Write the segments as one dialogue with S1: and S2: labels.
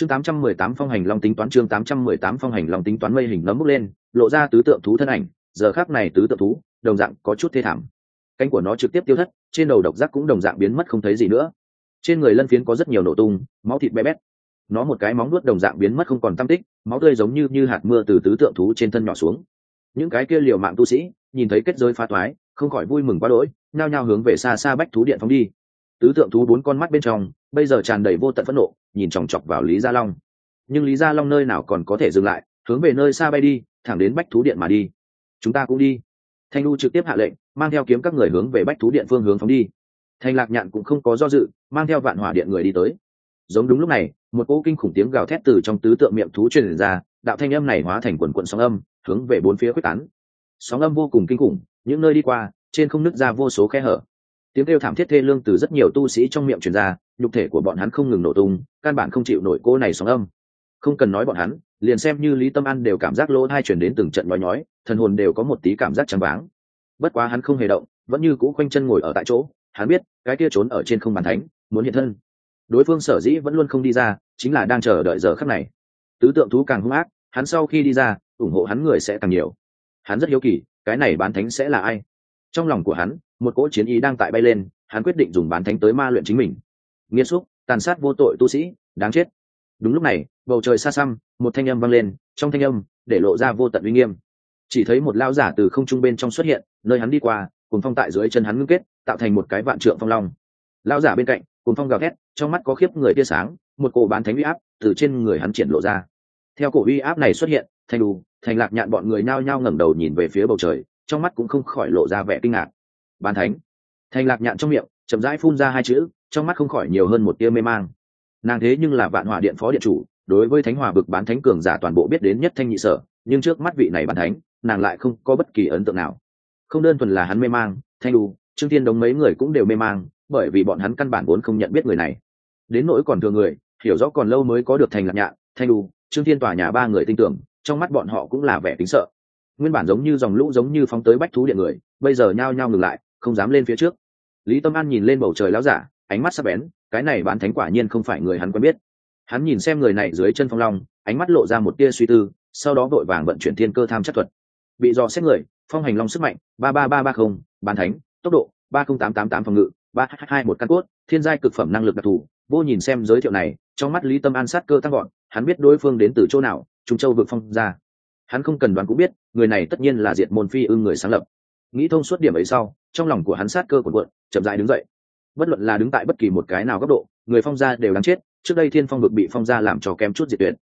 S1: chương 818 phong hành long tính toán, chương 818 phong hành long tính toán mây hình nấm bốc lên, lộ ra tứ tượng thú thân ảnh, giờ khác này tứ tượng thú, đồng dạng có chút thê thảm. Cánh của nó trực tiếp tiêu thất, trên đầu độc giác cũng đồng dạng biến mất không thấy gì nữa. Trên người lân phiến có rất nhiều nổ tung, máu thịt bé bét. Nó một cái móng nuốt đồng dạng biến mất không còn tam tích, máu tươi giống như như hạt mưa từ tứ tượng thú trên thân nhỏ xuống. Những cái kia liều mạng tu sĩ, nhìn thấy kết giới phá toái, không khỏi vui mừng quá đỗi, nhao nhao hướng về xa xa bách thú điện phóng đi. Tứ tượng thú bốn con mắt bên trong bây giờ tràn đầy vô tận phẫn nộ, nhìn chòng chọc vào lý gia long. Nhưng lý gia long nơi nào còn có thể dừng lại, hướng về nơi xa bay đi, thẳng đến bách thú điện mà đi. Chúng ta cũng đi. Thanh lu trực tiếp hạ lệnh, mang theo kiếm các người hướng về bách thú điện phương hướng phóng đi. Thành lạc nhạn cũng không có do dự, mang theo vạn hỏa điện người đi tới. Giống đúng lúc này, một cỗ kinh khủng tiếng gào thét từ trong tứ tượng miệng thú truyền ra, đạo thanh âm này hóa thành quần quận sóng âm, hướng về bốn phía quyết tán. Sóng âm vô cùng kinh khủng, những nơi đi qua, trên không nứt ra vô số khe hở. Tiếng kêu thảm thiết thê lương từ rất nhiều tu sĩ trong miệng truyền ra nhục thể của bọn hắn không ngừng nổ tung, căn bản không chịu nổi cô này sóng âm. Không cần nói bọn hắn, liền xem như lý tâm an đều cảm giác lỗ thai chuyển đến từng trận nói nhói, thần hồn đều có một tí cảm giác trắng váng. Bất quá hắn không hề động, vẫn như cũ khoanh chân ngồi ở tại chỗ, hắn biết, cái kia trốn ở trên không bàn thánh, muốn hiện thân. Đối phương sở dĩ vẫn luôn không đi ra, chính là đang chờ đợi giờ khắc này. Tứ tượng thú càng hung ác, hắn sau khi đi ra, ủng hộ hắn người sẽ càng nhiều. Hắn rất hiếu kỳ, cái này bán thánh sẽ là ai? Trong lòng của hắn, một cỗ chiến ý đang tại bay lên, hắn quyết định dùng bán thánh tới ma luyện chính mình nghiêm xúc, tàn sát vô tội tu sĩ, đáng chết. Đúng lúc này, bầu trời xa xăm, một thanh âm vang lên, trong thanh âm, để lộ ra vô tận uy nghiêm. Chỉ thấy một lao giả từ không trung bên trong xuất hiện, nơi hắn đi qua cùng phong tại dưới chân hắn ngưng kết, tạo thành một cái vạn trượng phong long. Lao giả bên cạnh cùng phong gào thét, trong mắt có khiếp người tia sáng, một cổ bán thánh uy áp từ trên người hắn triển lộ ra. Theo cổ uy áp này xuất hiện, thành đủ thành lạc nhạn bọn người nhao nhao ngẩng đầu nhìn về phía bầu trời, trong mắt cũng không khỏi lộ ra vẻ kinh ngạc. Bán thánh. Thành lạc nhạn trong miệng chậm rãi phun ra hai chữ, trong mắt không khỏi nhiều hơn một tia mê mang. Nàng thế nhưng là vạn hỏa điện phó điện chủ, đối với thánh hòa vực bán thánh cường giả toàn bộ biết đến nhất thanh nhị sở, nhưng trước mắt vị này bán thánh, nàng lại không có bất kỳ ấn tượng nào. Không đơn thuần là hắn mê mang, thanh đu trương tiên đống mấy người cũng đều mê mang, bởi vì bọn hắn căn bản vốn không nhận biết người này. Đến nỗi còn thường người, hiểu rõ còn lâu mới có được thành lạc nhạ thanh đu trương tiên tòa nhà ba người tin tưởng, trong mắt bọn họ cũng là vẻ tính sợ. Nguyên bản giống như dòng lũ giống như phóng tới bách thú điện người, bây giờ nhao nhao ngừng lại, không dám lên phía trước lý tâm an nhìn lên bầu trời láo giả, ánh mắt sắp bén, cái này bán thánh quả nhiên không phải người hắn quen biết. Hắn nhìn xem người này dưới chân phong long, ánh mắt lộ ra một tia suy tư, sau đó vội vàng vận chuyển thiên cơ tham chất thuật. Bị dò xét người, phong hành long sức mạnh, ba ba ba ba không, bán thánh, tốc độ, ba không tám tám tám phòng ngự, ba hai một căn cốt, thiên giai cực phẩm năng lực đặc thù. Vô nhìn xem giới thiệu này, trong mắt lý tâm an sát cơ tăng gọn hắn biết đối phương đến từ chỗ nào, trung châu vực phong ra. Hắn không cần đoán cũng biết, người này tất nhiên là diệt môn phi ưng người sáng lập. Nghĩ thông suốt điểm ấy sau trong lòng của hắn sát cơ của quận chậm dại đứng dậy. Bất luận là đứng tại bất kỳ một cái nào góc độ, người phong gia đều đáng chết, trước đây thiên phong vực bị phong gia làm cho kém chút diệt tuyệt.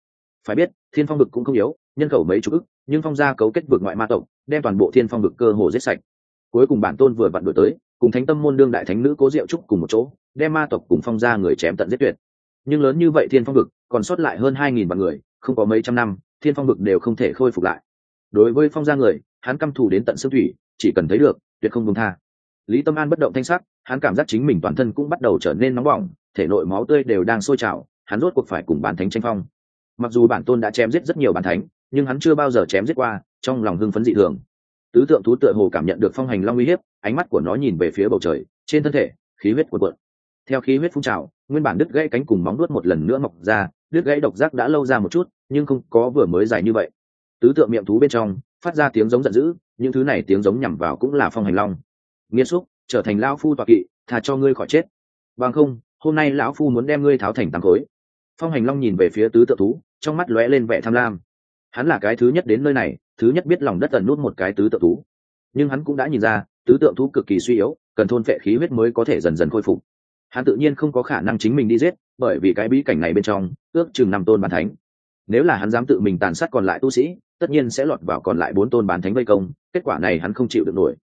S1: Phải biết, thiên phong vực cũng không yếu, nhân khẩu mấy chục ức, nhưng phong gia cấu kết vực ngoại ma tộc, đem toàn bộ thiên phong vực cơ hồ giết sạch. Cuối cùng bản tôn vừa vặn đổi tới, cùng thánh tâm môn đương đại thánh nữ cố diệu trúc cùng một chỗ, đem ma tộc cùng phong gia người chém tận giết tuyệt. Nhưng lớn như vậy thiên phong vực, còn sót lại hơn hai nghìn vạn người, không có mấy trăm năm, thiên phong vực đều không thể khôi phục lại. Đối với phong gia người, hắn căm thù đến tận xương thủy, chỉ cần thấy được, tuyệt không công tha lý tâm an bất động thanh sắc, hắn cảm giác chính mình toàn thân cũng bắt đầu trở nên nóng bỏng, thể nội máu tươi đều đang sôi trào, hắn rốt cuộc phải cùng bản thánh tranh phong. Mặc dù bản tôn đã chém giết rất nhiều bản thánh, nhưng hắn chưa bao giờ chém giết qua, trong lòng hưng phấn dị thường. Tứ tượng thú tựa hồ cảm nhận được phong hành long uy hiếp, ánh mắt của nó nhìn về phía bầu trời, trên thân thể, khí huyết cuộn cuộn. Theo khí huyết phun trào, nguyên bản đứt gãy cánh cùng móng đuốt một lần nữa mọc ra, đứt gãy độc giác đã lâu ra một chút, nhưng không có vừa mới dài như vậy. Tứ tượng miệng thú bên trong, phát ra tiếng giống giận dữ, những thứ này tiếng giống nhằm vào cũng là phong hành long nghiêm xúc, trở thành lão phu tọa kỵ thà cho ngươi khỏi chết. Bằng không, hôm nay lão phu muốn đem ngươi tháo thành tám khối. Phong hành long nhìn về phía tứ tượng thú, trong mắt lóe lên vẻ tham lam. Hắn là cái thứ nhất đến nơi này, thứ nhất biết lòng đất tần nút một cái tứ tượng thú. Nhưng hắn cũng đã nhìn ra, tứ tượng thú cực kỳ suy yếu, cần thôn phệ khí huyết mới có thể dần dần khôi phục. Hắn tự nhiên không có khả năng chính mình đi giết, bởi vì cái bí cảnh này bên trong, ước chừng năm tôn bàn thánh. Nếu là hắn dám tự mình tàn sát còn lại tu sĩ, tất nhiên sẽ lọt vào còn lại bốn tôn bàn thánh vây công, kết quả này hắn không chịu được nổi.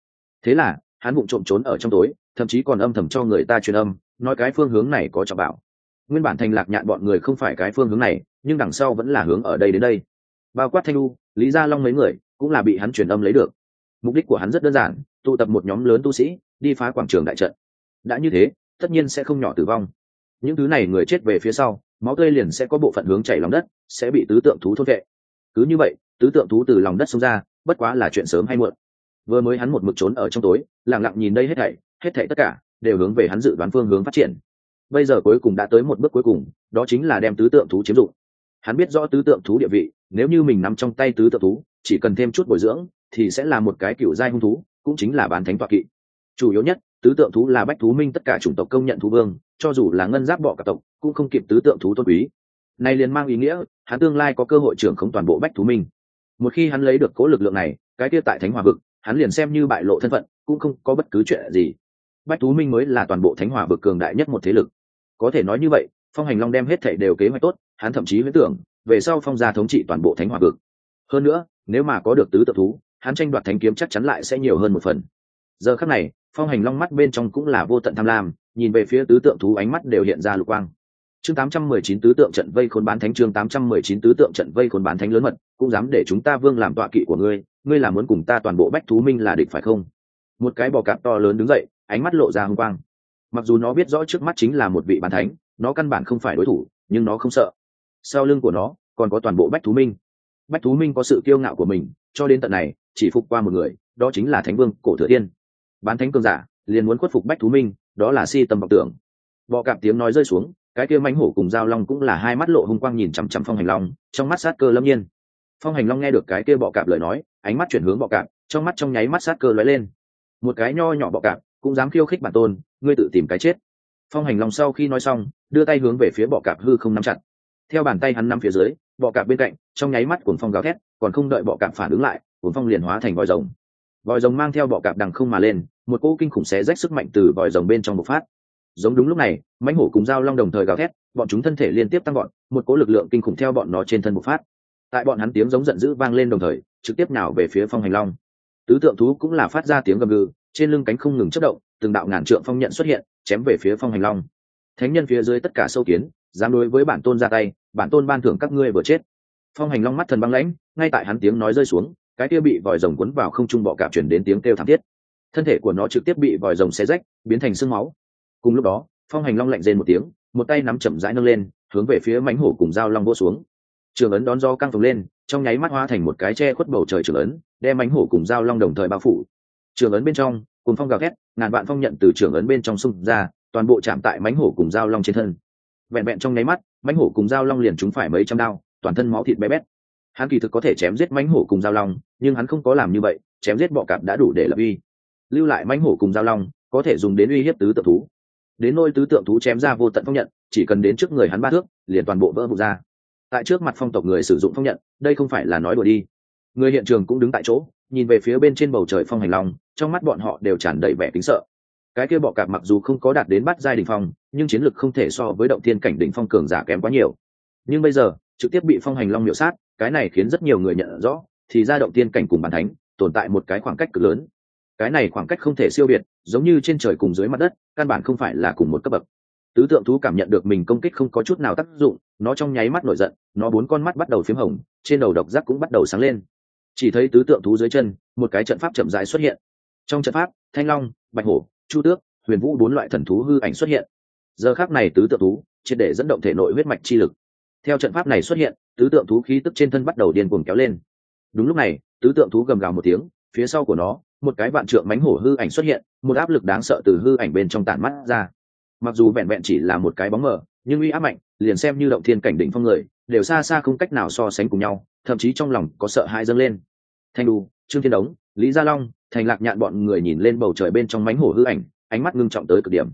S1: Thế là hắn vụng trộm trốn ở trong tối, thậm chí còn âm thầm cho người ta truyền âm, nói cái phương hướng này có trọng bảo. Nguyên bản thành lạc nhạn bọn người không phải cái phương hướng này, nhưng đằng sau vẫn là hướng ở đây đến đây. Bao quát thanh lu lý gia long mấy người cũng là bị hắn truyền âm lấy được. Mục đích của hắn rất đơn giản, tụ tập một nhóm lớn tu sĩ, đi phá quảng trường đại trận. Đã như thế, tất nhiên sẽ không nhỏ tử vong. Những thứ này người chết về phía sau, máu tươi liền sẽ có bộ phận hướng chảy lòng đất, sẽ bị tứ tượng thú thốt vệ. Cứ như vậy, tứ tượng thú từ lòng đất xông ra, bất quá là chuyện sớm hay muộn vừa mới hắn một mực trốn ở trong tối, lặng lặng nhìn đây hết thảy hết thảy tất cả đều hướng về hắn dự đoán phương hướng phát triển. Bây giờ cuối cùng đã tới một bước cuối cùng, đó chính là đem tứ tượng thú chiếm dụng. Hắn biết rõ tứ tượng thú địa vị, nếu như mình nằm trong tay tứ tượng thú, chỉ cần thêm chút bồi dưỡng, thì sẽ là một cái kiểu giai hung thú, cũng chính là bán thánh toạ kỵ. Chủ yếu nhất, tứ tượng thú là bách thú minh tất cả chủng tộc công nhận thú vương, cho dù là ngân giáp bọ cả tộc, cũng không kịp tứ tượng thú tôn quý. Này liền mang ý nghĩa, hắn tương lai có cơ hội trưởng không toàn bộ bách thú minh. Một khi hắn lấy được cố lực lượng này, cái kia tại thánh hòa vực hắn liền xem như bại lộ thân phận, cũng không có bất cứ chuyện gì. Bách thú minh mới là toàn bộ thánh hòa vực cường đại nhất một thế lực. Có thể nói như vậy, phong hành long đem hết thảy đều kế hoạch tốt, hắn thậm chí huyễn tưởng, về sau phong gia thống trị toàn bộ thánh hòa vực. Hơn nữa, nếu mà có được tứ tự thú, hắn tranh đoạt thánh kiếm chắc chắn lại sẽ nhiều hơn một phần. Giờ khắc này, phong hành long mắt bên trong cũng là vô tận tham lam, nhìn về phía tứ tượng thú ánh mắt đều hiện ra lục quang. Chương 819 tứ tượng trận vây khốn bán thánh, chương 819 tứ tượng trận vây khốn bán thánh lớn mật, cũng dám để chúng ta vương làm tọa kỵ của ngươi ngươi là muốn cùng ta toàn bộ bách thú minh là địch phải không? Một cái bò cạp to lớn đứng dậy, ánh mắt lộ ra hung quang. Mặc dù nó biết rõ trước mắt chính là một vị bán thánh, nó căn bản không phải đối thủ, nhưng nó không sợ. Sau lưng của nó, còn có toàn bộ bách thú minh. Bách thú minh có sự kiêu ngạo của mình, cho đến tận này, chỉ phục qua một người, đó chính là thánh vương cổ thừa thiên. bán thánh cường giả, liền muốn khuất phục bách thú minh, đó là si tâm vọng tưởng. Bọ cạp tiếng nói rơi xuống, cái kia mánh hổ cùng giao long cũng là hai mắt lộ hung quang nhìn chằm chằm phong hành long, trong mắt sát cơ lâm nhiên phong hành long nghe được cái kia bọ cạp lời nói, ánh mắt chuyển hướng bọ cạp, trong mắt trong nháy mắt sát cơ lóe lên. Một cái nho nhỏ bọ cạp, cũng dám khiêu khích bản tôn, ngươi tự tìm cái chết. Phong hành long sau khi nói xong, đưa tay hướng về phía bọ cạp hư không nắm chặt. Theo bàn tay hắn nắm phía dưới, bọ cạp bên cạnh, trong nháy mắt cuồng phong gào thét, còn không đợi bọ cạp phản ứng lại, cuồng phong liền hóa thành vòi rồng. Vòi rồng mang theo bọ cạp đằng không mà lên, một cỗ kinh khủng xé rách sức mạnh từ vòi rồng bên trong bộc phát. Giống đúng lúc này, mãnh hổ cùng dao long đồng thời gào thét, bọn chúng thân thể liên tiếp tăng gọn một cỗ lực lượng kinh khủng theo bọn nó trên thân bộc phát tại bọn hắn tiếng giống giận dữ vang lên đồng thời, trực tiếp nào về phía phong hành long. Tứ tượng thú cũng là phát ra tiếng gầm gừ, trên lưng cánh không ngừng chất động, từng đạo ngàn trượng phong nhận xuất hiện, chém về phía phong hành long. Thánh nhân phía dưới tất cả sâu kiến, dám đối với bản tôn ra tay, bản tôn ban thưởng các ngươi vừa chết. Phong hành long mắt thần băng lãnh, ngay tại hắn tiếng nói rơi xuống, cái kia bị vòi rồng cuốn vào không trung bọ cạp chuyển đến tiếng kêu thảm thiết. Thân thể của nó trực tiếp bị vòi rồng xé rách, biến thành sương máu. Cùng lúc đó, phong hành long lạnh rên một tiếng, một tay nắm chậm rãi nâng lên, hướng về phía mánh hổ cùng dao long vô xuống trường ấn đón do căng phồng lên, trong nháy mắt hóa thành một cái che khuất bầu trời trường ấn, đem ánh hổ cùng dao long đồng thời bao phủ. Trường ấn bên trong cùng phong gào thét, ngàn vạn phong nhận từ trường ấn bên trong xung ra, toàn bộ chạm tại mánh hổ cùng dao long trên thân. Vẹn vẹn trong nháy mắt mánh hổ cùng dao long liền trúng phải mấy trăm đao, toàn thân máu thịt bé bét. Hắn kỳ thực có thể chém giết mánh hổ cùng dao long, nhưng hắn không có làm như vậy, chém giết bọ cạp đã đủ để lập uy. Lưu lại mánh hổ cùng dao long, có thể dùng đến uy hiếp tứ tượng thú. Đến nôi tứ tượng thú chém ra vô tận phong nhận, chỉ cần đến trước người hắn ba thước, liền toàn bộ vỡ vụt ra tại trước mặt phong tộc người sử dụng phong nhận, đây không phải là nói đùa đi. Người hiện trường cũng đứng tại chỗ, nhìn về phía bên trên bầu trời phong hành long, trong mắt bọn họ đều tràn đầy vẻ kính sợ. Cái kia bọ cạp mặc dù không có đạt đến bắt giai đ ỉ n h phong, nhưng chiến lược không thể so với động thiên cảnh đ ỉ n h phong cường giả kém quá nhiều. Nhưng bây giờ, trực tiếp bị phong hành long miễu sát, cái này khiến rất nhiều người nhận rõ, thì ra động thiên cảnh cùng bàn thánh tồn tại một cái khoảng cách cực lớn. Cái này khoảng cách không thể siêu biệt giống như trên trời cùng dưới mặt đất, căn bản không phải là cùng một cấp bậc tứ tượng thú cảm nhận được mình công kích không có chút nào tác dụng, nó trong nháy mắt nổi giận, nó bốn con mắt bắt đầu p h í m hồng, trên đầu độc giác cũng bắt đầu sáng lên. Chỉ thấy tứ tượng thú dưới chân, một cái trận pháp chậm dài xuất hiện. Trong trận pháp, thanh long, bạch hổ, chu tước, huyền vũ bốn loại thần thú hư ảnh xuất hiện. Giờ khác này tứ tượng thú, triệt để dẫn động thể nội huyết mạch chi lực. Theo trận pháp này xuất hiện, tứ tượng thú khí tức trên thân bắt đầu điên cuồng kéo lên. Đúng lúc này, tứ tượng thú gầm gào một tiếng, phía sau của nó, một cái vạn trượng mánh hổ hư ảnh xuất hiện, một áp lực đáng sợ từ hư ảnh bên trong tản mắt ra mặc dù vẹn vẹn chỉ là một cái bóng mờ, nhưng uy áp mạnh, liền xem như động thiên cảnh đỉnh phong người, đều xa xa không cách nào so sánh cùng nhau, thậm chí trong lòng có sợ hãi dâng lên. Thanh đu, trương thiên đống, lý gia long, thành lạc nhạn bọn người nhìn lên bầu trời bên trong mánh hổ hư ảnh, ánh mắt ngưng trọng tới cực điểm.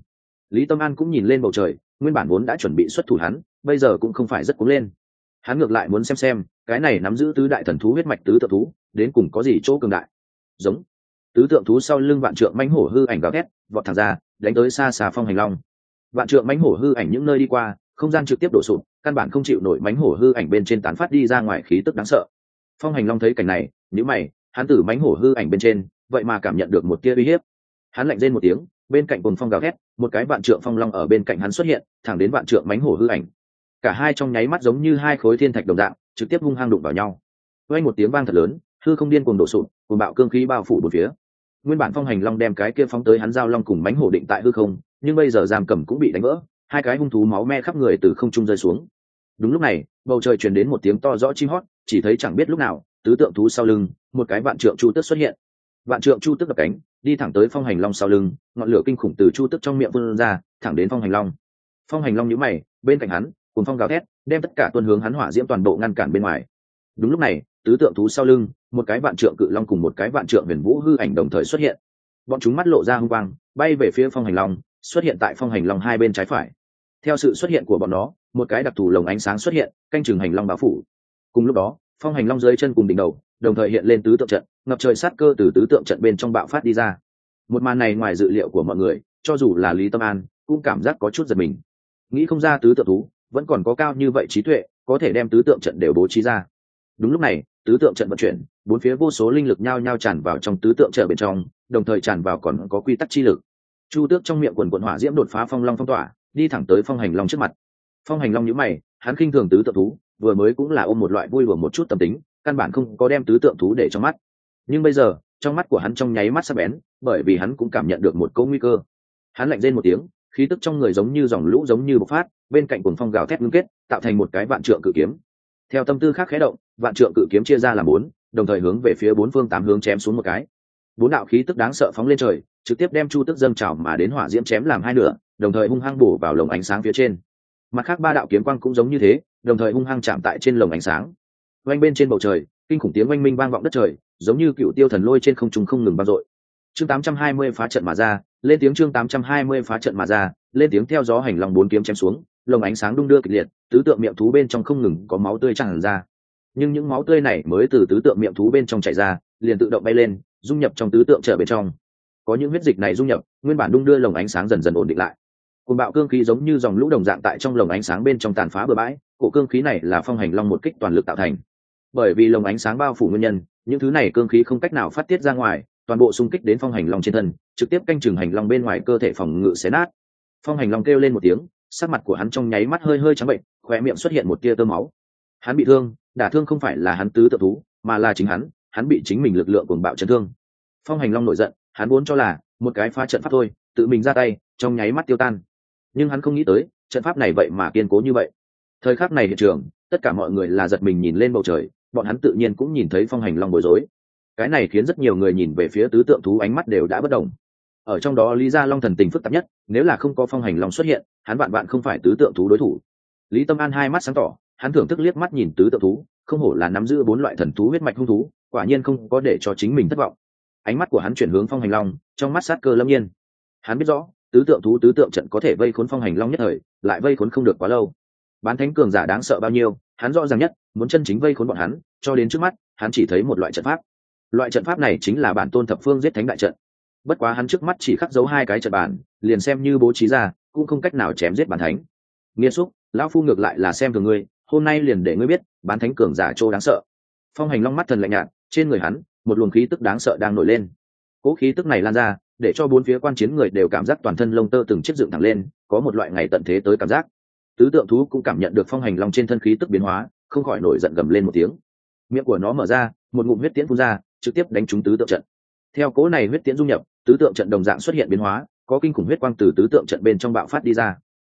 S1: Lý tâm an cũng nhìn lên bầu trời, nguyên bản vốn đã chuẩn bị xuất thủ hắn, bây giờ cũng không phải rất cuống lên. Hắn ngược lại muốn xem xem, cái này nắm giữ tứ đại thần thú huyết mạch tứ tự thú, đến cùng có gì chỗ cường đại. Giống. Tứ tượng thú sau lưng vạn trượng mãnh hổ hư ảnh gào thét, vọt thẳng ra, đánh tới xa xà phong hành long vạn trượng mánh hổ hư ảnh những nơi đi qua, không gian trực tiếp đổ sụp, căn bản không chịu nổi mánh hổ hư ảnh bên trên tán phát đi ra ngoài khí tức đáng sợ. Phong hành long thấy cảnh này nếu mày, hắn tử mánh hổ hư ảnh bên trên, vậy mà cảm nhận được một tia uy hiếp. Hắn lạnh lên một tiếng, bên cạnh cồn phong gào thét, một cái vạn trượng phong long ở bên cạnh hắn xuất hiện, thẳng đến vạn trượng mánh hổ hư ảnh. Cả hai trong nháy mắt giống như hai khối thiên thạch đồng dạng, trực tiếp hung hăng đụng vào nhau. Quay một tiếng vang thật lớn, hư không điên cuồng đổ sụp cùng bạo cương khí bao phủ một phía. Nguyên bản phong hành long đem cái kia phóng tới hắn giao long cùng mánh hổ định tại hư không nhưng bây giờ giam cầm cũng bị đánh vỡ, hai cái hung thú máu me khắp người từ không trung rơi xuống. Đúng lúc này, bầu trời truyền đến một tiếng to rõ chim hót, chỉ thấy chẳng biết lúc nào, tứ tượng thú sau lưng, một cái vạn trượng chu tức xuất hiện. Vạn trượng chu tức đập cánh, đi thẳng tới phong hành long sau lưng, ngọn lửa kinh khủng từ chu tức trong miệng vươn ra, thẳng đến phong hành long. Phong hành long nhíu mày, bên cạnh hắn cùng phong gào thét, đem tất cả tuân hướng hắn hỏa diễm toàn bộ ngăn cản bên ngoài. Đúng lúc này, tứ tượng thú sau lưng, một cái vạn trượng cự long cùng một cái vạn trượng huyền vũ hư ảnh đồng thời xuất hiện. Bọn chúng mắt lộ ra hung quang, bay về phía phong hành long xuất hiện tại phong hành long hai bên trái phải. Theo sự xuất hiện của bọn nó, một cái đặc thù lồng ánh sáng xuất hiện, canh chừng hành long báo phủ. Cùng lúc đó, phong hành long dưới chân cùng đỉnh đầu, đồng thời hiện lên tứ tượng trận, ngập trời sát cơ từ tứ tượng trận bên trong bạo phát đi ra. Một màn này ngoài dự liệu của mọi người, cho dù là lý tâm an, cũng cảm giác có chút giật mình. Nghĩ không ra tứ tượng thú, vẫn còn có cao như vậy trí tuệ, có thể đem tứ tượng trận đều bố trí ra. Đúng lúc này, tứ tượng trận vận chuyển, bốn phía vô số linh lực nhao nhao tràn vào trong tứ tượng trận bên trong, đồng thời tràn vào còn có quy tắc chi lực chu tước trong miệng quần quần hỏa diễm đột phá phong long phong tỏa, đi thẳng tới phong hành long trước mặt. Phong hành long nhữ mày, hắn khinh thường tứ tượng thú, vừa mới cũng là ôm một loại vui vừa một chút tâm tính, căn bản không có đem tứ tượng thú để trong mắt. Nhưng bây giờ, trong mắt của hắn trong nháy mắt sắc bén, bởi vì hắn cũng cảm nhận được một câu nguy cơ. Hắn lạnh rên một tiếng, khí tức trong người giống như dòng lũ giống như bộc phát, bên cạnh cuồng phong gào thét ngưng kết, tạo thành một cái vạn trượng cự kiếm. Theo tâm tư khác khé động, vạn trượng cự kiếm chia ra làm bốn, đồng thời hướng về phía bốn phương tám hướng chém xuống một cái bốn đạo khí tức đáng sợ phóng lên trời, trực tiếp đem chu tức dâng trào mà đến hỏa diễm chém làm hai nửa, đồng thời hung hăng bổ vào lồng ánh sáng phía trên. Mặt khác ba đạo kiếm quang cũng giống như thế, đồng thời hung hăng chạm tại trên lồng ánh sáng. Oanh bên trên bầu trời, kinh khủng tiếng oanh minh vang vọng đất trời, giống như cựu tiêu thần lôi trên không trung không ngừng vang dội. Chương 820 phá trận mà ra, lên tiếng chương 820 phá trận mà ra, lên tiếng theo gió hành lòng bốn kiếm chém xuống, lồng ánh sáng đung đưa kịch liệt, tứ tượng miệng thú bên trong không ngừng có máu tươi tràn ra nhưng những máu tươi này mới từ tứ tượng miệng thú bên trong chảy ra, liền tự động bay lên, dung nhập trong tứ tượng trở bên trong. Có những huyết dịch này dung nhập, nguyên bản đung đưa lồng ánh sáng dần dần ổn định lại. Cùng bạo cương khí giống như dòng lũ đồng dạng tại trong lồng ánh sáng bên trong tàn phá bừa bãi, cổ cương khí này là phong hành long một kích toàn lực tạo thành. Bởi vì lồng ánh sáng bao phủ nguyên nhân, những thứ này cương khí không cách nào phát tiết ra ngoài, toàn bộ xung kích đến phong hành long trên thân, trực tiếp canh chừng hành long bên ngoài cơ thể phòng ngự xé nát. Phong hành long kêu lên một tiếng, sắc mặt của hắn trong nháy mắt hơi hơi trắng bệnh, khóe miệng xuất hiện một tia tơ máu hắn bị thương, đả thương không phải là hắn tứ tự thú, mà là chính hắn hắn bị chính mình lực lượng cuồng bạo chấn thương. Phong hành long nổi giận, hắn muốn cho là một cái phá trận pháp thôi, tự mình ra tay, trong nháy mắt tiêu tan. Nhưng hắn không nghĩ tới, trận pháp này vậy mà kiên cố như vậy. Thời khắc này hiện trường, tất cả mọi người là giật mình nhìn lên bầu trời, bọn hắn tự nhiên cũng nhìn thấy phong hành long bối rối. Cái này khiến rất nhiều người nhìn về phía tứ tượng thú ánh mắt đều đã bất đồng ở trong đó lý gia long thần tình phức tạp nhất, nếu là không có phong hành long xuất hiện, hắn bạn bạn không phải tứ tượng thú đối thủ. Lý tâm an hai mắt sáng tỏ hắn thưởng thức liếc mắt nhìn tứ tượng thú, không hổ là nắm giữ bốn loại thần thú huyết mạch hung thú, quả nhiên không có để cho chính mình thất vọng. Ánh mắt của hắn chuyển hướng phong hành long, trong mắt sát cơ lâm nhiên. Hắn biết rõ, tứ tượng thú, tứ tượng trận có thể vây khốn phong hành long nhất thời, lại vây khốn không được quá lâu. Bán thánh cường giả đáng sợ bao nhiêu, hắn rõ ràng nhất, muốn chân chính vây khốn bọn hắn, cho đến trước mắt, hắn chỉ thấy một loại trận pháp. Loại trận pháp này chính là bản tôn thập phương giết thánh đại trận. Bất quá hắn trước mắt chỉ khắc dấu hai cái trận bản liền xem như bố trí ra, cũng không cách nào chém giết bản thánh. Nghiêm xúc lão phu ngược lại là xem thường ngươi hôm nay liền để ngươi biết, bán thánh cường giả trô đáng sợ. Phong hành long mắt thần lạnh nhạt, trên người hắn, một luồng khí tức đáng sợ đang nổi lên. Cỗ khí tức này lan ra, để cho bốn phía quan chiến người đều cảm giác toàn thân lông tơ từng chiếc dựng thẳng lên, có một loại ngày tận thế tới cảm giác. Tứ tượng thú cũng cảm nhận được phong hành long trên thân khí tức biến hóa, không khỏi nổi giận gầm lên một tiếng. Miệng của nó mở ra, một ngụm huyết tiễn phun ra, trực tiếp đánh trúng tứ tượng trận. Theo cố này huyết tiễn dung nhập, tứ tượng trận đồng dạng xuất hiện biến hóa, có kinh khủng huyết quang từ tứ tượng trận bên trong bạo phát đi ra.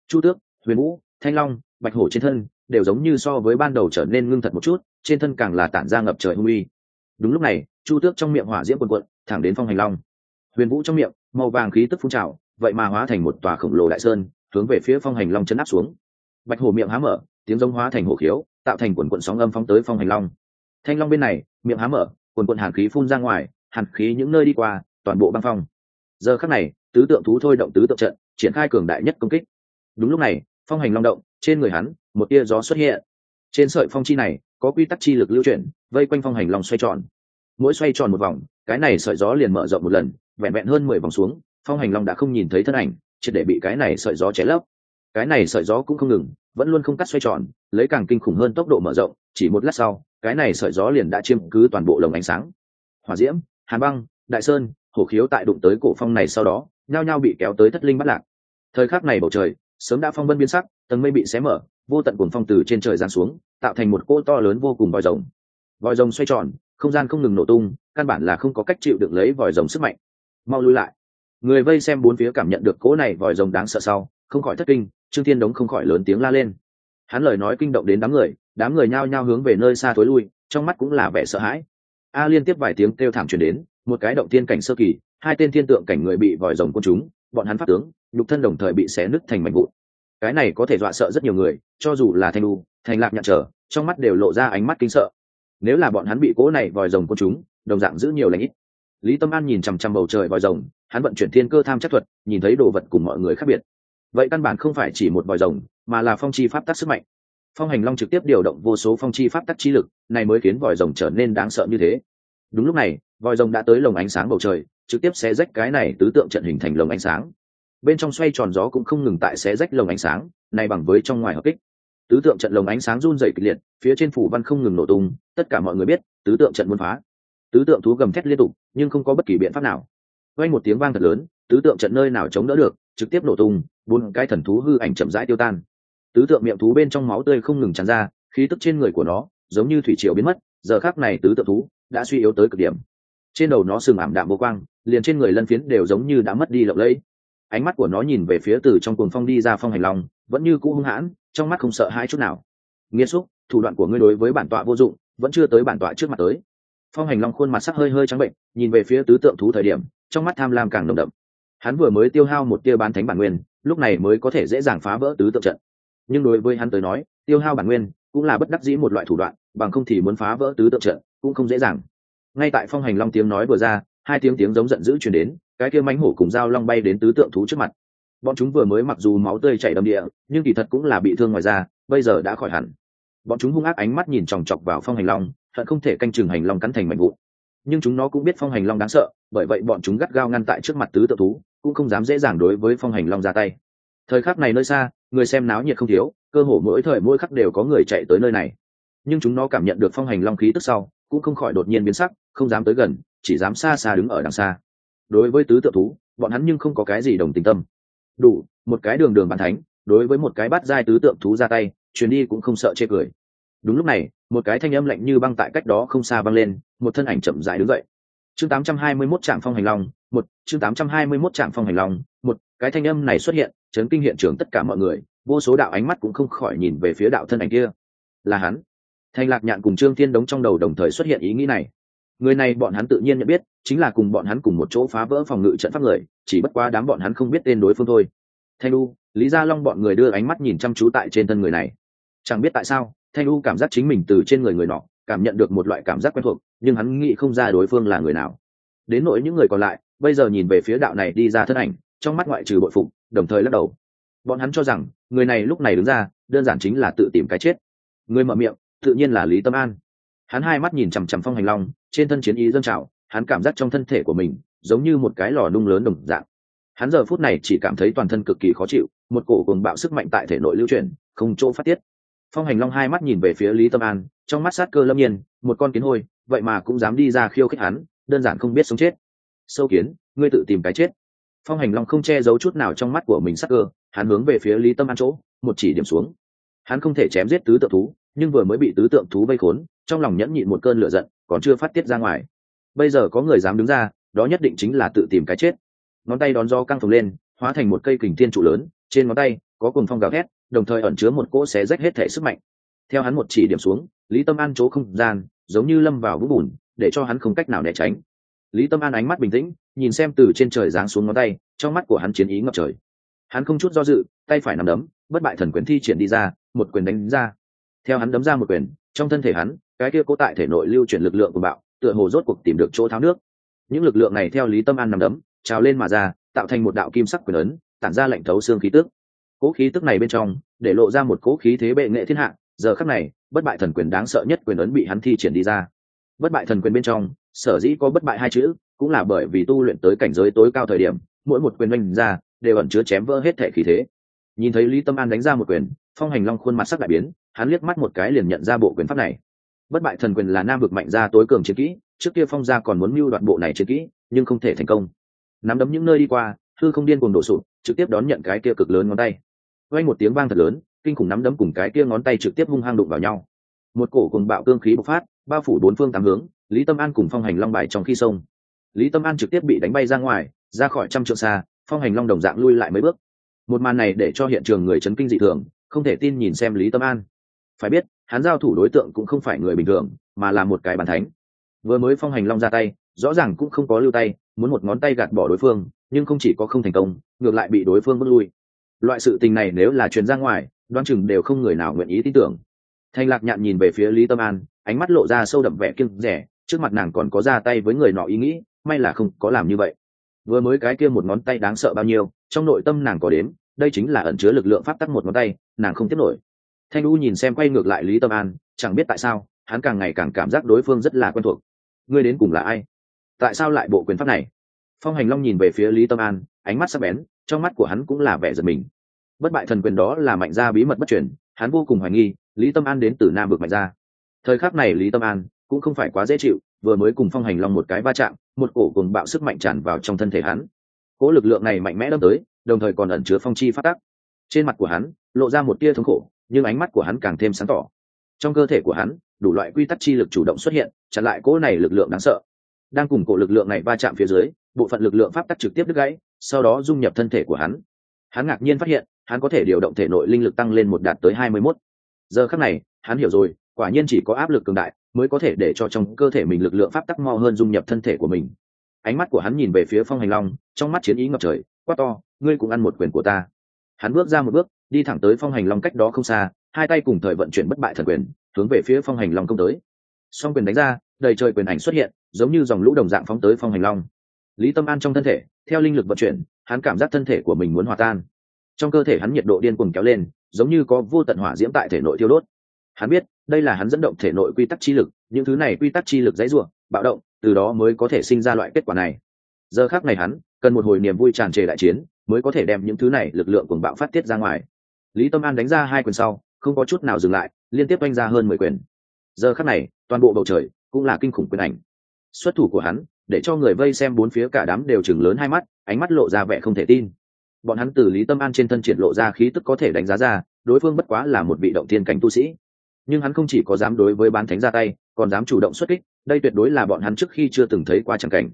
S1: Chu tước, huyền vũ, thanh long, bạch hổ trên thân đều giống như so với ban đầu trở nên ngưng thật một chút, trên thân càng là tản ra ngập trời hung uy. Đúng lúc này, chu tước trong miệng hỏa diễm quần quận thẳng đến phong hành long. Huyền vũ trong miệng, màu vàng khí tức phun trào, vậy mà hóa thành một tòa khổng lồ đại sơn, hướng về phía phong hành long chấn áp xuống. Bạch hổ miệng há mở, tiếng giống hóa thành hổ khiếu, tạo thành quần quận sóng âm phóng tới phong hành long. Thanh long bên này, miệng há mở quần quận hàn khí phun ra ngoài, hàn khí những nơi đi qua, toàn bộ băng phong. Giờ khắc này, tứ tượng thú thôi động tứ tượng trận, triển khai cường đại nhất công kích. Đúng lúc này, phong hành long động, trên người hắn một tia gió xuất hiện. Trên sợi phong chi này, có quy tắc chi lực lưu chuyển, vây quanh phong hành long xoay tròn. Mỗi xoay tròn một vòng, cái này sợi gió liền mở rộng một lần, vẹn vẹn hơn mười vòng xuống, phong hành long đã không nhìn thấy thân ảnh chỉ để bị cái này sợi gió cháy lấp. Cái này sợi gió cũng không ngừng, vẫn luôn không cắt xoay tròn, lấy càng kinh khủng hơn tốc độ mở rộng, chỉ một lát sau, cái này sợi gió liền đã chiếm cứ toàn bộ lồng ánh sáng. Hỏa diễm, hàn băng, đại sơn, hổ khiếu tại đụng tới cổ phong này sau đó, nhao nhao bị kéo tới thất linh bắt lạc. Thời khắc này bầu trời, sớm đã phong vân biến sắc, tầng mây bị xé mở vô tận cuồng phong từ trên trời giáng xuống, tạo thành một cỗ to lớn vô cùng vòi rồng. Vòi rồng xoay tròn, không gian không ngừng nổ tung, căn bản là không có cách chịu được lấy vòi rồng sức mạnh. Mau lui lại. Người vây xem bốn phía cảm nhận được cỗ này vòi rồng đáng sợ sau, không khỏi thất kinh, trương thiên đống không khỏi lớn tiếng la lên. Hắn lời nói kinh động đến đám người đám người nhao nhao hướng về nơi xa thối lui, trong mắt cũng là vẻ sợ hãi. A liên tiếp vài tiếng kêu thảm truyền đến, một cái động thiên cảnh sơ kỳ, hai tên thiên tượng cảnh người bị vòi rồng quân chúng bọn hắn phát tướng, nhục thân đồng thời bị xé nứt thành mảnh vụn cái này có thể dọa sợ rất nhiều người, cho dù là thanh lu thành lạc nhạn trở, trong mắt đều lộ ra ánh mắt kinh sợ. Nếu là bọn hắn bị cỗ này vòi rồng của chúng đồng dạng giữ nhiều lãnh ít. Lý tâm an nhìn chằm chằm bầu trời vòi rồng, hắn vận chuyển thiên cơ tham chất thuật, nhìn thấy đồ vật cùng mọi người khác biệt. Vậy căn bản không phải chỉ một vòi rồng, mà là phong chi pháp tắc sức mạnh. Phong hành long trực tiếp điều động vô số phong chi pháp tắc chi lực, này mới khiến vòi rồng trở nên đáng sợ như thế. Đúng lúc này, vòi rồng đã tới lồng ánh sáng bầu trời, trực tiếp xé rách cái này tứ tượng trận hình thành lồng ánh sáng bên trong xoay tròn gió cũng không ngừng tại xé rách lồng ánh sáng, này bằng với trong ngoài hợp kích. Tứ tượng trận lồng ánh sáng run dày kịch liệt, phía trên phủ văn không ngừng nổ tung, tất cả mọi người biết, tứ tượng trận muốn phá. Tứ tượng thú gầm thét liên tục, nhưng không có bất kỳ biện pháp nào. Quay một tiếng vang thật lớn, tứ tượng trận nơi nào chống đỡ được, trực tiếp nổ tung, bốn cái thần thú hư ảnh chậm rãi tiêu tan. Tứ tượng miệng thú bên trong máu tươi không ngừng tràn ra, khí tức trên người của nó, giống như thủy triều biến mất, giờ khác này tứ tượng thú đã suy yếu tới cực điểm. Trên đầu nó sừng ảm đạm vô quang, liền trên người lân phiến đều giống như đã mất đi lộng lẫy ánh mắt của nó nhìn về phía từ trong cuồng phong đi ra phong hành long, vẫn như cũ hung hãn, trong mắt không sợ hai chút nào. Nghiêm xúc, thủ đoạn của ngươi đối với bản tọa vô dụng, vẫn chưa tới bản tọa trước mặt tới. Phong hành long khuôn mặt sắc hơi hơi trắng bệnh, nhìn về phía tứ tượng thú thời điểm, trong mắt tham lam càng nồng đậm. Hắn vừa mới tiêu hao một tia bán thánh bản nguyên, lúc này mới có thể dễ dàng phá vỡ tứ tượng trận. Nhưng đối với hắn tới nói, tiêu hao bản nguyên cũng là bất đắc dĩ một loại thủ đoạn, bằng không thì muốn phá vỡ tứ tượng trận cũng không dễ dàng. Ngay tại phong hành long tiếng nói vừa ra, hai tiếng tiếng giống giận dữ chuyển đến cái kia mánh hổ cùng dao long bay đến tứ tượng thú trước mặt. Bọn chúng vừa mới mặc dù máu tươi chảy đầm địa, nhưng kỳ thật cũng là bị thương ngoài ra bây giờ đã khỏi hẳn. Bọn chúng hung ác ánh mắt nhìn chòng chọc vào phong hành long thận không thể canh chừng hành long cắn thành mảnh vụn. Nhưng chúng nó cũng biết phong hành long đáng sợ, bởi vậy bọn chúng gắt gao ngăn tại trước mặt tứ tự thú, cũng không dám dễ dàng đối với phong hành long ra tay. Thời khắc này nơi xa, người xem náo nhiệt không thiếu, cơ hồ mỗi thời mỗi khắc đều có người chạy tới nơi này. Nhưng chúng nó cảm nhận được phong hành long khí tức sau, cũng không khỏi đột nhiên biến sắc, không dám tới gần, chỉ dám xa xa đứng ở đằng xa đối với tứ tượng thú, bọn hắn nhưng không có cái gì đồng tình tâm. Đủ, một cái đường đường bàn thánh, đối với một cái bát giai tứ tượng thú ra tay chuyến đi cũng không sợ chê cười. Đúng lúc này, một cái thanh âm lạnh như băng tại cách đó không xa băng lên, một thân ảnh chậm rãi đứng dậy. Chương 821 trạm phong hành long, một, chương 821 trạm phong hành long, một, cái thanh âm này xuất hiện, chấn kinh hiện trường tất cả mọi người, vô số đạo ánh mắt cũng không khỏi nhìn về phía đạo thân ảnh kia. Là hắn. Thanh lạc nhạn cùng trương thiên đống trong đầu đồng thời xuất hiện ý nghĩ này người này bọn hắn tự nhiên nhận biết chính là cùng bọn hắn cùng một chỗ phá vỡ phòng ngự trận pháp người chỉ bất quá đám bọn hắn không biết tên đối phương thôi. Thanh U, lý gia long bọn người đưa ánh mắt nhìn chăm chú tại trên thân người này. Chẳng biết tại sao thanh U cảm giác chính mình từ trên người người nọ cảm nhận được một loại cảm giác quen thuộc nhưng hắn nghĩ không ra đối phương là người nào. Đến nỗi những người còn lại bây giờ nhìn về phía đạo này đi ra thân ảnh trong mắt ngoại trừ bội phục đồng thời lắc đầu. Bọn hắn cho rằng người này lúc này đứng ra đơn giản chính là tự tìm cái chết. Người mở miệng tự nhiên là lý tâm an hắn hai mắt nhìn chằm chằm phong hành long, trên thân chiến ý dâng trào, hắn cảm giác trong thân thể của mình giống như một cái lò nung lớn đồng dạng. Hắn giờ phút này chỉ cảm thấy toàn thân cực kỳ khó chịu, một cổ cùng bạo sức mạnh tại thể nội lưu chuyển, không chỗ phát tiết. Phong hành long hai mắt nhìn về phía lý tâm an, trong mắt sát cơ lâm nhiên, một con kiến hôi, vậy mà cũng dám đi ra khiêu khích hắn, đơn giản không biết sống chết. Sâu kiến, ngươi tự tìm cái chết. Phong hành long không che giấu chút nào trong mắt của mình sát cơ, hắn hướng về phía lý tâm an chỗ, một chỉ điểm xuống. Hắn không thể chém giết tứ tượng thú, nhưng vừa mới bị tứ tượng thú vây khốn trong lòng nhẫn nhịn một cơn lửa giận, còn chưa phát tiết ra ngoài. Bây giờ có người dám đứng ra, đó nhất định chính là tự tìm cái chết. Ngón tay đón do căng phồng lên, hóa thành một cây kình thiên trụ lớn, trên ngón tay có cùng phong gào thét, đồng thời ẩn chứa một cỗ xé rách hết thể sức mạnh. Theo hắn một chỉ điểm xuống, lý tâm an chỗ không gian, giống như lâm vào vũng bùn, để cho hắn không cách nào né tránh. Lý tâm an ánh mắt bình tĩnh, nhìn xem từ trên trời giáng xuống ngón tay, trong mắt của hắn chiến ý ngập trời. Hắn không chút do dự, tay phải nằm đấm, bất bại thần quyền thi triển đi ra, một quyền đánh ra. Theo hắn đấm ra một quyền, trong thân thể hắn cái kia cố tại thể nội lưu chuyển lực lượng của bạo, tựa hồ rốt cuộc tìm được chỗ tháo nước. Những lực lượng này theo lý tâm an nằm đấm, trào lên mà ra, tạo thành một đạo kim sắc quyền ấn, tản ra lạnh thấu xương khí tức. Cố khí tức này bên trong, để lộ ra một cố khí thế bệ nghệ thiên hạ, giờ khắc này, bất bại thần quyền đáng sợ nhất quyền ấn bị hắn thi triển đi ra. Bất bại thần quyền bên trong, sở dĩ có bất bại hai chữ, cũng là bởi vì tu luyện tới cảnh giới tối cao thời điểm, mỗi một quyền oanh ra, đều ẩn chứa chém vỡ hết thể khí thế. Nhìn thấy lý tâm an đánh ra một quyền, phong hành long khuôn mặt sắc đại biến, hắn liếc mắt một cái liền nhận ra bộ quyền pháp này bất bại thần quyền là nam vực mạnh gia tối cường chiến kỹ, trước kia phong gia còn muốn mưu đoạt bộ này chiến kỹ, nhưng không thể thành công. Nắm đấm những nơi đi qua thư không điên cùng đổ sụt trực tiếp đón nhận cái kia cực lớn ngón tay. Quay một tiếng vang thật lớn, kinh khủng nắm đấm cùng cái kia ngón tay trực tiếp hung hăng đụng vào nhau. Một cổ cùng bạo cương khí bộc phát, bao phủ bốn phương tám hướng, lý tâm an cùng phong hành long bài trong khi sông. Lý tâm an trực tiếp bị đánh bay ra ngoài, ra khỏi trăm trượng xa, phong hành long đồng dạng lui lại mấy bước. Một màn này để cho hiện trường người chấn kinh dị thường, không thể tin nhìn xem lý tâm an phải biết, hắn giao thủ đối tượng cũng không phải người bình thường, mà là một cái bàn thánh. Vừa mới phong hành long ra tay, rõ ràng cũng không có lưu tay, muốn một ngón tay gạt bỏ đối phương, nhưng không chỉ có không thành công, ngược lại bị đối phương bước lui. Loại sự tình này nếu là truyền ra ngoài đoan chừng đều không người nào nguyện ý tin tưởng. Thanh lạc nhạn nhìn về phía lý tâm an, ánh mắt lộ ra sâu đậm vẻ kiêng rẻ, trước mặt nàng còn có ra tay với người nọ ý nghĩ, may là không có làm như vậy. Vừa mới cái kia một ngón tay đáng sợ bao nhiêu, trong nội tâm nàng có đến đây chính là ẩn chứa lực lượng pháp tắc một ngón tay, nàng không tiếp nổi thanh u nhìn xem quay ngược lại lý tâm an, chẳng biết tại sao, hắn càng ngày càng cảm giác đối phương rất là quen thuộc. Ngươi đến cùng là ai? Tại sao lại bộ quyền pháp này? Phong hành long nhìn về phía lý tâm an, ánh mắt sắc bén, trong mắt của hắn cũng là vẻ giật mình. Bất bại thần quyền đó là mạnh gia bí mật bất truyền, hắn vô cùng hoài nghi, lý tâm an đến từ nam vực mạnh gia thời khắc này lý tâm an cũng không phải quá dễ chịu, vừa mới cùng phong hành long một cái va chạm, một cổ cùng bạo sức mạnh tràn vào trong thân thể hắn. Cỗ lực lượng này mạnh mẽ đâm tới, đồng thời còn ẩn chứa phong chi phát tắc trên mặt của hắn, lộ ra một tia thống khổ nhưng ánh mắt của hắn càng thêm sáng tỏ. Trong cơ thể của hắn, đủ loại quy tắc chi lực chủ động xuất hiện, chặn lại cỗ này lực lượng đáng sợ. Đang cùng cổ lực lượng này va chạm phía dưới, bộ phận lực lượng pháp tắc trực tiếp đứt gãy, sau đó dung nhập thân thể của hắn. Hắn ngạc nhiên phát hiện, hắn có thể điều động thể nội linh lực tăng lên một đạt tới hai mươi mốt. Giờ khắc này, hắn hiểu rồi, quả nhiên chỉ có áp lực cường đại mới có thể để cho trong cơ thể mình lực lượng pháp tắc mo hơn dung nhập thân thể của mình. Ánh mắt của hắn nhìn về phía phong hành long, trong mắt chiến ý ngập trời, quát to, ngươi cũng ăn một quyền của ta. Hắn bước ra một bước đi thẳng tới phong hành long cách đó không xa, hai tay cùng thời vận chuyển bất bại thần quyền, hướng về phía phong hành long công tới. Song quyền đánh ra, đầy trời quyền ảnh xuất hiện, giống như dòng lũ đồng dạng phóng tới phong hành long. Lý tâm an trong thân thể, theo linh lực vận chuyển, hắn cảm giác thân thể của mình muốn hòa tan. Trong cơ thể hắn nhiệt độ điên cuồng kéo lên, giống như có vô tận hỏa diễm tại thể nội thiêu đốt. Hắn biết, đây là hắn dẫn động thể nội quy tắc chi lực, những thứ này quy tắc chi lực dãy ruộng bạo động, từ đó mới có thể sinh ra loại kết quả này. Giờ khác này hắn, cần một hồi niềm vui tràn trề đại chiến, mới có thể đem những thứ này lực lượng cùng bạo phát tiết ra ngoài lý tâm an đánh ra hai quyền sau, không có chút nào dừng lại, liên tiếp oanh ra hơn mười quyền. Giờ khắc này, toàn bộ bầu trời cũng là kinh khủng quyền ảnh. Xuất thủ của hắn, để cho người vây xem bốn phía cả đám đều chừng lớn hai mắt, ánh mắt lộ ra vẻ không thể tin. Bọn hắn từ lý tâm an trên thân triển lộ ra khí tức có thể đánh giá ra, đối phương bất quá là một vị động thiên cảnh tu sĩ. Nhưng hắn không chỉ có dám đối với bán thánh ra tay, còn dám chủ động xuất kích, đây tuyệt đối là bọn hắn trước khi chưa từng thấy qua tràng cảnh.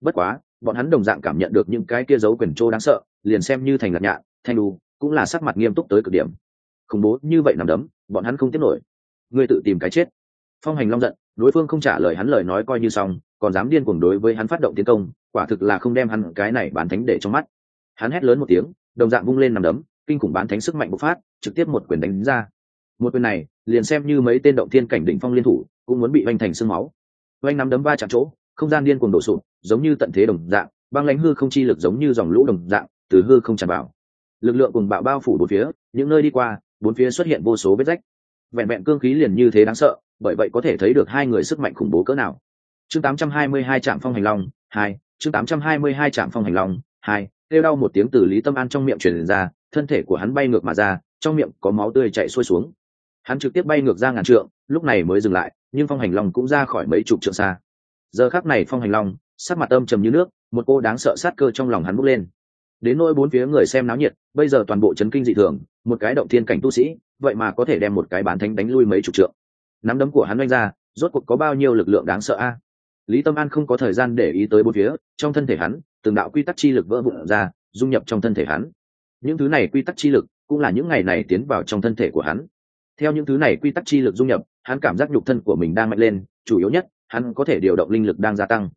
S1: Bất quá, bọn hắn đồng dạng cảm nhận được những cái kia dấu quyền trô đáng sợ, liền xem như thành lạc nhạn, thanh đu cũng là sắc mặt nghiêm túc tới cực điểm. Khủng bố, như vậy nằm đấm, bọn hắn không tiếp nổi. Ngươi tự tìm cái chết. Phong hành long giận, đối phương không trả lời hắn lời nói coi như xong, còn dám điên cuồng đối với hắn phát động tiến công, quả thực là không đem hắn cái này bán thánh để trong mắt. Hắn hét lớn một tiếng, đồng dạng vung lên nằm đấm, kinh khủng bán thánh sức mạnh bộc phát, trực tiếp một quyền đánh ra. Một quyền này, liền xem như mấy tên động thiên cảnh đỉnh phong liên thủ, cũng muốn bị vanh thành sương máu. Vanh nắm đấm ba chạm chỗ, không gian điên cuồng đổ sụt giống như tận thế đồng dạng, băng lãnh hư không chi lực giống như dòng lũ đồng dạng, từ hư không tràn vào lực lượng cùng bạo bao phủ bốn phía, những nơi đi qua, bốn phía xuất hiện vô số vết rách. Vẹn vẹn cương khí liền như thế đáng sợ, bởi vậy có thể thấy được hai người sức mạnh khủng bố cỡ nào. Chương 822 trạm phong hành long, hai, chương 822 trạm phong hành long, hai, kêu đau một tiếng từ lý tâm an trong miệng truyền ra, thân thể của hắn bay ngược mà ra, trong miệng có máu tươi chảy xuôi xuống. Hắn trực tiếp bay ngược ra ngàn trượng, lúc này mới dừng lại, nhưng phong hành long cũng ra khỏi mấy chục trượng xa. Giờ khắc này phong hành long sắc mặt âm trầm như nước, một cô đáng sợ sát cơ trong lòng hắn bốc lên đến nỗi bốn phía người xem náo nhiệt, bây giờ toàn bộ chấn kinh dị thường, một cái động thiên cảnh tu sĩ, vậy mà có thể đem một cái bán thánh đánh lui mấy chục trượng. Nắm đấm của hắn oanh ra, rốt cuộc có bao nhiêu lực lượng đáng sợ a? Lý tâm an không có thời gian để ý tới bốn phía, trong thân thể hắn, từng đạo quy tắc chi lực vỡ vụn ra, dung nhập trong thân thể hắn. Những thứ này quy tắc chi lực cũng là những ngày này tiến vào trong thân thể của hắn. Theo những thứ này quy tắc chi lực dung nhập, hắn cảm giác nhục thân của mình đang mạnh lên, chủ yếu nhất, hắn có thể điều động linh lực đang gia tăng.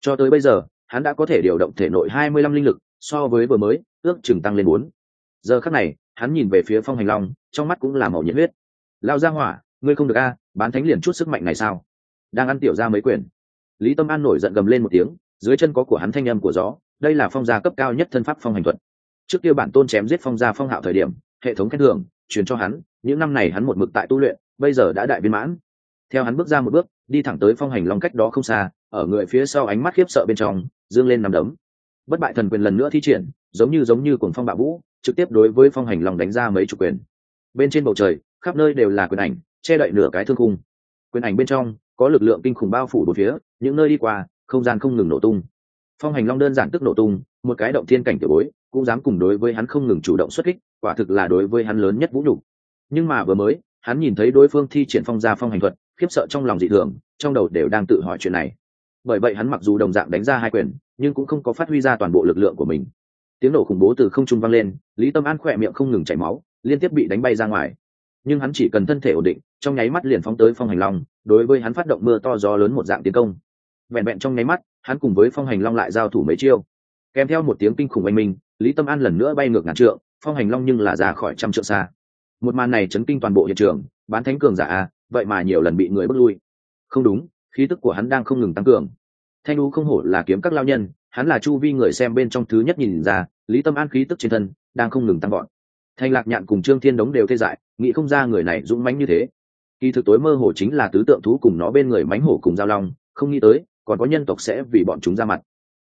S1: Cho tới bây giờ, hắn đã có thể điều động thể nội hai mươi lăm linh lực so với vừa mới, ước chừng tăng lên bốn. Giờ khắc này, hắn nhìn về phía phong hành long, trong mắt cũng là màu nhiệt huyết. Lao ra hỏa, ngươi không được a, bán thánh liền chút sức mạnh này sao? Đang ăn tiểu ra mấy quyền. Lý tâm an nổi giận gầm lên một tiếng, dưới chân có của hắn thanh âm của gió, đây là phong gia cấp cao nhất thân pháp phong hành thuật. Trước kia bản tôn chém giết phong gia phong hạo thời điểm, hệ thống khen thưởng, truyền cho hắn, những năm này hắn một mực tại tu luyện, bây giờ đã đại viên mãn. Theo hắn bước ra một bước, đi thẳng tới phong hành long cách đó không xa, ở người phía sau ánh mắt khiếp sợ bên trong, dương lên nằm đấm bất bại thần quyền lần nữa thi triển, giống như giống như cuồng phong bạo vũ, trực tiếp đối với phong hành long đánh ra mấy chục quyền. Bên trên bầu trời, khắp nơi đều là quyền ảnh, che đậy nửa cái thương khung. Quyền ảnh bên trong, có lực lượng kinh khủng bao phủ bốn phía, những nơi đi qua, không gian không ngừng nổ tung. Phong hành long đơn giản tức nổ tung, một cái động thiên cảnh tiểu bối, cũng dám cùng đối với hắn không ngừng chủ động xuất kích, quả thực là đối với hắn lớn nhất vũ nhục. Nhưng mà vừa mới, hắn nhìn thấy đối phương thi triển phong gia phong hành thuật, khiếp sợ trong lòng dị thường, trong đầu đều đang tự hỏi chuyện này bởi vậy hắn mặc dù đồng dạng đánh ra hai quyền, nhưng cũng không có phát huy ra toàn bộ lực lượng của mình. Tiếng nổ khủng bố từ không trung vang lên, lý tâm an khỏe miệng không ngừng chảy máu, liên tiếp bị đánh bay ra ngoài. Nhưng hắn chỉ cần thân thể ổn định, trong nháy mắt liền phóng tới phong hành long, đối với hắn phát động mưa to gió lớn một dạng tiến công. Vẹn vẹn trong nháy mắt, hắn cùng với phong hành long lại giao thủ mấy chiêu. Kèm theo một tiếng kinh khủng oanh minh, lý tâm an lần nữa bay ngược ngàn trượng, phong hành long nhưng là ra khỏi trăm trượng xa. Một màn này chấn kinh toàn bộ hiện trường, bán thánh cường giả a, vậy mà nhiều lần bị người bước lui. Không đúng khí tức của hắn đang không ngừng tăng cường. Thanh đu không hổ là kiếm các lao nhân, hắn là chu vi người xem bên trong thứ nhất nhìn ra, lý tâm an khí tức trên thân đang không ngừng tăng gọn thanh lạc nhạn cùng trương thiên đống đều tê dại, nghĩ không ra người này dũng mãnh như thế. Kỳ thực tối mơ hồ chính là tứ tượng thú cùng nó bên người mánh hổ cùng giao long, không nghĩ tới, còn có nhân tộc sẽ vì bọn chúng ra mặt.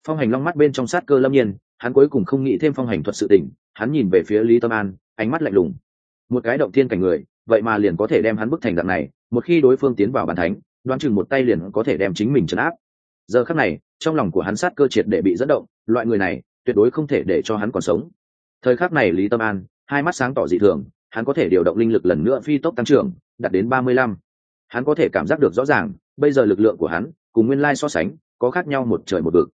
S1: Phong hành long mắt bên trong sát cơ lâm nhiên, hắn cuối cùng không nghĩ thêm phong hành thuật sự tình, hắn nhìn về phía lý tâm an, ánh mắt lạnh lùng. Một cái động thiên cảnh người, vậy mà liền có thể đem hắn bức thành dạng này, một khi đối phương tiến vào bàn thánh đoán chừng một tay liền có thể đem chính mình trấn áp. Giờ khắc này, trong lòng của hắn sát cơ triệt để bị dẫn động, loại người này, tuyệt đối không thể để cho hắn còn sống. Thời khắc này lý tâm an, hai mắt sáng tỏ dị thường, hắn có thể điều động linh lực lần nữa phi tốc tăng trưởng, đạt đến ba mươi lăm. Hắn có thể cảm giác được rõ ràng, bây giờ lực lượng của hắn, cùng nguyên lai so sánh, có khác nhau một trời một vực.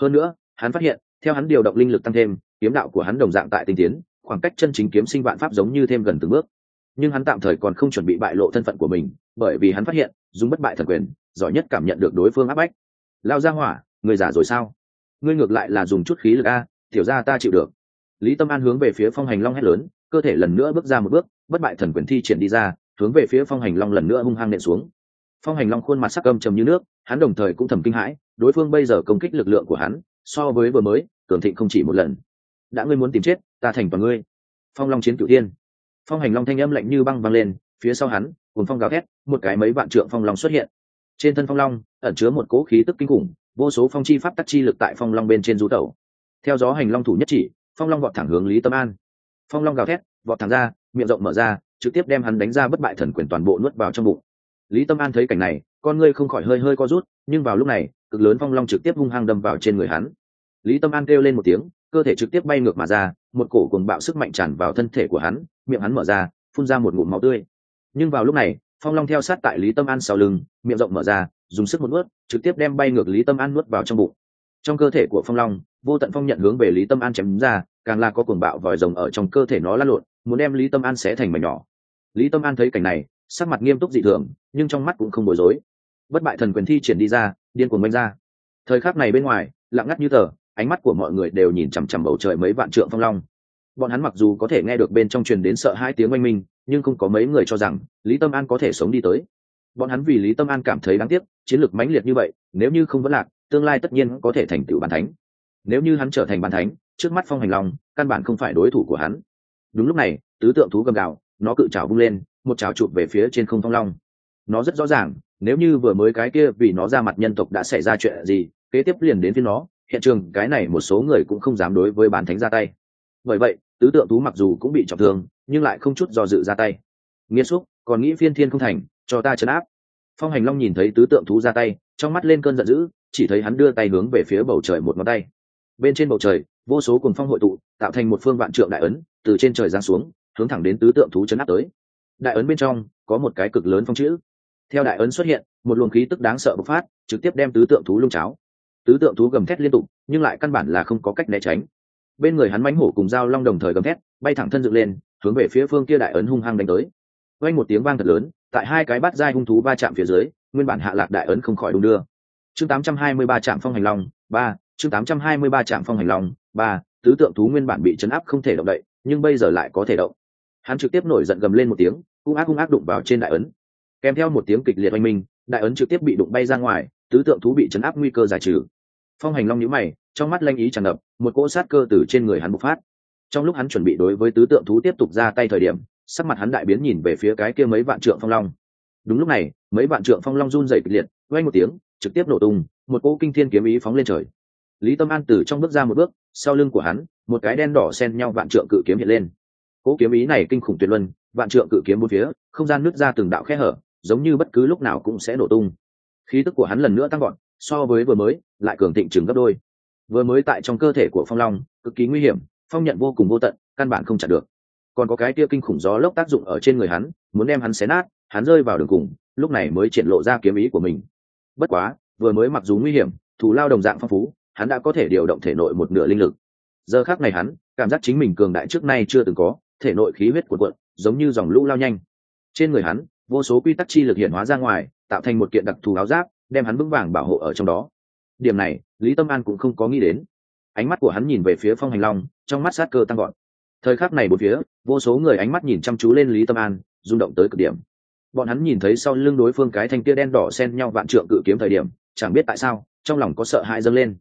S1: Hơn nữa, hắn phát hiện, theo hắn điều động linh lực tăng thêm, kiếm đạo của hắn đồng dạng tại tinh tiến, khoảng cách chân chính kiếm sinh vạn pháp giống như thêm gần từng bước nhưng hắn tạm thời còn không chuẩn bị bại lộ thân phận của mình, bởi vì hắn phát hiện, dùng bất bại thần quyền, giỏi nhất cảm nhận được đối phương áp bách. Lao ra hỏa, người giả rồi sao? Ngươi ngược lại là dùng chút khí lực a, tiểu ra ta chịu được. Lý tâm an hướng về phía phong hành long hét lớn, cơ thể lần nữa bước ra một bước, bất bại thần quyền thi triển đi ra, hướng về phía phong hành long lần nữa hung hăng nện xuống. Phong hành long khuôn mặt sắc âm trầm như nước, hắn đồng thời cũng thầm kinh hãi, đối phương bây giờ công kích lực lượng của hắn, so với vừa mới, cường thịnh không chỉ một lần. Đã ngươi muốn tìm chết, ta thành toàn ngươi. Phong long chiến cửu thiên phong hành long thanh âm lạnh như băng văng lên, phía sau hắn cùng phong gào thét, một cái mấy vạn trượng phong long xuất hiện. Trên thân phong long, ẩn chứa một cố khí tức kinh khủng, vô số phong chi pháp tắc chi lực tại phong long bên trên du tẩu. Theo gió hành long thủ nhất chỉ, phong long vọt thẳng hướng lý tâm an. Phong long gào thét, vọt thẳng ra, miệng rộng mở ra, trực tiếp đem hắn đánh ra bất bại thần quyền toàn bộ nuốt vào trong bụng. Lý tâm an thấy cảnh này, con ngươi không khỏi hơi hơi co rút, nhưng vào lúc này, cực lớn phong long trực tiếp hung hăng đâm vào trên người hắn. Lý tâm an kêu lên một tiếng, cơ thể trực tiếp bay ngược mà ra, một cổ cùng bạo sức mạnh tràn vào thân thể của hắn miệng hắn mở ra, phun ra một ngụm máu tươi. Nhưng vào lúc này, phong long theo sát tại lý tâm an sau lưng, miệng rộng mở ra, dùng sức một nuốt, trực tiếp đem bay ngược lý tâm an nuốt vào trong bụng. Trong cơ thể của phong long, vô tận phong nhận hướng về lý tâm an chém ra, càng là có cuồng bạo vòi rồng ở trong cơ thể nó lăn lộn, muốn đem lý tâm an xé thành mảnh nhỏ. Lý tâm an thấy cảnh này, sắc mặt nghiêm túc dị thường, nhưng trong mắt cũng không bối rối. Bất bại thần quyền thi triển đi ra, điên cuồng manh ra. Thời khắc này bên ngoài, lặng ngắt như tờ, ánh mắt của mọi người đều nhìn chằm chằm bầu trời mấy vạn trượng phong long bọn hắn mặc dù có thể nghe được bên trong truyền đến sợ hai tiếng oanh minh, nhưng không có mấy người cho rằng lý tâm an có thể sống đi tới. Bọn hắn vì lý tâm an cảm thấy đáng tiếc, chiến lược mãnh liệt như vậy, nếu như không vẫn lạc, tương lai tất nhiên có thể thành tựu bàn thánh. Nếu như hắn trở thành bàn thánh, trước mắt phong hành long căn bản không phải đối thủ của hắn. Đúng lúc này, tứ tượng thú gầm gào, nó cự trào vung lên, một trào chụp về phía trên không phong long. Nó rất rõ ràng, nếu như vừa mới cái kia vì nó ra mặt nhân tộc đã xảy ra chuyện gì, kế tiếp liền đến phía nó, hiện trường cái này một số người cũng không dám đối với bán thánh ra tay bởi vậy, tứ tượng thú mặc dù cũng bị trọng thương, nhưng lại không chút do dự ra tay. Nghiêm xúc, còn nghĩ phiên thiên không thành, cho ta chấn áp. Phong hành long nhìn thấy tứ tượng thú ra tay, trong mắt lên cơn giận dữ, chỉ thấy hắn đưa tay hướng về phía bầu trời một ngón tay. Bên trên bầu trời, vô số cùng phong hội tụ, tạo thành một phương vạn trượng đại ấn, từ trên trời giáng xuống, hướng thẳng đến tứ tượng thú chấn áp tới. Đại ấn bên trong, có một cái cực lớn phong chữ. Theo đại ấn xuất hiện, một luồng khí tức đáng sợ bộc phát, trực tiếp đem tứ tượng thú lung cháo. Tứ tượng thú gầm thét liên tục, nhưng lại căn bản là không có cách né tránh bên người hắn mánh hổ cùng dao long đồng thời gầm thét, bay thẳng thân dựng lên, hướng về phía phương kia đại ấn hung hăng đánh tới. Quanh một tiếng vang thật lớn, tại hai cái bát dai hung thú va chạm phía dưới, nguyên bản hạ lạc đại ấn không khỏi đung đưa. Chương 823 trạm phong hành long, ba, chương 823 trạm phong hành long, ba, tứ tượng thú nguyên bản bị chấn áp không thể động đậy, nhưng bây giờ lại có thể động. Hắn trực tiếp nổi giận gầm lên một tiếng, hung ác hung ác đụng vào trên đại ấn. Kèm theo một tiếng kịch liệt oanh minh, đại ấn trực tiếp bị đụng bay ra ngoài, tứ tượng thú bị chấn áp nguy cơ giải trừ. Phong hành long nhíu mày, trong mắt lanh ý tràn ngập một cỗ sát cơ từ trên người hắn bộc phát. Trong lúc hắn chuẩn bị đối với tứ tượng thú tiếp tục ra tay thời điểm, sắc mặt hắn đại biến nhìn về phía cái kia mấy vạn trượng phong long. Đúng lúc này, mấy vạn trượng phong long run dày kịch liệt, quay một tiếng, trực tiếp nổ tung, một cỗ kinh thiên kiếm ý phóng lên trời. Lý tâm an từ trong bước ra một bước, sau lưng của hắn, một cái đen đỏ xen nhau vạn trượng cự kiếm hiện lên. Cỗ kiếm ý này kinh khủng tuyệt luân, vạn trượng cự kiếm bốn phía, không gian nứt ra từng đạo khe hở, giống như bất cứ lúc nào cũng sẽ nổ tung. Khí tức của hắn lần nữa tăng gọn so với vừa mới, lại cường thịnh chừng gấp đôi vừa mới tại trong cơ thể của phong long, cực kỳ nguy hiểm, phong nhận vô cùng vô tận, căn bản không chặn được. Còn có cái tia kinh khủng gió lốc tác dụng ở trên người hắn, muốn đem hắn xé nát, hắn rơi vào đường cùng, lúc này mới triển lộ ra kiếm ý của mình. Bất quá, vừa mới mặc dù nguy hiểm, thù lao đồng dạng phong phú, hắn đã có thể điều động thể nội một nửa linh lực. Giờ khác này hắn, cảm giác chính mình cường đại trước nay chưa từng có, thể nội khí huyết cuộn cuộn, giống như dòng lũ lao nhanh. Trên người hắn, vô số quy tắc chi lực hiện hóa ra ngoài, tạo thành một kiện đặc thù áo giáp, đem hắn vững vàng bảo hộ ở trong đó điểm này, lý tâm an cũng không có nghĩ đến. Ánh mắt của hắn nhìn về phía phong hành long, trong mắt sát cơ tăng gọn thời khắc này bốn phía, vô số người ánh mắt nhìn chăm chú lên lý tâm an, rung động tới cực điểm. Bọn hắn nhìn thấy sau lưng đối phương cái thanh kia đen đỏ xen nhau vạn trượng cự kiếm thời điểm, chẳng biết tại sao, trong lòng có sợ hãi dâng lên.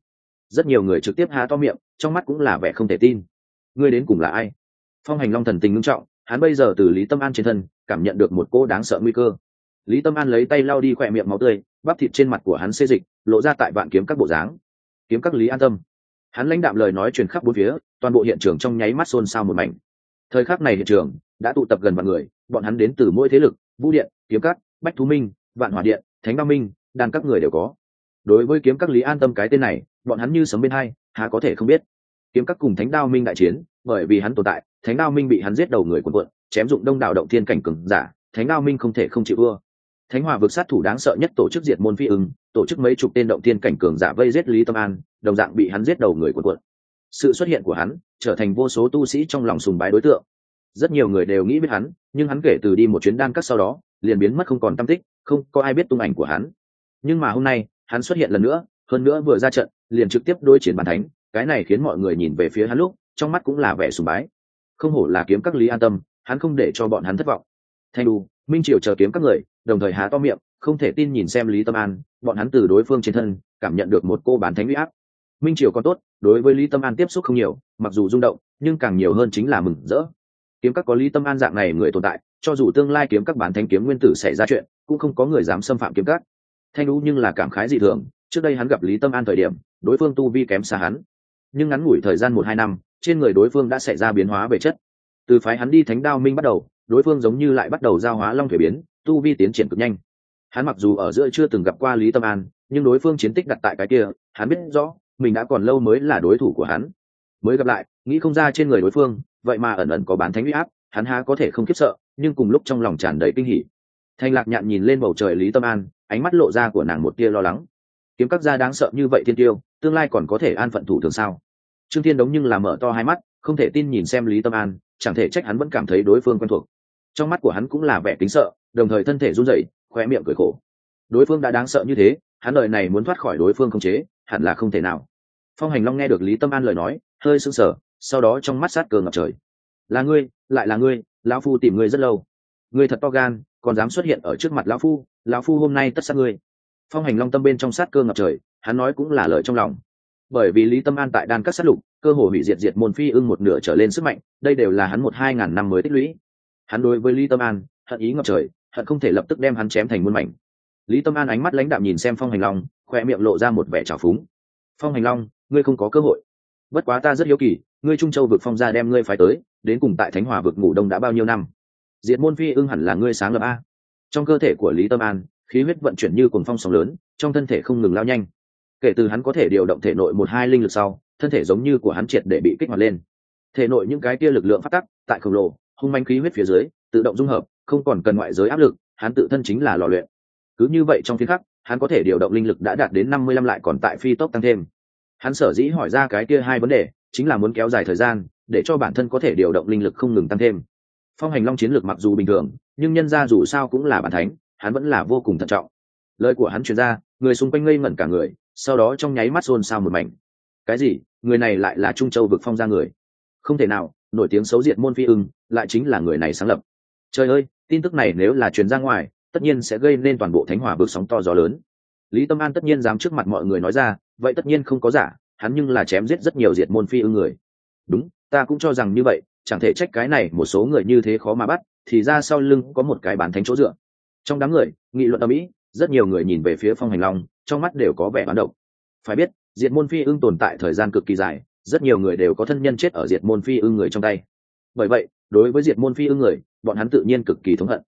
S1: Rất nhiều người trực tiếp há to miệng, trong mắt cũng là vẻ không thể tin. Ngươi đến cùng là ai? Phong hành long thần tình ngưng trọng, hắn bây giờ từ lý tâm an trên thân, cảm nhận được một cô đáng sợ nguy cơ. Lý tâm an lấy tay lau đi khỏe miệng máu tươi, bắp thịt trên mặt của hắn xê dịch lộ ra tại vạn kiếm các bộ dáng. Kiếm các lý an tâm. Hắn lãnh đạm lời nói truyền khắp bốn phía, toàn bộ hiện trường trong nháy mắt xôn xao một mảnh. Thời khắc này hiện trường đã tụ tập gần vạn người, bọn hắn đến từ mỗi thế lực, vũ điện, kiếm các, bách thú minh, vạn hỏa điện, thánh ba minh, đàn các người đều có. Đối với kiếm các lý an tâm cái tên này, bọn hắn như sấm bên hai, há có thể không biết. Kiếm các cùng thánh đao minh đại chiến, bởi vì hắn tồn tại, thánh đao minh bị hắn giết đầu người quần quận chém dụng đông đảo động thiên cảnh cừng giả, thánh đao minh không thể không chịu ưa thánh hòa vực sát thủ đáng sợ nhất tổ chức diệt môn phi ưng, tổ chức mấy chục tên động thiên cảnh cường giả vây giết lý tâm an, đồng dạng bị hắn giết đầu người quần quận sự xuất hiện của hắn trở thành vô số tu sĩ trong lòng sùng bái đối tượng. Rất nhiều người đều nghĩ biết hắn, nhưng hắn kể từ đi một chuyến đan cắt sau đó, liền biến mất không còn tâm tích, không có ai biết tung ảnh của hắn. Nhưng mà hôm nay, hắn xuất hiện lần nữa, hơn nữa vừa ra trận, liền trực tiếp đối chiến bàn thánh, cái này khiến mọi người nhìn về phía hắn lúc, trong mắt cũng là vẻ sùng bái. Không hổ là kiếm các lý an tâm, hắn không để cho bọn hắn thất vọng thanh đu, minh triều chờ kiếm các người, đồng thời há to miệng, không thể tin nhìn xem lý tâm an, bọn hắn từ đối phương trên thân, cảm nhận được một cô bán thánh uy áp. Minh triều còn tốt, đối với lý tâm an tiếp xúc không nhiều, mặc dù rung động, nhưng càng nhiều hơn chính là mừng rỡ. Kiếm các có lý tâm an dạng này người tồn tại, cho dù tương lai kiếm các bán thánh kiếm nguyên tử xảy ra chuyện, cũng không có người dám xâm phạm kiếm các. Thanh đu nhưng là cảm khái dị thường, trước đây hắn gặp lý tâm an thời điểm, đối phương tu vi kém xa hắn. Nhưng ngắn ngủi thời gian một hai năm, trên người đối phương đã xảy ra biến hóa về chất. Từ phái hắn đi thánh đao minh bắt đầu đối phương giống như lại bắt đầu giao hóa long thủy biến, tu vi tiến triển cực nhanh. Hắn mặc dù ở giữa chưa từng gặp qua lý tâm an, nhưng đối phương chiến tích đặt tại cái kia, hắn biết rõ, mình đã còn lâu mới là đối thủ của hắn. Mới gặp lại, nghĩ không ra trên người đối phương, vậy mà ẩn ẩn có bán thánh huy áp, hắn há có thể không khiếp sợ, nhưng cùng lúc trong lòng tràn đầy kinh hỉ. Thanh lạc nhạn nhìn lên bầu trời lý tâm an, ánh mắt lộ ra của nàng một tia lo lắng. Kiếm các gia đáng sợ như vậy thiên tiêu, tương lai còn có thể an phận thủ thường sao? Trương thiên đống nhưng là mở to hai mắt, không thể tin nhìn xem lý tâm an, chẳng thể trách hắn vẫn cảm thấy đối phương quen thuộc trong mắt của hắn cũng là vẻ kính sợ, đồng thời thân thể run rẩy khoe miệng cười khổ. Đối phương đã đáng sợ như thế, hắn lời này muốn thoát khỏi đối phương không chế, hẳn là không thể nào. Phong hành long nghe được lý tâm an lời nói, hơi sưng sờ, sau đó trong mắt sát cờ ngập trời. Là ngươi, lại là ngươi, lão phu tìm ngươi rất lâu. Ngươi thật to gan, còn dám xuất hiện ở trước mặt lão phu lão phu hôm nay tất sát ngươi. Phong hành long tâm bên trong sát cơ ngập trời, hắn nói cũng là lời trong lòng. Bởi vì lý tâm an tại đan các sát lục, cơ hồ hủy diệt diệt môn phi ưng một nửa trở lên sức mạnh, đây đều là hắn một hai ngàn năm mới tích lũy hắn đối với lý tâm an, hận ý ngập trời, hận không thể lập tức đem hắn chém thành muôn mảnh. Lý tâm an ánh mắt lãnh đạm nhìn xem phong hành long khoe miệng lộ ra một vẻ trào phúng. Phong hành long, ngươi không có cơ hội. Bất quá ta rất hiếu kỳ, ngươi trung châu vực phong gia đem ngươi phải tới, đến cùng tại thánh hòa vực ngủ đông đã bao nhiêu năm? Diệt môn phi ưng hẳn là ngươi sáng lập a. Trong cơ thể của lý tâm an, khí huyết vận chuyển như cuồng phong sóng lớn, trong thân thể không ngừng lao nhanh. Kể từ hắn có thể điều động thể nội một hai linh lực sau, thân thể giống như của hắn triệt để bị kích hoạt lên. Thể nội những cái kia lực lượng phát tắc, tại khổng lồ hung manh khí huyết phía dưới, tự động dung hợp, không còn cần ngoại giới áp lực, hắn tự thân chính là lò luyện. Cứ như vậy trong phiên khắc, hắn có thể điều động linh lực đã đạt đến năm mươi lăm lại còn tại phi tốc tăng thêm. Hắn sở dĩ hỏi ra cái kia hai vấn đề, chính là muốn kéo dài thời gian, để cho bản thân có thể điều động linh lực không ngừng tăng thêm. Phong hành long chiến lược mặc dù bình thường, nhưng nhân ra dù sao cũng là bản thánh, hắn vẫn là vô cùng thận trọng. Lời của hắn truyền ra, người xung quanh ngây ngẩn cả người, sau đó trong nháy mắt xôn xao một mảnh. Cái gì? Người này lại là trung châu vực phong ra người. Không thể nào nổi tiếng xấu diệt môn phi ưng, lại chính là người này sáng lập. Trời ơi, tin tức này nếu là truyền ra ngoài, tất nhiên sẽ gây nên toàn bộ thánh hòa bước sóng to gió lớn. Lý tâm an tất nhiên dám trước mặt mọi người nói ra, vậy tất nhiên không có giả, hắn nhưng là chém giết rất nhiều diệt môn phi ưng người. Đúng, ta cũng cho rằng như vậy, chẳng thể trách cái này một số người như thế khó mà bắt, thì ra sau lưng có một cái bán thánh chỗ dựa. Trong đám người, nghị luận ở mỹ rất nhiều người nhìn về phía phong hành long, trong mắt đều có vẻ bán động phải biết, diệt môn phi ưng tồn tại thời gian cực kỳ dài rất nhiều người đều có thân nhân chết ở diệt môn phi ưng người trong tay. Bởi vậy, đối với diệt môn phi ưng người, bọn hắn tự nhiên cực kỳ thống hận.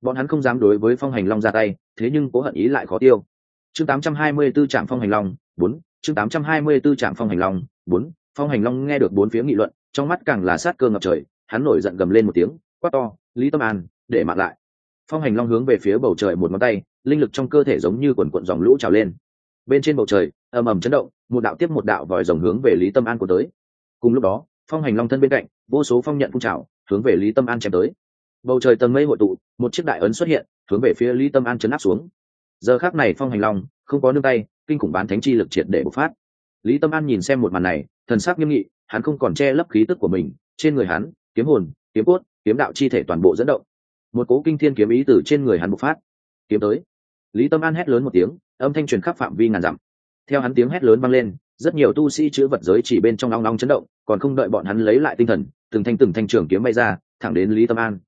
S1: Bọn hắn không dám đối với phong hành long ra tay, thế nhưng cố hận ý lại khó tiêu. Chương 824 trạm phong hành long, bốn, chương 824 trạm phong hành long, bốn, phong hành long nghe được bốn phía nghị luận, trong mắt càng là sát cơ ngập trời, hắn nổi giận gầm lên một tiếng, quát to, lý tâm an, để mạng lại. Phong hành long hướng về phía bầu trời một ngón tay, linh lực trong cơ thể giống như quần quận dòng lũ trào lên. Bên trên bầu trời, ầm ầm chấn động một đạo tiếp một đạo vòi rồng hướng về lý tâm an của tới. Cùng lúc đó, phong hành long thân bên cạnh, vô số phong nhận phun trào, hướng về lý tâm an chém tới. Bầu trời tầng mây hội tụ, một chiếc đại ấn xuất hiện, hướng về phía lý tâm an chấn áp xuống. Giờ khác này phong hành long không có nương tay, kinh khủng bán thánh chi lực triệt để bộc phát. Lý tâm an nhìn xem một màn này, thần sắc nghiêm nghị, hắn không còn che lấp khí tức của mình, trên người hắn, kiếm hồn, kiếm cốt, kiếm đạo chi thể toàn bộ dẫn động. Một cố kinh thiên kiếm ý từ trên người hắn bộc phát, kiếm tới. Lý tâm an hét lớn một tiếng, âm thanh truyền khắp phạm vi ngàn dặm theo hắn tiếng hét lớn vang lên, rất nhiều tu sĩ chữ vật giới chỉ bên trong long long chấn động, còn không đợi bọn hắn lấy lại tinh thần, từng thanh từng thanh trường kiếm bay ra, thẳng đến lý tâm an.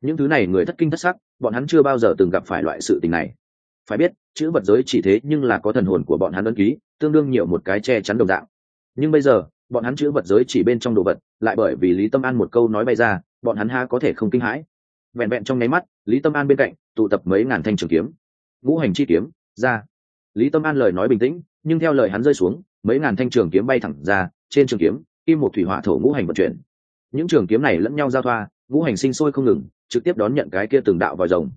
S1: Những thứ này người thất kinh thất sắc, bọn hắn chưa bao giờ từng gặp phải loại sự tình này. Phải biết, chữ vật giới chỉ thế nhưng là có thần hồn của bọn hắn ấn ký, tương đương nhiều một cái che chắn đồng dạng. Nhưng bây giờ, bọn hắn chữ vật giới chỉ bên trong đồ vật, lại bởi vì lý tâm an một câu nói bay ra, bọn hắn ha có thể không kinh hãi. Vẹn vẹn trong nháy mắt, lý tâm an bên cạnh, tụ tập mấy ngàn thanh trường kiếm. Ngũ hành chi kiếm, ra lý tâm an lời nói bình tĩnh, nhưng theo lời hắn rơi xuống, mấy ngàn thanh trường kiếm bay thẳng ra, trên trường kiếm, kim một thủy hỏa thổ ngũ hành vận chuyển. Những trường kiếm này lẫn nhau giao thoa, ngũ hành sinh sôi không ngừng, trực tiếp đón nhận cái kia từng đạo vào rồng.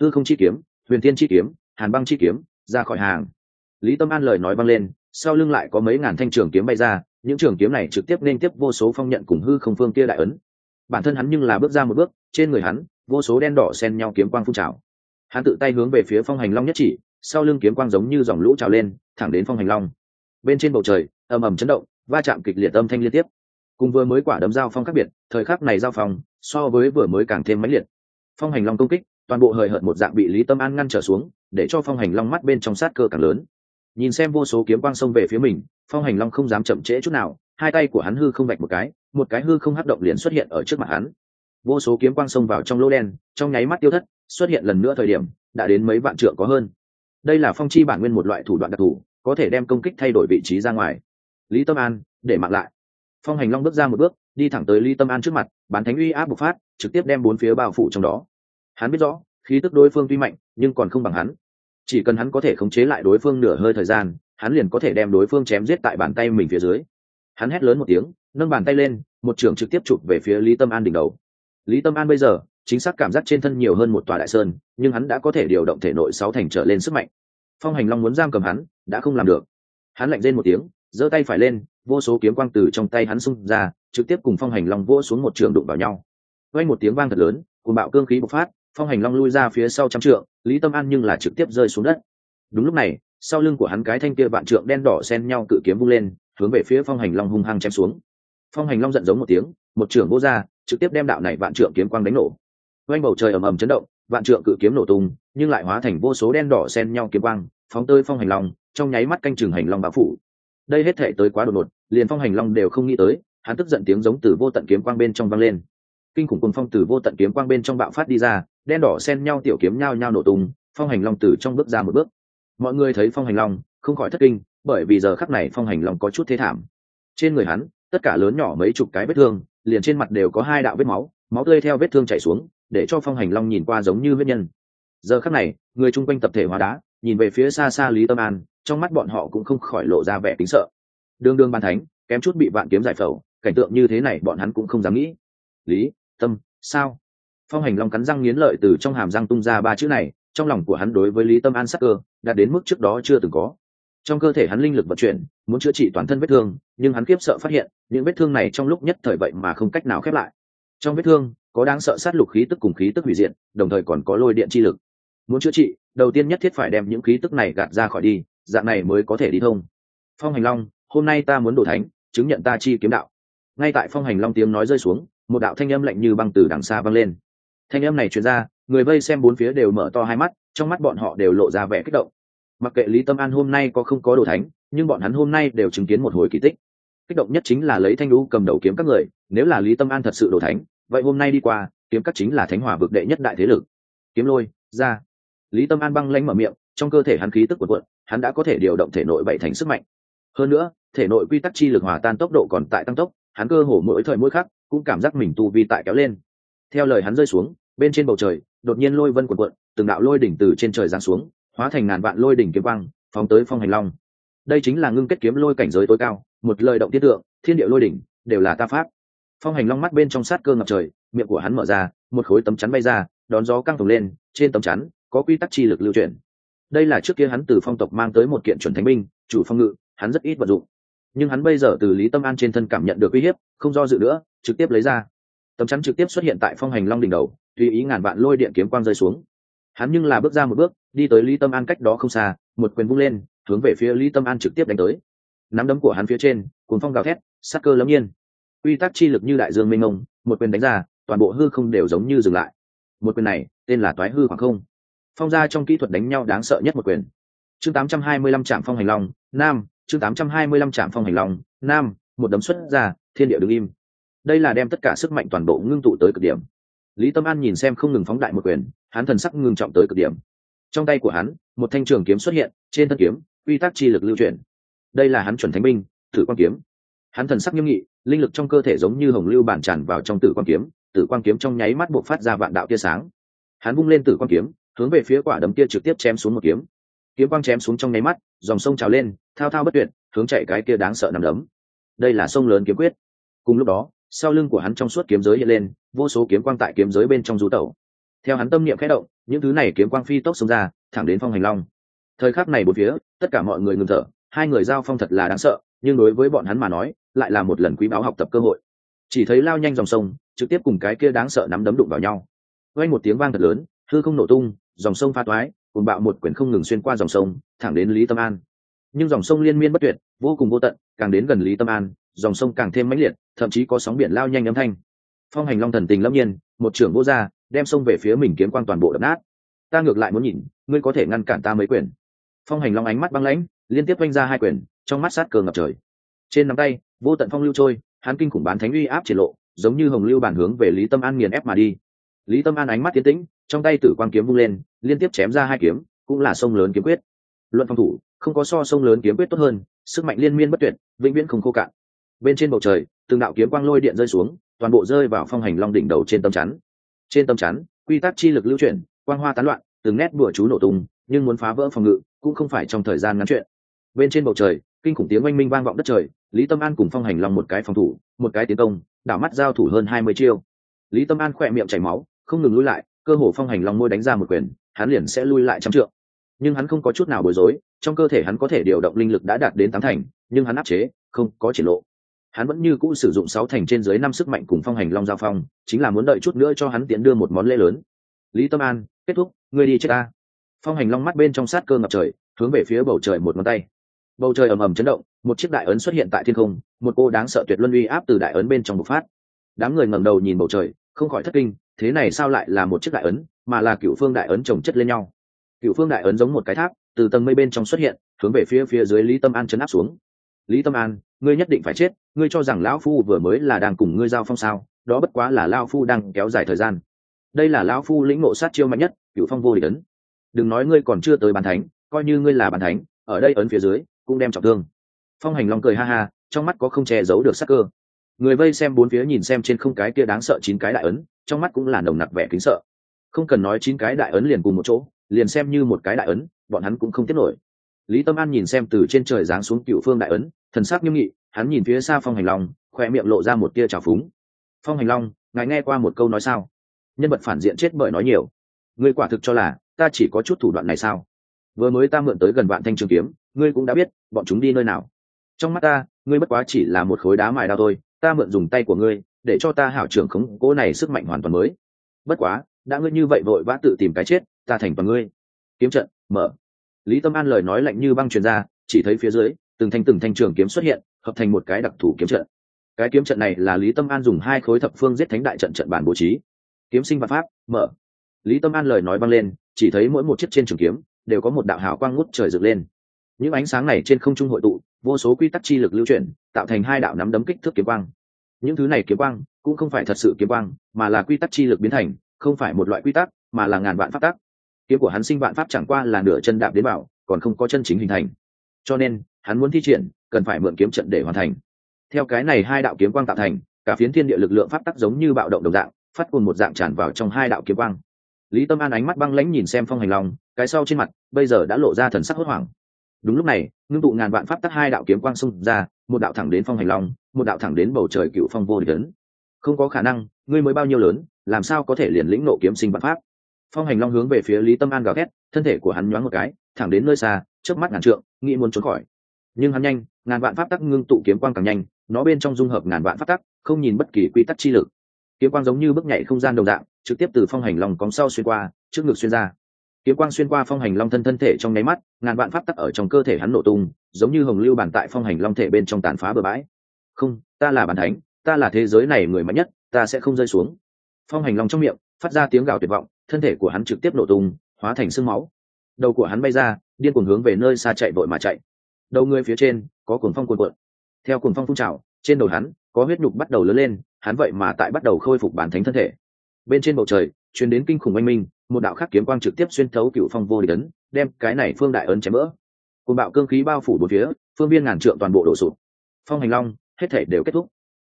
S1: Hư không chi kiếm, huyền tiên chi kiếm, hàn băng chi kiếm, ra khỏi hàng. Lý tâm an lời nói vang lên, sau lưng lại có mấy ngàn thanh trường kiếm bay ra, những trường kiếm này trực tiếp nên tiếp vô số phong nhận cùng hư không phương kia đại ấn. Bản thân hắn nhưng là bước ra một bước, trên người hắn, vô số đen đỏ xen nhau kiếm quang phun trào. Hắn tự tay hướng về phía phong hành long nhất chỉ sau lưng kiếm quang giống như dòng lũ trào lên, thẳng đến phong hành long. Bên trên bầu trời, ầm ầm chấn động, va chạm kịch liệt âm thanh liên tiếp. Cùng vừa mới quả đấm giao phong khác biệt, thời khắc này giao phong so với vừa mới càng thêm mãnh liệt. Phong hành long công kích, toàn bộ hời hợt một dạng bị lý tâm an ngăn trở xuống, để cho phong hành long mắt bên trong sát cơ càng lớn. Nhìn xem vô số kiếm quang xông về phía mình, phong hành long không dám chậm trễ chút nào, hai tay của hắn hư không vạch một cái một cái hư không hấp động liền xuất hiện ở trước mặt hắn. Vô số kiếm quang xông vào trong lỗ đen, trong nháy mắt tiêu thất, xuất hiện lần nữa thời điểm, đã đến mấy vạn trượng có hơn đây là phong chi bản nguyên một loại thủ đoạn đặc thù, có thể đem công kích thay đổi vị trí ra ngoài. Lý tâm an, để mặc lại. Phong hành long bước ra một bước, đi thẳng tới lý tâm an trước mặt, bán thánh uy áp bộc phát, trực tiếp đem bốn phía bao phủ trong đó. Hắn biết rõ, khí tức đối phương tuy mạnh, nhưng còn không bằng hắn. Chỉ cần hắn có thể khống chế lại đối phương nửa hơi thời gian, hắn liền có thể đem đối phương chém giết tại bàn tay mình phía dưới. Hắn hét lớn một tiếng, nâng bàn tay lên, một trường trực tiếp chụp về phía lý tâm an đỉnh đầu. Lý tâm an bây giờ chính xác cảm giác trên thân nhiều hơn một tòa đại sơn, nhưng hắn đã có thể điều động thể nội sáu thành trở lên sức mạnh. Phong hành long muốn giam cầm hắn, đã không làm được. Hắn lạnh lên một tiếng, giơ tay phải lên, vô số kiếm quang từ trong tay hắn xung ra, trực tiếp cùng phong hành long vỗ xuống một trường đụng vào nhau. Quanh một tiếng vang thật lớn cùng bạo cương khí bộc phát, phong hành long lui ra phía sau trăm trượng, lý tâm an nhưng là trực tiếp rơi xuống đất. Đúng lúc này, sau lưng của hắn cái thanh kia vạn trượng đen đỏ xen nhau cự kiếm vung lên, hướng về phía phong hành long hung hăng chém xuống. Phong hành long giận giống một tiếng, một trưởng vô ra, trực tiếp đem đạo này vạn trượng kiếm quang đánh nổ quanh bầu trời ầm ầm chấn động, vạn trượng cự kiếm nổ tung, nhưng lại hóa thành vô số đen đỏ xen nhau kiếm quang, phóng tơi phong hành long, trong nháy mắt canh chừng hành long bão phủ. Đây hết thể tới quá đột ngột, liền phong hành long đều không nghĩ tới, hắn tức giận tiếng giống từ vô tận kiếm quang bên trong vang lên. Kinh khủng cùng phong từ vô tận kiếm quang bên trong bạo phát đi ra, đen đỏ xen nhau tiểu kiếm nhau nhau nổ tung, phong hành long từ trong bước ra một bước. Mọi người thấy phong hành long, không khỏi thất kinh, bởi vì giờ khắc này phong hành long có chút thế thảm. Trên người hắn, tất cả lớn nhỏ mấy chục cái vết thương, liền trên mặt đều có hai đạo vết máu máu tươi theo vết thương chảy xuống để cho phong hành long nhìn qua giống như vết nhân. Giờ khắc này, người chung quanh tập thể hóa đá, nhìn về phía xa xa lý tâm an, trong mắt bọn họ cũng không khỏi lộ ra vẻ tính sợ. Đương đương ban thánh, kém chút bị vạn kiếm giải phẫu, cảnh tượng như thế này bọn hắn cũng không dám nghĩ. Lý, tâm, sao? Phong hành long cắn răng nghiến lợi từ trong hàm răng tung ra ba chữ này, trong lòng của hắn đối với lý tâm an sắc cơ, đạt đến mức trước đó chưa từng có. Trong cơ thể hắn linh lực vận chuyển, muốn chữa trị toàn thân vết thương, nhưng hắn kiếp sợ phát hiện, những vết thương này trong lúc nhất thời vậy mà không cách nào khép lại trong vết thương, có đáng sợ sát lục khí tức cùng khí tức hủy diện đồng thời còn có lôi điện chi lực. Muốn chữa trị, đầu tiên nhất thiết phải đem những khí tức này gạt ra khỏi đi, dạng này mới có thể đi thông. Phong hành long, hôm nay ta muốn đổ thánh, chứng nhận ta chi kiếm đạo. Ngay tại phong hành long tiếng nói rơi xuống, một đạo thanh âm lạnh như băng từ đằng xa vang lên. Thanh âm này truyền ra, người vây xem bốn phía đều mở to hai mắt, trong mắt bọn họ đều lộ ra vẻ kích động. Mặc kệ lý tâm an hôm nay có không có đồ thánh, nhưng bọn hắn hôm nay đều chứng kiến một hồi kỳ tích. Kích động nhất chính là lấy thanh lũ cầm đầu kiếm các người nếu là lý tâm an thật sự đổ thánh, vậy hôm nay đi qua, kiếm các chính là thánh hỏa vực đệ nhất đại thế lực. Kiếm lôi, ra. Lý tâm an băng lanh mở miệng, trong cơ thể hắn khí tức quần quận hắn đã có thể điều động thể nội bảy thành sức mạnh. Hơn nữa, thể nội quy tắc chi lực hòa tan tốc độ còn tại tăng tốc, hắn cơ hồ mỗi thời mỗi khắc cũng cảm giác mình tu vi tại kéo lên. Theo lời hắn rơi xuống, bên trên bầu trời, đột nhiên lôi vân quần quận từng đạo lôi đỉnh từ trên trời giáng xuống, hóa thành ngàn vạn lôi đỉnh kiếm quang, phóng tới phong hành long. Đây chính là ngưng kết kiếm lôi cảnh giới tối cao, một lời động tiết tượng, thiên địa lôi đỉnh, đều là ta pháp phong hành long mắt bên trong sát cơ ngập trời, miệng của hắn mở ra, một khối tấm chắn bay ra, đón gió căng thẳng lên, trên tấm chắn có quy tắc chi lực lưu chuyển. Đây là trước kia hắn từ phong tộc mang tới một kiện chuẩn thánh binh, chủ phong ngự, hắn rất ít vận dụng. Nhưng hắn bây giờ từ lý tâm an trên thân cảm nhận được uy hiếp, không do dự nữa, trực tiếp lấy ra. Tấm chắn trực tiếp xuất hiện tại phong hành long đỉnh đầu, tùy ý ngàn vạn lôi điện kiếm quang rơi xuống. Hắn nhưng là bước ra một bước, đi tới lý tâm an cách đó không xa, một quyền vung lên, hướng về phía lý tâm an trực tiếp đánh tới. Nắm đấm của hắn phía trên cuốn phong gào thét sắc cơ lâm nhiên quy tắc chi lực như đại dương mênh mông, một quyền đánh ra, toàn bộ hư không đều giống như dừng lại. Một quyền này, tên là toái hư khoảng không. Phong ra trong kỹ thuật đánh nhau đáng sợ nhất một quyền. Chương 825 trạm phong hành long, nam, chương 825 trạm phong hành long, nam, một đấm xuất ra, thiên địa đứng im. Đây là đem tất cả sức mạnh toàn bộ ngưng tụ tới cực điểm. Lý tâm an nhìn xem không ngừng phóng đại một quyền, hắn thần sắc ngưng trọng tới cực điểm. Trong tay của hắn, một thanh trường kiếm xuất hiện, trên thân kiếm, quy tắc chi lực lưu chuyển. Đây là hắn chuẩn thánh binh tử quan kiếm hắn thần sắc nghiêm nghị, linh lực trong cơ thể giống như hồng lưu bản tràn vào trong tử quan kiếm, tử quan kiếm trong nháy mắt buộc phát ra vạn đạo tia sáng. Hắn bung lên tử quan kiếm, hướng về phía quả đấm kia trực tiếp chém xuống một kiếm. Kiếm quang chém xuống trong nháy mắt, dòng sông trào lên, thao thao bất tuyệt, hướng chạy cái kia đáng sợ nằm đấm. Đây là sông lớn kiếm quyết. Cùng lúc đó, sau lưng của hắn trong suốt kiếm giới hiện lên, vô số kiếm quang tại kiếm giới bên trong rú tẩu. Theo hắn tâm niệm khẽ động, những thứ này kiếm quang phi tốc xông ra, thẳng đến phong hành long. Thời khắc này bốn phía, tất cả mọi người ngừng thở, hai người giao phong thật là đáng sợ nhưng đối với bọn hắn mà nói, lại là một lần quý báo học tập cơ hội. Chỉ thấy lao nhanh dòng sông, trực tiếp cùng cái kia đáng sợ nắm đấm đụng vào nhau. Quanh một tiếng vang thật lớn, hư không nổ tung, dòng sông pha toái cùng bạo một quyển không ngừng xuyên qua dòng sông, thẳng đến lý tâm an. Nhưng dòng sông liên miên bất tuyệt, vô cùng vô tận, càng đến gần lý tâm an, dòng sông càng thêm mãnh liệt, thậm chí có sóng biển lao nhanh âm thanh. Phong hành long thần tình lâm nhiên, một trưởng vô gia đem sông về phía mình kiếm quan toàn bộ đập nát. Ta ngược lại muốn nhìn, ngươi có thể ngăn cản ta mấy quyền. Phong hành long ánh mắt băng lãnh, liên tiếp quanh ra hai quyền trong mắt sát cơ ngập trời. Trên nắm tay, vô tận phong lưu trôi, hắn kinh khủng bán thánh uy áp triển lộ, giống như hồng lưu bản hướng về lý tâm an nghiền ép mà đi. Lý tâm an ánh mắt tiến tĩnh, trong tay tử quang kiếm vung lên, liên tiếp chém ra hai kiếm, cũng là sông lớn kiếm quyết. Luận phòng thủ, không có so sông lớn kiếm quyết tốt hơn, sức mạnh liên miên bất tuyệt, vĩnh viễn không khô cạn. Bên trên bầu trời, từng đạo kiếm quang lôi điện rơi xuống, toàn bộ rơi vào phong hành long đỉnh đầu trên tâm chắn. Trên tâm chắn, quy tắc chi lực lưu chuyển, quang hoa tán loạn, từng nét bùa chú nổ tung, nhưng muốn phá vỡ phòng ngự, cũng không phải trong thời gian ngắn chuyện. Bên trên bầu trời kinh khủng tiếng oanh minh vang vọng đất trời, lý tâm an cùng phong hành long một cái phòng thủ, một cái tiến công, đảo mắt giao thủ hơn hai mươi chiêu. Lý tâm an khỏe miệng chảy máu, không ngừng lui lại, cơ hồ phong hành long môi đánh ra một quyền, hắn liền sẽ lui lại trăm trượng. Nhưng hắn không có chút nào bối rối, trong cơ thể hắn có thể điều động linh lực đã đạt đến tám thành, nhưng hắn áp chế, không có triển lộ. Hắn vẫn như cũ sử dụng sáu thành trên dưới năm sức mạnh cùng phong hành long giao phong, chính là muốn đợi chút nữa cho hắn tiến đưa một món lễ lớn. Lý tâm an, kết thúc, ngươi đi chết ta. Phong hành long mắt bên trong sát cơ ngập trời, hướng về phía bầu trời một ngón tay bầu trời ầm ầm chấn động, một chiếc đại ấn xuất hiện tại thiên không, một cô đáng sợ tuyệt luân uy áp từ đại ấn bên trong bộc phát. Đám người ngẩng đầu nhìn bầu trời, không khỏi thất kinh, thế này sao lại là một chiếc đại ấn, mà là cựu phương đại ấn trồng chất lên nhau. Cựu phương đại ấn giống một cái tháp, từ tầng mây bên trong xuất hiện, hướng về phía phía dưới lý tâm an chấn áp xuống. Lý tâm an, ngươi nhất định phải chết, ngươi cho rằng lão phu vừa mới là đang cùng ngươi giao phong sao, đó bất quá là lao phu đang kéo dài thời gian. Đây là lão phu lĩnh ngộ sát chiêu mạnh nhất, cựu phong vô địch ấn. Đừng nói ngươi còn chưa tới bàn thánh, coi như ngươi là bàn thánh, ở đây ấn phía dưới cũng đem trọng thương. Phong hành long cười ha ha, trong mắt có không che giấu được sắc cơ. Người vây xem bốn phía nhìn xem trên không cái kia đáng sợ chín cái đại ấn, trong mắt cũng là nồng nặc vẻ kính sợ. Không cần nói chín cái đại ấn liền cùng một chỗ, liền xem như một cái đại ấn, bọn hắn cũng không tiết nổi. Lý tâm an nhìn xem từ trên trời giáng xuống cựu phương đại ấn, thần sắc nghiêm nghị, hắn nhìn phía xa phong hành long khoe miệng lộ ra một tia trào phúng. Phong hành long, ngài nghe qua một câu nói sao? Nhân vật phản diện chết bởi nói nhiều. Ngươi quả thực cho là ta chỉ có chút thủ đoạn này sao? Vừa mới ta mượn tới gần vạn thanh trường kiếm ngươi cũng đã biết, bọn chúng đi nơi nào. Trong mắt ta, ngươi bất quá chỉ là một khối đá mài đao thôi, ta mượn dùng tay của ngươi, để cho ta hảo trưởng khống cố này sức mạnh hoàn toàn mới. Bất quá, đã ngươi như vậy vội vã tự tìm cái chết, ta thành toàn ngươi. Kiếm trận, mở. Lý tâm an lời nói lạnh như băng truyền ra, chỉ thấy phía dưới, từng thanh từng thanh trường kiếm xuất hiện, hợp thành một cái đặc thù kiếm trận. Cái kiếm trận này là lý tâm an dùng hai khối thập phương giết thánh đại trận trận bản bố trí. Kiếm sinh văn pháp, mở. Lý tâm an lời nói băng lên, chỉ thấy mỗi một chiếc trên trường kiếm, đều có một đạo hào quang ngút trời dựng lên những ánh sáng này trên không trung hội tụ, vô số quy tắc chi lực lưu chuyển, tạo thành hai đạo nắm đấm kích thước kiếm quang. Những thứ này kiếm quang cũng không phải thật sự kiếm quang, mà là quy tắc chi lực biến thành, không phải một loại quy tắc, mà là ngàn vạn pháp tắc. Kiếm của hắn sinh vạn pháp chẳng qua là nửa chân đạp đến bảo, còn không có chân chính hình thành. Cho nên, hắn muốn thi triển, cần phải mượn kiếm trận để hoàn thành. Theo cái này hai đạo kiếm quang tạo thành, cả phiến thiên địa lực lượng pháp tắc giống như bạo động đồng dạng, phát cùng một dạng tràn vào trong hai đạo kiếm quang. Lý tâm an ánh mắt băng lãnh nhìn xem phong hành long, cái sau trên mặt, bây giờ đã lộ ra thần sắc hốt hoảng đúng lúc này, ngưng tụ ngàn vạn pháp tắc hai đạo kiếm quang xung ra, một đạo thẳng đến phong hành long, một đạo thẳng đến bầu trời cựu phong vô địch lớn không có khả năng, ngươi mới bao nhiêu lớn, làm sao có thể liền lĩnh nộ kiếm sinh vạn pháp? Phong hành long hướng về phía lý tâm an gào thét, thân thể của hắn nhoáng một cái, thẳng đến nơi xa trước mắt ngàn trượng, nghĩ muốn trốn khỏi. Nhưng hắn nhanh, ngàn vạn pháp tắc ngưng tụ kiếm quang càng nhanh, nó bên trong dung hợp ngàn vạn pháp tắc, không nhìn bất kỳ quy tắc chi lực. Kiếm quang giống như bước nhảy không gian đầu dạng, trực tiếp từ phong hành long cóng sau xuyên qua, trước ngực xuyên ra kiếm quang xuyên qua phong hành long thân thân thể trong nháy mắt, ngàn vạn pháp tắc ở trong cơ thể hắn nổ tung, giống như hồng lưu bàn tại phong hành long thể bên trong tàn phá bừa bãi. Không, ta là bàn thánh, ta là thế giới này người mạnh nhất, ta sẽ không rơi xuống. Phong hành long trong miệng, phát ra tiếng gào tuyệt vọng, thân thể của hắn trực tiếp nổ tung, hóa thành sương máu. Đầu của hắn bay ra, điên cuồng hướng về nơi xa chạy vội mà chạy. Đầu người phía trên, có cuồng phong cuồn cuộn. Theo cuồng phong phun trào, trên đầu hắn, có huyết nhục bắt đầu lớn lên, hắn vậy mà tại bắt đầu khôi phục bản thánh thân thể. Bên trên bầu trời chuyến đến kinh khủng oanh minh một đạo khắc kiếm quang trực tiếp xuyên thấu cựu phong vô địch ấn, đem cái này phương đại ấn chém vỡ côn bạo cương khí bao phủ bốn phía, phương viên ngàn trượng toàn bộ đổ sụt phong hành long, hết thể đều kết thúc.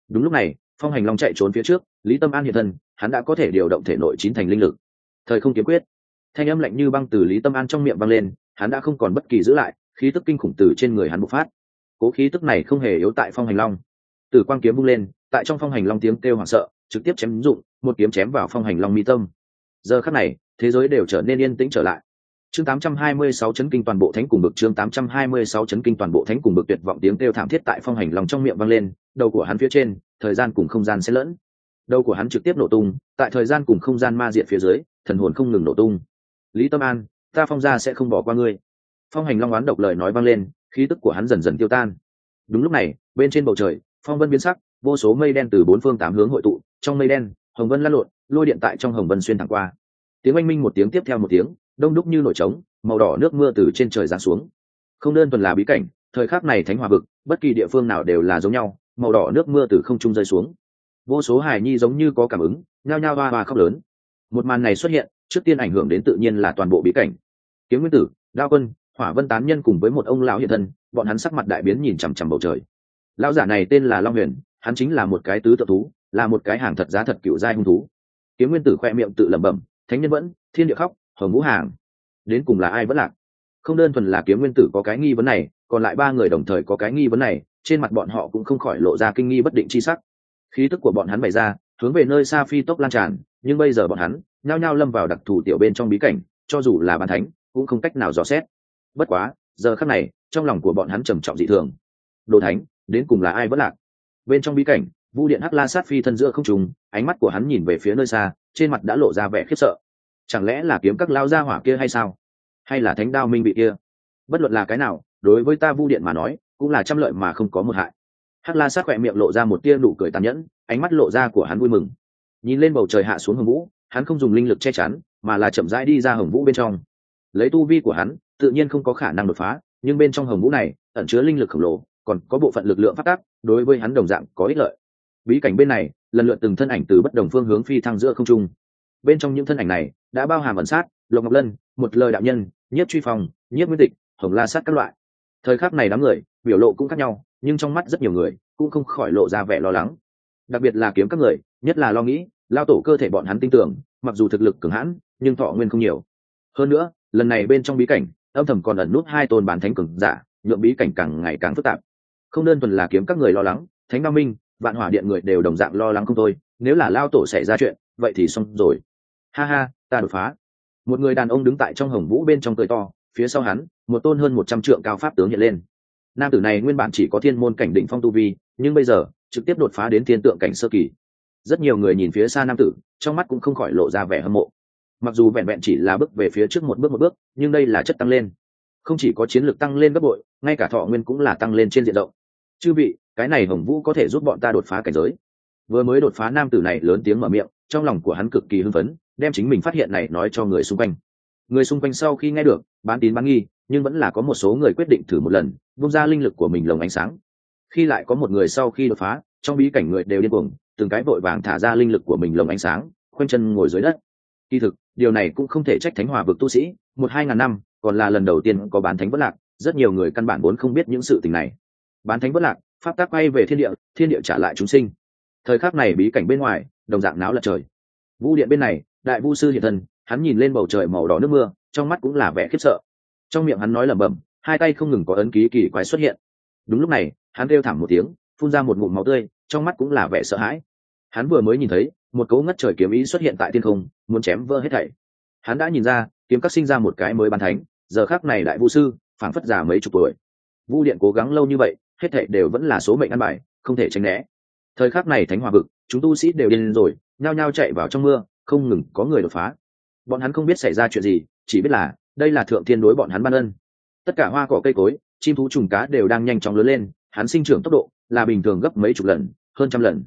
S1: Đúng lúc này, phong hành long chạy trốn phía trước, lý tâm an hiện thân, hắn đã có thể điều động thể nội chín thành linh lực. Thời không kiếm quyết. Thanh âm lạnh như băng từ lý tâm an trong miệng vang lên, hắn đã không còn bất kỳ giữ lại, khí tức kinh khủng từ trên người hắn bộc phát. Cố khí tức này không hề yếu tại phong hành long. Từ quang kiếm bung lên, tại trong phong hành long tiếng kêu hoảng sợ, trực tiếp chém dụng, một kiếm chém vào phong hành long mi tâm giờ khắc này, thế giới đều trở nên yên tĩnh trở lại. Chương 826 chấn kinh toàn bộ thánh cùng bực, chương 826 chấn kinh toàn bộ thánh cùng bực tuyệt vọng tiếng kêu thảm thiết tại phong hành long trong miệng vang lên, đầu của hắn phía trên, thời gian cùng không gian sẽ lẫn. Đầu của hắn trực tiếp nổ tung, tại thời gian cùng không gian ma diện phía dưới, thần hồn không ngừng nổ tung. Lý tâm an, ta phong gia sẽ không bỏ qua ngươi. Phong hành long oán độc lời nói vang lên, khí tức của hắn dần dần tiêu tan. Đúng lúc này, bên trên bầu trời, phong vân biến sắc, vô số mây đen từ bốn phương tám hướng hội tụ, trong mây đen hồng vân lăn lộn, lôi điện tại trong hồng vân xuyên thẳng qua. Tiếng oanh minh một tiếng tiếp theo một tiếng, đông đúc như nổi trống, màu đỏ nước mưa từ trên trời giáng xuống. Không đơn thuần là bí cảnh, thời khắc này thánh hòa vực, bất kỳ địa phương nào đều là giống nhau, màu đỏ nước mưa từ không trung rơi xuống. Vô số hài nhi giống như có cảm ứng, nhao nhao va va khóc lớn. Một màn này xuất hiện, trước tiên ảnh hưởng đến tự nhiên là toàn bộ bí cảnh. Kiếm nguyên tử, đao quân, hỏa vân tán nhân cùng với một ông lão hiện thân, bọn hắn sắc mặt đại biến nhìn chằm chằm bầu trời. Lão giả này tên là long huyền, hắn chính là một cái tứ tự thú là một cái hàng thật giá thật cựu giai hung thú. Kiếm nguyên tử khoe miệng tự lẩm bẩm, thánh nhân vẫn, thiên địa khóc hồng vũ hàng. Đến cùng là ai vẫn lạc? Không đơn thuần là kiếm nguyên tử có cái nghi vấn này, còn lại ba người đồng thời có cái nghi vấn này, trên mặt bọn họ cũng không khỏi lộ ra kinh nghi bất định chi sắc. Khí tức của bọn hắn bày ra, hướng về nơi xa phi tốc lan tràn, nhưng bây giờ bọn hắn nhao nhao lâm vào đặc thù tiểu bên trong bí cảnh, cho dù là bàn thánh, cũng không cách nào dò xét. Bất quá, giờ khắc này, trong lòng của bọn hắn trầm trọng dị thường. Đồ thánh, đến cùng là ai vẫn lạc? Bên trong bí cảnh vu điện hắc la sát phi thân giữa không trùng, ánh mắt của hắn nhìn về phía nơi xa, trên mặt đã lộ ra vẻ khiếp sợ. Chẳng lẽ là kiếm các lao gia hỏa kia hay sao? Hay là thánh đao minh bị kia? Bất luận là cái nào, đối với ta vu điện mà nói, cũng là trăm lợi mà không có một hại. Hắc la sát khỏe miệng lộ ra một tia nụ cười tàn nhẫn, ánh mắt lộ ra của hắn vui mừng. Nhìn lên bầu trời hạ xuống hồng vũ, hắn không dùng linh lực che chắn, mà là chậm rãi đi ra hồng vũ bên trong. Lấy tu vi của hắn, tự nhiên không có khả năng đột phá, nhưng bên trong hồng vũ này, ẩn chứa linh lực khổng lồ, còn có bộ phận lực lượng phát tác, đối với hắn đồng dạng có ích lợi bí cảnh bên này, lần lượt từng thân ảnh từ bất đồng phương hướng phi thăng giữa không trung. Bên trong những thân ảnh này đã bao hàm ẩn sát, lộc ngọc lân, một lời đạo nhân, nhiếp truy phòng nhiếp nguyên tịch, hồng la sát các loại. Thời khắc này đám người, biểu lộ cũng khác nhau, nhưng trong mắt rất nhiều người cũng không khỏi lộ ra vẻ lo lắng. Đặc biệt là kiếm các người, nhất là lo nghĩ, lao tổ cơ thể bọn hắn tin tưởng, mặc dù thực lực cường hãn, nhưng thọ nguyên không nhiều. Hơn nữa, lần này bên trong bí cảnh, âm thầm còn ẩn nút hai tôn bán thánh cường giả, nhượng bí cảnh càng ngày càng phức tạp. Không đơn thuần là kiếm các người lo lắng, thánh ba minh vạn hỏa điện người đều đồng dạng lo lắng không thôi, nếu là lao tổ xảy ra chuyện, vậy thì xong rồi. Ha ha, ta đột phá. Một người đàn ông đứng tại trong hồng vũ bên trong cười to, phía sau hắn, một tôn hơn một trăm trượng cao pháp tướng hiện lên. Nam tử này nguyên bản chỉ có thiên môn cảnh định phong tu vi, nhưng bây giờ, trực tiếp đột phá đến thiên tượng cảnh sơ kỳ. Rất nhiều người nhìn phía xa nam tử, trong mắt cũng không khỏi lộ ra vẻ hâm mộ. Mặc dù vẹn vẹn chỉ là bước về phía trước một bước một bước, nhưng đây là chất tăng lên. Không chỉ có chiến lược tăng lên gấp bội, ngay cả thọ nguyên cũng là tăng lên trên diện rộng. Chư vị cái này hồng vũ có thể giúp bọn ta đột phá cảnh giới. Vừa mới đột phá nam tử này lớn tiếng mở miệng, trong lòng của hắn cực kỳ hưng phấn, đem chính mình phát hiện này nói cho người xung quanh. Người xung quanh sau khi nghe được, bán tín bán nghi, nhưng vẫn là có một số người quyết định thử một lần bung ra linh lực của mình lồng ánh sáng. Khi lại có một người sau khi đột phá, trong bí cảnh người đều điên cuồng, từng cái vội vàng thả ra linh lực của mình lồng ánh sáng, khoanh chân ngồi dưới đất. Kỳ thực, điều này cũng không thể trách thánh hòa vực tu sĩ, một hai ngàn năm, còn là lần đầu tiên có bán thánh bất lạc, rất nhiều người căn bản vốn không biết những sự tình này. Bán thánh bất lạc pháp tác quay về thiên địa thiên địa trả lại chúng sinh. Thời khắc này bí cảnh bên ngoài, đồng dạng náo lật trời. Vũ điện bên này, đại vu sư hiện thân, hắn nhìn lên bầu trời màu đỏ nước mưa, trong mắt cũng là vẻ khiếp sợ. Trong miệng hắn nói lẩm bẩm, hai tay không ngừng có ấn ký kỳ quái xuất hiện. Đúng lúc này, hắn kêu thảm một tiếng, phun ra một ngụm máu tươi, trong mắt cũng là vẻ sợ hãi. Hắn vừa mới nhìn thấy, một cấu ngất trời kiếm ý xuất hiện tại thiên không, muốn chém vỡ hết thảy. Hắn đã nhìn ra, kiếm các sinh ra một cái mới bàn thánh, giờ khác này đại vũ sư, phảng phất già mấy chục tuổi. Vu điện cố gắng lâu như vậy hết thảy đều vẫn là số mệnh ăn bài, không thể tránh né. Thời khắc này thánh hòa vực, chúng tu sĩ đều điên rồi, nhao nhao chạy vào trong mưa, không ngừng có người đột phá. Bọn hắn không biết xảy ra chuyện gì, chỉ biết là, đây là thượng thiên đối bọn hắn ban ân. Tất cả hoa cỏ cây cối, chim thú trùng cá đều đang nhanh chóng lớn lên, hắn sinh trưởng tốc độ là bình thường gấp mấy chục lần, hơn trăm lần.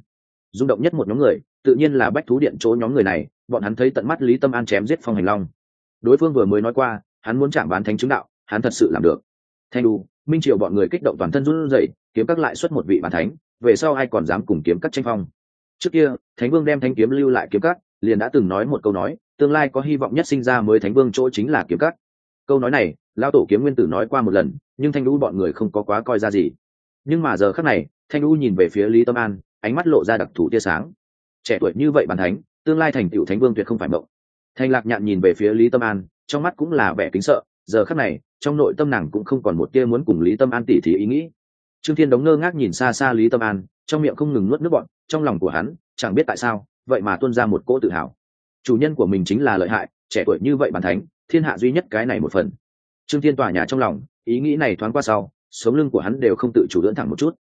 S1: Rung động nhất một nhóm người, tự nhiên là bách thú điện chỗ nhóm người này, bọn hắn thấy tận mắt lý tâm an chém giết phong hành long. Đối phương vừa mới nói qua, hắn muốn chạm bán thánh chứng đạo, hắn thật sự làm được. Thanh đu minh triều bọn người kích động toàn thân run rẩy, kiếm các lại xuất một vị bản thánh, về sau ai còn dám cùng kiếm các tranh phong? Trước kia, thánh vương đem thanh kiếm lưu lại kiếm các, liền đã từng nói một câu nói, tương lai có hy vọng nhất sinh ra mới thánh vương chỗ chính là kiếm các. Câu nói này lao tổ kiếm nguyên tử nói qua một lần, nhưng thanh lũ bọn người không có quá coi ra gì. Nhưng mà giờ khắc này, thanh lũ nhìn về phía lý tâm an, ánh mắt lộ ra đặc thù tia sáng. Trẻ tuổi như vậy bàn thánh, tương lai thành tựu thánh vương tuyệt không phải mộng. Thanh lạc nhạn nhìn về phía lý tâm an, trong mắt cũng là vẻ kính sợ, giờ khắc này trong nội tâm nàng cũng không còn một tia muốn cùng lý tâm an tỉ thí ý nghĩ. Trương thiên đống ngơ ngác nhìn xa xa lý tâm an, trong miệng không ngừng nuốt nước bọn trong lòng của hắn, chẳng biết tại sao, vậy mà tuôn ra một cỗ tự hào. Chủ nhân của mình chính là lợi hại, trẻ tuổi như vậy bàn thánh, thiên hạ duy nhất cái này một phần. Trương thiên tòa nhà trong lòng, ý nghĩ này thoáng qua sau, sống lưng của hắn đều không tự chủ lưỡn thẳng một chút.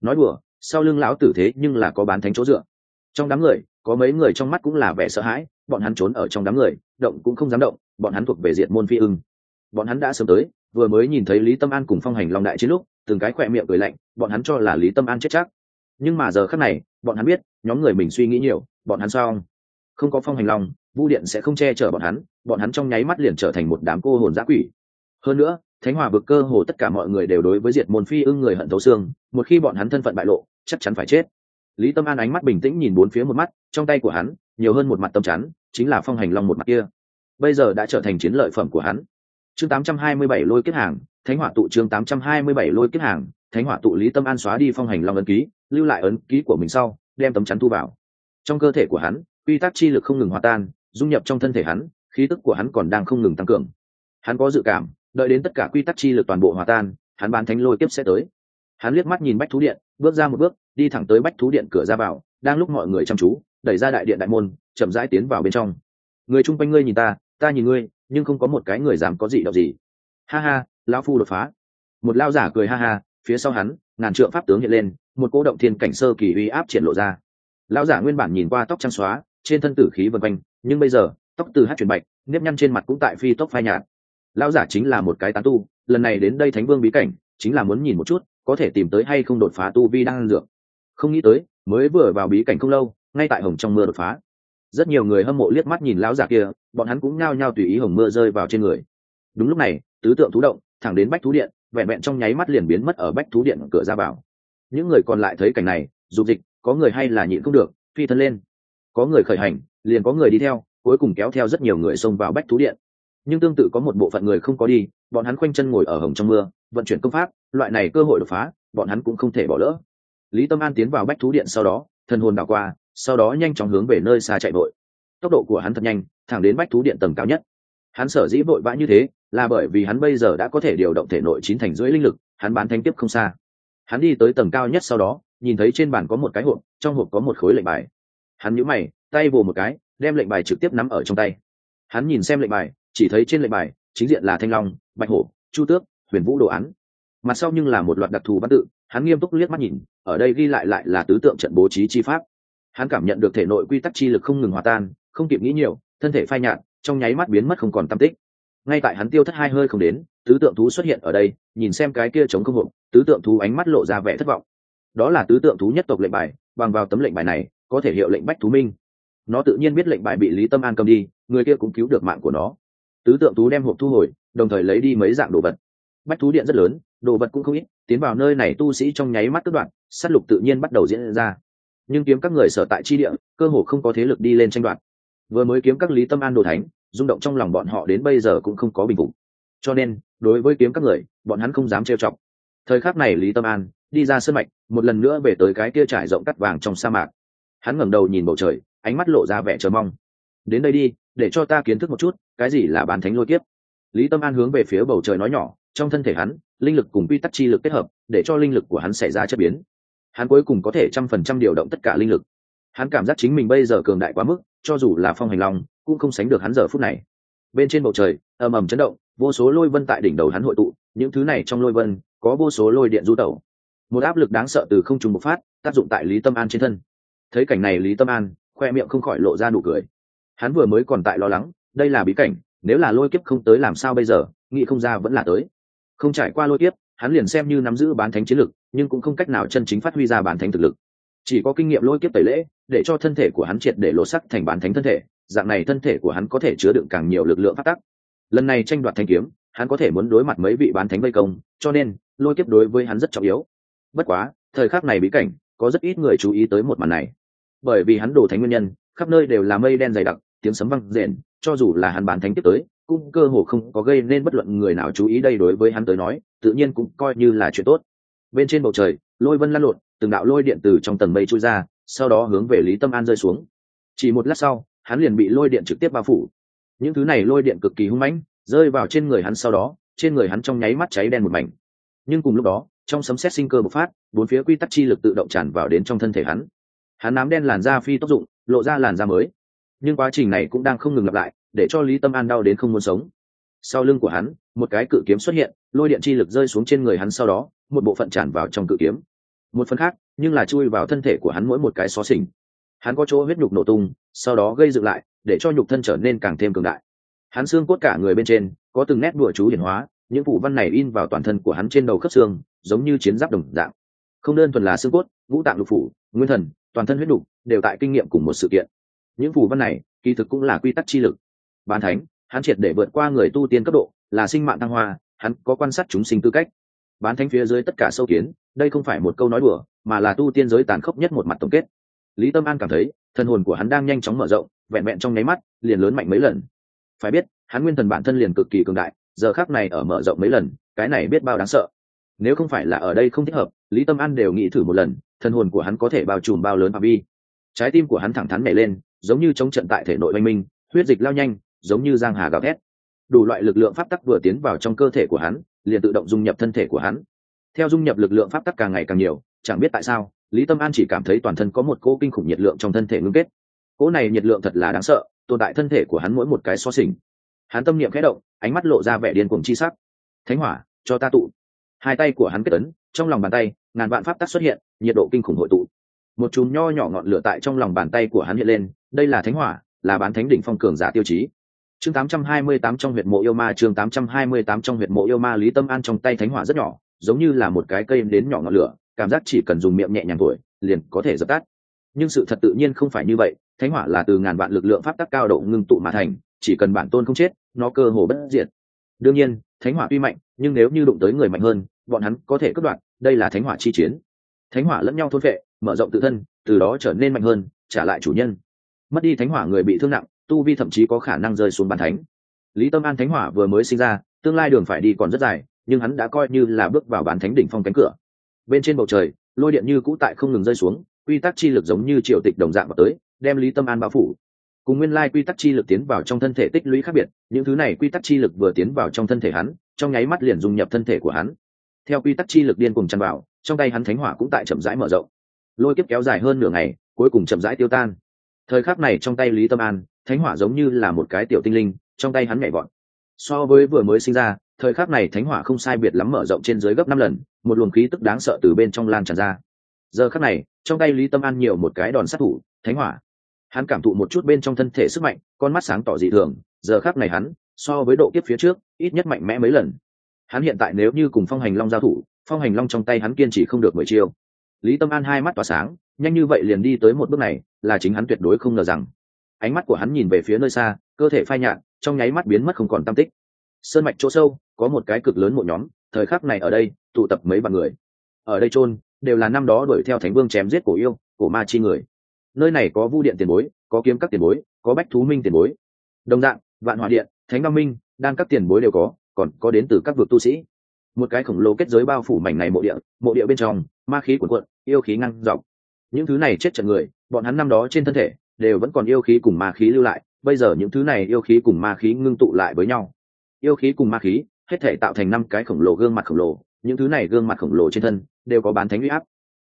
S1: Nói đùa, sau lưng lão tử thế nhưng là có bán thánh chỗ dựa. Trong đám người, có mấy người trong mắt cũng là vẻ sợ hãi, bọn hắn trốn ở trong đám người, động cũng không dám động, bọn hắn thuộc về diện môn phi ưng bọn hắn đã sớm tới, vừa mới nhìn thấy lý tâm an cùng phong hành long đại chiến lúc, từng cái khỏe miệng cười lạnh, bọn hắn cho là lý tâm an chết chắc. Nhưng mà giờ khắc này, bọn hắn biết, nhóm người mình suy nghĩ nhiều, bọn hắn sao không có phong hành long vu điện sẽ không che chở bọn hắn bọn hắn trong nháy mắt liền trở thành một đám cô hồn giã quỷ. Hơn nữa, thánh hòa vực cơ hồ tất cả mọi người đều đối với diệt môn phi ưng người hận thấu xương, một khi bọn hắn thân phận bại lộ, chắc chắn phải chết. Lý tâm an ánh mắt bình tĩnh nhìn bốn phía một mắt, trong tay của hắn, nhiều hơn một mặt tâm chắn, chính là phong hành long một mặt kia. Bây giờ đã trở thành chiến lợi phẩm của hắn chương 827 lôi kết hàng, thánh hỏa tụ chương 827 lôi kết hàng, thánh hỏa tụ lý tâm an xóa đi phong hành long ấn ký, lưu lại ấn ký của mình sau, đem tấm chắn thu vào. Trong cơ thể của hắn, quy tắc chi lực không ngừng hòa tan, dung nhập trong thân thể hắn, khí tức của hắn còn đang không ngừng tăng cường. Hắn có dự cảm, đợi đến tất cả quy tắc chi lực toàn bộ hòa tan, hắn bán thánh lôi kiếp sẽ tới. Hắn liếc mắt nhìn bách thú điện, bước ra một bước, đi thẳng tới bách thú điện cửa ra vào, đang lúc mọi người chăm chú, đẩy ra đại điện đại môn, chậm rãi tiến vào bên trong. Người chung quanh ngươi nhìn ta ta nhìn ngươi, nhưng không có một cái người dám có gì đọc gì. Ha ha, lão phu đột phá. Một lao giả cười ha ha, phía sau hắn, ngàn trượng pháp tướng hiện lên, một cố động thiên cảnh sơ kỳ uy áp triển lộ ra. Lão giả nguyên bản nhìn qua tóc trắng xóa, trên thân tử khí vân quanh, nhưng bây giờ, tóc từ hát chuyển bạch, nếp nhăn trên mặt cũng tại phi tóc phai nhạt. Lão giả chính là một cái tán tu, lần này đến đây thánh vương bí cảnh, chính là muốn nhìn một chút, có thể tìm tới hay không đột phá tu vi đang dược. Không nghĩ tới, mới vừa vào bí cảnh không lâu, ngay tại hồng trong mưa đột phá rất nhiều người hâm mộ liếc mắt nhìn lão giả kia, bọn hắn cũng nhao nhao tùy ý hồng mưa rơi vào trên người. Đúng lúc này, tứ tượng thú động, thẳng đến bách thú điện, vẹn vẹn trong nháy mắt liền biến mất ở bách thú điện cửa ra vào. Những người còn lại thấy cảnh này dù dịch, có người hay là nhịn không được, phi thân lên. Có người khởi hành, liền có người đi theo, cuối cùng kéo theo rất nhiều người xông vào bách thú điện. Nhưng tương tự có một bộ phận người không có đi, bọn hắn khoanh chân ngồi ở hồng trong mưa, vận chuyển công pháp, loại này cơ hội đột phá, bọn hắn cũng không thể bỏ lỡ. Lý tâm an tiến vào bách thú điện sau đó, thần hồn đảo qua sau đó nhanh chóng hướng về nơi xa chạy vội. Tốc độ của hắn thật nhanh, thẳng đến bách thú điện tầng cao nhất. Hắn sở dĩ vội vã như thế, là bởi vì hắn bây giờ đã có thể điều động thể nội chín thành rưỡi linh lực, hắn bán thanh tiếp không xa. Hắn đi tới tầng cao nhất sau đó, nhìn thấy trên bàn có một cái hộp, trong hộp có một khối lệnh bài. Hắn nhũ mày, tay vồ một cái, đem lệnh bài trực tiếp nắm ở trong tay. Hắn nhìn xem lệnh bài, chỉ thấy trên lệnh bài, chính diện là thanh long, bạch hổ, chu tước, huyền vũ đồ án. Mặt sau nhưng là một loạt đặc thù văn tự, hắn nghiêm túc liếc mắt nhìn, ở đây ghi lại lại là tứ tượng trận bố trí chi pháp hắn cảm nhận được thể nội quy tắc chi lực không ngừng hòa tan, không kịp nghĩ nhiều, thân thể phai nhạt, trong nháy mắt biến mất không còn tam tích. Ngay tại hắn tiêu thất hai hơi không đến, tứ tượng thú xuất hiện ở đây, nhìn xem cái kia chống không hộp, tứ tượng thú ánh mắt lộ ra vẻ thất vọng. Đó là tứ tượng thú nhất tộc lệnh bài, bằng vào tấm lệnh bài này, có thể hiệu lệnh bách thú minh. Nó tự nhiên biết lệnh bài bị lý tâm an cầm đi, người kia cũng cứu được mạng của nó. Tứ tượng thú đem hộp thu hồi, đồng thời lấy đi mấy dạng đồ vật. Bách thú điện rất lớn, đồ vật cũng không ít, tiến vào nơi này tu sĩ trong nháy mắt tức đoạn s á t lục tự nhiên bắt đầu diễn ra nhưng kiếm các người sở tại chi địa, cơ hồ không có thế lực đi lên tranh đoạt. Vừa mới kiếm các lý tâm an đồ thánh, rung động trong lòng bọn họ đến bây giờ cũng không có bình phục. Cho nên, đối với kiếm các người, bọn hắn không dám trêu chọc. Thời khắc này lý tâm an đi ra sân mạch, một lần nữa về tới cái kia trải rộng cắt vàng trong sa mạc. Hắn ngẩng đầu nhìn bầu trời, ánh mắt lộ ra vẻ chờ mong. Đến đây đi, để cho ta kiến thức một chút, cái gì là bán thánh lôi kiếp. Lý tâm an hướng về phía bầu trời nói nhỏ, trong thân thể hắn, linh lực cùng quy tắc chi lực kết hợp, để cho linh lực của hắn xảy ra chất biến hắn cuối cùng có thể trăm phần trăm điều động tất cả linh lực. Hắn cảm giác chính mình bây giờ cường đại quá mức, cho dù là phong hành long, cũng không sánh được hắn giờ phút này. Bên trên bầu trời, ầm ầm chấn động, vô số lôi vân tại đỉnh đầu hắn hội tụ, những thứ này trong lôi vân, có vô số lôi điện du tẩu. Một áp lực đáng sợ từ không trùng bộc phát, tác dụng tại lý tâm an trên thân. Thấy cảnh này lý tâm an, khoe miệng không khỏi lộ ra nụ cười. Hắn vừa mới còn tại lo lắng, đây là bí cảnh, nếu là lôi kiếp không tới làm sao bây giờ, nghĩ không ra vẫn là tới. Không trải qua lôi kiếp hắn liền xem như nắm giữ bán thánh chiến lực, nhưng cũng không cách nào chân chính phát huy ra bán thánh thực lực. Chỉ có kinh nghiệm lôi kiếp tẩy lễ, để cho thân thể của hắn triệt để lột sắc thành bán thánh thân thể, dạng này thân thể của hắn có thể chứa đựng càng nhiều lực lượng phát tắc. Lần này tranh đoạt thanh kiếm, hắn có thể muốn đối mặt mấy vị bán thánh vây công, cho nên, lôi kiếp đối với hắn rất trọng yếu. Bất quá, thời khắc này bí cảnh, có rất ít người chú ý tới một màn này. Bởi vì hắn đổ thánh nguyên nhân, khắp nơi đều là mây đen dày đặc, tiếng sấm văng rền cho dù là hắn bán thánh tiếp tới, cũng cơ hồ không có gây nên bất luận người nào chú ý đây đối với hắn tới nói, tự nhiên cũng coi như là chuyện tốt. Bên trên bầu trời, lôi vân lăn lộn, từng đạo lôi điện từ trong tầng mây trôi ra, sau đó hướng về lý tâm an rơi xuống. Chỉ một lát sau, hắn liền bị lôi điện trực tiếp bao phủ. Những thứ này lôi điện cực kỳ hung mãnh, rơi vào trên người hắn sau đó, trên người hắn trong nháy mắt cháy đen một mảnh. Nhưng cùng lúc đó, trong sấm xét sinh cơ bộc phát, bốn phía quy tắc chi lực tự động tràn vào đến trong thân thể hắn. Hắn nám đen làn da phi tốc dụng, lộ ra làn da mới nhưng quá trình này cũng đang không ngừng lặp lại, để cho lý tâm an đau đến không muốn sống. Sau lưng của hắn, một cái cự kiếm xuất hiện, lôi điện chi lực rơi xuống trên người hắn sau đó, một bộ phận tràn vào trong cự kiếm. Một phần khác, nhưng là chui vào thân thể của hắn mỗi một cái xó xỉnh. Hắn có chỗ huyết nhục nổ tung, sau đó gây dựng lại, để cho nhục thân trở nên càng thêm cường đại. Hắn xương cốt cả người bên trên, có từng nét đùa chú hiển hóa, những phủ văn này in vào toàn thân của hắn trên đầu khớp xương, giống như chiến giáp đồng dạng. Không đơn thuần là xương cốt, ngũ tạng lục phủ, nguyên thần, toàn thân huyết đục đều tại kinh nghiệm cùng một sự kiện những phù văn này, kỳ thực cũng là quy tắc chi lực. Bàn thánh, hắn triệt để vượt qua người tu tiên cấp độ, là sinh mạng thăng hoa, hắn có quan sát chúng sinh tư cách. Bán thánh phía dưới tất cả sâu kiến, đây không phải một câu nói đùa, mà là tu tiên giới tàn khốc nhất một mặt tổng kết. Lý tâm an cảm thấy thân hồn của hắn đang nhanh chóng mở rộng, vẹn vẹn trong nháy mắt, liền lớn mạnh mấy lần. Phải biết, hắn nguyên thần bản thân liền cực kỳ cường đại, giờ khác này ở mở rộng mấy lần, cái này biết bao đáng sợ. Nếu không phải là ở đây không thích hợp, lý tâm an đều nghĩ thử một lần thân hồn của hắn có thể bao trùm bao lớn phạm vi. Trái tim của hắn thẳng thắn nhảy lên giống như chống trận tại thể nội oanh minh, huyết dịch lao nhanh, giống như giang hà gào thét. Đủ loại lực lượng pháp tắc vừa tiến vào trong cơ thể của hắn, liền tự động dung nhập thân thể của hắn. Theo dung nhập lực lượng pháp tắc càng ngày càng nhiều, chẳng biết tại sao, lý tâm an chỉ cảm thấy toàn thân có một cỗ kinh khủng nhiệt lượng trong thân thể ngưng kết. Cỗ này nhiệt lượng thật là đáng sợ, tồn tại thân thể của hắn mỗi một cái so sình hắn tâm niệm khẽ động, ánh mắt lộ ra vẻ điên cuồng chi sắc. Thánh hỏa, cho ta tụ. Hai tay của hắn kết ấn, trong lòng bàn tay, ngàn vạn pháp tắc xuất hiện, nhiệt độ kinh khủng hội tụ. Một chùm nho nhỏ ngọn lửa tại trong lòng bàn tay của hắn hiện lên đây là thánh hỏa, là bán thánh đỉnh phong cường giả tiêu chí. Chương 828 trong huyệt mộ yêu ma, chương 828 trong huyệt mộ yêu ma, lý tâm an trong tay thánh hỏa rất nhỏ, giống như là một cái cây đến nhỏ ngọn lửa, cảm giác chỉ cần dùng miệng nhẹ nhàng thổi, liền có thể dập tắt. Nhưng sự thật tự nhiên không phải như vậy, thánh hỏa là từ ngàn vạn lực lượng pháp tắc cao độ ngưng tụ mà thành, chỉ cần bản tôn không chết, nó cơ hồ bất diệt. Đương nhiên, thánh hỏa tuy mạnh, nhưng nếu như đụng tới người mạnh hơn, bọn hắn có thể cất đoạt. đây là thánh hỏa chi chiến. Thánh hỏa lẫn nhau thôn vệ mở rộng tự thân, từ đó trở nên mạnh hơn, trả lại chủ nhân mất đi thánh hỏa người bị thương nặng, tu vi thậm chí có khả năng rơi xuống bàn thánh. Lý tâm an thánh hỏa vừa mới sinh ra, tương lai đường phải đi còn rất dài, nhưng hắn đã coi như là bước vào bán thánh đỉnh phong cánh cửa. Bên trên bầu trời, lôi điện như cũ tại không ngừng rơi xuống, quy tắc chi lực giống như triều tịch đồng dạng vào tới, đem lý tâm an bao phủ. Cùng nguyên lai quy tắc chi lực tiến vào trong thân thể tích lũy khác biệt, những thứ này quy tắc chi lực vừa tiến vào trong thân thể hắn, trong nháy mắt liền dung nhập thân thể của hắn. Theo quy tắc chi lực điên cùng chăn vào, trong tay hắn thánh hỏa cũng tại chậm rãi mở rộng. Lôi kiếp kéo dài hơn nửa ngày, cuối cùng chậm rãi tiêu tan thời khắc này trong tay lý tâm an, thánh hỏa giống như là một cái tiểu tinh linh, trong tay hắn nhảy vọt. So với vừa mới sinh ra, thời khắc này thánh hỏa không sai biệt lắm mở rộng trên dưới gấp năm lần, một luồng khí tức đáng sợ từ bên trong lan tràn ra. Giờ khắc này, trong tay lý tâm an nhiều một cái đòn sát thủ, thánh hỏa. Hắn cảm thụ một chút bên trong thân thể sức mạnh, con mắt sáng tỏ dị thường, giờ khắc này hắn, so với độ kiếp phía trước, ít nhất mạnh mẽ mấy lần. Hắn hiện tại nếu như cùng phong hành long giao thủ, phong hành long trong tay hắn kiên trì không được mười chiêu lý tâm an hai mắt tỏa sáng, nhanh như vậy liền đi tới một bước này, là chính hắn tuyệt đối không ngờ rằng. Ánh mắt của hắn nhìn về phía nơi xa, cơ thể phai nhạt, trong nháy mắt biến mất không còn tam tích. Sơn mạch chỗ sâu, có một cái cực lớn một nhóm, thời khắc này ở đây, tụ tập mấy vạn người. Ở đây chôn, đều là năm đó đuổi theo thánh vương chém giết cổ yêu, cổ ma chi người. Nơi này có vu điện tiền bối, có kiếm các tiền bối, có bách thú minh tiền bối. Đồng dạng, vạn hòa điện, thánh văn minh, đan các tiền bối đều có, còn có đến từ các vực tu sĩ. Một cái khổng lồ kết giới bao phủ mảnh này mộ địa mộ địa bên trong ma khí cuộn cuộn, yêu khí ngăn dọc. Những thứ này chết trận người, bọn hắn năm đó trên thân thể, đều vẫn còn yêu khí cùng ma khí lưu lại, bây giờ những thứ này yêu khí cùng ma khí ngưng tụ lại với nhau. Yêu khí cùng ma khí, hết thể tạo thành năm cái khổng lồ gương mặt khổng lồ, những thứ này gương mặt khổng lồ trên thân, đều có bán thánh huy áp.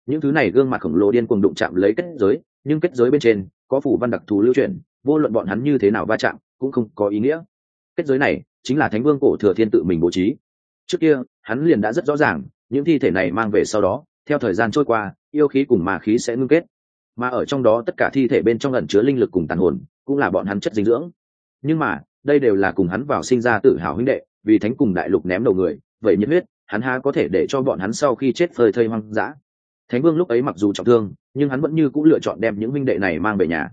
S1: Những thứ này gương mặt khổng lồ điên cuồng đụng chạm lấy kết giới, nhưng kết giới bên trên, có phủ văn đặc thù lưu truyền vô luận bọn hắn như thế nào va chạm, cũng không có ý nghĩa. Kết giới này, chính là thánh vương cổ thừa thiên tự mình bố trí. Trước kia, hắn liền đã rất rõ ràng, những thi thể này mang về sau đó theo thời gian trôi qua, yêu khí cùng ma khí sẽ ngưng kết. Mà ở trong đó tất cả thi thể bên trong ẩn chứa linh lực cùng tàn hồn, cũng là bọn hắn chất dinh dưỡng. Nhưng mà, đây đều là cùng hắn vào sinh ra tự hào huynh đệ, vì thánh cùng đại lục ném đầu người, vậy nhiệt huyết, hắn há có thể để cho bọn hắn sau khi chết phơi thây hoang dã. Thánh vương lúc ấy mặc dù trọng thương, nhưng hắn vẫn như cũng lựa chọn đem những minh đệ này mang về nhà.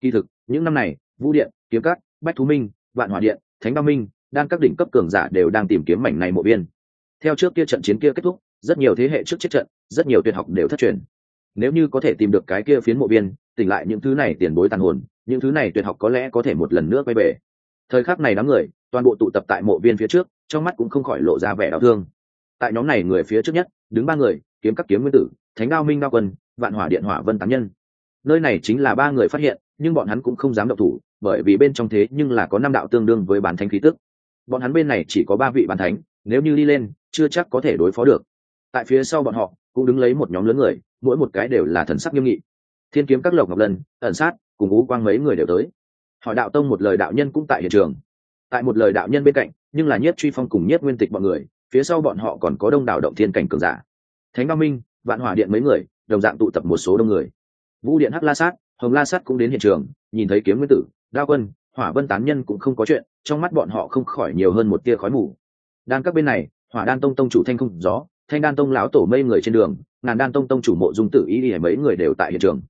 S1: Kỳ thực, những năm này, vũ điện, kiếm cát bách thú minh, vạn hòa điện, thánh ba minh, đang các đỉnh cấp cường giả đều đang tìm kiếm mảnh này mộ biên. theo trước kia trận chiến kia kết thúc rất nhiều thế hệ trước chết trận, rất nhiều tuyệt học đều thất truyền. Nếu như có thể tìm được cái kia phiến mộ viên, tỉnh lại những thứ này tiền bối tàn hồn, những thứ này tuyệt học có lẽ có thể một lần nữa quay về. Thời khắc này đám người, toàn bộ tụ tập tại mộ viên phía trước, trong mắt cũng không khỏi lộ ra vẻ đau thương. Tại nhóm này người phía trước nhất, đứng ba người, kiếm các kiếm nguyên tử, thánh đao minh đao quân, vạn hỏa điện hỏa vân tám nhân. Nơi này chính là ba người phát hiện, nhưng bọn hắn cũng không dám động thủ, bởi vì bên trong thế nhưng là có năm đạo tương đương với bán thánh khí tức. Bọn hắn bên này chỉ có ba vị bán thánh, nếu như đi lên, chưa chắc có thể đối phó được tại phía sau bọn họ, cũng đứng lấy một nhóm lớn người, mỗi một cái đều là thần sắc nghiêm nghị. Thiên kiếm các lộc ngọc lân, ẩn sát, cùng ú quang mấy người đều tới. Hỏi đạo tông một lời đạo nhân cũng tại hiện trường. Tại một lời đạo nhân bên cạnh, nhưng là nhất truy phong cùng nhất nguyên tịch bọn người, phía sau bọn họ còn có đông đảo động thiên cảnh cường giả. Thánh đao minh, vạn hỏa điện mấy người, đồng dạng tụ tập một số đông người. Vũ điện hắc la sát, hồng la sát cũng đến hiện trường, nhìn thấy kiếm nguyên tử, đao quân, hỏa vân tán nhân cũng không có chuyện, trong mắt bọn họ không khỏi nhiều hơn một tia khói mù. Đang các bên này, hỏa đan tông tông chủ thanh không gió thanh đan tông lão tổ mây người trên đường, ngàn đan tông tông chủ mộ dung tử ý y mấy người đều tại hiện trường.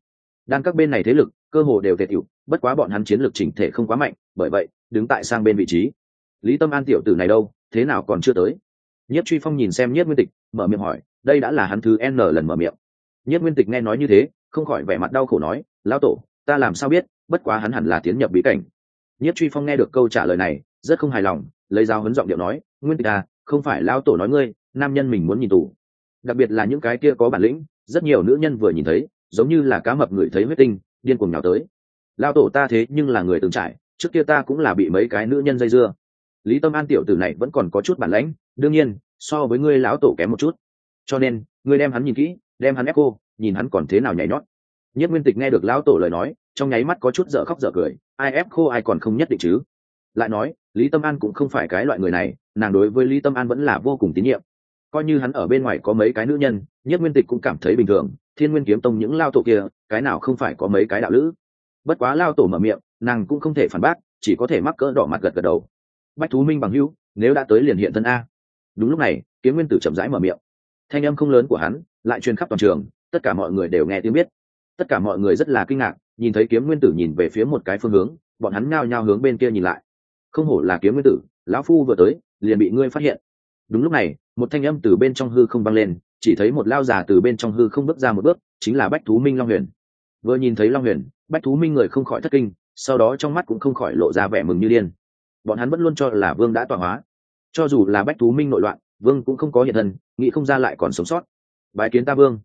S1: Đan các bên này thế lực, cơ hồ đều tề tiểu bất quá bọn hắn chiến lược chỉnh thể không quá mạnh, bởi vậy, đứng tại sang bên vị trí. Lý tâm an tiểu tử này đâu, thế nào còn chưa tới? Nhất truy phong nhìn xem nhất nguyên tịch, mở miệng hỏi, đây đã là hắn thứ n lần mở miệng. Nhất nguyên tịch nghe nói như thế, không khỏi vẻ mặt đau khổ nói, lão tổ, ta làm sao biết, bất quá hắn hẳn là tiến nhập bí cảnh. Nhất truy phong nghe được câu trả lời này, rất không hài lòng, lấy dao hấn giọng điệu nói, nguyên tịch à không phải lão tổ nói ngươi nam nhân mình muốn nhìn tù. Đặc biệt là những cái kia có bản lĩnh, rất nhiều nữ nhân vừa nhìn thấy, giống như là cá mập người thấy huyết tinh, điên cuồng nào tới. Lao tổ ta thế nhưng là người từng trải, trước kia ta cũng là bị mấy cái nữ nhân dây dưa. Lý tâm an tiểu tử này vẫn còn có chút bản lãnh, đương nhiên, so với ngươi lão tổ kém một chút. Cho nên, ngươi đem hắn nhìn kỹ, đem hắn ép cô, nhìn hắn còn thế nào nhảy nhót. Nhất nguyên tịch nghe được lão tổ lời nói, trong nháy mắt có chút dở khóc dở cười, ai ép khô ai còn không nhất định chứ. Lại nói, lý tâm an cũng không phải cái loại người này, nàng đối với lý tâm an vẫn là vô cùng tín nhiệm coi như hắn ở bên ngoài có mấy cái nữ nhân nhất nguyên tịch cũng cảm thấy bình thường, thiên nguyên kiếm tông những lao tổ kia, cái nào không phải có mấy cái đạo lữ. Bất quá lao tổ mở miệng, nàng cũng không thể phản bác, chỉ có thể mắc cỡ đỏ mặt gật gật đầu. Bách thú minh bằng hữu, nếu đã tới liền hiện thân a. Đúng lúc này, kiếm nguyên tử chậm rãi mở miệng. Thanh âm không lớn của hắn, lại truyền khắp toàn trường, tất cả mọi người đều nghe tiếng biết. Tất cả mọi người rất là kinh ngạc, nhìn thấy kiếm nguyên tử nhìn về phía một cái phương hướng, bọn hắn ngao nhao hướng bên kia nhìn lại. Không hổ là kiếm nguyên tử, lão phu vừa tới, liền bị ngươi phát hiện đúng lúc này, một thanh âm từ bên trong hư không băng lên, chỉ thấy một lao già từ bên trong hư không bước ra một bước, chính là bách thú minh long huyền. Vừa nhìn thấy long huyền, bách thú minh người không khỏi thất kinh, sau đó trong mắt cũng không khỏi lộ ra vẻ mừng như điên. Bọn hắn vẫn luôn cho là vương đã tọa hóa. Cho dù là bách thú minh nội loạn, vương cũng không có hiện thân, nghĩ không ra lại còn sống sót. Bãi kiến ta vương.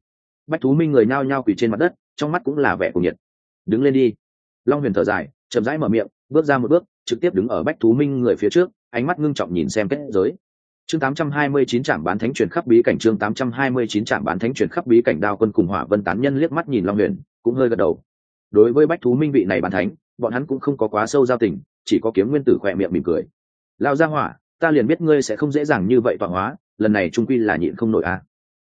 S1: Bách thú minh người nao nhao quỳ trên mặt đất, trong mắt cũng là vẻ cuồng nhiệt. Đứng lên đi. Long huyền thở dài, chậm rãi mở miệng, bước ra một bước, trực tiếp đứng ở bách thú minh người phía trước, ánh mắt ngưng trọng nhìn xem kết giới chương 829 trạm bán thánh truyền khắp bí cảnh, chương 829 trạm bán thánh truyền khắp bí cảnh, đao quân cùng hỏa vân tán nhân liếc mắt nhìn long huyền, cũng hơi gật đầu. Đối với bách thú minh vị này bán thánh, bọn hắn cũng không có quá sâu giao tình, chỉ có kiếm nguyên tử khỏe miệng mỉm cười. Lao ra hỏa, ta liền biết ngươi sẽ không dễ dàng như vậy tọa hóa, lần này trung quy là nhịn không nổi a.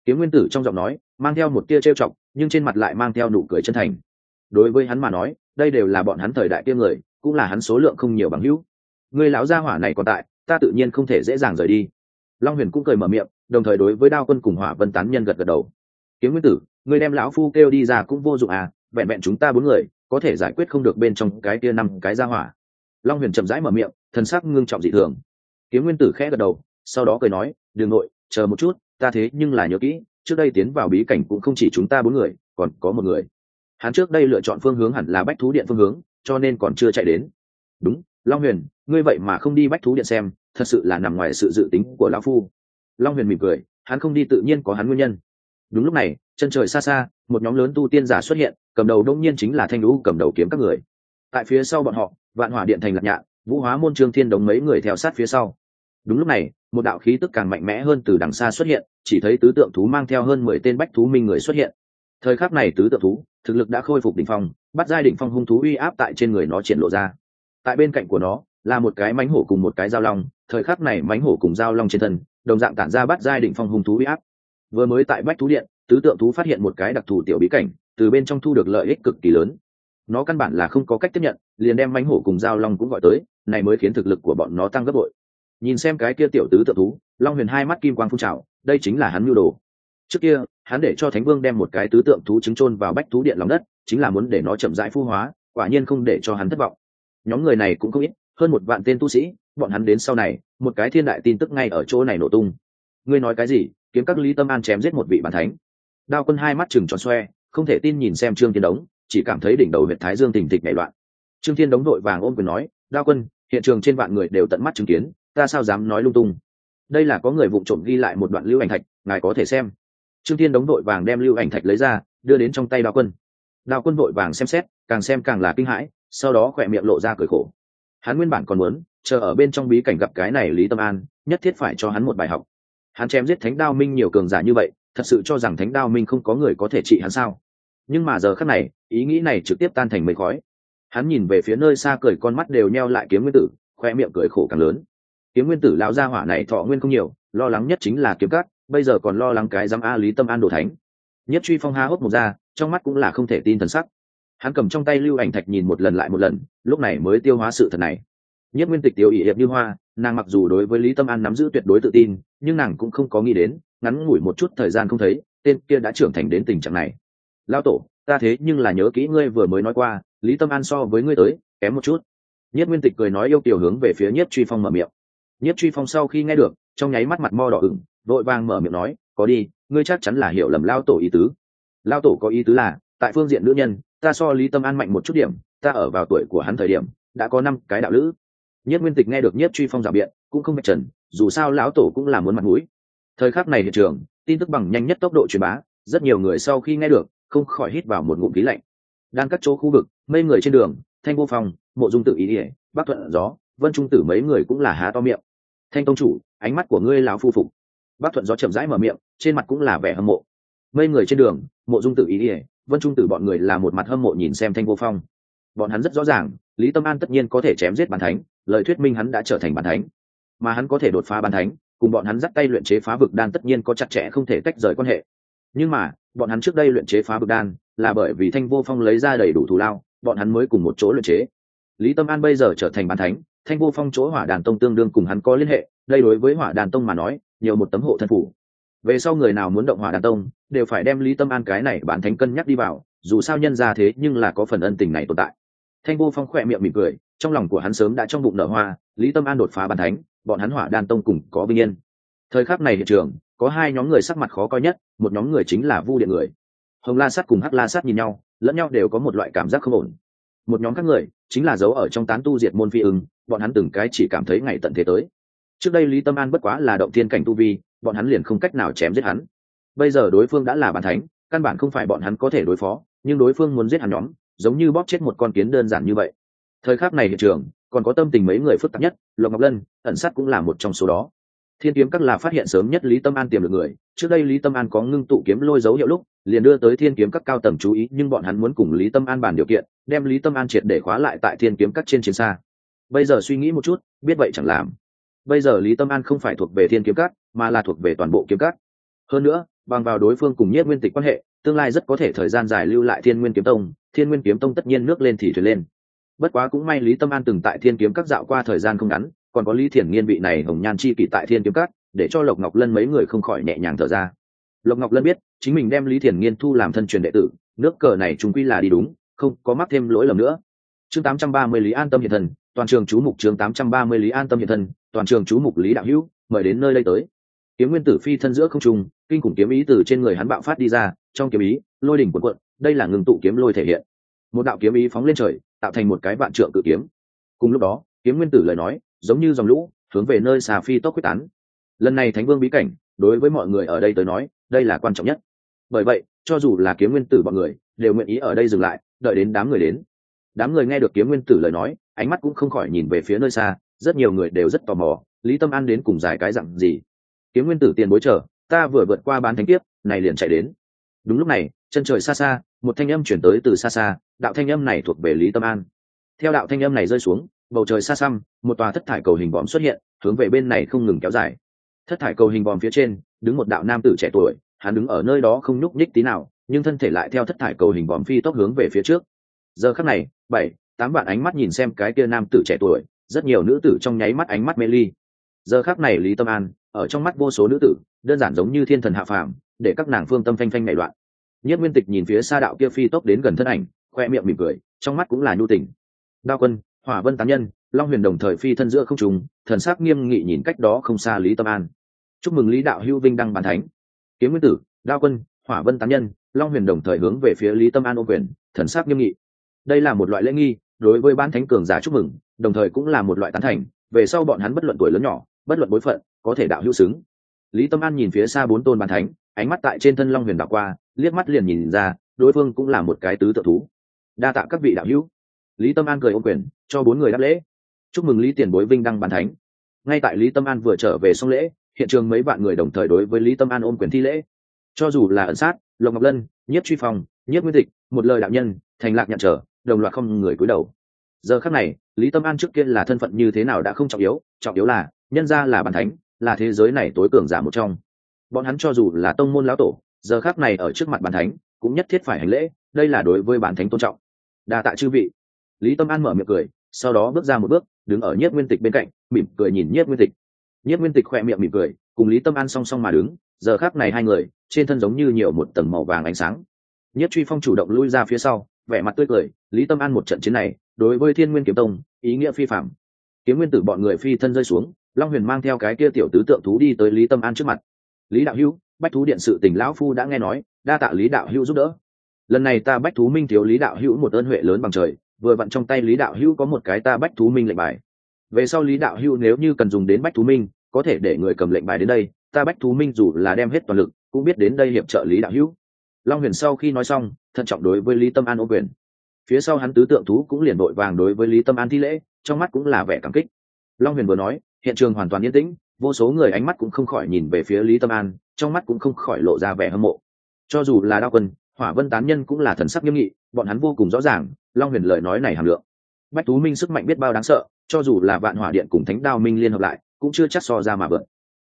S1: Kiếm nguyên tử trong giọng nói, mang theo một tia trêu chọc, nhưng trên mặt lại mang theo nụ cười chân thành. Đối với hắn mà nói, đây đều là bọn hắn thời đại kia người, cũng là hắn số lượng không nhiều bằng hữu. Người lão gia hỏa này còn tại, ta tự nhiên không thể dễ dàng rời đi long huyền cũng cười mở miệng, đồng thời đối với đao quân cùng hỏa vân tán nhân gật gật đầu. Kiếm nguyên tử, người đem lão phu kêu đi ra cũng vô dụng à vẹn vẹn chúng ta bốn người, có thể giải quyết không được bên trong cái tia năm cái ra hỏa. Long huyền chậm rãi mở miệng, thần sắc ngưng trọng dị thường. Kiếm nguyên tử khẽ gật đầu, sau đó cười nói đường nội, chờ một chút, ta thế nhưng là nhớ kỹ, trước đây tiến vào bí cảnh cũng không chỉ chúng ta bốn người, còn có một người. Hắn trước đây lựa chọn phương hướng hẳn là bách thú điện phương hướng, cho nên còn chưa chạy đến. Đúng, long huyền, ngươi vậy mà không đi bách thú điện xem thật sự là nằm ngoài sự dự tính của lão phu. Long huyền mỉm cười, hắn không đi tự nhiên có hắn nguyên nhân. Đúng lúc này, chân trời xa xa, một nhóm lớn tu tiên giả xuất hiện, cầm đầu đông nhiên chính là thanh lũ, cầm đầu kiếm các người. Tại phía sau bọn họ, vạn hỏa điện thành lạc nhạ vũ hóa môn trương thiên đống mấy người theo sát phía sau. Đúng lúc này, một đạo khí tức càng mạnh mẽ hơn từ đằng xa xuất hiện, chỉ thấy tứ tượng thú mang theo hơn mười tên bách thú minh người xuất hiện. Thời khắc này tứ tượng thú, thực lực đã khôi phục đỉnh phong, bắt giai đỉnh phong hung thú uy áp tại trên người nó triển lộ ra. Tại bên cạnh của nó là một cái mánh hổ cùng một cái dao long, thời khắc này mánh hổ cùng dao long trên thân, đồng dạng tản ra bắt giai đỉnh phong hung thú huy áp. Vừa mới tại bách thú điện, tứ tượng thú phát hiện một cái đặc thù tiểu bí cảnh, từ bên trong thu được lợi ích cực kỳ lớn. Nó căn bản là không có cách tiếp nhận, liền đem mánh hổ cùng dao long cũng gọi tới, này mới khiến thực lực của bọn nó tăng gấp bội. Nhìn xem cái kia tiểu tứ tượng thú, long huyền hai mắt kim quang phun trào, đây chính là hắn mưu đồ. Trước kia, hắn để cho thánh vương đem một cái tứ tượng thú trứng chôn vào bách thú điện lòng đất, chính là muốn để nó chậm rãi phu hóa, quả nhiên không để cho hắn thất vọng. Nhóm người này cũng không ít hơn một vạn tên tu sĩ, bọn hắn đến sau này, một cái thiên đại tin tức ngay ở chỗ này nổ tung. Ngươi nói cái gì? Kiếm các lý tâm an chém giết một vị bản thánh. Đao quân hai mắt chừng tròn xoe, không thể tin nhìn xem trương thiên đống, chỉ cảm thấy đỉnh đầu huyện thái dương tình thịch nảy loạn. Trương thiên đống đội vàng ôm quyền nói, đao quân, hiện trường trên vạn người đều tận mắt chứng kiến, ta sao dám nói lung tung? Đây là có người vụ trộm ghi lại một đoạn lưu ảnh thạch, ngài có thể xem. Trương thiên đống đội vàng đem lưu ảnh thạch lấy ra, đưa đến trong tay đao quân. Đao quân vội vàng xem xét, càng xem càng là kinh hãi, sau đó khỏe miệng lộ ra cười khổ hắn nguyên bản còn muốn chờ ở bên trong bí cảnh gặp cái này lý tâm an nhất thiết phải cho hắn một bài học. Hắn chém giết thánh đao minh nhiều cường giả như vậy thật sự cho rằng thánh đao minh không có người có thể trị hắn sao? Nhưng mà giờ khắc này ý nghĩ này trực tiếp tan thành mây khói. Hắn nhìn về phía nơi xa cười con mắt đều nheo lại kiếm nguyên tử khoe miệng cười khổ càng lớn. Kiếm nguyên tử lão gia hỏa này thọ nguyên không nhiều lo lắng nhất chính là kiếm Cát, bây giờ còn lo lắng cái dám a lý tâm an đồ thánh. Nhất truy phong ha hốc một ra trong mắt cũng là không thể tin thần sắc hắn cầm trong tay lưu ảnh thạch nhìn một lần lại một lần, lúc này mới tiêu hóa sự thật này. Nhất nguyên tịch tiêu ỷ hiệp như hoa, nàng mặc dù đối với lý tâm an nắm giữ tuyệt đối tự tin, nhưng nàng cũng không có nghĩ đến, ngắn ngủi một chút thời gian không thấy, tên kia đã trưởng thành đến tình trạng này. Lao tổ, ta thế nhưng là nhớ kỹ ngươi vừa mới nói qua, lý tâm an so với ngươi tới, kém một chút. Nhất nguyên tịch cười nói yêu tiểu hướng về phía nhất truy phong mở miệng. Nhất truy phong sau khi nghe được, trong nháy mắt mặt mo đỏ ửng, vội vàng mở miệng nói, có đi, ngươi chắc chắn là hiểu lầm lao tổ ý tứ. Lao tổ có ý tứ là, tại phương diện nữ nhân ta so lý tâm an mạnh một chút điểm, ta ở vào tuổi của hắn thời điểm, đã có năm cái đạo lữ. Nhất nguyên tịch nghe được nhất truy phong giả biện, cũng không mệt trần, dù sao lão tổ cũng là muốn mặt mũi. Thời khắc này hiện trường, tin tức bằng nhanh nhất tốc độ truyền bá, rất nhiều người sau khi nghe được, không khỏi hít vào một ngụm khí lạnh. Đang các chỗ khu vực mây người trên đường, thanh vô phong, mộ dung tự ý ỉa bắc thuận gió, vân trung tử mấy người cũng là há to miệng. Thanh tông chủ, ánh mắt của ngươi lão phu phục. Bắc thuận gió chậm rãi mở miệng, trên mặt cũng là vẻ hâm mộ. Mây người trên đường, mộ dung tự ý ỉa vân trung tử bọn người là một mặt hâm mộ nhìn xem thanh vô phong bọn hắn rất rõ ràng lý tâm an tất nhiên có thể chém giết bàn thánh lời thuyết minh hắn đã trở thành bàn thánh mà hắn có thể đột phá bàn thánh cùng bọn hắn dắt tay luyện chế phá vực đan tất nhiên có chặt chẽ không thể tách rời quan hệ nhưng mà bọn hắn trước đây luyện chế phá vực đan là bởi vì thanh vô phong lấy ra đầy đủ thù lao bọn hắn mới cùng một chỗ luyện chế lý tâm an bây giờ trở thành bàn thánh thanh vô phong chỗ hỏa đàn tông tương đương cùng hắn có liên hệ đây đối với hỏa đàn tông mà nói nhiều một tấm hộ thân phủ về sau người nào muốn động hỏa đàn tông, đều phải đem lý tâm an cái này bản thánh cân nhắc đi vào, dù sao nhân ra thế nhưng là có phần ân tình này tồn tại. Thanh vô phong khỏe miệng mỉm cười, trong lòng của hắn sớm đã trong bụng nở hoa, lý tâm an đột phá bàn thánh, bọn hắn hỏa đan tông cùng có bình yên. Thời khắc này hiện trường, có hai nhóm người sắc mặt khó coi nhất, một nhóm người chính là vu điện người. Hồng la sát cùng hắc la sát nhìn nhau, lẫn nhau đều có một loại cảm giác không ổn. Một nhóm các người, chính là giấu ở trong tán tu diệt môn phi ưng, bọn hắn từng cái chỉ cảm thấy ngày tận thế tới. Trước đây lý tâm an bất quá là động thiên cảnh tu vi bọn hắn liền không cách nào chém giết hắn. Bây giờ đối phương đã là bản thánh, căn bản không phải bọn hắn có thể đối phó, nhưng đối phương muốn giết hắn nhóm, giống như bóp chết một con kiến đơn giản như vậy. Thời khắc này hiện trường, còn có tâm tình mấy người phức tạp nhất, lộc ngọc lân, ẩn sát cũng là một trong số đó. Thiên kiếm các là phát hiện sớm nhất lý tâm an tìm được người, trước đây lý tâm an có ngưng tụ kiếm lôi dấu hiệu lúc, liền đưa tới thiên kiếm các cao tầng chú ý, nhưng bọn hắn muốn cùng lý tâm an bàn điều kiện, đem lý tâm an triệt để khóa lại tại thiên kiếm các trên chiến xa. Bây giờ suy nghĩ một chút, biết vậy chẳng làm. Bây giờ lý tâm an không phải thuộc về thiên kiếm các mà là thuộc về toàn bộ kiếm cát. hơn nữa, bằng vào đối phương cùng nhất nguyên tịch quan hệ, tương lai rất có thể thời gian dài lưu lại thiên nguyên kiếm tông, thiên nguyên kiếm tông tất nhiên nước lên thì thuyền lên. Bất quá cũng may lý tâm an từng tại thiên kiếm các dạo qua thời gian không ngắn, còn có lý thiền nghiên vị này hồng nhan chi kỷ tại thiên kiếm các, để cho lộc ngọc lân mấy người không khỏi nhẹ nhàng thở ra. Lộc ngọc lân biết, chính mình đem lý thiền nghiên thu làm thân truyền đệ tử, nước cờ này chúng quy là đi đúng, không có mắc thêm lỗi lầm nữa. Chương 830 lý an tâm hiện thần, toàn trường chú mục chương 830 lý an tâm hiện thần, toàn trường chú mục lý đạo hữu, mời đến nơi đây tới kiếm nguyên tử phi thân giữa không trung, kinh khủng kiếm ý từ trên người hắn bạo phát đi ra, trong kiếm ý, lôi đỉnh cuộn cuộn, đây là ngừng tụ kiếm lôi thể hiện. Một đạo kiếm ý phóng lên trời, tạo thành một cái vạn trượng cự kiếm. Cùng lúc đó, kiếm nguyên tử lời nói, giống như dòng lũ, hướng về nơi xà phi tốc quyết tán. Lần này thánh vương bí cảnh, đối với mọi người ở đây tới nói, đây là quan trọng nhất. Bởi vậy, cho dù là kiếm nguyên tử bọn người, đều nguyện ý ở đây dừng lại, đợi đến đám người đến. Đám người nghe được kiếm nguyên tử lời nói, ánh mắt cũng không khỏi nhìn về phía nơi xa, rất nhiều người đều rất tò mò, lý tâm an đến cùng giải cái dặn gì? Kiếm nguyên tử tiền bối chờ, ta vừa vượt qua bán thánh kiếp, này liền chạy đến. Đúng lúc này, chân trời xa xa, một thanh âm chuyển tới từ xa xa, đạo thanh âm này thuộc về lý tâm an. Theo đạo thanh âm này rơi xuống, bầu trời xa xăm, một tòa thất thải cầu hình bòm xuất hiện, hướng về bên này không ngừng kéo dài. Thất thải cầu hình bòm phía trên, đứng một đạo nam tử trẻ tuổi, hắn đứng ở nơi đó không nhúc nhích tí nào, nhưng thân thể lại theo thất thải cầu hình bòm phi tốc hướng về phía trước. Giờ khắc này, bảy, tám bạn ánh mắt nhìn xem cái kia nam tử trẻ tuổi, rất nhiều nữ tử trong nháy mắt ánh mắt mê ly giờ khắc này lý tâm an, ở trong mắt vô số nữ tử, đơn giản giống như thiên thần hạ phàm, để các nàng phương tâm phanh phanh nảy loạn. Nhất nguyên tịch nhìn phía xa đạo kia phi tốc đến gần thân ảnh, khoe miệng mỉm cười, trong mắt cũng là nhu tình. Đao quân, hỏa vân tán nhân, long huyền đồng thời phi thân giữa không trùng thần sắc nghiêm nghị nhìn cách đó không xa lý tâm an. Chúc mừng lý đạo hữu vinh đăng bàn thánh. Kiếm nguyên tử, đao quân, hỏa vân tán nhân, long huyền đồng thời hướng về phía lý tâm an ô quyền, thần sắc nghiêm nghị. Đây là một loại lễ nghi, đối với ban thánh cường giả chúc mừng, đồng thời cũng là một loại tán thành, về sau bọn hắn bất luận tuổi lớn nhỏ bất luận bối phận, có thể đạo hữu xứng. Lý tâm an nhìn phía xa bốn tôn ban thánh, ánh mắt tại trên thân long huyền đảo qua, liếc mắt liền nhìn ra, đối phương cũng là một cái tứ tự thú. Đa tạ các vị đạo hữu. Lý tâm an cười ô quyền, cho bốn người đáp lễ. Chúc mừng lý tiền bối vinh đăng bàn thánh. Ngay tại lý tâm an vừa trở về xong lễ, hiện trường mấy bạn người đồng thời đối với lý tâm an ôm quyền thi lễ. Cho dù là ẩn sát, lộc ngọc lân nhất truy phòng nhất nguyên tịch, một lời đạo nhân, thành lạc nhận trở, đồng loạt không người cúi đầu. Giờ khắc này, lý tâm an trước kia là thân phận như thế nào đã không trọng yếu trọng yếu là nhân ra là bàn thánh, là thế giới này tối cường giả một trong. Bọn hắn cho dù là tông môn lão tổ, giờ khắc này ở trước mặt bàn thánh, cũng nhất thiết phải hành lễ, đây là đối với bàn thánh tôn trọng. Đa tạ chư vị. Lý tâm an mở miệng cười, sau đó bước ra một bước, đứng ở nhất nguyên tịch bên cạnh, mỉm cười nhìn nhất nguyên tịch. Nhất nguyên tịch khoe miệng mỉm cười, cùng lý tâm an song song mà đứng, giờ khác này hai người, trên thân giống như nhiều một tầng màu vàng ánh sáng. Nhất truy phong chủ động lui ra phía sau, vẻ mặt tươi cười, lý tâm an một trận chiến này, đối với thiên nguyên kiếm tông, ý nghĩa phi phạm kiếm nguyên tử bọn người phi thân rơi xuống long huyền mang theo cái kia tiểu tứ tượng thú đi tới lý tâm an trước mặt. Lý đạo hữu, bách thú điện sự tỉnh lão phu đã nghe nói, đa tạ lý đạo hữu giúp đỡ. Lần này ta bách thú minh thiếu lý đạo hữu một ơn huệ lớn bằng trời, vừa vặn trong tay lý đạo hữu có một cái ta bách thú minh lệnh bài. Về sau lý đạo hữu nếu như cần dùng đến bách thú minh, có thể để người cầm lệnh bài đến đây, ta bách thú minh dù là đem hết toàn lực, cũng biết đến đây hiệp trợ lý đạo hữu. Long huyền sau khi nói xong, thận trọng đối với lý tâm an ô quyền. Phía sau hắn tứ tượng thú cũng liền đội vàng đối với lý tâm an thi lễ, trong mắt cũng là vẻ cảm kích. Long huyền vừa nói hiện trường hoàn toàn yên tĩnh, vô số người ánh mắt cũng không khỏi nhìn về phía lý tâm an, trong mắt cũng không khỏi lộ ra vẻ hâm mộ. Cho dù là đao quân, hỏa vân tán nhân cũng là thần sắc nghiêm nghị, bọn hắn vô cùng rõ ràng, long huyền lời nói này hàm lượng. Bách thú minh sức mạnh biết bao đáng sợ, cho dù là vạn hỏa điện cùng thánh đao minh liên hợp lại, cũng chưa chắc so ra mà vượt.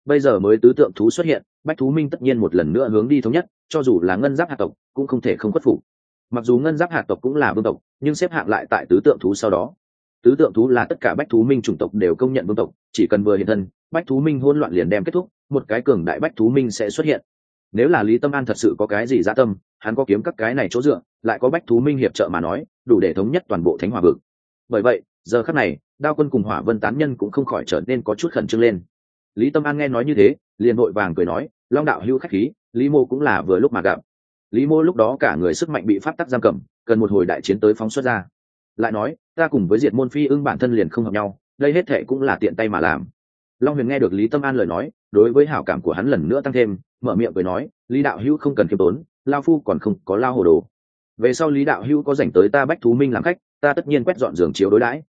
S1: Bây giờ mới tứ tượng thú xuất hiện, bách thú minh tất nhiên một lần nữa hướng đi thống nhất, cho dù là ngân giáp hạt tộc cũng không thể không khuất phục. Mặc dù ngân giáp hạt tộc cũng là vương tộc, nhưng xếp hạng lại tại tứ tượng thú sau đó tứ tượng thú là tất cả bách thú minh chủng tộc đều công nhận vương tộc, chỉ cần vừa hiện thân, bách thú minh hôn loạn liền đem kết thúc, một cái cường đại bách thú minh sẽ xuất hiện. Nếu là lý tâm an thật sự có cái gì dã tâm, hắn có kiếm các cái này chỗ dựa, lại có bách thú minh hiệp trợ mà nói, đủ để thống nhất toàn bộ thánh hòa vực. Bởi vậy, giờ khắc này, đao quân cùng hỏa vân tán nhân cũng không khỏi trở nên có chút khẩn trương lên. Lý tâm an nghe nói như thế, liền vội vàng cười nói, long đạo hưu khách khí, lý mô cũng là vừa lúc mà gặp. Lý mô lúc đó cả người sức mạnh bị pháp tắc giam cầm, cần một hồi đại chiến tới phóng xuất ra lại nói, ta cùng với diệt môn phi ưng bản thân liền không hợp nhau, đây hết thệ cũng là tiện tay mà làm. Long huyền nghe được lý tâm an lời nói, đối với hảo cảm của hắn lần nữa tăng thêm, mở miệng cười nói, lý đạo hữu không cần khiêm tốn, lao phu còn không có lao hồ đồ. Về sau lý đạo hữu có dành tới ta bách thú minh làm khách, ta tất nhiên quét dọn giường chiếu đối đãi.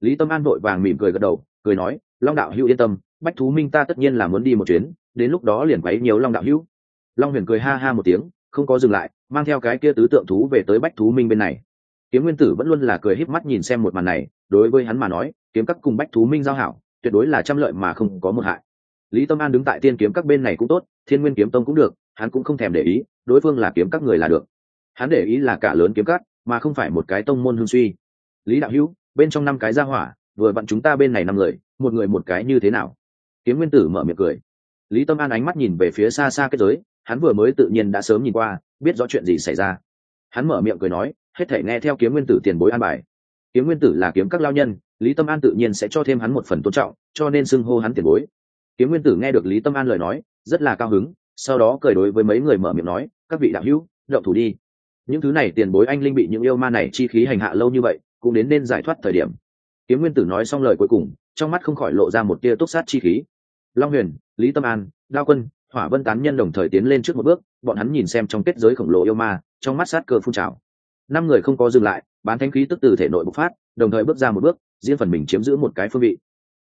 S1: Lý tâm an vội vàng mỉm cười gật đầu, cười nói, long đạo hữu yên tâm, bách thú minh ta tất nhiên là muốn đi một chuyến, đến lúc đó liền quấy nhiều long đạo hữu. Long huyền cười ha ha một tiếng, không có dừng lại, mang theo cái kia tứ tượng thú về tới bách thú minh bên này kiếm nguyên tử vẫn luôn là cười híp mắt nhìn xem một màn này, đối với hắn mà nói, kiếm các cùng bách thú minh giao hảo, tuyệt đối là trăm lợi mà không có một hại. Lý tâm an đứng tại tiên kiếm các bên này cũng tốt, thiên nguyên kiếm tông cũng được, hắn cũng không thèm để ý, đối phương là kiếm các người là được. Hắn để ý là cả lớn kiếm các, mà không phải một cái tông môn hương suy. Lý đạo hữu, bên trong năm cái gia hỏa, vừa vặn chúng ta bên này năm người, một người một cái như thế nào? Kiếm nguyên tử mở miệng cười. Lý tâm an ánh mắt nhìn về phía xa xa kết giới, hắn vừa mới tự nhiên đã sớm nhìn qua, biết rõ chuyện gì xảy ra. Hắn mở miệng cười nói hết thể nghe theo kiếm nguyên tử tiền bối an bài. Kiếm nguyên tử là kiếm các lao nhân, lý tâm an tự nhiên sẽ cho thêm hắn một phần tôn trọng, cho nên xưng hô hắn tiền bối. Kiếm nguyên tử nghe được lý tâm an lời nói, rất là cao hứng, sau đó cười đối với mấy người mở miệng nói, các vị đạo hữu đậu thủ đi. Những thứ này tiền bối anh linh bị những yêu ma này chi khí hành hạ lâu như vậy, cũng đến nên giải thoát thời điểm. Kiếm nguyên tử nói xong lời cuối cùng, trong mắt không khỏi lộ ra một tia túc sát chi khí. Long huyền, lý tâm an, đao quân, hỏa vân tán nhân đồng thời tiến lên trước một bước, bọn hắn nhìn xem trong kết giới khổng lồ yêu ma, trong mắt sát cơ phun trào năm người không có dừng lại, bán thanh khí tức từ thể nội bộc phát, đồng thời bước ra một bước riêng phần mình chiếm giữ một cái phương vị.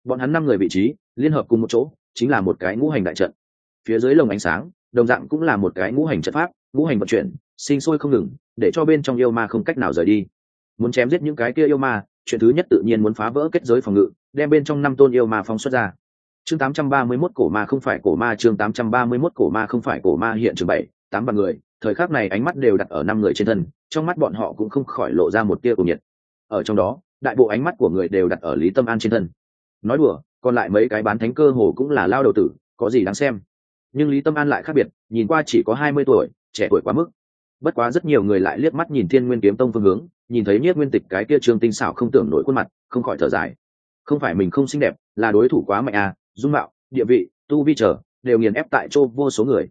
S1: Bọn hắn năm người vị trí, liên hợp cùng một chỗ, chính là một cái ngũ hành đại trận. Phía dưới lồng ánh sáng, đồng dạng cũng là một cái ngũ hành trận pháp, ngũ hành vận chuyển, sinh sôi không ngừng, để cho bên trong yêu ma không cách nào rời đi. Muốn chém giết những cái kia yêu ma, chuyện thứ nhất tự nhiên muốn phá vỡ kết giới phòng ngự, đem bên trong năm tôn yêu ma phóng xuất ra. Chương 831 cổ ma không phải cổ ma, chương 831 cổ ma không phải cổ ma, hiện trường bảy, tám bằng người thời khắc này ánh mắt đều đặt ở năm người trên thân, trong mắt bọn họ cũng không khỏi lộ ra một tia cùng nhiệt. Ở trong đó, đại bộ ánh mắt của người đều đặt ở lý tâm an trên thân. Nói đùa, còn lại mấy cái bán thánh cơ hồ cũng là lao đầu tử, có gì đáng xem? Nhưng lý tâm an lại khác biệt, nhìn qua chỉ có hai mươi tuổi, trẻ tuổi quá mức. Bất quá rất nhiều người lại liếc mắt nhìn thiên nguyên kiếm tông phương hướng, nhìn thấy nhiếp nguyên tịch cái kia trương tinh xảo không tưởng nổi khuôn mặt, không khỏi thở dài. Không phải mình không xinh đẹp, là đối thủ quá mạnh à dung mạo, địa vị, tu vi trở đều nghiền ép tại chỗ vô số người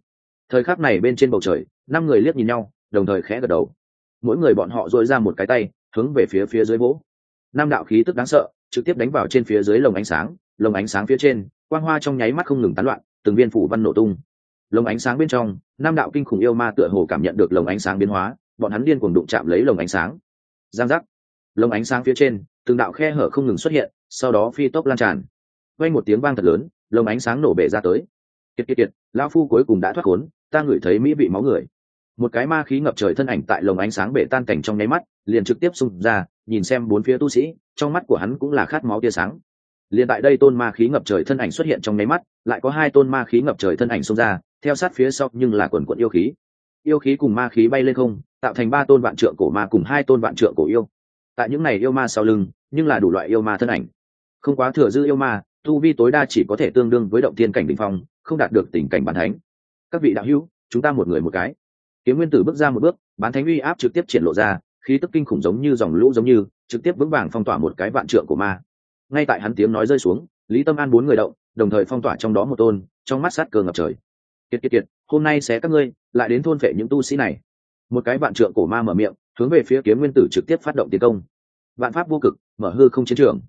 S1: thời khắc này bên trên bầu trời, năm người liếc nhìn nhau, đồng thời khẽ gật đầu. Mỗi người bọn họ dội ra một cái tay, hướng về phía phía dưới vỗ. Năm đạo khí tức đáng sợ, trực tiếp đánh vào trên phía dưới lồng ánh sáng, lồng ánh sáng phía trên, quang hoa trong nháy mắt không ngừng tán loạn, từng viên phủ văn nổ tung. Lồng ánh sáng bên trong, năm đạo kinh khủng yêu ma tựa hồ cảm nhận được lồng ánh sáng biến hóa, bọn hắn điên cuồng đụng chạm lấy lồng ánh sáng. Giang giác. Lồng ánh sáng phía trên, từng đạo khe hở không ngừng xuất hiện, sau đó phi tốc lan tràn. Quay một tiếng vang thật lớn, lồng ánh sáng nổ bể ra tới. Kiệt kiệt kiệt, lão phu cuối cùng đã thoát khốn ta ngửi thấy mỹ vị máu người. Một cái ma khí ngập trời thân ảnh tại lồng ánh sáng bể tan cảnh trong nháy mắt, liền trực tiếp xung ra, nhìn xem bốn phía tu sĩ, trong mắt của hắn cũng là khát máu tia sáng. Liền tại đây tôn ma khí ngập trời thân ảnh xuất hiện trong nháy mắt, lại có hai tôn ma khí ngập trời thân ảnh xông ra, theo sát phía sau nhưng là quần quận yêu khí. Yêu khí cùng ma khí bay lên không, tạo thành ba tôn vạn trượng cổ ma cùng hai tôn vạn trượng cổ yêu. Tại những này yêu ma sau lưng, nhưng là đủ loại yêu ma thân ảnh. Không quá thừa dư yêu ma, tu vi tối đa chỉ có thể tương đương với động tiên cảnh đ ỉ n h phong, không đạt được tình cảnh bản thánh các vị đạo hữu, chúng ta một người một cái. Kiếm nguyên tử bước ra một bước, bán thánh uy áp trực tiếp triển lộ ra, khí tức kinh khủng giống như dòng lũ giống như, trực tiếp vững vàng phong tỏa một cái vạn trượng của ma. Ngay tại hắn tiếng nói rơi xuống, lý tâm an bốn người động, đồng thời phong tỏa trong đó một tôn, trong mắt sát cơ ngập trời. Kiệt kiệt kiệt, hôm nay sẽ các ngươi lại đến thôn phệ những tu sĩ này. Một cái vạn trượng cổ ma mở miệng, hướng về phía kiếm nguyên tử trực tiếp phát động tiến công. Vạn pháp vô cực, mở hư không chiến trường.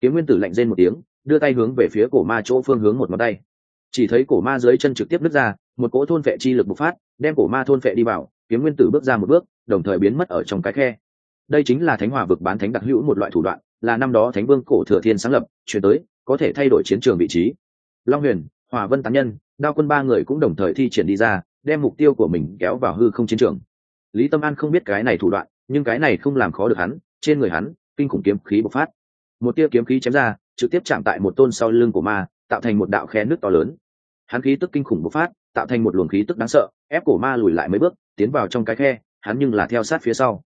S1: Kiếm nguyên tử lạnh rên một tiếng, đưa tay hướng về phía cổ ma chỗ phương hướng một ngón tay chỉ thấy cổ ma dưới chân trực tiếp nứt ra, một cỗ thôn vệ chi lực bộc phát, đem cổ ma thôn vệ đi vào, kiếm nguyên tử bước ra một bước, đồng thời biến mất ở trong cái khe. Đây chính là thánh hòa vực bán thánh đặc hữu một loại thủ đoạn, là năm đó thánh vương cổ thừa thiên sáng lập, chuyển tới, có thể thay đổi chiến trường vị trí. Long huyền, hòa vân tán nhân, đao quân ba người cũng đồng thời thi triển đi ra, đem mục tiêu của mình kéo vào hư không chiến trường. Lý tâm an không biết cái này thủ đoạn, nhưng cái này không làm khó được hắn, trên người hắn, kinh khủng kiếm khí bộc phát. Một tia kiếm khí chém ra, trực tiếp chạm tại một tôn sau lưng của ma, tạo thành một đạo khe nước to lớn hắn khí tức kinh khủng bộc phát, tạo thành một luồng khí tức đáng sợ, ép cổ ma lùi lại mấy bước, tiến vào trong cái khe, hắn nhưng là theo sát phía sau.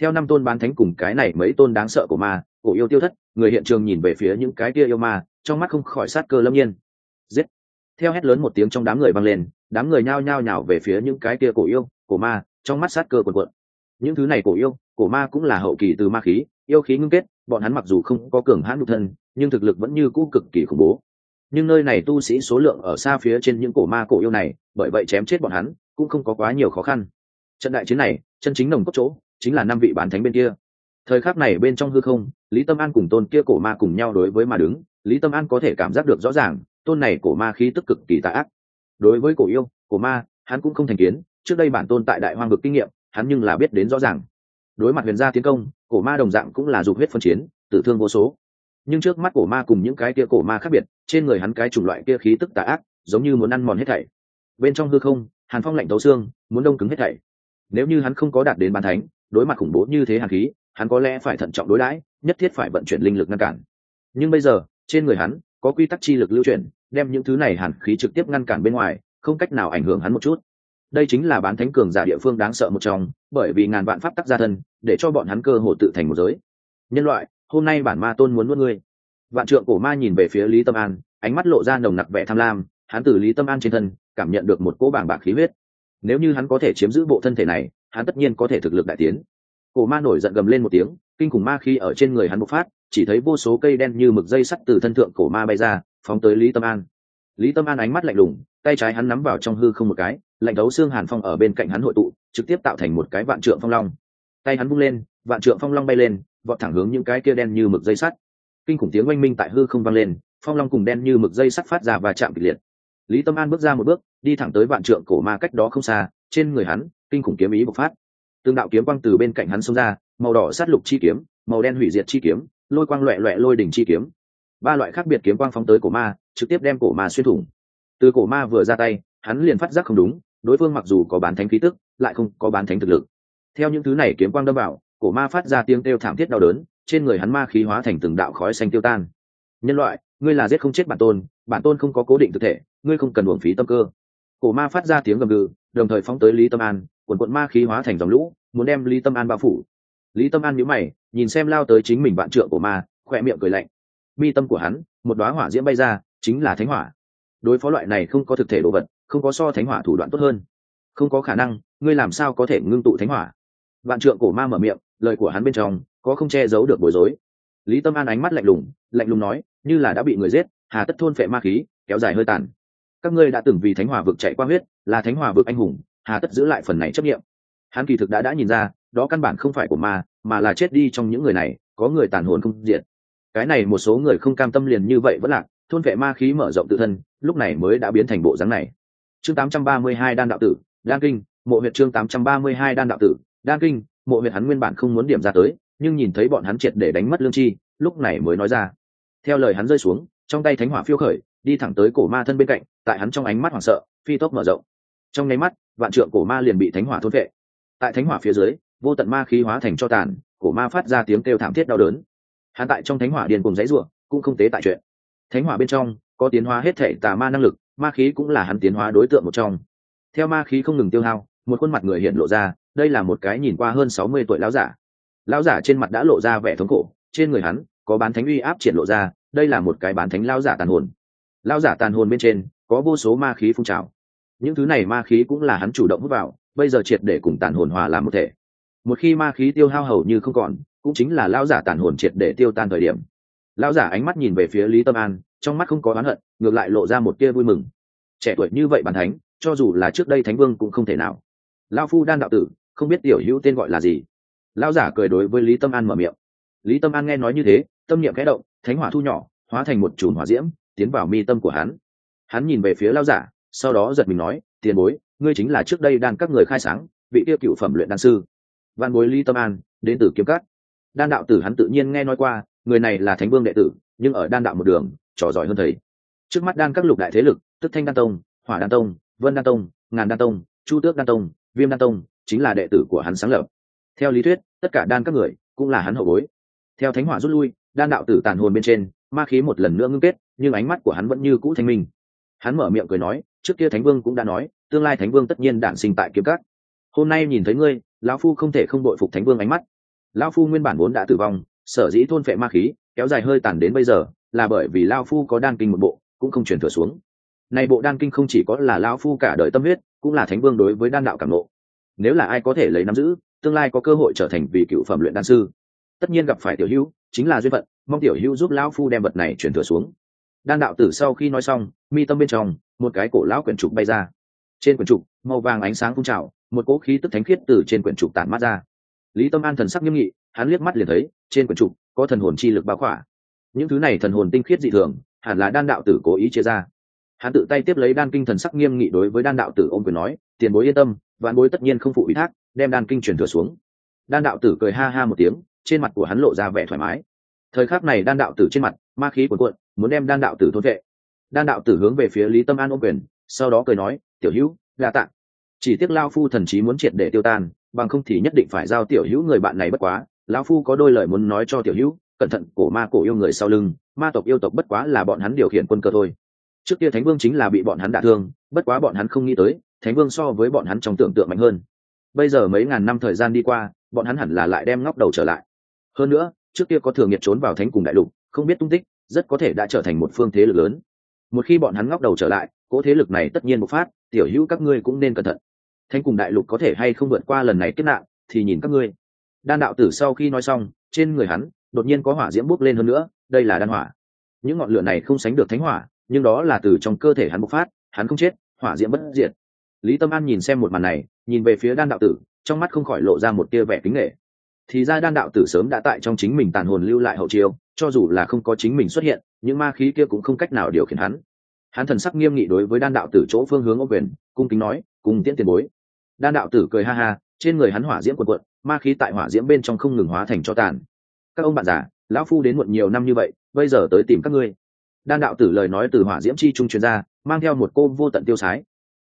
S1: Theo năm tôn bán thánh cùng cái này mấy tôn đáng sợ của ma, cổ yêu tiêu thất, người hiện trường nhìn về phía những cái kia yêu ma, trong mắt không khỏi sát cơ lâm nhiên. Giết! Theo hét lớn một tiếng trong đám người vang lên, đám người nhao nhao nhào về phía những cái kia cổ yêu, cổ ma, trong mắt sát cơ quần quận những thứ này cổ yêu, cổ ma cũng là hậu kỳ từ ma khí, yêu khí ngưng kết, bọn hắn mặc dù không có cường hãn nhục thân, nhưng thực lực vẫn như cũ cực kỳ khủng bố nhưng nơi này tu sĩ số lượng ở xa phía trên những cổ ma cổ yêu này, bởi vậy chém chết bọn hắn, cũng không có quá nhiều khó khăn. Trận đại chiến này, chân chính nồng cốt chỗ, chính là năm vị bán thánh bên kia. Thời khắc này bên trong hư không, lý tâm an cùng tôn kia cổ ma cùng nhau đối với mà đứng. Lý tâm an có thể cảm giác được rõ ràng, tôn này cổ ma khí tức cực kỳ tạ ác. Đối với cổ yêu, cổ ma, hắn cũng không thành kiến. Trước đây bản tôn tại đại hoang vực kinh nghiệm, hắn nhưng là biết đến rõ ràng. Đối mặt huyền gia tiến công, cổ ma đồng dạng cũng là dục huyết phân chiến, tử thương vô số nhưng trước mắt cổ ma cùng những cái kia cổ ma khác biệt, trên người hắn cái chủng loại kia khí tức tà ác, giống như muốn ăn mòn hết thảy. Bên trong hư không, hàn phong lạnh tấu xương, muốn đông cứng hết thảy. Nếu như hắn không có đạt đến bàn thánh, đối mặt khủng bố như thế hàn khí, hắn có lẽ phải thận trọng đối đãi, nhất thiết phải vận chuyển linh lực ngăn cản. Nhưng bây giờ, trên người hắn, có quy tắc chi lực lưu chuyển, đem những thứ này hàn khí trực tiếp ngăn cản bên ngoài, không cách nào ảnh hưởng hắn một chút. Đây chính là bán thánh cường giả địa phương đáng sợ một trong, bởi vì ngàn vạn pháp tắc gia thân, để cho bọn hắn cơ hội tự thành một giới. Nhân loại hôm nay bản ma tôn muốn nuốt ngươi. Vạn trượng cổ ma nhìn về phía lý tâm an, ánh mắt lộ ra nồng nặc vẻ tham lam, hắn từ lý tâm an trên thân, cảm nhận được một cỗ bảng bạc khí huyết. Nếu như hắn có thể chiếm giữ bộ thân thể này, hắn tất nhiên có thể thực lực đại tiến. Cổ ma nổi giận gầm lên một tiếng, kinh khủng ma khi ở trên người hắn bộc phát, chỉ thấy vô số cây đen như mực dây sắt từ thân thượng cổ ma bay ra, phóng tới lý tâm an. Lý tâm an ánh mắt lạnh lùng, tay trái hắn nắm vào trong hư không một cái, lạnh đấu xương hàn phong ở bên cạnh hắn hội tụ, trực tiếp tạo thành một cái vạn trượng phong long. Tay hắn bung lên, vạn trượng phong long bay lên vọt thẳng hướng những cái kia đen như mực dây sắt. Kinh khủng tiếng oanh minh tại hư không vang lên, phong long cùng đen như mực dây sắt phát ra và chạm kịch liệt. Lý tâm an bước ra một bước, đi thẳng tới vạn trượng cổ ma cách đó không xa, trên người hắn, kinh khủng kiếm ý bộc phát. Tương đạo kiếm quang từ bên cạnh hắn xông ra, màu đỏ sát lục chi kiếm, màu đen hủy diệt chi kiếm, lôi quang loẹ loẹ lôi đỉnh chi kiếm. Ba loại khác biệt kiếm quang phóng tới cổ ma, trực tiếp đem cổ ma xuyên thủng. Từ cổ ma vừa ra tay, hắn liền phát giác không đúng, đối phương mặc dù có bán thánh khí tức, lại không có bán thánh thực lực. Theo những thứ này kiếm quang đâm vào cổ ma phát ra tiếng kêu thảm thiết đau đớn, trên người hắn ma khí hóa thành từng đạo khói xanh tiêu tan. Nhân loại, ngươi là giết không chết bản tôn bản tôn không có cố định thực thể, ngươi không cần uổng phí tâm cơ. Cổ ma phát ra tiếng gầm gừ, đồng thời phóng tới lý tâm an, quần quận ma khí hóa thành dòng lũ, muốn đem lý tâm an bao phủ. Lý tâm an nhíu mày, nhìn xem lao tới chính mình bạn trượng của ma, khỏe miệng cười lạnh. Mi tâm của hắn, một đoá hỏa diễm bay ra, chính là thánh hỏa. Đối phó loại này không có thực thể đồ vật, không có so thánh hỏa thủ đoạn tốt hơn. Không có khả năng, ngươi làm sao có thể ngưng tụ thánh hỏa? Bạn trượng cổ ma mở miệng lời của hắn bên trong, có không che giấu được bối rối. Lý tâm an ánh mắt lạnh lùng lạnh lùng nói, như là đã bị người giết, hà tất thôn phệ ma khí, kéo dài hơi tàn. Các ngươi đã từng vì thánh hỏa vực chạy qua huyết, là thánh hỏa vực anh hùng, hà tất giữ lại phần này chấp nghiệm hắn kỳ thực đã đã nhìn ra, đó căn bản không phải của ma, mà là chết đi trong những người này, có người tàn hồn không diệt. Cái này một số người không cam tâm liền như vậy vẫn lạc, thôn vệ ma khí mở rộng tự thân, lúc này mới đã biến thành bộ dáng này. Chương 832 đan đạo tử, đan kinh, mộ huyệt chương 832 đan đạo tử, đan kinh mộ huyệt hắn nguyên bản không muốn điểm ra tới, nhưng nhìn thấy bọn hắn triệt để đánh mất lương chi, lúc này mới nói ra. Theo lời hắn rơi xuống, trong tay thánh hỏa phiêu khởi, đi thẳng tới cổ ma thân bên cạnh, tại hắn trong ánh mắt hoảng sợ, phi tốc mở rộng. Trong nháy mắt, vạn trượng cổ ma liền bị thánh hỏa thôn vệ. Tại thánh hỏa phía dưới, vô tận ma khí hóa thành cho tàn, cổ ma phát ra tiếng kêu thảm thiết đau đớn. Hắn tại trong thánh hỏa điền cùng dãy ruộng cũng không tế tại chuyện. Thánh hỏa bên trong, có tiến hóa hết thể tà ma năng lực, ma khí cũng là hắn tiến hóa đối tượng một trong. Theo ma khí không ngừng tiêu hao, một khuôn mặt người hiện lộ ra đây là một cái nhìn qua hơn sáu mươi tuổi lão giả. Lão giả trên mặt đã lộ ra vẻ thống khổ, trên người hắn có bán thánh uy áp triển lộ ra, đây là một cái bán thánh lão giả tàn hồn. Lão giả tàn hồn bên trên có vô số ma khí phun trào. Những thứ này ma khí cũng là hắn chủ động hút vào, bây giờ triệt để cùng tàn hồn hòa làm một thể. Một khi ma khí tiêu hao hầu như không còn, cũng chính là lão giả tàn hồn triệt để tiêu tan thời điểm. Lão giả ánh mắt nhìn về phía lý tâm an, trong mắt không có oán hận, ngược lại lộ ra một tia vui mừng. Trẻ tuổi như vậy bàn thánh, cho dù là trước đây thánh vương cũng không thể nào. Lão phu đan đạo tử không biết tiểu hữu tên gọi là gì. Lão giả cười đối với lý tâm an mở miệng. Lý tâm an nghe nói như thế, tâm niệm kẽ động, thánh hỏa thu nhỏ, hóa thành một chùm hỏa diễm, tiến vào mi tâm của hắn. Hắn nhìn về phía lão giả, sau đó giật mình nói, tiền bối, ngươi chính là trước đây đang các người khai sáng, vị tiêu cựu phẩm luyện đan sư. Văn bối lý tâm an, đến từ kiếm cát đan đạo tử hắn tự nhiên nghe nói qua, người này là thánh vương đệ tử, nhưng ở đan đạo một đường, trò giỏi hơn thầy. Trước mắt đan các lục đại thế lực, tức thanh đan tông, hỏa đan tông, vân đan tông, ngàn đan tông, chu tước đan tông, viêm đan tông chính là đệ tử của hắn sáng lập. Theo lý thuyết, tất cả đan các người cũng là hắn hậu bối. Theo thánh hỏa rút lui, đan đạo tử tàn hồn bên trên, ma khí một lần nữa ngưng kết, nhưng ánh mắt của hắn vẫn như cũ thanh minh. Hắn mở miệng cười nói, trước kia thánh vương cũng đã nói, tương lai thánh vương tất nhiên đản sinh tại kiếm cát hôm nay nhìn thấy ngươi, lão phu không thể không đội phục thánh vương ánh mắt. Lão phu nguyên bản vốn đã tử vong, sở dĩ thôn phệ ma khí, kéo dài hơi tàn đến bây giờ, là bởi vì lão phu có đan kinh một bộ, cũng không chuyển thừa xuống. Này bộ đan kinh không chỉ có là lão phu cả đời tâm huyết, cũng là thánh vương đối với đan đạo cảm ngộ nếu là ai có thể lấy nắm giữ, tương lai có cơ hội trở thành vị cựu phẩm luyện đan sư. Tất nhiên gặp phải tiểu hữu, chính là duyên phận, mong tiểu hữu giúp lão phu đem vật này chuyển thừa xuống. Đan đạo tử sau khi nói xong, mi tâm bên trong, một cái cổ lão quyển trục bay ra. Trên quyển trục, màu vàng ánh sáng phun trào, một cỗ khí tức thánh khiết từ trên quyển trục tản mát ra. Lý tâm an thần sắc nghiêm nghị, hắn liếc mắt liền thấy, trên quyển trục, có thần hồn chi lực bao khỏa. Những thứ này thần hồn tinh khiết dị thường, hẳn là đan đạo tử cố ý chia ra. Hắn tự tay tiếp lấy đan kinh thần sắc nghiêm nghị đối với đan đạo tử ôm quyền nói, tiền bối yên tâm vạn bối tất nhiên không phụ ủy thác, đem đan kinh truyền thừa xuống. Đan đạo tử cười ha ha một tiếng, trên mặt của hắn lộ ra vẻ thoải mái. Thời khắc này đan đạo tử trên mặt, ma khí cuồn cuộn, muốn đem đan đạo tử thôn vệ. Đan đạo tử hướng về phía lý tâm an ôm quyền, sau đó cười nói, tiểu hữu, đa tạng chỉ tiếc lao phu thần trí muốn triệt để tiêu tan, bằng không thì nhất định phải giao tiểu hữu người bạn này bất quá. Lão phu có đôi lời muốn nói cho tiểu hữu, cẩn thận cổ ma cổ yêu người sau lưng, ma tộc yêu tộc bất quá là bọn hắn điều khiển quân cơ thôi. Trước kia thánh vương chính là bị bọn hắn đả thương, bất quá bọn hắn không nghĩ tới thánh vương so với bọn hắn trong tưởng tượng mạnh hơn. Bây giờ mấy ngàn năm thời gian đi qua, bọn hắn hẳn là lại đem ngóc đầu trở lại. Hơn nữa, trước kia có thường nhiệt trốn vào thánh cùng đại lục, không biết tung tích, rất có thể đã trở thành một phương thế lực lớn. Một khi bọn hắn ngóc đầu trở lại, cỗ thế lực này tất nhiên bộc phát, tiểu hữu các ngươi cũng nên cẩn thận. Thánh cùng đại lục có thể hay không vượt qua lần này kết nạn, thì nhìn các ngươi. Đan đạo tử sau khi nói xong, trên người hắn, đột nhiên có hỏa diễm bốc lên hơn nữa, đây là đan hỏa. Những ngọn lửa này không sánh được thánh hỏa, nhưng đó là từ trong cơ thể hắn bộc phát, hắn không chết, hỏa diễm bất diệt lý tâm an nhìn xem một màn này, nhìn về phía đan đạo tử, trong mắt không khỏi lộ ra một tia vẻ kính nghệ thì ra đan đạo tử sớm đã tại trong chính mình tàn hồn lưu lại hậu chiêu, cho dù là không có chính mình xuất hiện, những ma khí kia cũng không cách nào điều khiển hắn. Hắn thần sắc nghiêm nghị đối với đan đạo tử chỗ phương hướng ô quyền, cung kính nói, cùng tiễn tiền bối. Đan đạo tử cười ha ha, trên người hắn hỏa diễm quần quận ma khí tại hỏa diễm bên trong không ngừng hóa thành cho tàn. Các ông bạn già, lão phu đến muộn nhiều năm như vậy, bây giờ tới tìm các ngươi. Đan đạo tử lời nói từ hỏa diễm chi trung chuyên gia mang theo một cô vô tận tiêu sái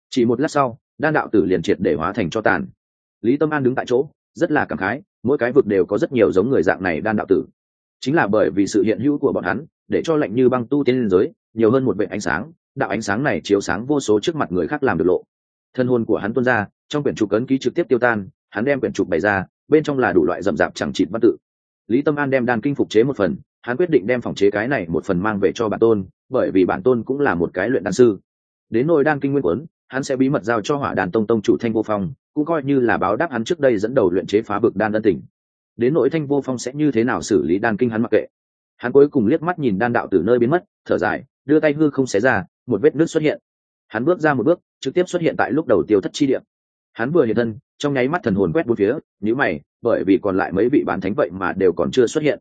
S1: chỉ một lát sau, đan đạo tử liền triệt để hóa thành cho tàn. Lý tâm an đứng tại chỗ, rất là cảm khái, mỗi cái vực đều có rất nhiều giống người dạng này đan đạo tử. Chính là bởi vì sự hiện hữu của bọn hắn, để cho lệnh như băng tu tiên liên giới, nhiều hơn một vệ ánh sáng, đạo ánh sáng này chiếu sáng vô số trước mặt người khác làm được lộ. Thân hồn của hắn tuôn ra, trong quyển trục cấn ký trực tiếp tiêu tan, hắn đem quyển trục bày ra, bên trong là đủ loại rậm rạp chẳng chịt văn tự. Lý tâm an đem đan kinh phục chế một phần, hắn quyết định đem phòng chế cái này một phần mang về cho bản tôn, bởi vì bản tôn cũng là một cái luyện đan sư. Đến nôi đan kinh nguyên quấn hắn sẽ bí mật giao cho hỏa đàn tông tông chủ thanh vô phong, cũng coi như là báo đáp hắn trước đây dẫn đầu luyện chế phá bực đan ân tình. Đến nỗi thanh vô phong sẽ như thế nào xử lý đan kinh hắn mặc kệ. Hắn cuối cùng liếc mắt nhìn đan đạo từ nơi biến mất, thở dài, đưa tay hư không xé ra, một vết nước xuất hiện. Hắn bước ra một bước, trực tiếp xuất hiện tại lúc đầu tiêu thất chi điểm hắn vừa hiện thân, trong nháy mắt thần hồn quét bốn phía nhữ mày, bởi vì còn lại mấy vị bán thánh vậy mà đều còn chưa xuất hiện.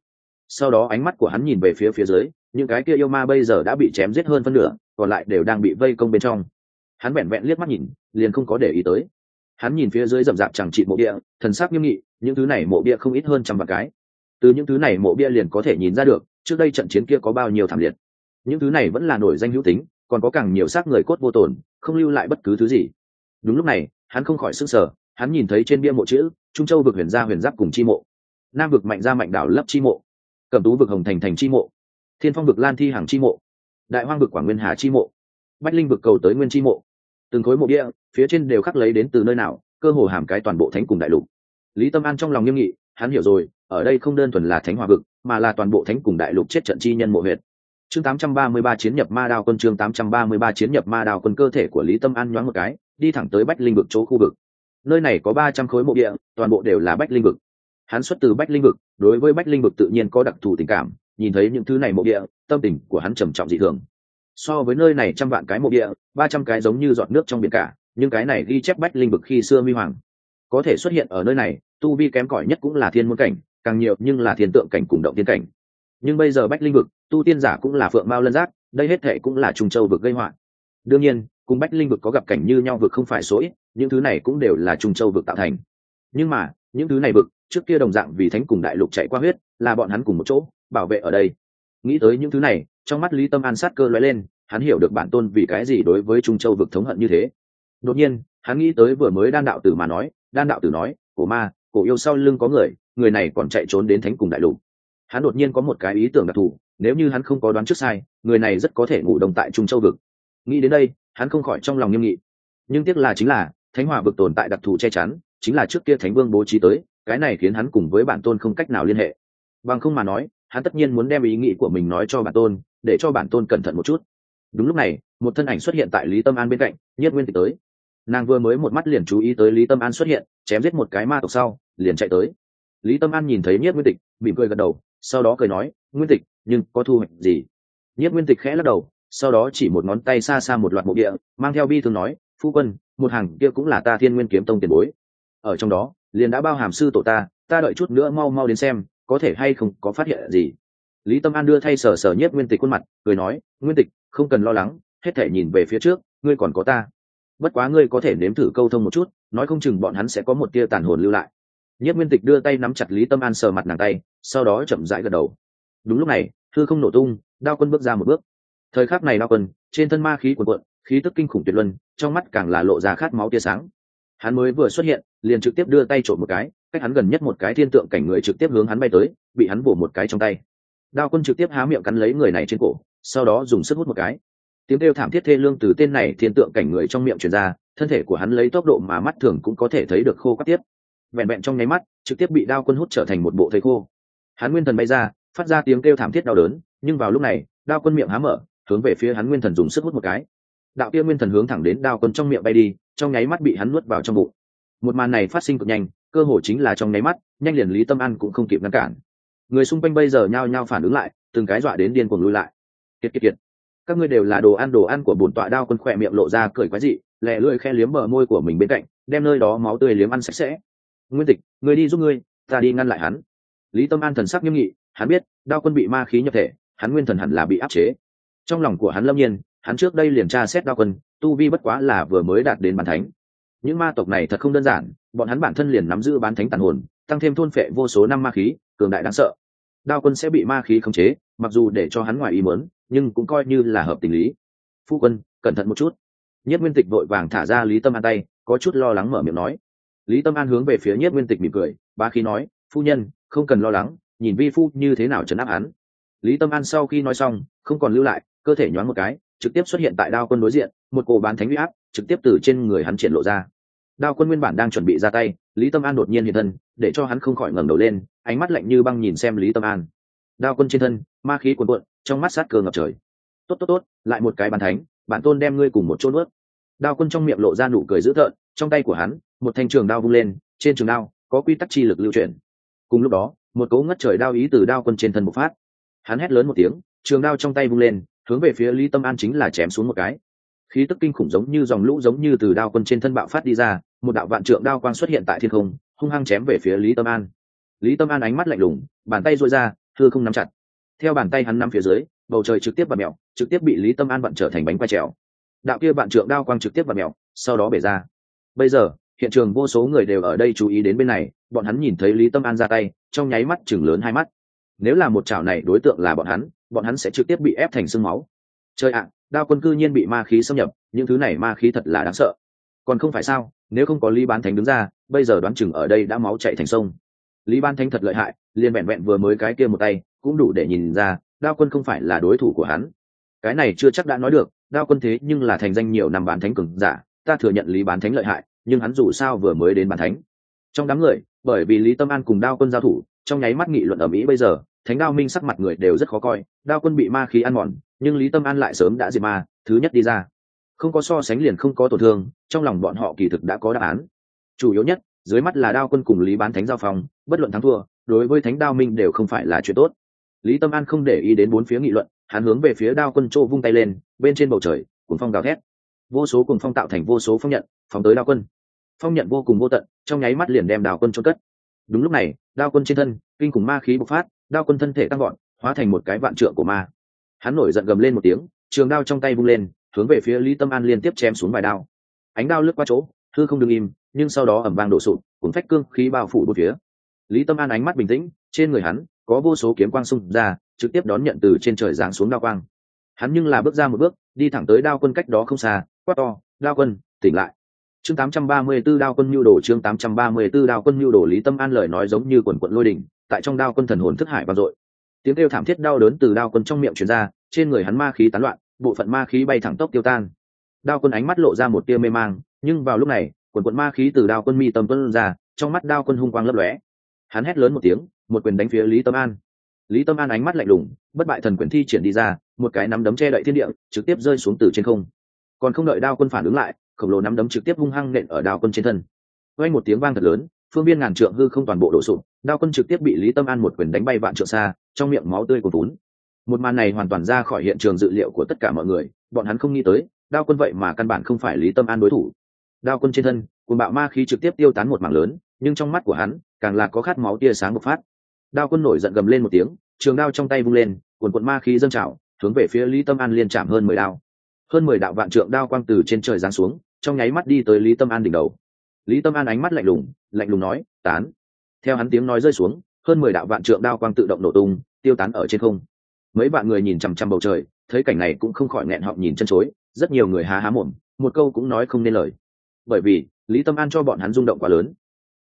S1: Sau đó ánh mắt của hắn nhìn về phía phía dưới, những cái kia yêu ma bây giờ đã bị chém giết hơn phân nửa, còn lại đều đang bị vây công bên trong hắn vẹn vẹn liếc mắt nhìn, liền không có để ý tới. Hắn nhìn phía dưới rậm rạp chẳng trị mộ bia, thần sắc nghiêm nghị, những thứ này mộ bia không ít hơn trăm vạn cái. Từ những thứ này mộ bia liền có thể nhìn ra được, trước đây trận chiến kia có bao nhiêu thảm liệt. Những thứ này vẫn là nổi danh hữu tính, còn có càng nhiều xác người cốt vô tồn, không lưu lại bất cứ thứ gì. Đúng lúc này, hắn không khỏi sức sở hắn nhìn thấy trên bia mộ chữ, trung châu vực huyền gia huyền giáp cùng chi mộ. Nam vực mạnh gia mạnh đảo lấp chi mộ. Cẩm tú vực hồng thành thành chi mộ. Thiên phong vực lan thi hàng chi mộ. Đại hoang vực quảng nguyên hà chi mộ. Bách linh vực cầu tới nguyên chi mộ từng khối mộ bia, phía trên đều khắc lấy đến từ nơi nào, cơ hồ hàm cái toàn bộ thánh cùng đại lục. Lý tâm an trong lòng nghiêm nghị, hắn hiểu rồi, ở đây không đơn thuần là thánh hòa vực, mà là toàn bộ thánh cùng đại lục chết trận chi nhân mộ huyệt. Chương 833 chiến nhập ma đao quân, chương 833 chiến nhập ma đao quân, cơ thể của lý tâm an nhoáng một cái, đi thẳng tới bách linh vực chỗ khu vực. Nơi này có ba trăm khối mộ địa toàn bộ đều là bách linh vực. Hắn xuất từ bách linh vực, đối với bách linh vực tự nhiên có đặc thù tình cảm, nhìn thấy những thứ này mộ địa tâm tình của hắn trầm trọng dị thường so với nơi này trăm vạn cái mộ địa, ba trăm cái giống như giọt nước trong biển cả, nhưng cái này ghi chép bách linh vực khi xưa huy hoàng. Có thể xuất hiện ở nơi này, tu vi kém cỏi nhất cũng là thiên môn cảnh, càng nhiều nhưng là thiên tượng cảnh cùng động tiên cảnh. Nhưng bây giờ bách linh vực, tu tiên giả cũng là phượng mao lân giác, đây hết thệ cũng là trung châu vực gây họa. Đương nhiên, cùng bách linh vực có gặp cảnh như nhau vực không phải số ít, những thứ này cũng đều là trung châu vực tạo thành. Nhưng mà, những thứ này vực, trước kia đồng dạng vì thánh cùng đại lục chạy qua huyết, là bọn hắn cùng một chỗ, bảo vệ ở đây nghĩ tới những thứ này, trong mắt lý tâm an sát cơ lóe lên, hắn hiểu được bản tôn vì cái gì đối với trung châu vực thống hận như thế. Đột nhiên, hắn nghĩ tới vừa mới đan đạo tử mà nói, đan đạo tử nói, cổ ma, cổ yêu sau lưng có người người này còn chạy trốn đến thánh cùng đại lục. Hắn đột nhiên có một cái ý tưởng đặc thù, nếu như hắn không có đoán trước sai, người này rất có thể ngủ đồng tại trung châu vực. Nghĩ đến đây, hắn không khỏi trong lòng nghiêm nghị. Nhưng tiếc là chính là, thánh Hòa vực tồn tại đặc thù che chắn, chính là trước kia thánh vương bố trí tới, cái này khiến hắn cùng với bản tôn không cách nào liên hệ. Bằng không mà nói hắn tất nhiên muốn đem ý nghĩ của mình nói cho bản tôn, để cho bản tôn cẩn thận một chút. Đúng lúc này, một thân ảnh xuất hiện tại lý tâm an bên cạnh nhất nguyên tịch tới. Nàng vừa mới một mắt liền chú ý tới lý tâm an xuất hiện, chém giết một cái ma tộc sau, liền chạy tới. Lý tâm an nhìn thấy nhất nguyên tịch, mỉm cười gật đầu, sau đó cười nói, nguyên tịch, nhưng có thu hoạch gì? Nhất nguyên tịch khẽ lắc đầu, sau đó chỉ một ngón tay xa xa một loạt mộ địa, mang theo bi thương nói, phu quân, một hàng kia cũng là ta thiên nguyên kiếm tông tiền bối. Ở trong đó, liền đã bao hàm sư tổ ta ta đợi chút nữa mau mau đến xem có thể hay không có phát hiện gì? Lý tâm an đưa thay sờ sờ nhất nguyên tịch khuôn mặt, cười nói, nguyên tịch, không cần lo lắng, hết thể nhìn về phía trước, ngươi còn có ta. Bất quá ngươi có thể nếm thử câu thông một chút, nói không chừng bọn hắn sẽ có một tia tàn hồn lưu lại. Nhất nguyên tịch đưa tay nắm chặt lý tâm an sờ mặt nàng tay, sau đó chậm rãi gật đầu. Đúng lúc này, thư không nổ tung, đao quân bước ra một bước. Thời khắc này đao quân, trên thân ma khí quần quận khí tức kinh khủng tuyệt luân, trong mắt càng là lộ ra khát máu tia sáng. Hắn mới vừa xuất hiện, liền trực tiếp đưa tay trộm một cái cách hắn gần nhất một cái thiên tượng cảnh người trực tiếp hướng hắn bay tới, bị hắn bổ một cái trong tay. Đao quân trực tiếp há miệng cắn lấy người này trên cổ, sau đó dùng sức hút một cái. Tiếng kêu thảm thiết thê lương từ tên này thiên tượng cảnh người trong miệng truyền ra, thân thể của hắn lấy tốc độ mà mắt thường cũng có thể thấy được khô quắt tiếp. Vẹn vẹn trong nháy mắt, trực tiếp bị đao quân hút trở thành một bộ thây khô. Hắn nguyên thần bay ra, phát ra tiếng kêu thảm thiết đau đớn, nhưng vào lúc này, đao quân miệng há mở, hướng về phía hắn nguyên thần dùng sức hút một cái. Đạo kia nguyên thần hướng thẳng đến đao quân trong miệng bay đi, trong nháy mắt bị hắn nuốt vào trong bụng. Một màn này phát sinh cực nhanh cơ hội chính là trong nháy mắt, nhanh liền lý tâm An cũng không kịp ngăn cản. Người xung quanh bây giờ nhao nhao phản ứng lại, từng cái dọa đến điên cuồng lui lại. Kiệt kiệt kiệt. Các ngươi đều là đồ ăn đồ ăn của bổn tọa đao quân khỏe miệng lộ ra cười quái dị, lẹ lưỡi khe liếm bờ môi của mình bên cạnh, đem nơi đó máu tươi liếm ăn sạch sẽ. Nguyên tịch người đi giúp ngươi, ta đi ngăn lại hắn. Lý tâm an thần sắc nghiêm nghị, hắn biết, đao quân bị ma khí nhập thể, hắn nguyên thần hẳn là bị áp chế. Trong lòng của hắn lâm nhiên, hắn trước đây liền tra xét đao quân, tu vi bất quá là vừa mới đạt đến bàn thánh những ma tộc này thật không đơn giản, bọn hắn bản thân liền nắm giữ bán thánh tàn hồn, tăng thêm thôn phệ vô số năm ma khí, cường đại đáng sợ. Đao quân sẽ bị ma khí khống chế, mặc dù để cho hắn ngoài ý mớn nhưng cũng coi như là hợp tình lý. Phu quân, cẩn thận một chút. Nhất nguyên tịch vội vàng thả ra lý tâm an tay, có chút lo lắng mở miệng nói. Lý tâm an hướng về phía nhất nguyên tịch mỉm cười, ba khí nói, phu nhân, không cần lo lắng, nhìn vi phu như thế nào trấn áp hắn. Lý tâm an sau khi nói xong, không còn lưu lại, cơ thể nhoáng một cái, trực tiếp xuất hiện tại đao quân đối diện, một cổ bán thánh huy áp trực tiếp từ trên người hắn triển lộ ra. Đao quân nguyên bản đang chuẩn bị ra tay, lý tâm an đột nhiên hiện thân, để cho hắn không khỏi ngẩng đầu lên, ánh mắt lạnh như băng nhìn xem lý tâm an. Đao quân trên thân, ma khí cuồn cuộn, trong mắt sát cơ ngập trời. Tốt tốt tốt, lại một cái bàn thánh, bản tôn đem ngươi cùng một chỗ nuốt. Đao quân trong miệng lộ ra nụ cười dữ tợn, trong tay của hắn, một thanh trường đao vung lên, trên trường đao có quy tắc chi lực lưu chuyển. Cùng lúc đó, một cấu ngất trời đao ý từ đao quân trên thân bộc phát. Hắn hét lớn một tiếng, trường đao trong tay vung lên, hướng về phía lý tâm an chính là chém xuống một cái khí tức kinh khủng giống như dòng lũ giống như từ đao quân trên thân bạo phát đi ra, một đạo vạn trượng đao quang xuất hiện tại thiên không, hung hăng chém về phía lý tâm an. Lý tâm an ánh mắt lạnh lùng, bàn tay dội ra thưa không nắm chặt. Theo bàn tay hắn nắm phía dưới, bầu trời trực tiếp và mèo, trực tiếp bị lý tâm an vặn trở thành bánh quay trèo. Đạo kia vạn trượng đao quang trực tiếp và mèo, sau đó bể ra. Bây giờ, hiện trường vô số người đều ở đây chú ý đến bên này, bọn hắn nhìn thấy lý tâm an ra tay, trong nháy mắt chừng lớn hai mắt. Nếu là một chảo này đối tượng là bọn hắn bọn hắn sẽ trực tiếp bị ép thành sương máu. Chơi ạ đao quân cư nhiên bị ma khí xâm nhập, những thứ này ma khí thật là đáng sợ. Còn không phải sao, nếu không có lý bán thánh đứng ra, bây giờ đoán chừng ở đây đã máu chạy thành sông. Lý bán thánh thật lợi hại, liền vẹn vẹn vừa mới cái kia một tay, cũng đủ để nhìn ra, đao quân không phải là đối thủ của hắn. Cái này chưa chắc đã nói được, đao quân thế nhưng là thành danh nhiều năm bán thánh cường giả, ta thừa nhận lý bán thánh lợi hại, nhưng hắn dù sao vừa mới đến bán thánh. Trong đám người, bởi vì lý tâm an cùng đao quân giao thủ, trong nháy mắt nghị luận ở mỹ bây giờ, thánh đao minh sắc mặt người đều rất khó coi, đao quân bị ma khí ăn mòn nhưng lý tâm an lại sớm đã diệt ma, thứ nhất đi ra. Không có so sánh liền không có tổn thương, trong lòng bọn họ kỳ thực đã có đáp án. Chủ yếu nhất, dưới mắt là đao quân cùng lý bán thánh giao phong, bất luận thắng thua, đối với thánh đao minh đều không phải là chuyện tốt. Lý tâm an không để ý đến bốn phía nghị luận, hắn hướng về phía đao quân chỗ vung tay lên, bên trên bầu trời cùng phong gào thét. Vô số cùng phong tạo thành vô số phong nhận, phóng tới đao quân. Phong nhận vô cùng vô tận, trong nháy mắt liền đem đao quân trôn cất. Đúng lúc này, đao quân trên thân, kinh khủng ma khí bộc phát, đao quân thân thể tăng gọn hóa thành một cái vạn trượng của ma hắn nổi giận gầm lên một tiếng, trường đao trong tay vung lên, hướng về phía lý tâm an liên tiếp chém xuống vài đao. Ánh đao lướt qua chỗ thư không đ ứ n g im, nhưng sau đó ẩm vang đổ sụt cùng phách cương khí bao phủ một phía. Lý tâm an ánh mắt bình tĩnh, trên người hắn có vô số kiếm quang xung ra, trực tiếp đón nhận từ trên trời giáng xuống đao quang. Hắn nhưng là bước ra một bước, đi thẳng tới đao quân cách đó không xa, quát to, đao quân, tỉnh lại. Chương 834 đao quân nhu đồ, chương 834 đao quân nhu đồ, lý tâm an lời nói giống như quần quận lôi đỉnh tại trong đao quân thần hồn thức hải vang dội tiếng kêu thảm thiết đau đớn từ đao quân trong miệng truyền ra, trên người hắn ma khí tán loạn, bộ phận ma khí bay thẳng tốc tiêu tan. Đao quân ánh mắt lộ ra một tia mê mang, nhưng vào lúc này, quần quận ma khí từ đao quân mi tâm tuân ra, trong mắt đao quân hung quang lấp lóe. Hắn hét lớn một tiếng, một quyền đánh phía lý tâm an. Lý tâm an ánh mắt lạnh lùng, bất bại thần quyền thi triển đi ra, một cái nắm đấm che đậy thiên địa, trực tiếp rơi xuống từ trên không. Còn không đợi đao quân phản ứng lại, khổng lồ nắm đấm trực tiếp hung hăng nện ở đao quân trên thân. Quay một tiếng vang thật lớn, phương biên ngàn trượng hư không toàn bộ đổ sụp, đao quân trực tiếp bị lý tâm an một quyền đánh bay vạn trượng xa trong miệng máu tươi của vốn một màn này hoàn toàn ra khỏi hiện trường dự liệu của tất cả mọi người, bọn hắn không nghĩ tới, đao quân vậy mà căn bản không phải lý tâm an đối thủ. Đao quân trên thân cùng bạo ma khí trực tiếp tiêu tán một mảng lớn, nhưng trong mắt của hắn, càng là có khát máu tia sáng bộc phát. Đao quân nổi giận gầm lên một tiếng, trường đao trong tay vung lên, cuồn cuộn ma khí dâng trào, hướng về phía lý tâm an liên chạm hơn mười đao. Hơn mười đạo vạn trượng đao quang từ trên trời giáng xuống, trong nháy mắt đi tới lý tâm an đỉnh đầu. Lý tâm an ánh mắt lạnh lùng lạnh lùng nói, tán. Theo hắn tiếng nói rơi xuống hơn mười đạo vạn trượng đao quang tự động nổ tung, tiêu tán ở trên không. Mấy bạn người nhìn chằm chằm bầu trời, thấy cảnh này cũng không khỏi nghẹn họng nhìn chân chối, rất nhiều người há há mồm, một câu cũng nói không nên lời. Bởi vì, lý tâm an cho bọn hắn rung động quá lớn.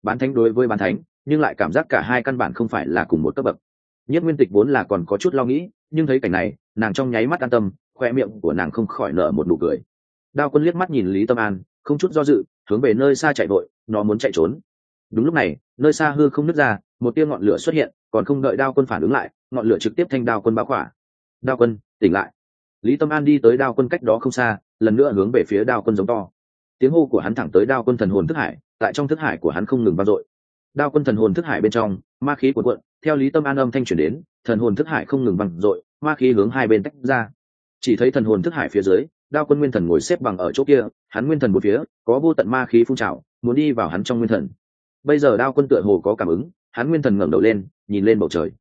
S1: Bán thánh đối với bán thánh, nhưng lại cảm giác cả hai căn bản không phải là cùng một cấp bậc. Nhất nguyên tịch vốn là còn có chút lo nghĩ, nhưng thấy cảnh này, nàng trong nháy mắt an tâm, khoe miệng của nàng không khỏi nở một nụ cười. Đao quân liếc mắt nhìn lý tâm an, không chút do dự, hướng về nơi xa chạy vội, nó muốn chạy trốn đúng lúc này, nơi xa hư không nứt ra, một tia ngọn lửa xuất hiện, còn không đợi đao quân phản ứng lại, ngọn lửa trực tiếp thanh đao quân báo khỏa. Đao quân, tỉnh lại. Lý tâm an đi tới đao quân cách đó không xa, lần nữa hướng về phía đao quân giống to. Tiếng hô của hắn thẳng tới đao quân thần hồn thức hải, tại trong thức hải của hắn không ngừng vang dội. Đao quân thần hồn thức hải bên trong, ma khí cuộn cuộn, theo lý tâm an âm thanh chuyển đến, thần hồn thức hải không ngừng vang dội, ma khí hướng hai bên tách ra. Chỉ thấy thần hồn thức hải phía dưới, đao quân nguyên thần ngồi xếp bằng ở chỗ kia, hắn nguyên thần một phía, có vô tận ma khí phun trào, muốn đi vào hắn trong nguyên thần bây giờ đao quân tựa hồ có cảm ứng, hắn nguyên thần ngẩng đầu lên, nhìn lên bầu trời.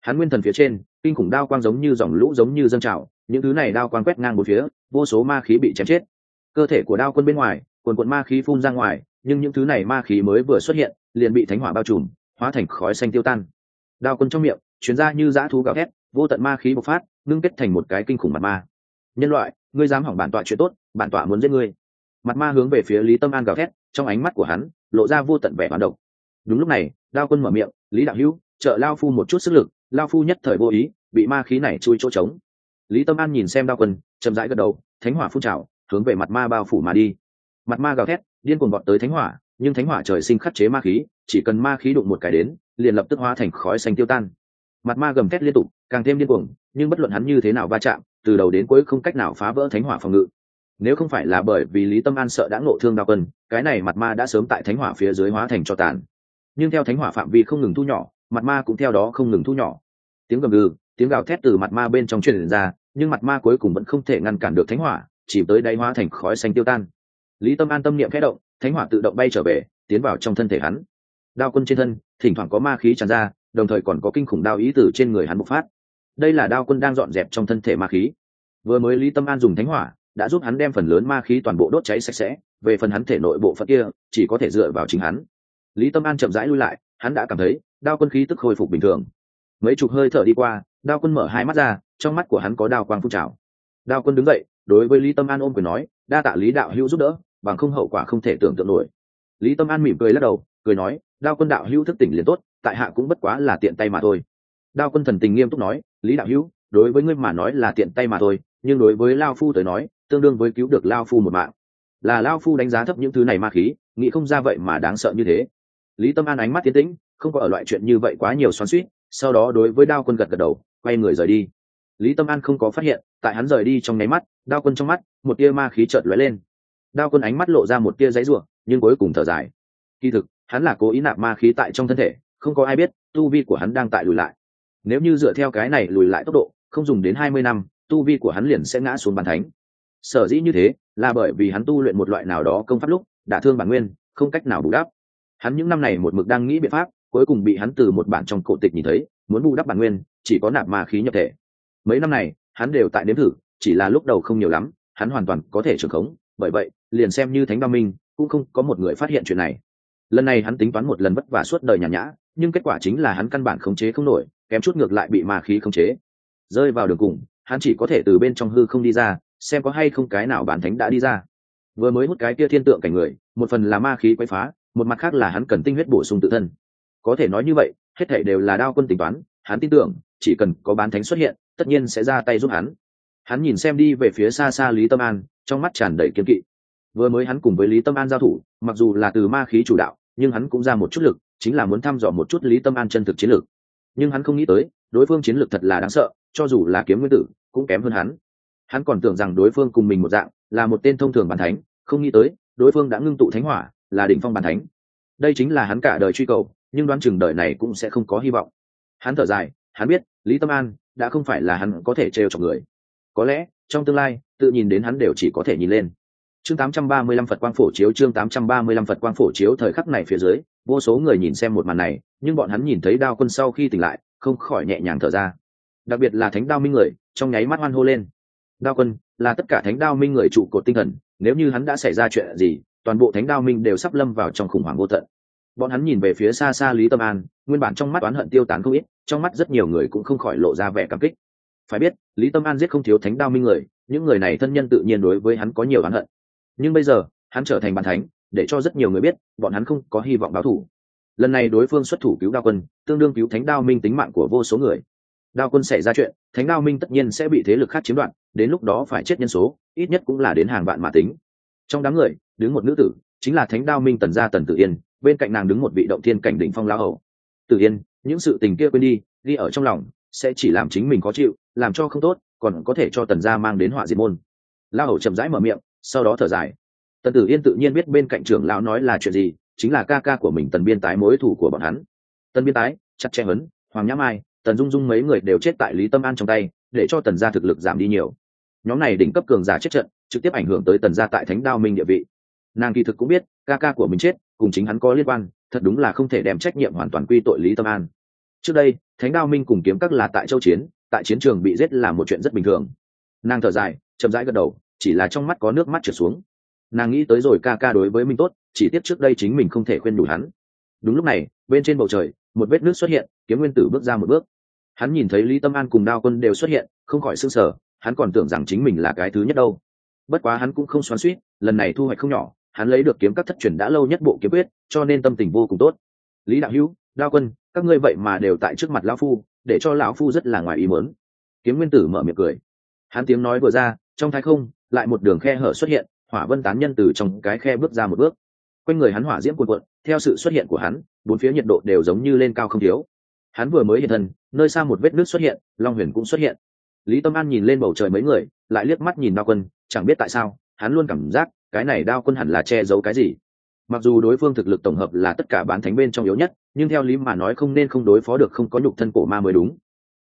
S1: Hắn nguyên thần phía trên, kinh khủng đao quang giống như dòng lũ giống như dâng trào, những thứ này đao quang quét ngang một phía, vô số ma khí bị chém chết. Cơ thể của đao quân bên ngoài, quần quận ma khí phun ra ngoài, nhưng những thứ này ma khí mới vừa xuất hiện, liền bị thánh hỏa bao trùm, hóa thành khói xanh tiêu tan. Đao quân trong miệng, chuyến ra như dã thú gào thét, vô tận ma khí bộc phát, ngưng kết thành một cái kinh khủng mặt ma. Nhân loại, ngươi dám hỏng bản tọa chuyện tốt, bản tọa muốn giết ngươi. Mặt ma hướng về phía lý tâm an gào thét, trong ánh mắt của hắn lộ ra vô tận vẻ hoán độc. Đúng lúc này, đao quân mở miệng, lý đạo hữu, trợ lao phu một chút sức lực, lao phu nhất thời vô ý, bị ma khí này chui chỗ trống. Lý tâm an nhìn xem đao quân, chậm rãi gật đầu, thánh hỏa phun trào, hướng về mặt ma bao phủ mà đi. Mặt ma gào thét, điên cuồng vọt tới thánh hỏa, nhưng thánh hỏa trời sinh khắc chế ma khí, chỉ cần ma khí đụng một cái đến, liền lập tức hóa thành khói xanh tiêu tan. Mặt ma gầm thét liên tục, càng thêm điên cuồng, nhưng bất luận hắn như thế nào va chạm, từ đầu đến cuối không cách nào phá vỡ thánh hỏa phòng ngự nếu không phải là bởi vì lý tâm an sợ đã ngộ thương đao quân, cái này mặt ma đã sớm tại thánh hỏa phía dưới hóa thành cho tàn. Nhưng theo thánh hỏa phạm vi không ngừng thu nhỏ, mặt ma cũng theo đó không ngừng thu nhỏ. Tiếng gầm gừ, tiếng gào thét từ mặt ma bên trong truyền ra, nhưng mặt ma cuối cùng vẫn không thể ngăn cản được thánh hỏa, chỉ tới đáy hóa thành khói xanh tiêu tan. Lý tâm an tâm niệm khẽ động, thánh hỏa tự động bay trở về, tiến vào trong thân thể hắn. Đao quân trên thân, thỉnh thoảng có ma khí tràn ra, đồng thời còn có kinh khủng đao ý tử trên người hắn bộc phát. Đây là đao quân đang dọn dẹp trong thân thể ma khí. Vừa mới lý tâm an dùng thánh hỏa đã giúp hắn đem phần lớn ma khí toàn bộ đốt cháy sạch sẽ, về phần hắn thể nội bộ phận kia, chỉ có thể dựa vào chính hắn. Lý tâm an chậm rãi lui lại, hắn đã cảm thấy, đao quân khí tức khôi phục bình thường. Mấy chục hơi thở đi qua, đao quân mở hai mắt ra, trong mắt của hắn có đao quang phun trào. Đao quân đứng dậy, đối với lý tâm an ôm quyền nói, đa tạ lý đạo hữu giúp đỡ, bằng không hậu quả không thể tưởng tượng nổi. Lý tâm an mỉm cười lắc đầu, cười nói, đao quân đạo hữu thức tỉnh liền tốt, tại hạ cũng bất quá là tiện tay mà thôi. Đao quân thần tình nghiêm túc nói, lý đạo hữu, đối với ngươi mà nói là tiện tay mà thôi, nhưng đối với lao phu tới nói tương đương với cứu được lao phu một mạng. Là lao phu đánh giá thấp những thứ này ma khí, nghĩ không ra vậy mà đáng sợ như thế. Lý tâm an ánh mắt tiến tĩnh, không có ở loại chuyện như vậy quá nhiều xoắn suýt sau đó đối với đao quân gật gật đầu, quay người rời đi. Lý tâm an không có phát hiện, tại hắn rời đi trong nháy mắt, đao quân trong mắt, một tia ma khí chợt lóe lên. Đao quân ánh mắt lộ ra một tia giấy ruộng nhưng cuối cùng thở dài. Kỳ thực, hắn là cố ý nạp ma khí tại trong thân thể, không có ai biết, tu vi của hắn đang tại lùi lại. Nếu như dựa theo cái này lùi lại tốc độ, không dùng đến hai mươi năm, tu vi của hắn liền sẽ ngã xuống bàn thánh sở dĩ như thế là bởi vì hắn tu luyện một loại nào đó công pháp lúc đả thương bản nguyên, không cách nào bù đắp. Hắn những năm này một mực đang nghĩ biện pháp, cuối cùng bị hắn từ một bản trong cổ tịch nhìn thấy, muốn bù đắp bản nguyên, chỉ có nạp ma khí nhập thể. Mấy năm này, hắn đều tại đếm thử, chỉ là lúc đầu không nhiều lắm, hắn hoàn toàn có thể trưởng khống, bởi vậy, liền xem như thánh ba minh, cũng không có một người phát hiện chuyện này. Lần này hắn tính toán một lần vất vả suốt đời nhàn nhã, nhưng kết quả chính là hắn căn bản khống chế không nổi, kém chút ngược lại bị ma khí khống chế. Rơi vào đường cùng, hắn chỉ có thể từ bên trong hư không đi ra xem có hay không cái nào bản thánh đã đi ra. Vừa mới hút cái kia thiên tượng cảnh người, một phần là ma khí quấy phá, một mặt khác là hắn cần tinh huyết bổ sung tự thân. Có thể nói như vậy, hết thể đều là đao quân tính toán, hắn tin tưởng, chỉ cần có bán thánh xuất hiện, tất nhiên sẽ ra tay giúp hắn. Hắn nhìn xem đi về phía xa xa lý tâm an, trong mắt tràn đầy kiên kỵ. Vừa mới hắn cùng với lý tâm an giao thủ, mặc dù là từ ma khí chủ đạo, nhưng hắn cũng ra một chút lực, chính là muốn thăm dò một chút lý tâm an chân thực chiến lược. Nhưng hắn không nghĩ tới, đối phương chiến lược thật là đáng sợ, cho dù là kiếm nguyên tử, cũng kém hơn hắn hắn còn tưởng rằng đối phương cùng mình một dạng, là một tên thông thường bàn thánh, không nghĩ tới, đối phương đã ngưng tụ thánh hỏa, là đỉnh phong bàn thánh. Đây chính là hắn cả đời truy cầu, nhưng đoán chừng đời này cũng sẽ không có hy vọng. Hắn thở dài, hắn biết, lý tâm an đã không phải là hắn có thể trêu chọc người. Có lẽ, trong tương lai, tự nhìn đến hắn đều chỉ có thể nhìn lên. Chương 835 phật quang phổ chiếu, chương 835 phật quang phổ chiếu thời khắc này phía dưới, vô số người nhìn xem một màn này, nhưng bọn hắn nhìn thấy đao quân sau khi tỉnh lại, không khỏi nhẹ nhàng thở ra. Đặc biệt là thánh đao minh người, trong nháy mắt hoan hô lên đao quân là tất cả thánh đao minh người trụ cột tinh thần, nếu như hắn đã xảy ra chuyện gì, toàn bộ thánh đao minh đều sắp lâm vào trong khủng hoảng vô tận. Bọn hắn nhìn về phía xa xa lý tâm an, nguyên bản trong mắt oán hận tiêu tán không ít, trong mắt rất nhiều người cũng không khỏi lộ ra vẻ cảm kích. Phải biết, lý tâm an giết không thiếu thánh đao minh người, những người này thân nhân tự nhiên đối với hắn có nhiều oán hận. Nhưng bây giờ, hắn trở thành bàn thánh, để cho rất nhiều người biết, bọn hắn không có hy vọng báo thù. Lần này đối phương xuất thủ cứu đao quân, tương đương cứu thánh đao minh tính mạng của vô số người đao quân xảy ra chuyện, thánh đao minh tất nhiên sẽ bị thế lực khác chiếm đoạt, đến lúc đó phải chết nhân số, ít nhất cũng là đến hàng vạn mà tính. Trong đám người, đứng một nữ tử, chính là thánh đao minh tần gia tần tử yên, bên cạnh nàng đứng một vị động thiên cảnh đỉnh phong lao hầu. Tử yên, những sự tình kia quên đi, ghi ở trong lòng, sẽ chỉ làm chính mình khó chịu, làm cho không tốt, còn có thể cho tần gia mang đến họa diệt môn. Lao hầu chậm rãi mở miệng, sau đó thở dài. Tần tử yên tự nhiên biết bên cạnh trưởng lão nói là chuyện gì, chính là ca ca của mình tần biên tái mối thủ của bọn hắn. Tần biên tái, chặt chẽ hấn, hoàng nhã mai tần dung dung mấy người đều chết tại lý tâm an trong tay, để cho tần gia thực lực giảm đi nhiều. Nhóm này đỉnh cấp cường giả chết trận, trực tiếp ảnh hưởng tới tần gia tại thánh đao minh địa vị. Nàng kỳ thực cũng biết, ca ca của mình chết, cùng chính hắn có liên quan, thật đúng là không thể đem trách nhiệm hoàn toàn quy tội lý tâm an. Trước đây, thánh đao minh cùng kiếm các là tại châu chiến, tại chiến trường bị giết là một chuyện rất bình thường. Nàng thở dài, chậm rãi gật đầu, chỉ là trong mắt có nước mắt trượt xuống. Nàng nghĩ tới rồi ca ca đối với mình tốt, chỉ tiếc trước đây chính mình không thể khuyên đủ hắn. Đúng lúc này, bên trên bầu trời, một vết nước xuất hiện, kiếm nguyên tử bước ra một bước hắn nhìn thấy lý tâm an cùng đao quân đều xuất hiện, không khỏi s ư n g sở hắn còn tưởng rằng chính mình là cái thứ nhất đâu. Bất quá hắn cũng không xoắn suýt, lần này thu hoạch không nhỏ, hắn lấy được kiếm các thất truyền đã lâu nhất bộ kiếm quyết, cho nên tâm tình vô cùng tốt. Lý đạo hữu, đao quân, các ngươi vậy mà đều tại trước mặt lão phu, để cho lão phu rất là ngoài ý mớn kiếm nguyên tử mở miệng cười. Hắn tiếng nói vừa ra, trong thái không, lại một đường khe hở xuất hiện, hỏa vân tán nhân từ trong cái khe bước ra một bước. Quanh người hắn hỏa diễm cuồn cuộn, theo sự xuất hiện của hắn, bốn phía nhiệt độ đều giống như lên cao không thiếu hắn vừa mới hiện thân, nơi xa một vết nước xuất hiện, long huyền cũng xuất hiện. Lý tâm an nhìn lên bầu trời mấy người, lại liếc mắt nhìn đao quân, chẳng biết tại sao, hắn luôn cảm giác, cái này đao quân hẳn là che giấu cái gì. Mặc dù đối phương thực lực tổng hợp là tất cả bán thánh bên trong yếu nhất, nhưng theo lý mà nói không nên không đối phó được không có nhục thân cổ ma mới đúng.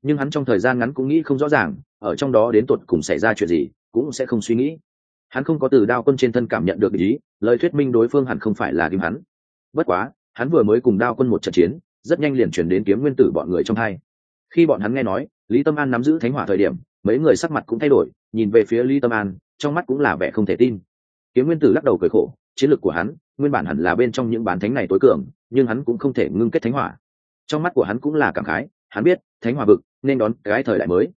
S1: Nhưng hắn trong thời gian ngắn cũng nghĩ không rõ ràng, ở trong đó đến tột cùng xảy ra chuyện gì, cũng sẽ không suy nghĩ. Hắn không có từ đao quân trên thân cảm nhận được ý, lời thuyết minh đối phương hẳn không phải là kim hắn. Bất quá, hắn vừa mới cùng đao quân một trận chiến rất nhanh liền chuyển đến kiếm nguyên tử bọn người trong hai. Khi bọn hắn nghe nói, lý tâm an nắm giữ thánh hỏa thời điểm, mấy người sắc mặt cũng thay đổi, nhìn về phía lý tâm an, trong mắt cũng là vẻ không thể tin. Kiếm nguyên tử lắc đầu cười khổ, chiến lược của hắn, nguyên bản hẳn là bên trong những bán thánh này tối cường, nhưng hắn cũng không thể ngưng kết thánh hỏa. Trong mắt của hắn cũng là cảm khái, hắn biết, thánh hỏa vực nên đón cái thời đại mới.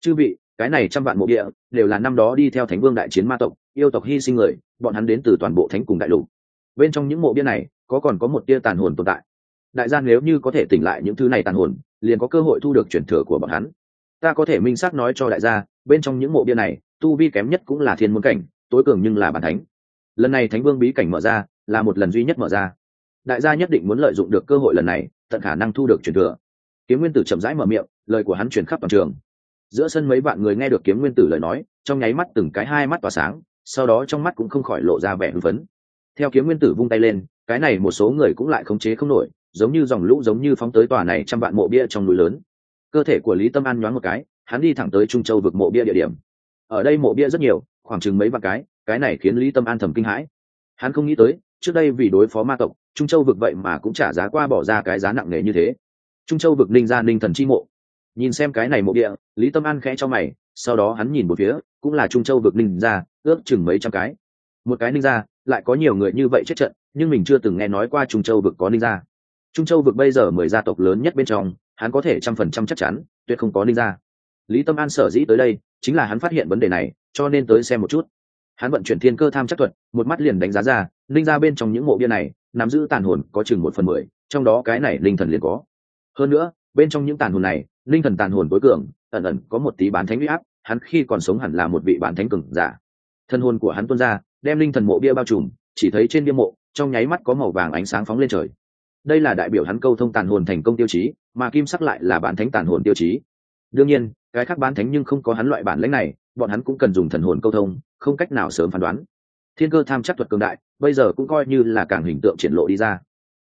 S1: Chư vị, cái này trăm vạn mộ địa, đều là năm đó đi theo thánh vương đại chiến ma tộc, yêu tộc hy sinh người, bọn hắn đến từ toàn bộ thánh cùng đại lục. Bên trong những mộ bia này, có còn có một tia tàn hồn tồn tại đại gia nếu như có thể tỉnh lại những thứ này tàn hồn, liền có cơ hội thu được truyền thừa của bọn hắn. Ta có thể minh xác nói cho đại gia, bên trong những mộ bia này, tu vi kém nhất cũng là thiên môn cảnh, tối cường nhưng là bản thánh. Lần này thánh vương bí cảnh mở ra, là một lần duy nhất mở ra. Đại gia nhất định muốn lợi dụng được cơ hội lần này, tận khả năng thu được truyền thừa. Kiếm nguyên tử chậm rãi mở miệng, lời của hắn truyền khắp toàn trường. Giữa sân mấy bạn người nghe được kiếm nguyên tử lời nói, trong nháy mắt từng cái hai mắt tỏa sáng, sau đó trong mắt cũng không khỏi lộ ra vẻ hưng phấn. Theo kiếm nguyên tử vung tay lên, cái này một số người cũng lại khống chế không nổi giống như dòng lũ giống như phóng tới tòa này trăm vạn mộ bia trong núi lớn. Cơ thể của lý tâm an nhoáng một cái, hắn đi thẳng tới trung châu vực mộ bia địa điểm. Ở đây mộ bia rất nhiều, khoảng chừng mấy vạn cái cái này khiến lý tâm an thầm kinh hãi. Hắn không nghĩ tới, trước đây vì đối phó ma tộc, trung châu vực vậy mà cũng trả giá qua bỏ ra cái giá nặng nề như thế. Trung châu vực ninh ra ninh thần chi mộ. Nhìn xem cái này mộ địa lý tâm an khẽ cho mày, sau đó hắn nhìn một phía, cũng là trung châu vực ninh ra ước chừng mấy trăm cái. Một cái ninh ra lại có nhiều người như vậy chết trận, nhưng mình chưa từng nghe nói qua trung châu vực có ninh ra trung châu vực bây giờ mười gia tộc lớn nhất bên trong, hắn có thể trăm phần trăm chắc chắn, tuyệt không có ninh gia. lý tâm an sở dĩ tới đây, chính là hắn phát hiện vấn đề này, cho nên tới xem một chút. Hắn vận chuyển thiên cơ tham chắc thuật, một mắt liền đánh giá ra ninh ra bên trong những mộ bia này, nắm giữ tàn hồn có chừng một phần mười, trong đó cái này linh thần liền có. Hơn nữa, bên trong những tàn hồn này, linh thần tàn hồn tối cường, ẩn ẩn có một tí bán thánh huy áp, hắn khi còn sống hẳn là một vị bán thánh cường giả. Thân hồn của hắn tuôn ra, đem linh thần mộ bia bao trùm, chỉ thấy trên bia mộ, trong nháy mắt có màu vàng ánh sáng phóng lên trời đây là đại biểu hắn câu thông tàn hồn thành công tiêu chí, mà kim sắc lại là bán thánh tàn hồn tiêu chí. đương nhiên, cái khác bán thánh nhưng không có hắn loại bản lãnh này, bọn hắn cũng cần dùng thần hồn câu thông, không cách nào sớm phán đoán. thiên cơ tham chắc thuật cường đại, bây giờ cũng coi như là càng hình tượng triển lộ đi ra.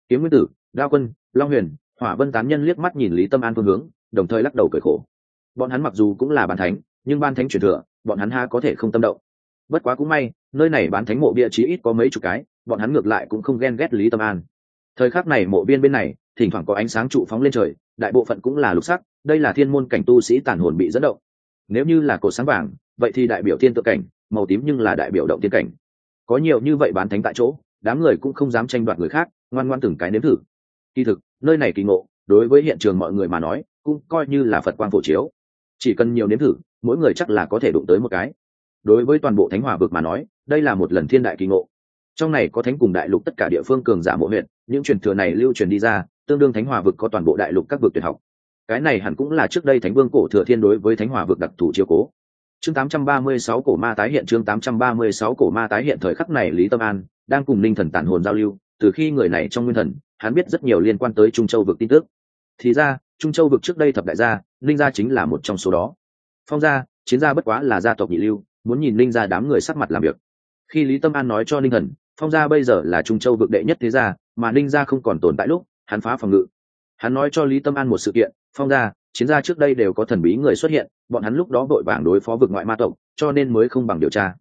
S1: kiếm nguyên tử, đao quân, long huyền, hỏa vân tán nhân liếc mắt nhìn lý tâm an phương hướng, đồng thời lắc đầu cởi khổ. bọn hắn mặc dù cũng là bán thánh, nhưng ban thánh truyền thừa, bọn hắn ha có thể không tâm động. bất quá cũng may, nơi này bán thánh mộ bia chí ít có mấy chục cái, bọn hắn ngược lại cũng không ghen ghét lý tâm an thời khắc này mộ biên bên này, thỉnh thoảng có ánh sáng trụ phóng lên trời, đại bộ phận cũng là lục sắc, đây là thiên môn cảnh tu sĩ tàn hồn bị dẫn động. Nếu như là cột sáng vàng, vậy thì đại biểu thiên tự cảnh, màu tím nhưng là đại biểu động tiên cảnh. Có nhiều như vậy bán thánh tại chỗ, đám người cũng không dám tranh đoạt người khác, ngoan ngoan từng cái nếm thử. Kỳ thực, nơi này kỳ ngộ, đối với hiện trường mọi người mà nói, cũng coi như là phật quang phổ chiếu. Chỉ cần nhiều nếm thử, mỗi người chắc là có thể đụng tới một cái. Đối với toàn bộ thánh hòa vực mà nói, đây là một lần thiên đại kỳ ngộ trong này có thánh cùng đại lục tất cả địa phương cường giả mộ huyện những truyền thừa này lưu truyền đi ra, tương đương thánh hòa vực có toàn bộ đại lục các vực tuyệt học. Cái này hẳn cũng là trước đây thánh vương cổ thừa thiên đối với thánh hòa vực đặc thù chiếu cố. Chương 836 cổ ma tái hiện, chương 836 cổ ma tái hiện thời khắc này lý tâm an đang cùng linh thần tản hồn giao lưu, từ khi người này trong nguyên thần, hắn biết rất nhiều liên quan tới trung châu vực tin tức. Thì ra, trung châu vực trước đây thập đại gia linh gia chính là một trong số đó. Phong gia, chiến gia bất quá là gia tộc nhị lưu, muốn nhìn linh gia đám người sắc mặt làm việc. Khi lý tâm an nói cho linh thần phong gia bây giờ là trung châu vực đệ nhất thế gia, mà ninh gia không còn tồn tại lúc, hắn phá phòng ngự. Hắn nói cho lý tâm an một sự kiện, phong gia, chiến gia trước đây đều có thần bí người xuất hiện, bọn hắn lúc đó vội vàng đối phó vực ngoại ma tộc, cho nên mới không bằng điều tra.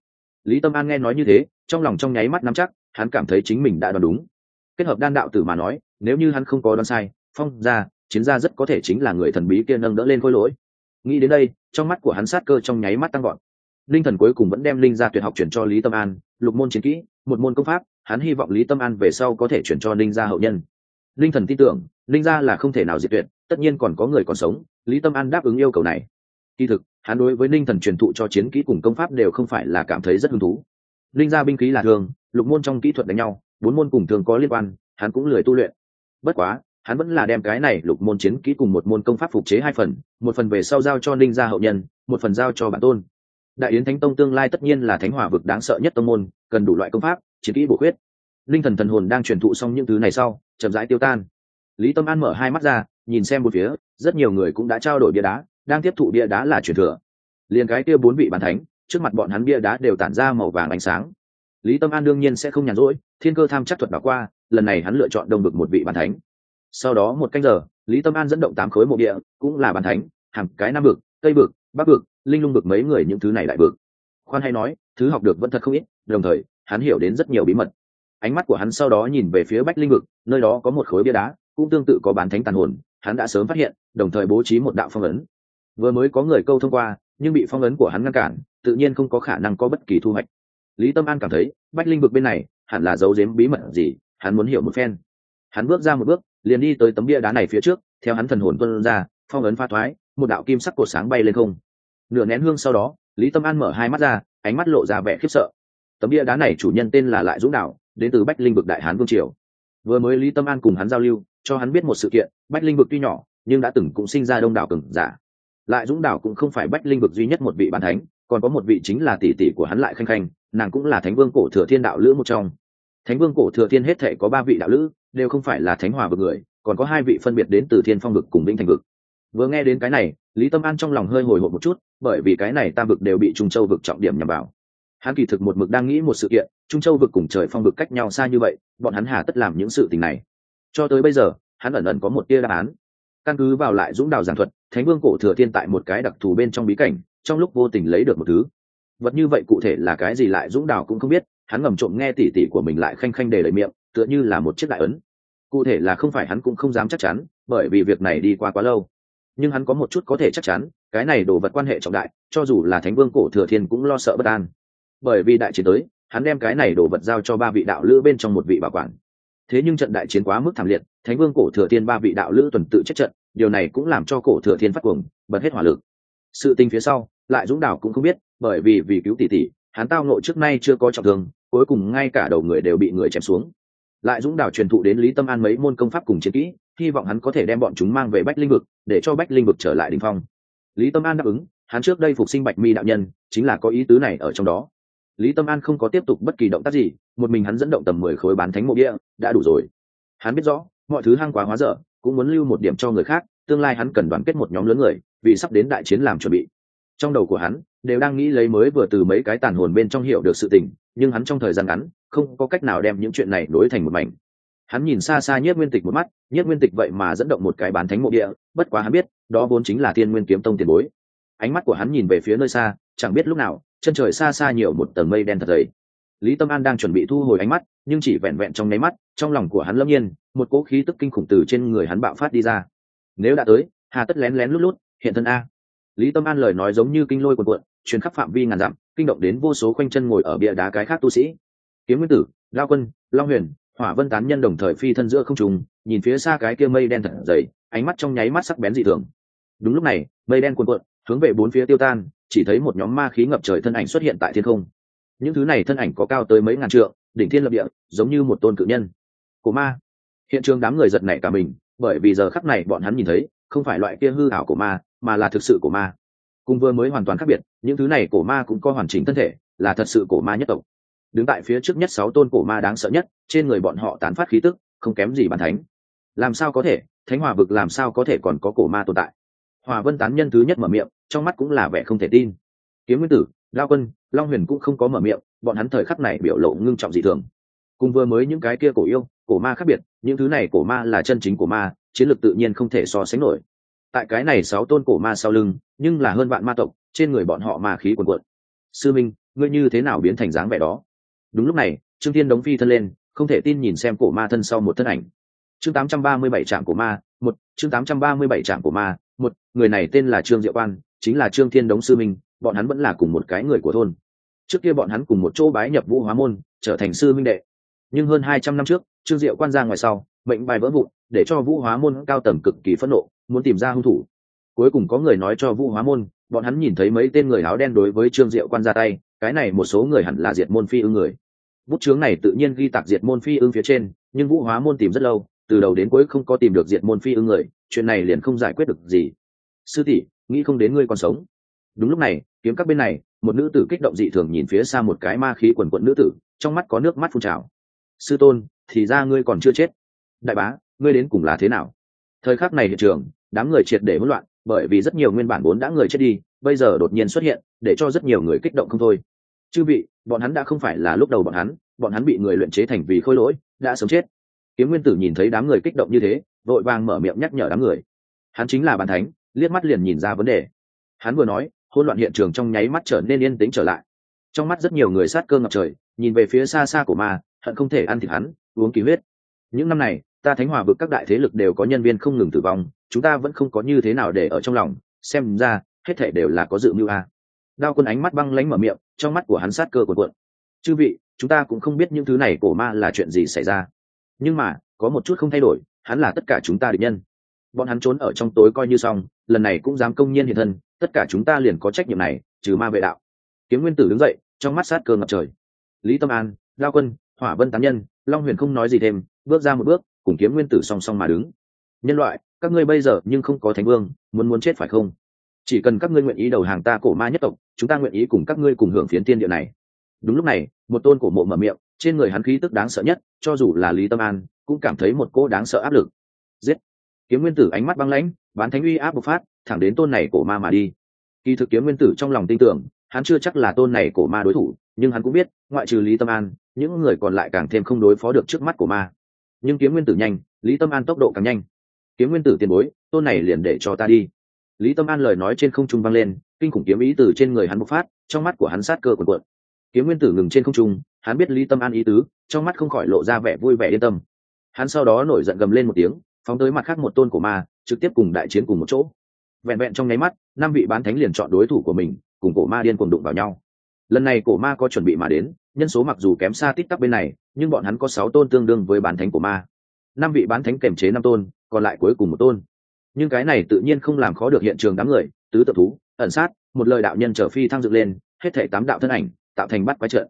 S1: Lý tâm an nghe nói như thế, trong lòng trong nháy mắt nắm chắc, hắn cảm thấy chính mình đã đoán đúng. Kết hợp đan đạo tử mà nói, nếu như hắn không có đoán sai, phong gia, chiến gia rất có thể chính là người thần bí kia nâng đỡ lên khối lỗi. Nghĩ đến đây, trong mắt của hắn sát cơ trong nháy mắt tăng gọn linh thần cuối cùng vẫn đem linh gia tuyệt học chuyển cho lý tâm an, lục môn chiến kỹ một môn công pháp, hắn hy vọng lý tâm an về sau có thể chuyển cho linh gia hậu nhân. Linh thần tin tưởng linh gia là không thể nào diệt tuyệt, tất nhiên còn có người còn sống, lý tâm an đáp ứng yêu cầu này. Kỳ thực, hắn đối với linh thần truyền thụ cho chiến kỹ cùng công pháp đều không phải là cảm thấy rất hứng thú. Linh gia binh khí là thường, lục môn trong kỹ thuật đánh nhau, bốn môn cùng thường có liên quan, hắn cũng lười tu luyện. Bất quá, hắn vẫn là đem cái này lục môn chiến kỹ cùng một môn công pháp phục chế hai phần, một phần về sau giao cho ninh gia hậu nhân, một phần giao cho bản tôn đại yến thánh tông tương lai tất nhiên là thánh hỏa vực đáng sợ nhất tông môn cần đủ loại công pháp chiến kỹ bổ khuyết. Linh thần thần hồn đang truyền thụ xong những thứ này sau chậm rãi tiêu tan. Lý tâm an mở hai mắt ra nhìn xem một phía rất nhiều người cũng đã trao đổi bia đá đang tiếp thụ bia đá là truyền thừa. Liền cái kia bốn vị bàn thánh trước mặt bọn hắn bia đá đều tản ra màu vàng ánh sáng. Lý tâm an đương nhiên sẽ không nhàn rỗi thiên cơ tham chắc thuật bỏ qua lần này hắn lựa chọn đông bực một vị bàn thánh. Sau đó một canh giờ lý tâm an dẫn động tám khối mộ địa cũng là bàn thánh hàng cái nam bực, tây bực, bắc bực linh lung bực mấy người những thứ này đại vực. Khoan hay nói, thứ học được vẫn thật không ít, đồng thời, hắn hiểu đến rất nhiều bí mật. Ánh mắt của hắn sau đó nhìn về phía bách linh vực, nơi đó có một khối bia đá, cũng tương tự có bán thánh tàn hồn, hắn đã sớm phát hiện, đồng thời bố trí một đạo phong ấn. Vừa mới có người câu thông qua, nhưng bị phong ấn của hắn ngăn cản, tự nhiên không có khả năng có bất kỳ thu hoạch. Lý tâm an cảm thấy, bách linh vực bên này, hẳn là giấu giếm bí mật gì, hắn muốn hiểu một phen. Hắn bước ra một bước, liền đi tới tấm bia đá này phía trước, theo hắn thần hồn tuân ra, phong ấn pha thoái, một đạo kim sắc cột sáng bay lên không nửa nén hương sau đó, lý tâm an mở hai mắt ra, ánh mắt lộ ra vẻ khiếp sợ. Tấm bia đá này chủ nhân tên là lại dũng đạo, đến từ bách linh vực đại hán vương triều. Vừa mới lý tâm an cùng hắn giao lưu, cho hắn biết một sự kiện, bách linh vực tuy nhỏ, nhưng đã từng cũng sinh ra đông đảo cừng giả. Lại dũng đảo cũng không phải bách linh vực duy nhất một vị bản thánh, còn có một vị chính là tỷ tỷ của hắn lại khanh khanh, nàng cũng là thánh vương cổ thừa thiên đạo lữ một trong. Thánh vương cổ thừa thiên hết thể có ba vị đạo lữ, đều không phải là thánh hòa vực người, còn có hai vị phân biệt đến từ thiên phong vực cùng vĩnh thành vực vừa nghe đến cái này, lý tâm an trong lòng hơi hồi hộp một chút, bởi vì cái này tam vực đều bị trung châu vực trọng điểm nhằm vào. Hắn kỳ thực một mực đang nghĩ một sự kiện, trung châu vực cùng trời phong vực cách nhau xa như vậy, bọn hắn hà tất làm những sự tình này. Cho tới bây giờ, hắn ẩn ẩn có một tia đáp án. Căn cứ vào lại dũng đào giảng thuật, thánh vương cổ thừa thiên tại một cái đặc thù bên trong bí cảnh, trong lúc vô tình lấy được một thứ. Vật như vậy cụ thể là cái gì lại dũng đào cũng không biết, hắn ngầm trộm nghe tỉ tỉ của mình lại khanh khanh để lời miệng, tựa như là một chiếc đại ấn. Cụ thể là không phải hắn cũng không dám chắc chắn, bởi vì việc này đi qua quá lâu nhưng hắn có một chút có thể chắc chắn, cái này đồ vật quan hệ trọng đại, cho dù là thánh vương cổ thừa thiên cũng lo sợ bất an. Bởi vì đại chiến tới, hắn đem cái này đồ vật giao cho ba vị đạo lữ bên trong một vị bảo quản. Thế nhưng trận đại chiến quá mức thảm liệt, thánh vương cổ thừa thiên ba vị đạo lữ tuần tự chết trận, điều này cũng làm cho cổ thừa thiên phát cuồng, bật hết hỏa lực. Sự tình phía sau, lại dũng đảo cũng không biết, bởi vì vì cứu tỷ tỷ, hắn tao nội trước nay chưa có trọng thương, cuối cùng ngay cả đầu người đều bị người chém xuống lại dũng đảo truyền thụ đến lý tâm an mấy môn công pháp cùng chiến kỹ, hy vọng hắn có thể đem bọn chúng mang về bách linh vực, để cho bách linh vực trở lại đình phong. Lý tâm an đáp ứng, hắn trước đây phục sinh bạch mi đạo nhân, chính là có ý tứ này ở trong đó. Lý tâm an không có tiếp tục bất kỳ động tác gì, một mình hắn dẫn động tầm mười khối bán thánh mộ địa, đã đủ rồi. Hắn biết rõ, mọi thứ hang quá hóa dở, cũng muốn lưu một điểm cho người khác, tương lai hắn cần đoàn kết một nhóm lớn người, vì sắp đến đại chiến làm chuẩn bị. Trong đầu của hắn, đều đang nghĩ lấy mới vừa từ mấy cái tàn hồn bên trong hiểu được sự tình, nhưng hắn trong thời gian ngắn không có cách nào đem những chuyện này nối thành một mảnh. Hắn nhìn xa xa nhất nguyên tịch một mắt nhất nguyên tịch vậy mà dẫn động một cái bán thánh mộ địa, bất quá hắn biết, đó vốn chính là tiên nguyên kiếm tông tiền bối. Ánh mắt của hắn nhìn về phía nơi xa, chẳng biết lúc nào, chân trời xa xa nhiều một tầng mây đen thật dày. Lý tâm an đang chuẩn bị thu hồi ánh mắt, nhưng chỉ vẹn vẹn trong nháy mắt, trong lòng của hắn lâm nhiên, một cỗ khí tức kinh khủng từ trên người hắn bạo phát đi ra. Nếu đã tới, hà tất lén lén lút lút, hiện thân a. Lý tâm an lời nói giống như kinh lôi cuồn cuộn chuyến khắp phạm vi ngàn dặm, kinh động đến vô số khoanh chân ngồi ở bia đá cái khác tu sĩ kiếm nguyên tử, lao quân, long huyền, hỏa vân tán nhân đồng thời phi thân giữa không trùng nhìn phía xa cái kia mây đen thật dày, ánh mắt trong nháy mắt sắc bén dị thường. Đúng lúc này, mây đen cuồn cuộn, hướng về bốn phía tiêu tan, chỉ thấy một nhóm ma khí ngập trời thân ảnh xuất hiện tại thiên không. Những thứ này thân ảnh có cao tới mấy ngàn trượng, đỉnh thiên lập địa, giống như một tôn cự nhân. Cổ ma. Hiện trường đám người giật nảy cả mình, bởi vì giờ khắc này bọn hắn nhìn thấy, không phải loại kia hư ảo của ma, mà là thực sự của ma. Cùng vừa mới hoàn toàn khác biệt, những thứ này cổ ma cũng có hoàn chỉnh thân thể, là thật sự cổ ma nhất tộc đứng tại phía trước nhất sáu tôn cổ ma đáng sợ nhất, trên người bọn họ tán phát khí tức, không kém gì bàn thánh. Làm sao có thể? Thánh hòa vực làm sao có thể còn có cổ ma tồn tại? Hòa vân tán nhân thứ nhất mở miệng, trong mắt cũng là vẻ không thể tin. Kiếm nguyên tử, lao quân, long huyền cũng không có mở miệng, bọn hắn thời khắc này biểu lộ ngưng trọng dị thường. Cùng vừa mới những cái kia cổ yêu, cổ ma khác biệt, những thứ này cổ ma là chân chính của ma, chiến lược tự nhiên không thể so sánh nổi. Tại cái này sáu tôn cổ ma sau lưng, nhưng là hơn vạn ma tộc, trên người bọn họ ma khí quần quận sư minh, ngươi như thế nào biến thành dáng vẻ đó? Đúng lúc này, trương thiên đống phi thân lên, không thể tin nhìn xem cổ ma thân sau một thân ảnh. Chương 837 trạm cổ ma, một, chương 837 trạm cổ ma, một, người này tên là trương diệu quan, chính là trương thiên đống sư minh, bọn hắn vẫn là cùng một cái người của thôn. Trước kia bọn hắn cùng một chỗ bái nhập vũ hóa môn, trở thành sư minh đệ. Nhưng hơn hai trăm năm trước, trương diệu quan ra ngoài sau, mệnh bài vỡ vụn, để cho vũ hóa môn cao tầm cực kỳ phẫn nộ, muốn tìm ra hung thủ. Cuối cùng có người nói cho vũ hóa môn, bọn hắn nhìn thấy mấy tên người áo đen đối với trương diệu quan ra tay cái này một số người hẳn là diệt môn phi ưng người. Bút chướng này tự nhiên ghi tạc diệt môn phi ưng phía trên, nhưng vũ hóa môn tìm rất lâu, từ đầu đến cuối không có tìm được diệt môn phi ưng người, chuyện này liền không giải quyết được gì. Sư tỷ, nghĩ không đến ngươi còn sống. Đúng lúc này, kiếm các bên này, một nữ tử kích động dị thường nhìn phía xa một cái ma khí quần quận nữ tử, trong mắt có nước mắt phun trào. Sư tôn, thì ra ngươi còn chưa chết. Đại bá, ngươi đến cùng là thế nào? Thời khắc này hiện trường, đám người triệt để hỗn loạn, bởi vì rất nhiều nguyên bản vốn đã người chết đi, bây giờ đột nhiên xuất hiện, để cho rất nhiều người kích động không thôi chư vị, bọn hắn đã không phải là lúc đầu bọn hắn bọn hắn bị người luyện chế thành vì khôi lỗi, đã sống chết. Kiếm nguyên tử nhìn thấy đám người kích động như thế, vội vàng mở miệng nhắc nhở đám người. Hắn chính là bàn thánh, liếc mắt liền nhìn ra vấn đề. Hắn vừa nói, hỗn loạn hiện trường trong nháy mắt trở nên yên tĩnh trở lại. Trong mắt rất nhiều người sát cơ ngập trời, nhìn về phía xa xa của ma, hận không thể ăn thịt hắn, uống ký huyết. Những năm này, ta thánh hòa vực các đại thế lực đều có nhân viên không ngừng tử vong, chúng ta vẫn không có như thế nào để ở trong lòng, xem ra, hết thể đều là có dự mưu a đao quân ánh mắt băng lánh mở miệng, trong mắt của hắn sát cơ của cuộn. Chư vị, chúng ta cũng không biết những thứ này cổ ma là chuyện gì xảy ra. Nhưng mà, có một chút không thay đổi, hắn là tất cả chúng ta địch nhân. Bọn hắn trốn ở trong tối coi như xong, lần này cũng dám công nhiên hiện thân, tất cả chúng ta liền có trách nhiệm này, trừ ma vệ đạo. Kiếm nguyên tử đứng dậy, trong mắt sát cơ ngập trời. Lý tâm an lao quân, hỏa vân tán nhân, long huyền không nói gì thêm, bước ra một bước, cùng kiếm nguyên tử song song mà đứng. Nhân loại, các ngươi bây giờ nhưng không có thánh vương, muốn muốn chết phải không? Chỉ cần các ngươi nguyện ý đầu hàng ta cổ ma nhất tộc, chúng ta nguyện ý cùng các ngươi cùng hưởng phiến tiên địa này. Đúng lúc này, một tôn cổ mộ mở miệng, trên người hắn khí tức đáng sợ nhất, cho dù là lý tâm an, cũng cảm thấy một cô đáng sợ áp lực. Giết! Kiếm nguyên tử ánh mắt băng lãnh, bán thánh uy áp bộc phát, thẳng đến tôn này cổ ma mà đi. Kỳ thực kiếm nguyên tử trong lòng tin tưởng, hắn chưa chắc là tôn này cổ ma đối thủ, nhưng hắn cũng biết, ngoại trừ lý tâm an, những người còn lại càng thêm không đối phó được trước mắt của ma. Nhưng kiếm nguyên tử nhanh, lý tâm an tốc độ càng nhanh. Kiếm nguyên tử tiền bối, tôn này liền để cho ta đi lý tâm an lời nói trên không trung vang lên, kinh khủng kiếm ý từ trên người hắn bộc phát, trong mắt của hắn sát cơ cuộn cuộn. Kiếm nguyên tử ngừng trên không trung, hắn biết lý tâm an ý tứ, trong mắt không khỏi lộ ra vẻ vui vẻ yên tâm. Hắn sau đó nổi giận gầm lên một tiếng, phóng tới mặt khác một tôn của ma, trực tiếp cùng đại chiến cùng một chỗ. Vẹn vẹn trong nháy mắt, năm vị bán thánh liền chọn đối thủ của mình, cùng cổ ma điên cuồng đụng vào nhau. Lần này cổ ma có chuẩn bị mà đến, nhân số mặc dù kém xa tít tắc bên này, nhưng bọn hắn có sáu tôn tương đương với bán thánh của ma. Năm vị bán thánh kèm chế năm tôn, còn lại cuối cùng một tôn nhưng cái này tự nhiên không làm khó được hiện trường đám người, tứ tự thú, ẩn sát, một lời đạo nhân trở phi thăng dựng lên, hết thể tám đạo thân ảnh, tạo thành bắt quái trận.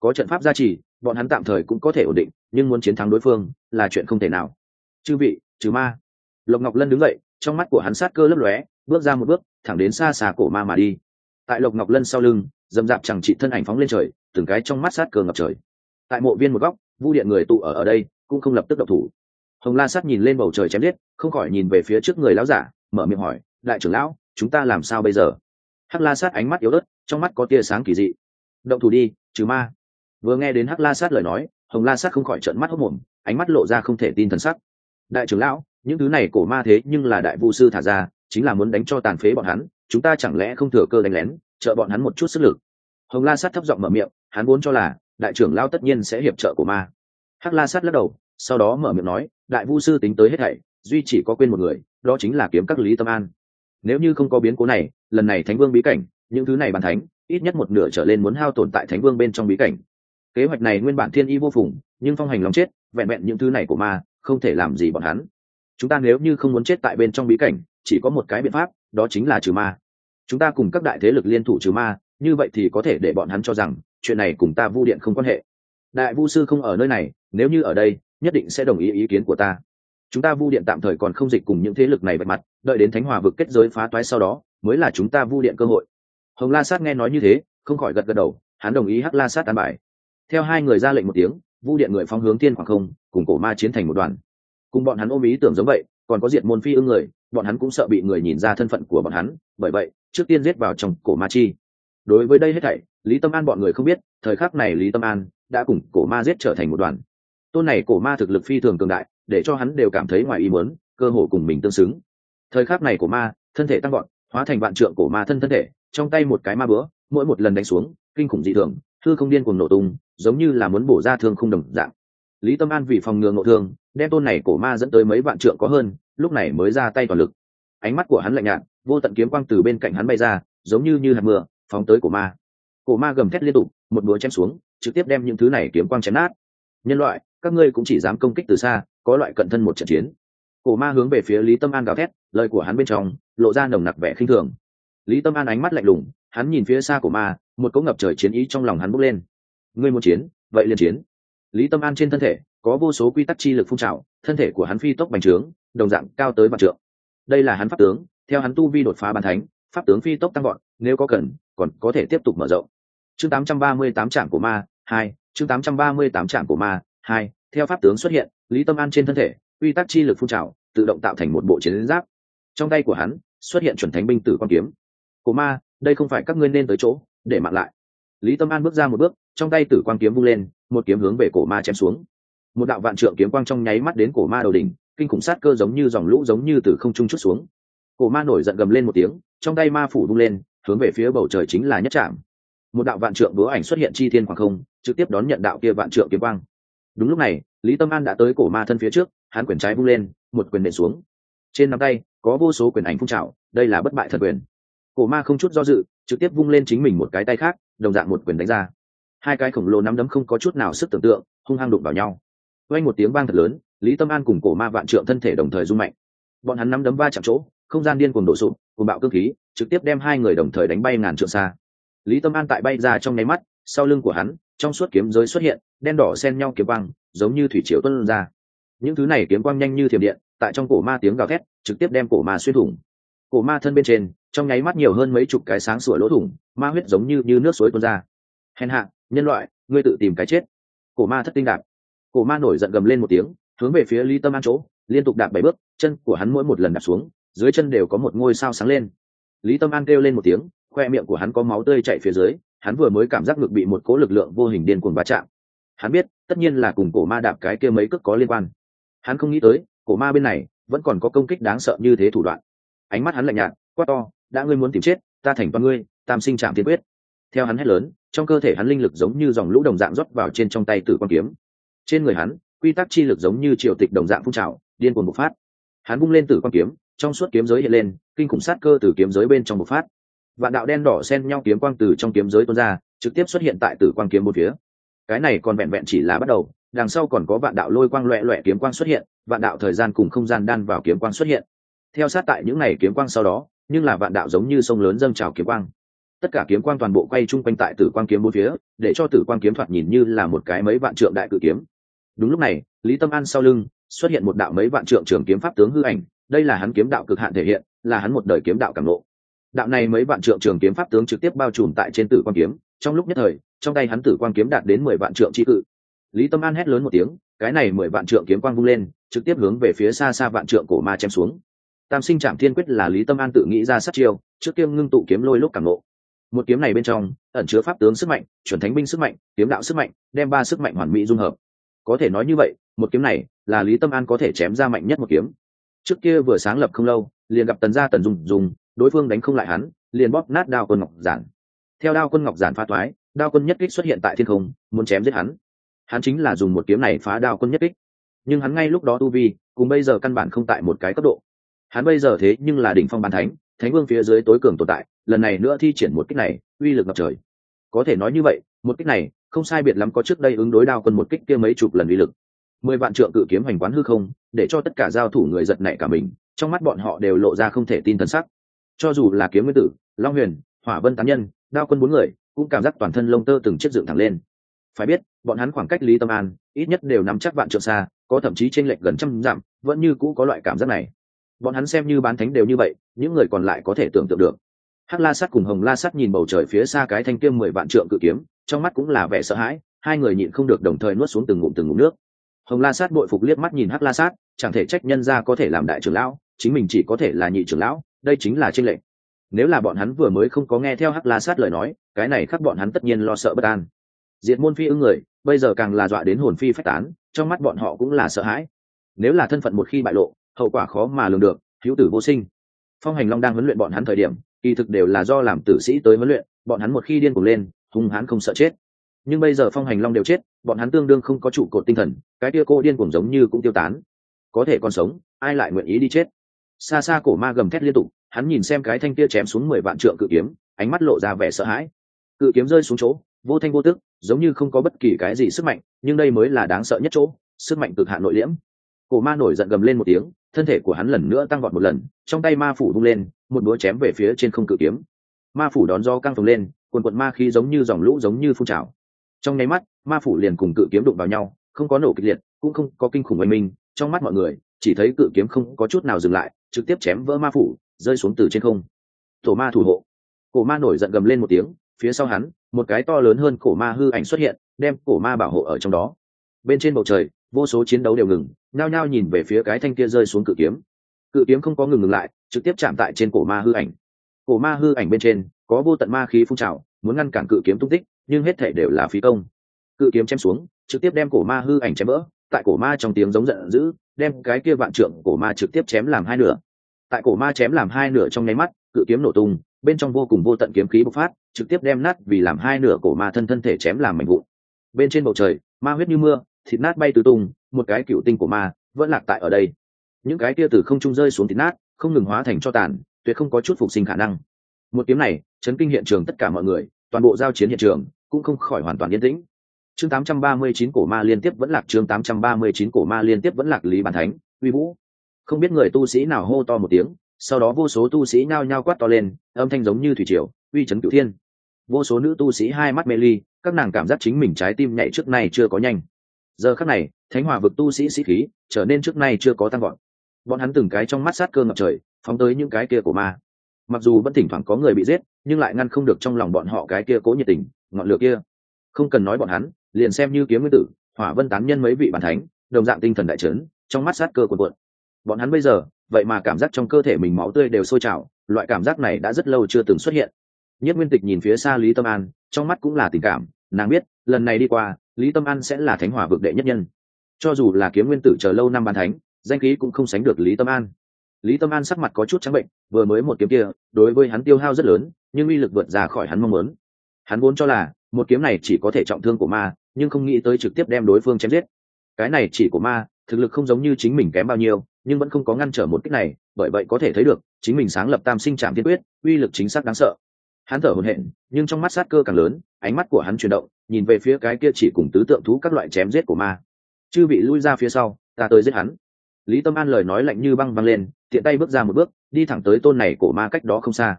S1: Có trận pháp gia trì, bọn hắn tạm thời cũng có thể ổn định, nhưng muốn chiến thắng đối phương, là chuyện không thể nào. Chư vị trừ ma. Lộc ngọc lân đứng dậy, trong mắt của hắn sát cơ lấp lóe, bước ra một bước, thẳng đến xa xa cổ ma mà đi. Tại lộc ngọc lân sau lưng dầm dạp chẳng trị thân ảnh phóng lên trời, từng cái trong mắt sát cơ ngập trời. Tại mộ viên một góc, vu điện người tụ ở ở đây, cũng không lập tức độc thủ. Hồng la sát nhìn lên bầu trời chém giết không khỏi nhìn về phía trước người lão giả, mở miệng hỏi, đại trưởng lão, chúng ta làm sao bây giờ? Hắc la sát ánh mắt yếu ớt, trong mắt có tia sáng kỳ dị. Động thủ đi, trừ ma. Vừa nghe đến hắc la sát lời nói, hồng la sát không khỏi trợn mắt hốc mồm ánh mắt lộ ra không thể tin thần sắc. Đại trưởng lão, những thứ này cổ ma thế nhưng là đại vu sư thả ra, chính là muốn đánh cho tàn phế bọn hắn, chúng ta chẳng lẽ không thừa cơ đánh lén, trợ bọn hắn một chút sức lực? Hồng la sát thấp giọng mở miệng, hắn vốn cho là, đại trưởng lao tất nhiên sẽ hiệp trợ của ma. Hắc la sát lắc đầu, sau đó mở miệng nói, đại vu sư tính tới hết thảy duy chỉ có quên một người, đó chính là kiếm các lý tâm an. Nếu như không có biến cố này, lần này thánh vương bí cảnh, những thứ này bàn thánh, ít nhất một nửa trở lên muốn hao tồn tại thánh vương bên trong bí cảnh. Kế hoạch này nguyên bản thiên y vô phùng, nhưng phong hành lòng chết, vẹn vẹn những thứ này của ma, không thể làm gì bọn hắn. Chúng ta nếu như không muốn chết tại bên trong bí cảnh, chỉ có một cái biện pháp, đó chính là trừ ma. Chúng ta cùng các đại thế lực liên thủ trừ ma, như vậy thì có thể để bọn hắn cho rằng, chuyện này cùng ta vu điện không quan hệ. Đại vu sư không ở nơi này, nếu như ở đây, nhất định sẽ đồng ý ý kiến của ta chúng ta vu điện tạm thời còn không dịch cùng những thế lực này vạch mặt, đợi đến thánh hòa vực kết giới phá toái sau đó, mới là chúng ta vu điện cơ hội. Hồng la sát nghe nói như thế, không khỏi gật gật đầu, hắn đồng ý hắc la sát tàn bài. Theo hai người ra lệnh một tiếng, vu điện người phóng hướng thiên khoảng không, cùng cổ ma chiến thành một đoàn. Cùng bọn hắn ôm ý tưởng giống vậy, còn có diện môn phi ưng người, bọn hắn cũng sợ bị người nhìn ra thân phận của bọn hắn, bởi vậy, trước tiên giết vào trong cổ ma chi. Đối với đây hết thảy, lý tâm an bọn người không biết, thời khắc này lý tâm an đã cùng cổ ma giết trở thành một đoàn. Tôn này cổ ma thực lực phi thường cường đại để cho hắn đều cảm thấy ngoài ý muốn, cơ hồ cùng mình tương xứng. Thời khắc này của ma, thân thể tăng gọn hóa thành vạn trượng cổ ma thân thân thể, trong tay một cái ma bữa mỗi một lần đánh xuống, kinh khủng dị thường, hư không điên cuồng nổ tung, giống như là muốn bổ ra thương không đồng dạng. Lý tâm an vì phòng ngừa ngộ thương, đem tôn này cổ ma dẫn tới mấy vạn trượng có hơn, lúc này mới ra tay toàn lực. Ánh mắt của hắn lạnh nhạt, vô tận kiếm quang từ bên cạnh hắn bay ra, giống như như hạt mưa, phóng tới cổ ma. Cổ ma gầm thét liên tục, một búa chém xuống, trực tiếp đem những thứ này kiếm quang chém nát. Nhân loại, các ngươi cũng chỉ dám công kích từ xa có loại cận thân một trận chiến. Cổ ma hướng về phía lý tâm an gào thét, lời của hắn bên trong lộ ra nồng nặc vẻ khinh thường. Lý tâm an ánh mắt lạnh lùng, hắn nhìn phía xa cổ ma, một cỗ ngập trời chiến ý trong lòng hắn bốc lên. Ngươi muốn chiến, vậy liền chiến. Lý tâm an trên thân thể có vô số quy tắc chi lực phun trào, thân thể của hắn phi tốc bành trướng, đồng dạng cao tới vạn trượng. Đây là hắn pháp tướng, theo hắn tu vi đột phá bàn thánh, pháp tướng phi tốc tăng gọn nếu có cần, còn có thể tiếp tục mở rộng. Chương 838 trạm của ma, hai, chương 838 trạm của ma, hai theo pháp tướng xuất hiện, lý tâm an trên thân thể, quy tắc chi lực phun trào, tự động tạo thành một bộ chiến giáp. Trong tay của hắn, xuất hiện chuẩn thánh binh tử quan kiếm. Cổ ma, đây không phải các ngươi nên tới chỗ, để mạng lại. Lý tâm an bước ra một bước, trong tay tử quang kiếm vung lên, một kiếm hướng về cổ ma chém xuống. Một đạo vạn trượng kiếm quang trong nháy mắt đến cổ ma đầu đỉnh, kinh khủng sát cơ giống như dòng lũ giống như từ không trung chút xuống. Cổ ma nổi giận gầm lên một tiếng, trong tay ma phủ vung lên, hướng về phía bầu trời chính là nhất trạm. Một đạo vạn trượng búa ảnh xuất hiện chi thiên khoảng không, trực tiếp đón nhận đạo kia vạn trượng kiếm quang đúng lúc này, lý tâm an đã tới cổ ma thân phía trước, hắn quyền trái vung lên, một quyền nện xuống. Trên nắm tay, có vô số quyền ảnh phun trào, đây là bất bại thần quyền. Cổ ma không chút do dự, trực tiếp vung lên chính mình một cái tay khác, đồng dạng một quyền đánh ra. Hai cái khổng lồ nắm đấm không có chút nào sức tưởng tượng, hung hăng đụng vào nhau. Quanh một tiếng vang thật lớn, lý tâm an cùng cổ ma vạn trượng thân thể đồng thời rung mạnh. Bọn hắn nắm đấm va chạm chỗ, không gian điên cuồng đổ sụp cùng bạo cơ khí, trực tiếp đem hai người đồng thời đánh bay ngàn trượng xa. Lý tâm an tại bay ra trong nháy mắt, sau lưng của hắn trong suốt kiếm giới xuất hiện, đen đỏ xen nhau kiếm quang, giống như thủy triều tuân ra. Những thứ này kiếm quang nhanh như thiểm điện, tại trong cổ ma tiếng gào thét, trực tiếp đem cổ ma xuyên thủng. Cổ ma thân bên trên, trong nháy mắt nhiều hơn mấy chục cái sáng sủa lỗ thủng, ma huyết giống như như nước suối tuôn ra. Hèn hạ, nhân loại, ngươi tự tìm cái chết. Cổ ma thất tinh đạp. Cổ ma nổi giận gầm lên một tiếng, hướng về phía lý tâm an chỗ, liên tục đạp bảy bước, chân của hắn mỗi một lần đạp xuống, dưới chân đều có một ngôi sao sáng lên. Lý tâm an kêu lên một tiếng, khoe miệng của hắn có máu tươi chạy phía dưới hắn vừa mới cảm giác ngực bị một cố lực lượng vô hình điên cuồng va chạm. Hắn biết, tất nhiên là cùng cổ ma đạp cái kia mấy cước có liên quan. Hắn không nghĩ tới, cổ ma bên này vẫn còn có công kích đáng sợ như thế thủ đoạn. Ánh mắt hắn lạnh nhạt, quát to, đã ngươi muốn tìm chết, ta thành toàn ngươi, tam sinh trạm tiên quyết. Theo hắn hét lớn, trong cơ thể hắn linh lực giống như dòng lũ đồng dạng rót vào trên trong tay tử quan kiếm. Trên người hắn, quy tắc chi lực giống như triều tịch đồng dạng phun trào, điên cuồng bộc phát. Hắn bung lên tử quan kiếm, trong suốt kiếm giới hiện lên, kinh khủng sát cơ từ kiếm giới bên trong bộc phát vạn đạo đen đỏ xen nhau kiếm quang từ trong kiếm giới tuôn ra, trực tiếp xuất hiện tại tử quang kiếm một phía. Cái này còn vẹn vẹn chỉ là bắt đầu, đằng sau còn có vạn đạo lôi quang loẹ loẹ kiếm quang xuất hiện, vạn đạo thời gian cùng không gian đan vào kiếm quang xuất hiện. Theo sát tại những ngày kiếm quang sau đó, nhưng là vạn đạo giống như sông lớn dâng trào kiếm quang. Tất cả kiếm quang toàn bộ quay chung quanh tại tử quang kiếm bốn phía, để cho tử quang kiếm thoạt nhìn như là một cái mấy vạn trượng đại cự kiếm. Đúng lúc này, lý tâm an sau lưng, xuất hiện một đạo mấy vạn trượng trường kiếm pháp tướng hư ảnh, đây là hắn kiếm đạo cực hạn thể hiện, là hắn một đời kiếm đạo cảm lộ đạo này mấy vạn trượng trường kiếm pháp tướng trực tiếp bao trùm tại trên tử quan kiếm, trong lúc nhất thời, trong tay hắn tử quan kiếm đạt đến mười vạn trượng trị cự. Lý tâm an hét lớn một tiếng, cái này mười vạn trượng kiếm quang vung lên, trực tiếp hướng về phía xa xa vạn trượng cổ ma chém xuống. Tam sinh trạm thiên quyết là lý tâm an tự nghĩ ra sát chiêu, trước kiếm ngưng tụ kiếm lôi lúc càng lộ một kiếm này bên trong, ẩn chứa pháp tướng sức mạnh, chuẩn thánh binh sức mạnh, kiếm đạo sức mạnh, đem ba sức mạnh hoàn mỹ dung hợp. Có thể nói như vậy, một kiếm này là lý tâm an có thể chém ra mạnh nhất một kiếm. Trước kia vừa sáng lập không lâu, liền gặp tần gia tần dùng dùng đối phương đánh không lại hắn, liền bóp nát đao quân ngọc giản. Theo đao quân ngọc giản phá toái, đao quân nhất kích xuất hiện tại thiên không, muốn chém giết hắn. Hắn chính là dùng một kiếm này phá đao quân nhất kích. Nhưng hắn ngay lúc đó tu vi, cùng bây giờ căn bản không tại một cái cấp độ. Hắn bây giờ thế nhưng là đỉnh phong bàn thánh thánh vương phía dưới tối cường tồn tại, lần này nữa thi triển một kích này, uy lực ngập trời. Có thể nói như vậy, một kích này, không sai biệt lắm có trước đây ứng đối đao quân một kích kia mấy chục lần uy lực. Mười vạn trượng cự kiếm hành quán hư không, để cho tất cả giao thủ người giật nảy cả mình, trong mắt bọn họ đều lộ ra không thể tin thân sắc cho dù là kiếm nguyên tử, long huyền, hỏa vân tán nhân, đao quân bốn người, cũng cảm giác toàn thân lông tơ từng chiếc dựng thẳng lên. Phải biết, bọn hắn khoảng cách lý tâm an, ít nhất đều nắm chắc vạn trượng xa, có thậm chí t r ê n lệch gần trăm dặm, vẫn như cũ có loại cảm giác này. Bọn hắn xem như bán thánh đều như vậy, những người còn lại có thể tưởng tượng được. Hắc la sắt cùng hồng la sắt nhìn bầu trời phía xa cái thanh kiêm mười vạn trượng cự kiếm, trong mắt cũng là vẻ sợ hãi, hai người nhịn không được đồng thời nuốt xuống từng ngụm từng ngụm nước. Hồng la sát bội phục liếc mắt nhìn hắc la sát, chẳng thể trách nhân ra có thể làm đại trưởng lão, chính mình chỉ có thể là nhị trưởng lão đây chính là tranh lệch. Nếu là bọn hắn vừa mới không có nghe theo hắc la sát lời nói, cái này khắc bọn hắn tất nhiên lo sợ bất an. Diệt môn phi ưng người, bây giờ càng là dọa đến hồn phi phách tán, trong mắt bọn họ cũng là sợ hãi. Nếu là thân phận một khi bại lộ, hậu quả khó mà lường được, hữu tử vô sinh. Phong hành long đang huấn luyện bọn hắn thời điểm, kỳ thực đều là do làm tử sĩ tới huấn luyện, bọn hắn một khi điên cuồng lên, hung hãn không sợ chết. Nhưng bây giờ phong hành long đều chết, bọn hắn tương đương không có trụ cột tinh thần, cái kia cô điên cuồng giống như cũng tiêu tán. Có thể còn sống, ai lại nguyện ý đi chết? Xa xa cổ ma gầm thét liên tục, hắn nhìn xem cái thanh kia chém xuống mười vạn trượng cự kiếm, ánh mắt lộ ra vẻ sợ hãi. Cự kiếm rơi xuống chỗ, vô thanh vô tức, giống như không có bất kỳ cái gì sức mạnh, nhưng đây mới là đáng sợ nhất chỗ, sức mạnh cực hạn nội liễm. Cổ ma nổi giận gầm lên một tiếng, thân thể của hắn lần nữa tăng vọt một lần, trong tay ma phủ bung lên, một búa chém về phía trên không cự kiếm. Ma phủ đón do căng phồng lên, quần quận ma khí giống như dòng lũ giống như phun trào. Trong nháy mắt, ma phủ liền cùng cự kiếm đụng vào nhau, không có nổ kịch liệt, cũng không có kinh khủng oanh minh, trong mắt mọi người, chỉ thấy cự kiếm không có chút nào dừng lại trực tiếp chém vỡ ma phủ, rơi xuống từ trên không. Tổ ma thủ hộ. Cổ ma nổi giận gầm lên một tiếng, phía sau hắn, một cái to lớn hơn cổ ma hư ảnh xuất hiện, đem cổ ma bảo hộ ở trong đó. Bên trên bầu trời, vô số chiến đấu đều ngừng, nhao nhao nhìn về phía cái thanh kia rơi xuống cự kiếm. Cự kiếm không có ngừng ngừng lại, trực tiếp chạm tại trên cổ ma hư ảnh. Cổ ma hư ảnh bên trên, có vô tận ma khí phun trào, muốn ngăn cản cự kiếm tung tích, nhưng hết thể đều là phí công. Cự kiếm chém xuống, trực tiếp đem cổ ma hư ảnh chém vỡ, tại cổ ma trong tiếng giống giận dữ đem cái kia vạn trượng cổ ma trực tiếp chém làm hai nửa. Tại cổ ma chém làm hai nửa trong nháy mắt, cự kiếm nổ tung, bên trong vô cùng vô tận kiếm khí bộc phát, trực tiếp đem nát vì làm hai nửa cổ ma thân thân thể chém làm mảnh vụn. Bên trên bầu trời, ma huyết như mưa, thịt nát bay tứ tung, một cái cựu tinh của ma vẫn lạc tại ở đây. Những cái kia từ không trung rơi xuống thịt nát, không ngừng hóa thành cho tàn, tuyệt không có chút phục sinh khả năng. Một kiếm này, chấn kinh hiện trường tất cả mọi người, toàn bộ giao chiến hiện trường cũng không khỏi hoàn toàn yên tĩnh chương 839 cổ ma liên tiếp vẫn lạc, chương 839 cổ ma liên tiếp vẫn lạc lý bản thánh, uy vũ. Không biết người tu sĩ nào hô to một tiếng, sau đó vô số tu sĩ nhao nhao quát to lên, âm thanh giống như thủy triều, uy chấn cửu thiên. Vô số nữ tu sĩ hai mắt mê ly, các nàng cảm giác chính mình trái tim nhảy trước nay chưa có nhanh. Giờ khắc này, thánh hòa vực tu sĩ sĩ khí trở nên trước nay chưa có tăng gọn bọn hắn từng cái trong mắt sát cơ ngập trời, phóng tới những cái kia của ma. Mặc dù vẫn thỉnh thoảng có người bị giết, nhưng lại ngăn không được trong lòng bọn họ cái kia cố nhiệt tình, ngọn lửa kia. Không cần nói bọn hắn liền xem như kiếm nguyên tử, hỏa vân tán nhân mấy vị bản thánh, đồng dạng tinh thần đại trấn trong mắt sát cơ cuộn cuộn. Bọn hắn bây giờ, vậy mà cảm giác trong cơ thể mình máu tươi đều sôi trào, loại cảm giác này đã rất lâu chưa từng xuất hiện. Nhất nguyên tịch nhìn phía xa lý tâm an, trong mắt cũng là tình cảm, nàng biết, lần này đi qua, lý tâm an sẽ là thánh hỏa vực đệ nhất nhân. Cho dù là kiếm nguyên tử chờ lâu năm bàn thánh, danh khí cũng không sánh được lý tâm an. Lý tâm an sắc mặt có chút trắng bệnh, vừa mới một kiếm kia, đối với hắn tiêu hao rất lớn, nhưng uy lực vượt ra khỏi hắn mong muốn. Hắn vốn cho là, một kiếm này chỉ có thể trọng thương của ma nhưng không nghĩ tới trực tiếp đem đối phương chém giết. Cái này chỉ của ma, thực lực không giống như chính mình kém bao nhiêu, nhưng vẫn không có ngăn trở một cách này, bởi vậy có thể thấy được, chính mình sáng lập tam sinh trạm tiên quyết, uy lực chính xác đáng sợ. Hắn thở hồn hện nhưng trong mắt sát cơ càng lớn, ánh mắt của hắn chuyển động, nhìn về phía cái kia chỉ cùng tứ tượng thú các loại chém giết của ma. Chư bị lui ra phía sau, ta tới giết hắn. Lý tâm an lời nói lạnh như băng băng lên, tiện tay bước ra một bước, đi thẳng tới tôn này cổ ma cách đó không xa.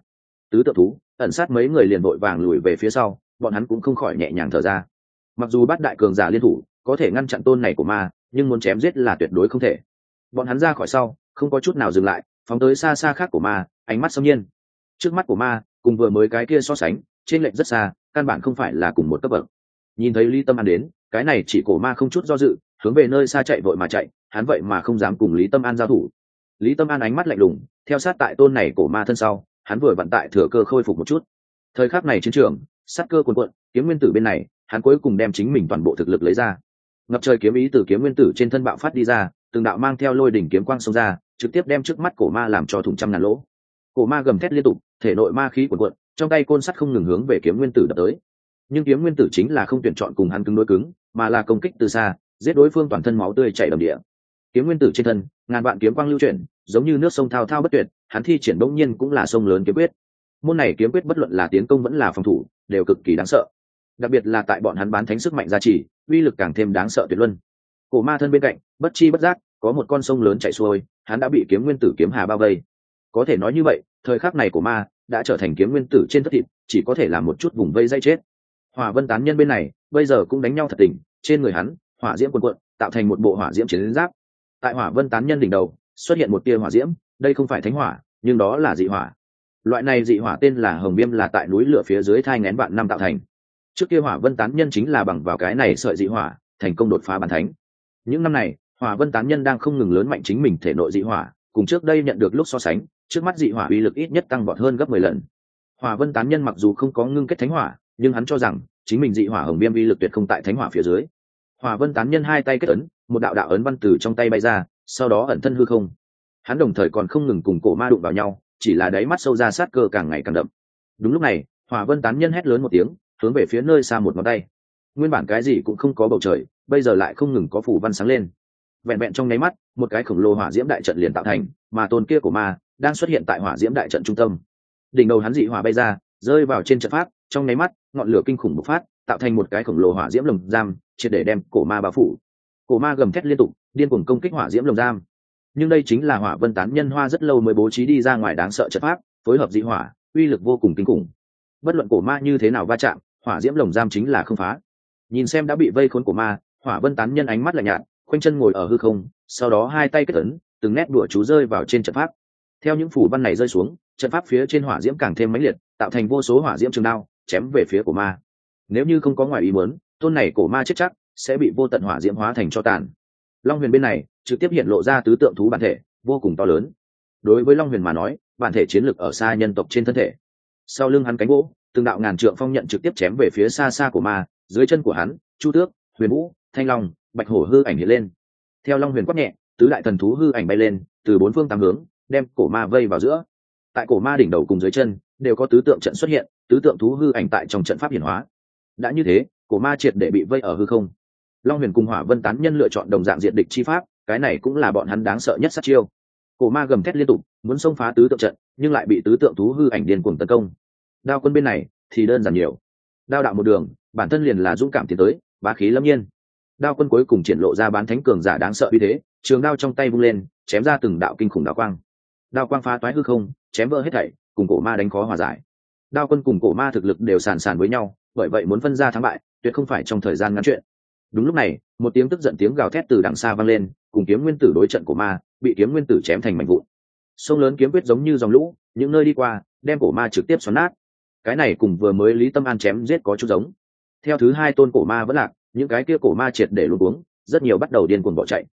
S1: Tứ tượng thú, ẩn sát mấy người liền vội vàng lùi về phía sau, bọn hắn cũng không khỏi nhẹ nhàng thở ra mặc dù bát đại cường giả liên thủ có thể ngăn chặn tôn này của ma, nhưng muốn chém giết là tuyệt đối không thể. Bọn hắn ra khỏi sau, không có chút nào dừng lại, phóng tới xa xa khác của ma, ánh mắt xâm nhiên. Trước mắt của ma, cùng vừa mới cái kia so sánh, trên lệnh rất xa, căn bản không phải là cùng một cấp bậc. Nhìn thấy lý tâm an đến, cái này chỉ cổ ma không chút do dự, hướng về nơi xa chạy vội mà chạy, hắn vậy mà không dám cùng lý tâm an giao thủ. Lý tâm an ánh mắt lạnh lùng, theo sát tại tôn này cổ ma thân sau, hắn vừa vận tại thừa cơ khôi phục một chút. Thời khắc này chiến trường, sát cơ quần quận kiếm nguyên tử bên này hắn cuối cùng đem chính mình toàn bộ thực lực lấy ra. Ngập trời kiếm ý từ kiếm nguyên tử trên thân bạo phát đi ra, từng đạo mang theo lôi đỉnh kiếm quang xông ra, trực tiếp đem trước mắt cổ ma làm cho thủng trăm ngàn lỗ. Cổ ma gầm thét liên tục, thể nội ma khí cuồn cuộn, trong tay côn sắt không ngừng hướng về kiếm nguyên tử đập tới. Nhưng kiếm nguyên tử chính là không tuyển chọn cùng hắn cứng đối cứng, mà là công kích từ xa, giết đối phương toàn thân máu tươi chảy đầm địa. Kiếm nguyên tử trên thân, ngàn vạn kiếm quang lưu chuyển, giống như nước sông thao thao bất tuyệt, hắn thi triển bỗng nhiên cũng là sông lớn kiếm quyết. Môn này kiếm quyết bất luận là tiến công vẫn là phòng thủ, đều cực kỳ đáng sợ đặc biệt là tại bọn hắn bán thánh sức mạnh gia trì, uy lực càng thêm đáng sợ tuyệt luân. Cổ ma thân bên cạnh, bất chi bất giác, có một con sông lớn chảy xuôi, hắn đã bị kiếm nguyên tử kiếm hà bao vây. Có thể nói như vậy, thời khắc này của ma đã trở thành kiếm nguyên tử trên thất thịt, chỉ có thể làm một chút vùng vây dây chết. Hỏa vân tán nhân bên này, bây giờ cũng đánh nhau thật tình, trên người hắn, hỏa diễm quần quận tạo thành một bộ hỏa diễm chiến giáp. Tại hỏa vân tán nhân đỉnh đầu, xuất hiện một tia hỏa diễm, đây không phải thánh hỏa, nhưng đó là dị hỏa. Loại này dị hỏa tên là hồng viêm là tại núi lửa phía dưới thai ngén vạn năm tạo thành trước kia hỏa vân tán nhân chính là bằng vào cái này sợi dị hỏa, thành công đột phá bàn thánh. Những năm này, hỏa vân tán nhân đang không ngừng lớn mạnh chính mình thể nội dị hỏa, cùng trước đây nhận được lúc so sánh, trước mắt dị hỏa uy lực ít nhất tăng vọt hơn gấp mười lần. Hỏa vân tán nhân mặc dù không có ngưng kết thánh hỏa, nhưng hắn cho rằng, chính mình dị hỏa hồng viêm uy lực tuyệt không tại thánh hỏa phía dưới. Hỏa vân tán nhân hai tay kết ấn, một đạo đạo ấn văn từ trong tay bay ra, sau đó ẩn thân hư không. Hắn đồng thời còn không ngừng cùng cổ ma đụng vào nhau, chỉ là đáy mắt sâu ra sát cơ càng ngày càng đậm. Đúng lúc này, hỏa vân tán nhân hét lớn một tiếng hướng về phía nơi xa một ngón tay. Nguyên bản cái gì cũng không có bầu trời, bây giờ lại không ngừng có phủ văn sáng lên. Vẹn vẹn trong nháy mắt, một cái khổng lồ hỏa diễm đại trận liền tạo thành, mà tôn kia của ma đang xuất hiện tại hỏa diễm đại trận trung tâm. Đỉnh đầu hắn dị hỏa bay ra, rơi vào trên trận pháp, trong nháy mắt, ngọn lửa kinh khủng bộc phát, tạo thành một cái khổng lồ hỏa diễm lồng giam, triệt để đem cổ ma bao phủ. Cổ ma gầm thét liên tục, điên cuồng công kích hỏa diễm lồng giam. Nhưng đây chính là hỏa vân tán nhân hoa rất lâu mới bố trí đi ra ngoài đáng sợ trận pháp, phối hợp dị hỏa, uy lực vô cùng kinh khủng. Bất luận cổ ma như thế nào va chạm hỏa diễm lồng giam chính là không phá. Nhìn xem đã bị vây khốn của ma, hỏa vân tán nhân ánh mắt lạnh nhạt, khoanh chân ngồi ở hư không, sau đó hai tay kết ấn, từng nét đùa chú rơi vào trên trận pháp. Theo những phủ văn này rơi xuống, trận pháp phía trên hỏa diễm càng thêm mãnh liệt, tạo thành vô số hỏa diễm trường đao, chém về phía của ma. Nếu như không có ngoài ý muốn, tôn này cổ ma chết chắc, sẽ bị vô tận hỏa diễm hóa thành cho tàn. Long huyền bên này, trực tiếp hiện lộ ra tứ tượng thú bản thể, vô cùng to lớn. Đối với long huyền mà nói, bản thể chiến lược ở xa nhân tộc trên thân thể. Sau lưng hắn cánh gỗ từng đạo ngàn trượng phong nhận trực tiếp chém về phía xa xa của ma, dưới chân của hắn, chu tước, huyền vũ, thanh long, bạch hổ hư ảnh hiện lên. Theo long huyền quát nhẹ, tứ đại thần thú hư ảnh bay lên, từ bốn phương tám hướng, đem cổ ma vây vào giữa. Tại cổ ma đỉnh đầu cùng dưới chân, đều có tứ tượng trận xuất hiện, tứ tượng thú hư ảnh tại trong trận pháp hiển hóa. Đã như thế, cổ ma triệt để bị vây ở hư không. Long huyền cùng hỏa vân tán nhân lựa chọn đồng dạng diện địch chi pháp, cái này cũng là bọn hắn đáng sợ nhất sát chiêu. Cổ ma gầm thét liên tục, muốn xông phá tứ tượng trận, nhưng lại bị tứ tượng thú hư ảnh điên cuồng tấn công đao quân bên này thì đơn giản nhiều. Đao đạo một đường, bản thân liền là dũng cảm tiến tới, bá khí lâm nhiên. Đao quân cuối cùng triển lộ ra bán thánh cường giả đáng sợ uy thế, trường đao trong tay vung lên, chém ra từng đạo kinh khủng đao quang. Đao quang phá toái hư không, chém vỡ hết thảy, cùng cổ ma đánh khó hòa giải. Đao quân cùng cổ ma thực lực đều sàn sàn với nhau, bởi vậy muốn phân ra thắng bại, tuyệt không phải trong thời gian ngắn chuyện. Đúng lúc này, một tiếng tức giận tiếng gào thét từ đằng xa vang lên, cùng kiếm nguyên tử đối trận của ma, bị kiếm nguyên tử chém thành mảnh vụn. Sông lớn kiếm quyết giống như dòng lũ, những nơi đi qua, đem cổ ma trực tiếp xoắn nát cái này cùng vừa mới lý tâm an chém giết có chút giống. Theo thứ hai tôn cổ ma vẫn lạc, những cái kia cổ ma triệt để luôn uống rất nhiều bắt đầu điên cuồng bỏ chạy.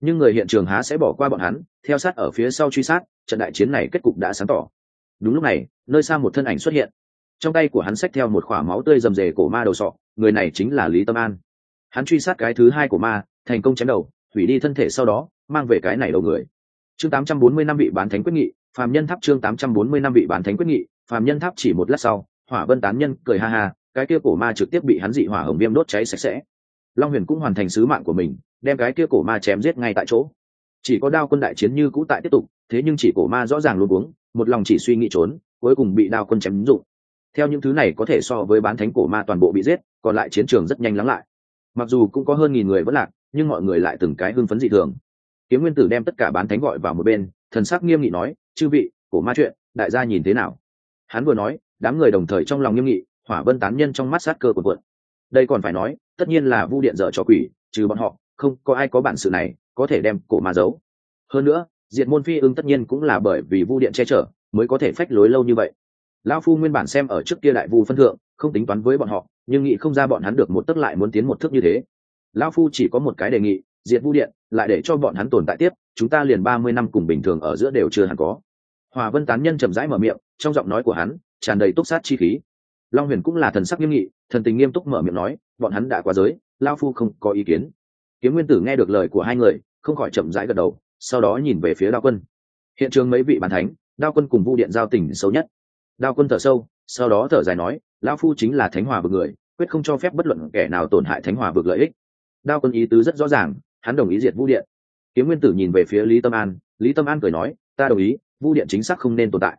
S1: Nhưng người hiện trường há sẽ bỏ qua bọn hắn, theo sát ở phía sau truy sát, trận đại chiến này kết cục đã sáng tỏ. Đúng lúc này, nơi xa một thân ảnh xuất hiện. Trong tay của hắn xách theo một k h ỏ a máu tươi rầm rề cổ ma đầu sọ, người này chính là lý tâm an. Hắn truy sát cái thứ hai của ma, thành công chém đầu, hủy đi thân thể sau đó, mang về cái này đầu người. Chương tám trăm bốn mươi năm vị bán thánh quyết nghị, phàm nhân tháp chương tám trăm bốn mươi năm vị bán thánh quyết nghị phàm nhân tháp chỉ một lát sau, hỏa vân tán nhân cười ha ha, cái kia cổ ma trực tiếp bị hắn dị hỏa hồng viêm đốt cháy sạch sẽ. Long huyền cũng hoàn thành sứ mạng của mình, đem cái kia cổ ma chém giết ngay tại chỗ. Chỉ có đao quân đại chiến như cũ tại tiếp tục, thế nhưng chỉ cổ ma rõ ràng luôn uống một lòng chỉ suy nghĩ trốn, cuối cùng bị đao quân chém dụng. Theo những thứ này có thể so với bán thánh cổ ma toàn bộ bị giết, còn lại chiến trường rất nhanh lắng lại. Mặc dù cũng có hơn nghìn người vẫn lạc, nhưng mọi người lại từng cái hưng phấn dị thường. Kiếm nguyên tử đem tất cả bán thánh gọi vào một bên, thần sắc nghiêm nghị nói, chư vị, cổ ma chuyện, đại gia nhìn thế nào? Hắn vừa nói, đám người đồng thời trong lòng nghiêm nghị, hỏa vân tán nhân trong mắt sát cơ của quận đây còn phải nói, tất nhiên là vu điện dở cho quỷ, trừ bọn họ, không có ai có bản sự này có thể đem cổ mà giấu. Hơn nữa, diệt môn phi ưng tất nhiên cũng là bởi vì vu điện che chở mới có thể phách lối lâu như vậy. Lão phu nguyên bản xem ở trước kia đại vu phân thượng, không tính toán với bọn họ, nhưng nghĩ không ra bọn hắn được một tấc lại muốn tiến một thước như thế. Lão phu chỉ có một cái đề nghị, diệt vu điện, lại để cho bọn hắn tồn tại tiếp, chúng ta liền ba mươi năm cùng bình thường ở giữa đều chưa hẳn có hòa vân tán nhân chậm rãi mở miệng, trong giọng nói của hắn tràn đầy túc sát chi khí. Long huyền cũng là thần sắc nghiêm nghị, thần tình nghiêm túc mở miệng nói, bọn hắn đã quá giới lao phu không có ý kiến. Kiếm nguyên tử nghe được lời của hai người, không khỏi chậm rãi gật đầu, sau đó nhìn về phía đao quân. Hiện trường mấy vị bàn thánh, đao quân cùng vu điện giao tình sâu nhất. Đao quân thở sâu, sau đó thở dài nói lao phu chính là thánh hòa vực người, quyết không cho phép bất luận kẻ nào tổn hại thánh hòa vực lợi ích. Đao quân ý tứ rất rõ ràng, hắn đồng ý diệt vu điện. Kiếm nguyên tử nhìn về phía lý tâm an, lý tâm an cười nói ta đồng ý, vu điện chính xác không nên tồn tại.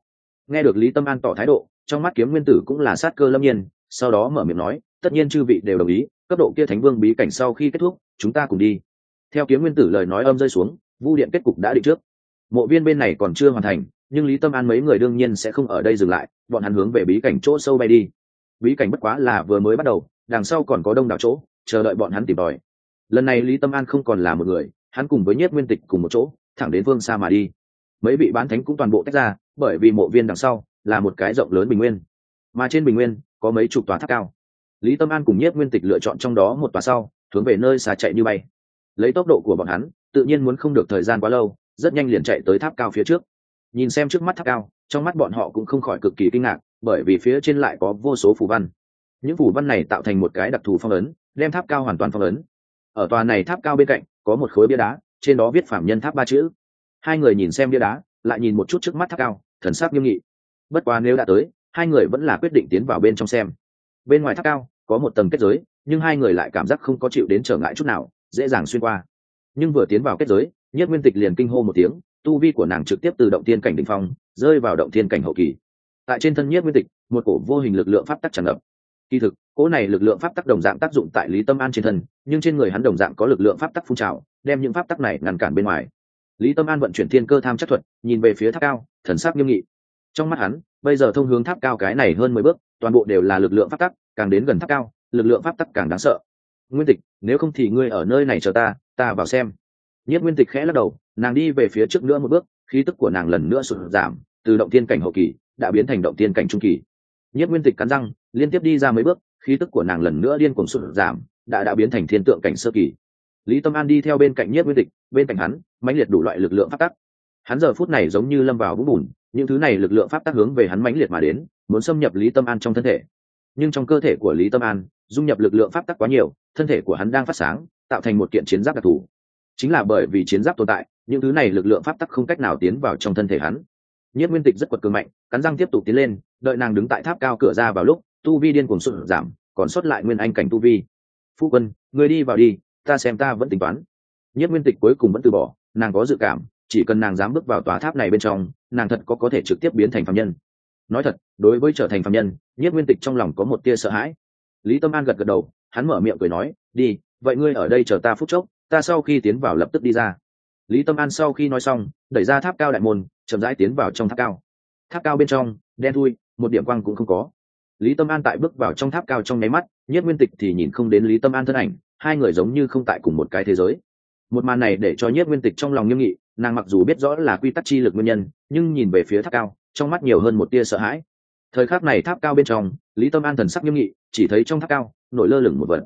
S1: Nghe được lý tâm an tỏ thái độ, trong mắt kiếm nguyên tử cũng là sát cơ lâm nhiên, sau đó mở miệng nói, tất nhiên chư vị đều đồng ý, cấp độ kia thánh vương bí cảnh sau khi kết thúc, chúng ta cùng đi. Theo kiếm nguyên tử lời nói âm rơi xuống, vu điện kết cục đã định trước. Mộ viên bên này còn chưa hoàn thành, nhưng lý tâm an mấy người đương nhiên sẽ không ở đây dừng lại, bọn hắn hướng về bí cảnh chỗ sâu bay đi. Bí cảnh bất quá là vừa mới bắt đầu, đằng sau còn có đông đảo chỗ, chờ đợi bọn hắn tìm tòi. Lần này lý tâm an không còn là một người, hắn cùng với nhất nguyên tịch cùng một chỗ, thẳng đến phương xa mà đi mấy vị bán thánh cũng toàn bộ tách ra, bởi vì mộ viên đằng sau là một cái rộng lớn bình nguyên. Mà trên bình nguyên có mấy chục tòa tháp cao. Lý tâm an cùng nhất nguyên tịch lựa chọn trong đó một tòa sau, hướng về nơi xà chạy như bay. Lấy tốc độ của bọn hắn, tự nhiên muốn không được thời gian quá lâu, rất nhanh liền chạy tới tháp cao phía trước. Nhìn xem trước mắt tháp cao, trong mắt bọn họ cũng không khỏi cực kỳ kinh ngạc, bởi vì phía trên lại có vô số phù văn. Những phù văn này tạo thành một cái đặc thù phong ấn, đem tháp cao hoàn toàn phong ấn. Ở tòa này tháp cao bên cạnh, có một khối bia đá, trên đó viết phạm nhân tháp ba chữ hai người nhìn xem bia đá, lại nhìn một chút trước mắt tháp cao, thần sắc nghiêm nghị. Bất quá nếu đã tới, hai người vẫn là quyết định tiến vào bên trong xem. Bên ngoài tháp cao, có một tầng kết giới, nhưng hai người lại cảm giác không có chịu đến trở ngại chút nào, dễ dàng xuyên qua. Nhưng vừa tiến vào kết giới, nhất nguyên tịch liền kinh hô một tiếng, tu vi của nàng trực tiếp từ động tiên cảnh đ ỉ n h phong, rơi vào động tiên cảnh hậu kỳ. Tại trên thân nhất nguyên tịch, một cổ vô hình lực lượng pháp tắc tràn ngập. Kỳ thực, cỗ này lực lượng pháp tắc đồng dạng tác dụng tại lý tâm an trên thân, nhưng trên người hắn đồng dạng có lực lượng pháp tắc phun trào, đem những pháp tắc này ngăn cản bên ngoài lý tâm an vận chuyển thiên cơ tham chắc thuật, nhìn về phía tháp cao, thần sắc nghiêm nghị. Trong mắt hắn, bây giờ thông hướng tháp cao cái này hơn mười bước, toàn bộ đều là lực lượng pháp tắc, càng đến gần tháp cao, lực lượng pháp tắc càng đáng sợ. Nguyên tịch, nếu không thì ngươi ở nơi này chờ ta ta vào xem. Nhất nguyên tịch khẽ lắc đầu, nàng đi về phía trước nữa một bước, khí tức của nàng lần nữa sụt giảm, từ động tiên cảnh hậu kỳ, đã biến thành động tiên cảnh trung kỳ. Nhất nguyên tịch cắn răng, liên tiếp đi ra mấy bước, khí tức của nàng lần nữa điên cuồng sụt giảm, đã đã biến thành thiên tượng cảnh sơ kỳ. Lý tâm an đi theo bên cạnh nhất nguyên tịch, bên cạnh hắn mãnh liệt đủ loại lực lượng pháp tắc. Hắn giờ phút này giống như lâm vào vũng bùn, những thứ này lực lượng pháp tắc hướng về hắn mãnh liệt mà đến, muốn xâm nhập lý tâm an trong thân thể. Nhưng trong cơ thể của lý tâm an, dung nhập lực lượng pháp tắc quá nhiều, thân thể của hắn đang phát sáng, tạo thành một kiện chiến giáp đặc thù. Chính là bởi vì chiến giáp tồn tại, những thứ này lực lượng pháp tắc không cách nào tiến vào trong thân thể hắn. Nhất nguyên tịch rất quật cường mạnh, cắn răng tiếp tục tiến lên, đợi nàng đứng tại tháp cao cửa ra vào lúc, tu vi điên cuồng sụt giảm, còn sót lại nguyên anh cảnh tu vi. Phu quân người đi vào đi, ta xem ta vẫn tính toán. Nhất nguyên tịch cuối cùng vẫn từ bỏ nàng có dự cảm, chỉ cần nàng dám bước vào tòa tháp này bên trong, nàng thật có có thể trực tiếp biến thành phạm nhân. Nói thật, đối với trở thành phạm nhân nhất nguyên tịch trong lòng có một tia sợ hãi. Lý tâm an gật gật đầu, hắn mở miệng cười nói, đi, vậy ngươi ở đây chờ ta phút chốc, ta sau khi tiến vào lập tức đi ra. Lý tâm an sau khi nói xong, đẩy ra tháp cao đại môn, chậm rãi tiến vào trong tháp cao. Tháp cao bên trong, đen thui, một điểm quang cũng không có. Lý tâm an tại bước vào trong tháp cao trong nháy mắt nhất nguyên tịch thì nhìn không đến lý tâm an thân ảnh, hai người giống như không tại cùng một cái thế giới một màn này để cho nhất nguyên tịch trong lòng nghiêm nghị, nàng mặc dù biết rõ là quy tắc chi lực nguyên nhân, nhưng nhìn về phía tháp cao, trong mắt nhiều hơn một tia sợ hãi. Thời khắc này tháp cao bên trong, lý tâm an thần sắc nghiêm nghị, chỉ thấy trong tháp cao, nổi lơ lửng một vật.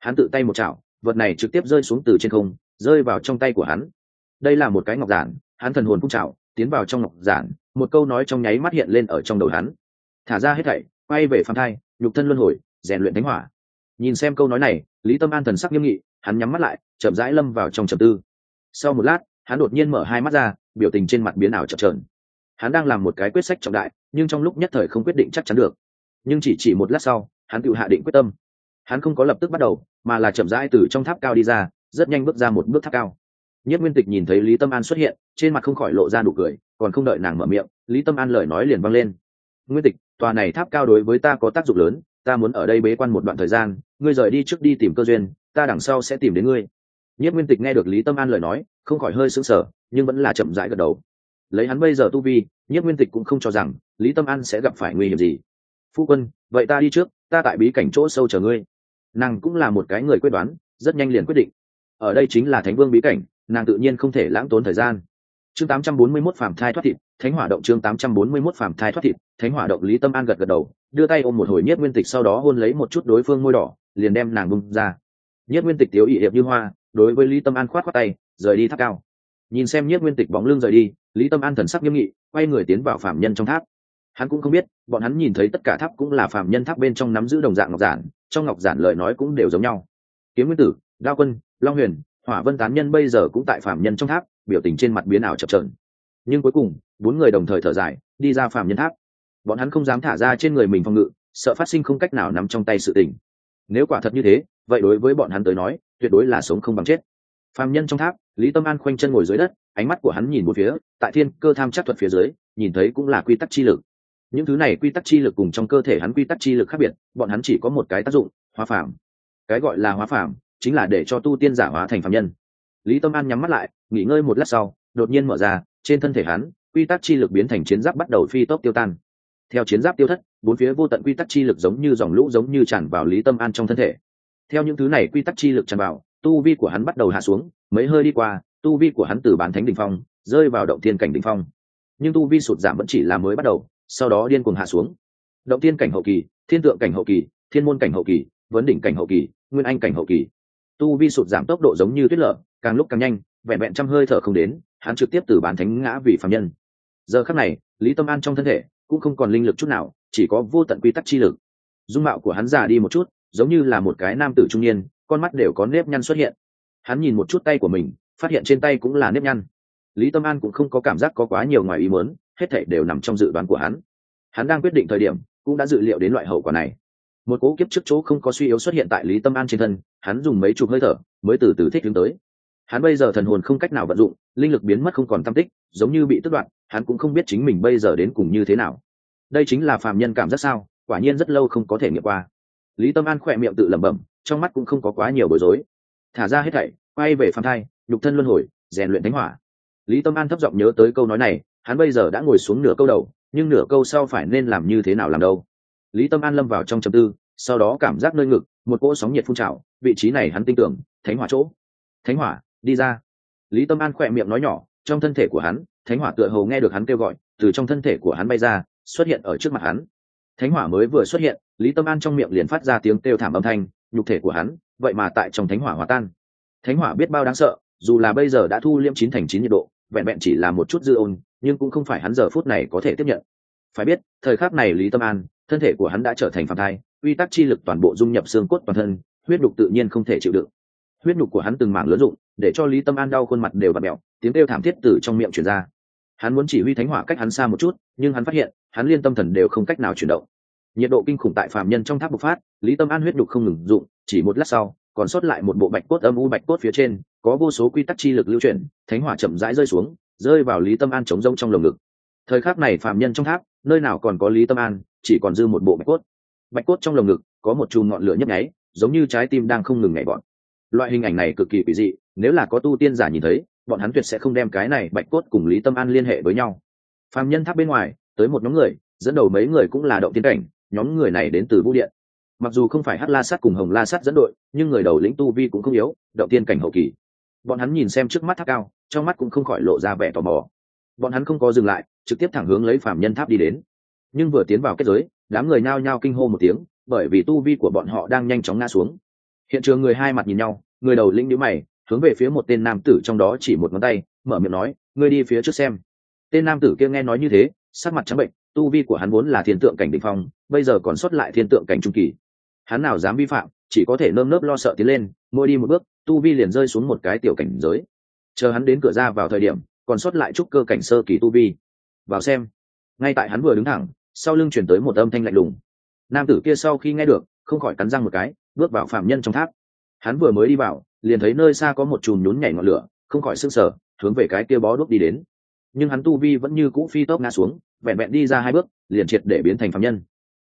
S1: Hắn tự tay một chảo, vật này trực tiếp rơi xuống từ trên không, rơi vào trong tay của hắn. Đây là một cái ngọc giản, hắn thần hồn phúc chảo tiến vào trong ngọc giản, một câu nói trong nháy mắt hiện lên ở trong đầu hắn. Thả ra hết thảy, quay về phan thai, nhục thân luân hồi, rèn luyện thánh hỏa. Nhìn xem câu nói này, lý tâm an thần sắc nghiêm nghị hắn nhắm mắt lại, chậm rãi lâm vào trong trầm tư. Sau một lát, hắn đột nhiên mở hai mắt ra, biểu tình trên mặt biến ảo chậm trợn hắn đang làm một cái quyết sách trọng đại, nhưng trong lúc nhất thời không quyết định chắc chắn được. Nhưng chỉ chỉ một lát sau, hắn tự hạ định quyết tâm. Hắn không có lập tức bắt đầu, mà là chậm rãi từ trong tháp cao đi ra, rất nhanh bước ra một bước tháp cao. Nhất nguyên tịch nhìn thấy lý tâm an xuất hiện, trên mặt không khỏi lộ ra nụ cười, còn không đợi nàng mở miệng, lý tâm an lời nói liền vang lên. Nguyên tịch, tòa này tháp cao đối với ta có tác dụng lớn, ta muốn ở đây bế quan một đoạn thời gian, ngươi rời đi trước đi tìm cơ duyên ta đằng sau sẽ tìm đến ngươi. Nhất nguyên tịch nghe được lý tâm an lời nói, không khỏi hơi sững sờ, nhưng vẫn là chậm rãi gật đầu. Lấy hắn bây giờ tu vi nhất nguyên tịch cũng không cho rằng lý tâm an sẽ gặp phải nguy hiểm gì. Phu quân, vậy ta đi trước, ta tại bí cảnh chỗ sâu chờ ngươi. Nàng cũng là một cái người quyết đoán, rất nhanh liền quyết định. Ở đây chính là thánh vương bí cảnh, nàng tự nhiên không thể lãng tốn thời gian. Chương 841 phàm thai thoát thịt, thánh hỏa động chương 841 phàm thai thoát thịt, thánh hỏa động lý tâm an gật gật đầu, đưa tay ôm một hồi nhất nguyên tịch sau đó hôn lấy một chút đối phương môi đỏ, liền đem nàng bung ra nhất nguyên tịch tiếu ỵ hiệp như hoa, đối với lý tâm an khoát khoát tay, rời đi tháp cao. Nhìn xem nhất nguyên tịch bóng lưng rời đi, lý tâm an thần sắc nghiêm nghị, quay người tiến vào phạm nhân trong tháp. Hắn cũng không biết, bọn hắn nhìn thấy tất cả tháp cũng là phạm nhân tháp bên trong nắm giữ đồng dạng ngọc giản, trong ngọc giản lời nói cũng đều giống nhau. Kiếm nguyên tử, đao quân, long huyền, hỏa vân tán nhân bây giờ cũng tại phạm nhân trong tháp, biểu tình trên mặt biến ảo chập trờn nhưng cuối cùng, bốn người đồng thời thở dài, đi ra phạm nhân tháp. Bọn hắn không dám thả ra trên người mình phòng ngự, sợ phát sinh không cách nào nắm trong tay sự tình. Nếu quả thật như thế vậy đối với bọn hắn tới nói, tuyệt đối là sống không bằng chết. Phạm nhân trong tháp, lý tâm an khoanh chân ngồi dưới đất, ánh mắt của hắn nhìn một phía, tại thiên cơ tham chắc thuật phía dưới, nhìn thấy cũng là quy tắc chi lực. Những thứ này quy tắc chi lực cùng trong cơ thể hắn quy tắc chi lực khác biệt, bọn hắn chỉ có một cái tác dụng, hóa phạm cái gọi là hóa phạm chính là để cho tu tiên giả hóa thành phạm nhân. Lý tâm an nhắm mắt lại, nghỉ ngơi một lát sau, đột nhiên mở ra, trên thân thể hắn, quy tắc chi lực biến thành chiến giáp bắt đầu phi tốc tiêu tan. Theo chiến giáp tiêu thất, bốn phía vô tận quy tắc chi lực giống như dòng lũ giống như tràn vào lý tâm an trong thân thể theo những thứ này quy tắc chi lực tràn vào, tu vi của hắn bắt đầu hạ xuống, mấy hơi đi qua, tu vi của hắn từ bán thánh đ ỉ n h phong, rơi vào động thiên cảnh đ ỉ n h phong. Nhưng tu vi sụt giảm vẫn chỉ là mới bắt đầu, sau đó điên cuồng hạ xuống. Động tiên cảnh hậu kỳ, thiên tượng cảnh hậu kỳ, thiên môn cảnh hậu kỳ, vấn đỉnh cảnh hậu kỳ, nguyên anh cảnh hậu kỳ. Tu vi sụt giảm tốc độ giống như tuyết lở, càng lúc càng nhanh, vẹn vẹn trăm hơi thở không đến, hắn trực tiếp từ bán thánh ngã vì phạm nhân. Giờ khắc này, lý tâm an trong thân thể cũng không còn linh lực chút nào, chỉ có vô tận quy tắc chi lực. Dung mạo của hắn già đi một chút giống như là một cái nam tử trung niên, con mắt đều có nếp nhăn xuất hiện. Hắn nhìn một chút tay của mình, phát hiện trên tay cũng là nếp nhăn. Lý tâm an cũng không có cảm giác có quá nhiều ngoài ý muốn, hết thảy đều nằm trong dự đoán của hắn. Hắn đang quyết định thời điểm, cũng đã dự liệu đến loại hậu quả này. Một cố kiếp trước chỗ không có suy yếu xuất hiện tại lý tâm an trên thân, hắn dùng mấy chục hơi thở mới từ từ thích ứng tới. Hắn bây giờ thần hồn không cách nào vận dụng, linh lực biến mất không còn tâm tích, giống như bị tức đoạn hắn cũng không biết chính mình bây giờ đến cùng như thế nào. Đây chính là phàm nhân cảm giác sao, quả nhiên rất lâu không có thể nghiệm qua lý tâm an khỏe miệng tự lẩm bẩm, trong mắt cũng không có quá nhiều bối rối. Thả ra hết thảy, quay về phạm thai, nhục thân luân hồi, rèn luyện thánh hỏa. Lý tâm an thấp giọng nhớ tới câu nói này, hắn bây giờ đã ngồi xuống nửa câu đầu, nhưng nửa câu sau phải nên làm như thế nào làm đâu? Lý tâm an lâm vào trong trầm tư, sau đó cảm giác nơi ngực, một cỗ sóng nhiệt phun trào, vị trí này hắn tin tưởng, thánh hỏa chỗ. Thánh hỏa, đi ra. Lý tâm an khỏe miệng nói nhỏ, trong thân thể của hắn, thánh hỏa tựa hồ nghe được hắn kêu gọi, từ trong thân thể của hắn bay ra, xuất hiện ở trước mặt hắn thánh hỏa mới vừa xuất hiện, lý tâm an trong miệng liền phát ra tiếng kêu thảm âm thanh, nhục thể của hắn, vậy mà tại trong thánh hỏa hòa tan. Thánh hỏa biết bao đáng sợ, dù là bây giờ đã thu liêm chín thành chín nhiệt độ, vẹn vẹn chỉ là một chút dư ôn, nhưng cũng không phải hắn giờ phút này có thể tiếp nhận. Phải biết, thời khắc này lý tâm an, thân thể của hắn đã trở thành phạm thai uy tắc chi lực toàn bộ dung nhập xương cốt toàn thân, huyết nhục tự nhiên không thể chịu đựng. Huyết nhục của hắn từng mảng lớn rụng để cho lý tâm an đau khuôn mặt đều và mẹo tiếng kêu thảm thiết từ trong miệng truyền ra hắn muốn chỉ huy thánh hỏa cách hắn xa một chút, nhưng hắn phát hiện, hắn liên tâm thần đều không cách nào chuyển động. Nhiệt độ kinh khủng tại phạm nhân trong tháp bộc phát, lý tâm an huyết đục không ngừng dụng chỉ một lát sau, còn sót lại một bộ bạch cốt âm u bạch cốt phía trên, có vô số quy tắc chi lực lưu chuyển, thánh hỏa chậm rãi rơi xuống, rơi vào lý tâm an chống rông trong lồng ngực. Thời khắc này phạm nhân trong tháp, nơi nào còn có lý tâm an, chỉ còn dư một bộ bạch cốt. Bạch cốt trong lồng ngực, có một chùm ngọn lửa nhấp nháy, giống như trái tim đang không ngừng nhảy bọn loại hình ảnh này cực kỳ kỳ dị, nếu là có tu tiên giả nhìn thấy bọn hắn tuyệt sẽ không đem cái này bạch cốt cùng lý tâm an liên hệ với nhau. Phạm nhân tháp bên ngoài, tới một nhóm người, dẫn đầu mấy người cũng là động tiên cảnh, nhóm người này đến từ vũ điện. Mặc dù không phải hát la sát cùng hồng la sát dẫn đội, nhưng người đầu lĩnh tu vi cũng không yếu, động tiên cảnh hậu kỳ. Bọn hắn nhìn xem trước mắt tháp cao, trong mắt cũng không khỏi lộ ra vẻ tò mò. Bọn hắn không có dừng lại, trực tiếp thẳng hướng lấy phạm nhân tháp đi đến. Nhưng vừa tiến vào kết giới, đám người nao nhao kinh hô một tiếng, bởi vì tu vi của bọn họ đang nhanh chóng ngã xuống. Hiện trường người hai mặt nhìn nhau, người đầu lĩnh nhíu mày hướng về phía một tên nam tử trong đó chỉ một ngón tay, mở miệng nói, ngươi đi phía trước xem. Tên nam tử kia nghe nói như thế, sắc mặt trắng bệnh, tu vi của hắn vốn là thiên tượng cảnh đ ỉ n h phong, bây giờ còn xuất lại thiên tượng cảnh trung kỳ. Hắn nào dám vi phạm, chỉ có thể nơm nớp lo sợ tiến lên mỗi đi một bước, tu vi liền rơi xuống một cái tiểu cảnh giới. Chờ hắn đến cửa ra vào thời điểm, còn xuất lại trúc cơ cảnh sơ kỳ tu vi. Vào xem. Ngay tại hắn vừa đứng thẳng, sau lưng chuyển tới một âm thanh lạnh lùng. Nam tử kia sau khi nghe được, không khỏi cắn răng một cái, bước vào phạm nhân trong tháp. Hắn vừa mới đi vào liền thấy nơi xa có một chùm nhún nhảy ngọn lửa, không khỏi s ư n g sở hướng về cái kia bó đuốc đi đến. Nhưng hắn tu vi vẫn như cũ phi tốc ngã xuống, vẹn vẹn đi ra hai bước, liền triệt để biến thành phạm nhân.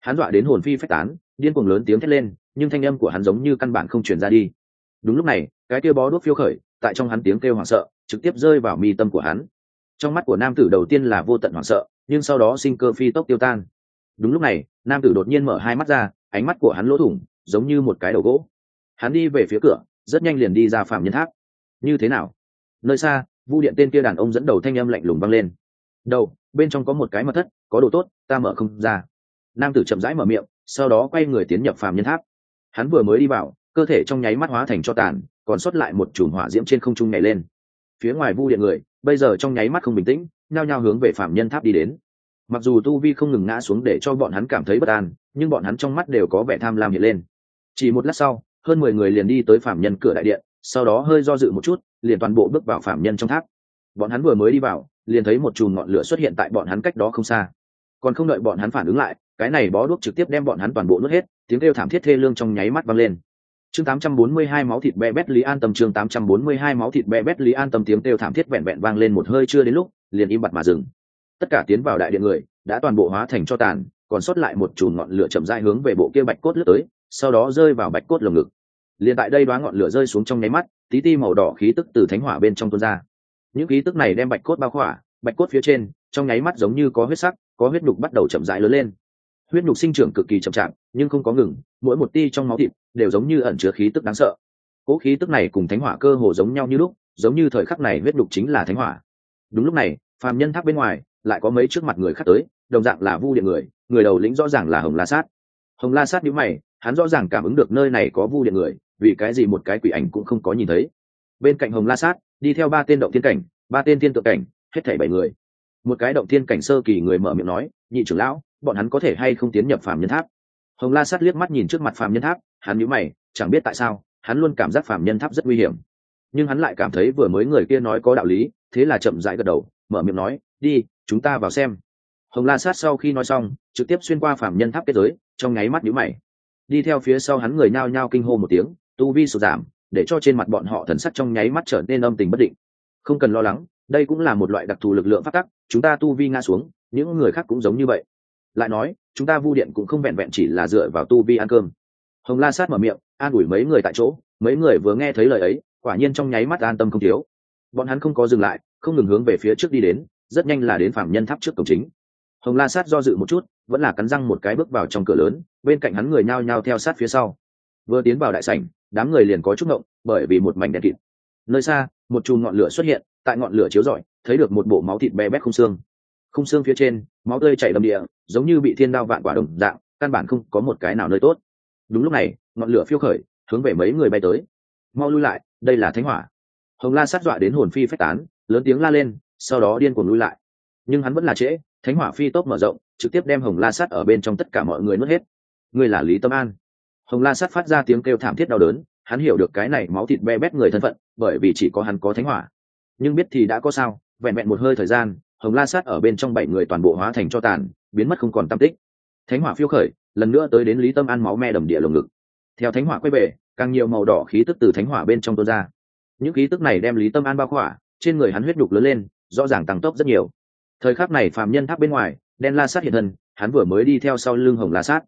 S1: Hắn dọa đến hồn phi phách tán, điên cuồng lớn tiếng thét lên, nhưng thanh âm của hắn giống như căn bản không chuyển ra đi. Đúng lúc này, cái kia bó đuốc phiêu khởi, tại trong hắn tiếng kêu hoảng sợ, trực tiếp rơi vào mi tâm của hắn. Trong mắt của nam tử đầu tiên là vô tận hoảng sợ, nhưng sau đó sinh cơ phi tốc tiêu tan. Đúng lúc này, nam tử đột nhiên mở hai mắt ra, ánh mắt của hắn lỗ thủng, giống như một cái đầu gỗ. Hắn đi về phía cửa rất nhanh liền đi ra phạm nhân tháp. Như thế nào? Nơi xa, vu điện tên kia đàn ông dẫn đầu thanh âm lạnh lùng vang lên. Đầu, bên trong có một cái mật thất, có đồ tốt, ta mở không ra. Nam tử chậm rãi mở miệng, sau đó quay người tiến nhập phạm nhân tháp. Hắn vừa mới đi vào, cơ thể trong nháy mắt hóa thành cho tàn, còn sót lại một chùm hỏa diễm trên không trung nhảy lên. Phía ngoài vu điện người, bây giờ trong nháy mắt không bình tĩnh, nhao nhao hướng về phạm nhân tháp đi đến. Mặc dù tu vi không ngừng ngã xuống để cho bọn hắn cảm thấy bất an, nhưng bọn hắn trong mắt đều có vẻ tham lam hiện lên. Chỉ một lát sau hơn mười người liền đi tới phạm nhân cửa đại điện, sau đó hơi do dự một chút, liền toàn bộ bước vào phạm nhân trong tháp. Bọn hắn vừa mới đi vào, liền thấy một chùm ngọn lửa xuất hiện tại bọn hắn cách đó không xa. Còn không đợi bọn hắn phản ứng lại, cái này bó đuốc trực tiếp đem bọn hắn toàn bộ nuốt hết, tiếng kêu thảm thiết thê lương trong nháy mắt vang lên. Chương 842 máu thịt be bét lý an tâm, chương 842 máu thịt be bét lý an tâm tiếng kêu thảm thiết vẹn vẹn vang lên một hơi chưa đến lúc, liền im bặt mà dừng. Tất cả tiến vào đại điện người, đã toàn bộ hóa thành cho tàn, còn sót lại một chùm ngọn lửa chậm rãi hướng về bộ kia bạch cốt lướt tới sau đó rơi vào bạch cốt lồng ngực. Liền tại đây đoá ngọn lửa rơi xuống trong nháy mắt, tí ti màu đỏ khí tức từ thánh hỏa bên trong tuôn ra. Những khí tức này đem bạch cốt bao khỏa, bạch cốt phía trên, trong nháy mắt giống như có huyết sắc, có huyết nhục bắt đầu chậm rãi lớn lên. Huyết nhục sinh trưởng cực kỳ chậm chạp, nhưng không có ngừng, mỗi một ti trong máu thịt đều giống như ẩn chứa khí tức đáng sợ. Cỗ khí tức này cùng thánh hỏa cơ hồ giống nhau như lúc, giống như thời khắc này huyết nhục chính là thánh hỏa. Đúng lúc này, phàm nhân tháp bên ngoài, lại có mấy trước mặt người khác tới, đồng dạng là vu điện người người đầu lĩnh rõ ràng là hồng la sát. Hồng la sát nhíu mày hắn rõ ràng cảm ứng được nơi này có vu điện người, vì cái gì một cái quỷ ảnh cũng không có nhìn thấy. Bên cạnh hồng la sát, đi theo ba tên động thiên cảnh, ba tên thiên tượng cảnh, hết thảy bảy người. Một cái động thiên cảnh sơ kỳ người mở miệng nói, nhị trưởng lão, bọn hắn có thể hay không tiến nhập phàm nhân tháp? Hồng la sát liếc mắt nhìn trước mặt phàm nhân tháp, hắn nhíu mày, chẳng biết tại sao, hắn luôn cảm giác phàm nhân tháp rất nguy hiểm. Nhưng hắn lại cảm thấy vừa mới người kia nói có đạo lý, thế là chậm rãi gật đầu, mở miệng nói, đi, chúng ta vào xem. Hồng la sát sau khi nói xong, trực tiếp xuyên qua phạm nhân tháp kết giới, trong nháy mắt nhíu mày đi theo phía sau hắn người nhao nhao kinh hô một tiếng, tu vi sụt giảm, để cho trên mặt bọn họ thần sắc trong nháy mắt trở nên âm tình bất định. Không cần lo lắng, đây cũng là một loại đặc thù lực lượng phát tắc, chúng ta tu vi ngã xuống, những người khác cũng giống như vậy. Lại nói, chúng ta vu điện cũng không vẹn vẹn chỉ là dựa vào tu vi ăn cơm. Hồng la sát mở miệng, an ủi mấy người tại chỗ, mấy người vừa nghe thấy lời ấy, quả nhiên trong nháy mắt an tâm không thiếu. Bọn hắn không có dừng lại, không ngừng hướng về phía trước đi đến, rất nhanh là đến phạm nhân tháp trước cổng chính hồng la sát do dự một chút, vẫn là cắn răng một cái bước vào trong cửa lớn, bên cạnh hắn người nhao nhao theo sát phía sau. Vừa tiến vào đại sảnh, đám người liền có chút ngộng, bởi vì một mảnh đèn kịt. Nơi xa, một chùm ngọn lửa xuất hiện, tại ngọn lửa chiếu rọi, thấy được một bộ máu thịt bé bét không xương. Không xương phía trên, máu tươi chảy đầm địa, giống như bị thiên đao vạn quả đồng dạng, căn bản không có một cái nào nơi tốt. Đúng lúc này, ngọn lửa phiêu khởi, hướng về mấy người bay tới. Mau lui lại, đây là thánh hỏa. Hồng la sát dọa đến hồn phi phách tán, lớn tiếng la lên, sau đó điên cuồng lui lại. Nhưng hắn vẫn là trễ thánh hỏa phi tốc mở rộng, trực tiếp đem hồng la sát ở bên trong tất cả mọi người nuốt hết. Ngươi là lý tâm an. Hồng la sát phát ra tiếng kêu thảm thiết đau đớn, hắn hiểu được cái này máu thịt be bét người thân phận, bởi vì chỉ có hắn có thánh hỏa. Nhưng biết thì đã có sao, vẹn vẹn một hơi thời gian, hồng la sát ở bên trong bảy người toàn bộ hóa thành cho tàn, biến mất không còn tam tích. Thánh hỏa phiêu khởi, lần nữa tới đến lý tâm an máu me đầm địa lồng ngực. Theo thánh hỏa quay về, càng nhiều màu đỏ khí tức từ thánh hỏa bên trong tuôn ra. Những khí tức này đem lý tâm an bao khỏa, trên người hắn huyết đục lớn lên, rõ ràng tăng tốc rất nhiều thời khắc này phạm nhân tháp bên ngoài, đen la sát hiện thân, hắn vừa mới đi theo sau lưng hồng la sát.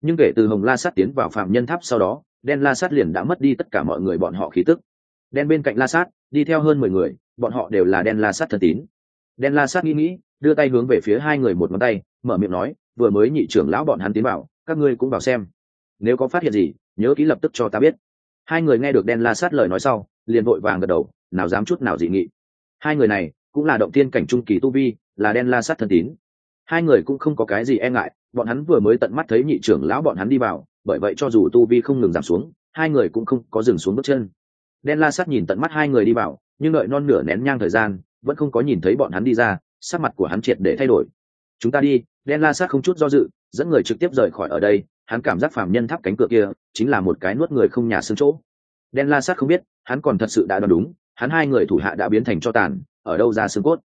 S1: Nhưng kể từ hồng la sát tiến vào phạm nhân tháp sau đó, đen la sát liền đã mất đi tất cả mọi người bọn họ khí tức. Đen bên cạnh la sát, đi theo hơn mười người, bọn họ đều là đen la sát thân tín. Đen la sát nghĩ nghĩ, đưa tay hướng về phía hai người một ngón tay, mở miệng nói, vừa mới nhị trưởng lão bọn hắn tiến vào, các ngươi cũng vào xem. Nếu có phát hiện gì, nhớ kỹ lập tức cho ta biết. Hai người nghe được đen la sát lời nói sau, liền vội vàng gật đầu, nào dám chút nào dị nghị. Hai người này cũng là động tiên cảnh trung kỳ tu vi là đen la sát thân tín. Hai người cũng không có cái gì e ngại, bọn hắn vừa mới tận mắt thấy nhị trưởng lão bọn hắn đi vào, bởi vậy cho dù tu vi không ngừng giảm xuống, hai người cũng không có dừng xuống bước chân. Đen la sát nhìn tận mắt hai người đi vào, nhưng đợi non nửa nén nhang thời gian, vẫn không có nhìn thấy bọn hắn đi ra, sắc mặt của hắn triệt để thay đổi. Chúng ta đi. Đen la sát không chút do dự, dẫn người trực tiếp rời khỏi ở đây, hắn cảm giác phàm nhân tháp cánh cửa kia chính là một cái nuốt người không nhà xương chỗ. Đen la sát không biết, hắn còn thật sự đã đoán đúng, hắn hai người thủ hạ đã biến thành cho tàn, ở đâu ra xương cốt?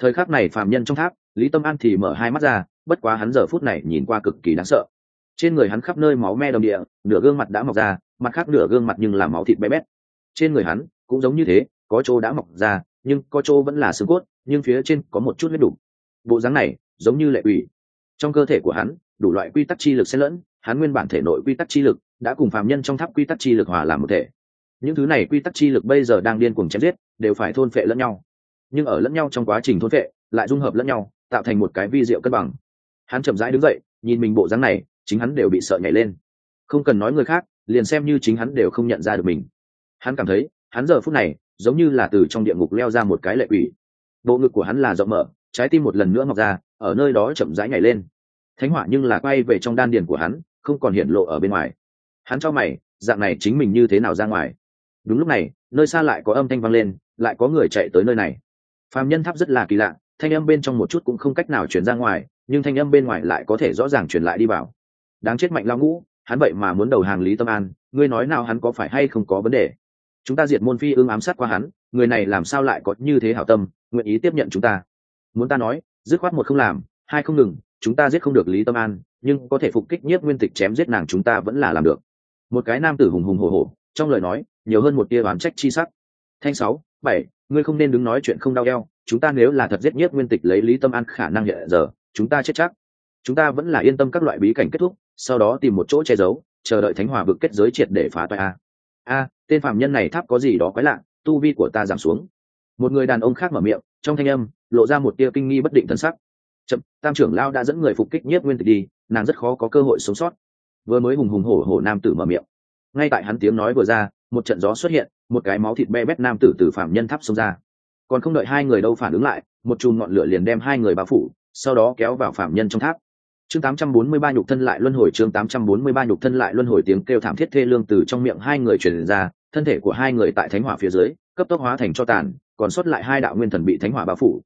S1: Thời khắc này phàm nhân trong tháp, lý tâm an thì mở hai mắt ra, bất quá hắn giờ phút này nhìn qua cực kỳ đáng sợ. Trên người hắn khắp nơi máu me đồng địa, nửa gương mặt đã mọc ra, mặt khác nửa gương mặt nhưng là máu thịt bé bét. Trên người hắn cũng giống như thế, có chỗ đã mọc ra, nhưng có chỗ vẫn là xương cốt, nhưng phía trên có một chút huyết đủ bộ dáng này giống như lệ quỷ. Trong cơ thể của hắn, đủ loại quy tắc chi lực xen lẫn, hắn nguyên bản thể nội quy tắc chi lực đã cùng phàm nhân trong tháp quy tắc chi lực hòa làm một thể. Những thứ này quy tắc chi lực bây giờ đang điên cuồng chém giết, đều phải thôn phệ lẫn nhau nhưng ở lẫn nhau trong quá trình thôn phệ, lại dung hợp lẫn nhau, tạo thành một cái vi diệu cân bằng. Hắn chậm rãi đứng dậy, nhìn mình bộ dáng này, chính hắn đều bị sợ nhảy lên. Không cần nói người khác, liền xem như chính hắn đều không nhận ra được mình. Hắn cảm thấy, hắn giờ phút này, giống như là từ trong địa ngục leo ra một cái lệ quỷ. Bộ ngực của hắn là rộng mở, trái tim một lần nữa mọc ra, ở nơi đó chậm rãi nhảy lên. Thánh hỏa nhưng là quay về trong đan điền của hắn, không còn hiện lộ ở bên ngoài. Hắn cho mày, dạng này chính mình như thế nào ra ngoài? Đúng lúc này, nơi xa lại có âm thanh vang lên, lại có người chạy tới nơi này phàm nhân tháp rất là kỳ lạ, thanh âm bên trong một chút cũng không cách nào chuyển ra ngoài, nhưng thanh âm bên ngoài lại có thể rõ ràng truyền lại đi vào. Đáng chết mạnh lao ngũ, hắn vậy mà muốn đầu hàng lý tâm an, ngươi nói nào hắn có phải hay không có vấn đề? Chúng ta diệt môn phi ưng ám sát qua hắn, người này làm sao lại có như thế hảo tâm, nguyện ý tiếp nhận chúng ta? Muốn ta nói, dứt khoát một không làm, hai không ngừng, chúng ta giết không được lý tâm an, nhưng có thể phục kích nhiếp nguyên tịch chém giết nàng chúng ta vẫn là làm được. Một cái nam tử hùng hùng hồ hồ trong lời nói, nhiều hơn một tia oán trách chi sắc. Thanh sáu, bảy ngươi không nên đứng nói chuyện không đau eo, chúng ta nếu là thật giết nhiếp nguyên tịch lấy lý tâm an khả năng hiện giờ, chúng ta chết chắc. Chúng ta vẫn là yên tâm các loại bí cảnh kết thúc, sau đó tìm một chỗ che giấu, chờ đợi thánh hòa vực kết giới triệt để phá toại a. A, tên phạm nhân này tháp có gì đó quái lạ, tu vi của ta giảm xuống. Một người đàn ông khác mở miệng, trong thanh âm, lộ ra một tia kinh nghi bất định thân sắc. Chậm, tam trưởng lao đã dẫn người phục kích nhiếp nguyên tịch đi, nàng rất khó có cơ hội sống sót. Vừa mới hùng hùng hổ hổ nam tử mở miệng. Ngay tại hắn tiếng nói vừa ra, một trận gió xuất hiện một cái máu thịt be bét nam tử từ phạm nhân tháp xông ra. Còn không đợi hai người đâu phản ứng lại, một chùm ngọn lửa liền đem hai người bao phủ, sau đó kéo vào phạm nhân trong tháp. Chương 843 nhục thân lại luân hồi, chương 843 nhục thân lại luân hồi tiếng kêu thảm thiết thê lương từ trong miệng hai người truyền ra, thân thể của hai người tại thánh hỏa phía dưới, cấp tốc hóa thành cho tàn, còn sót lại hai đạo nguyên thần bị thánh hỏa bao phủ.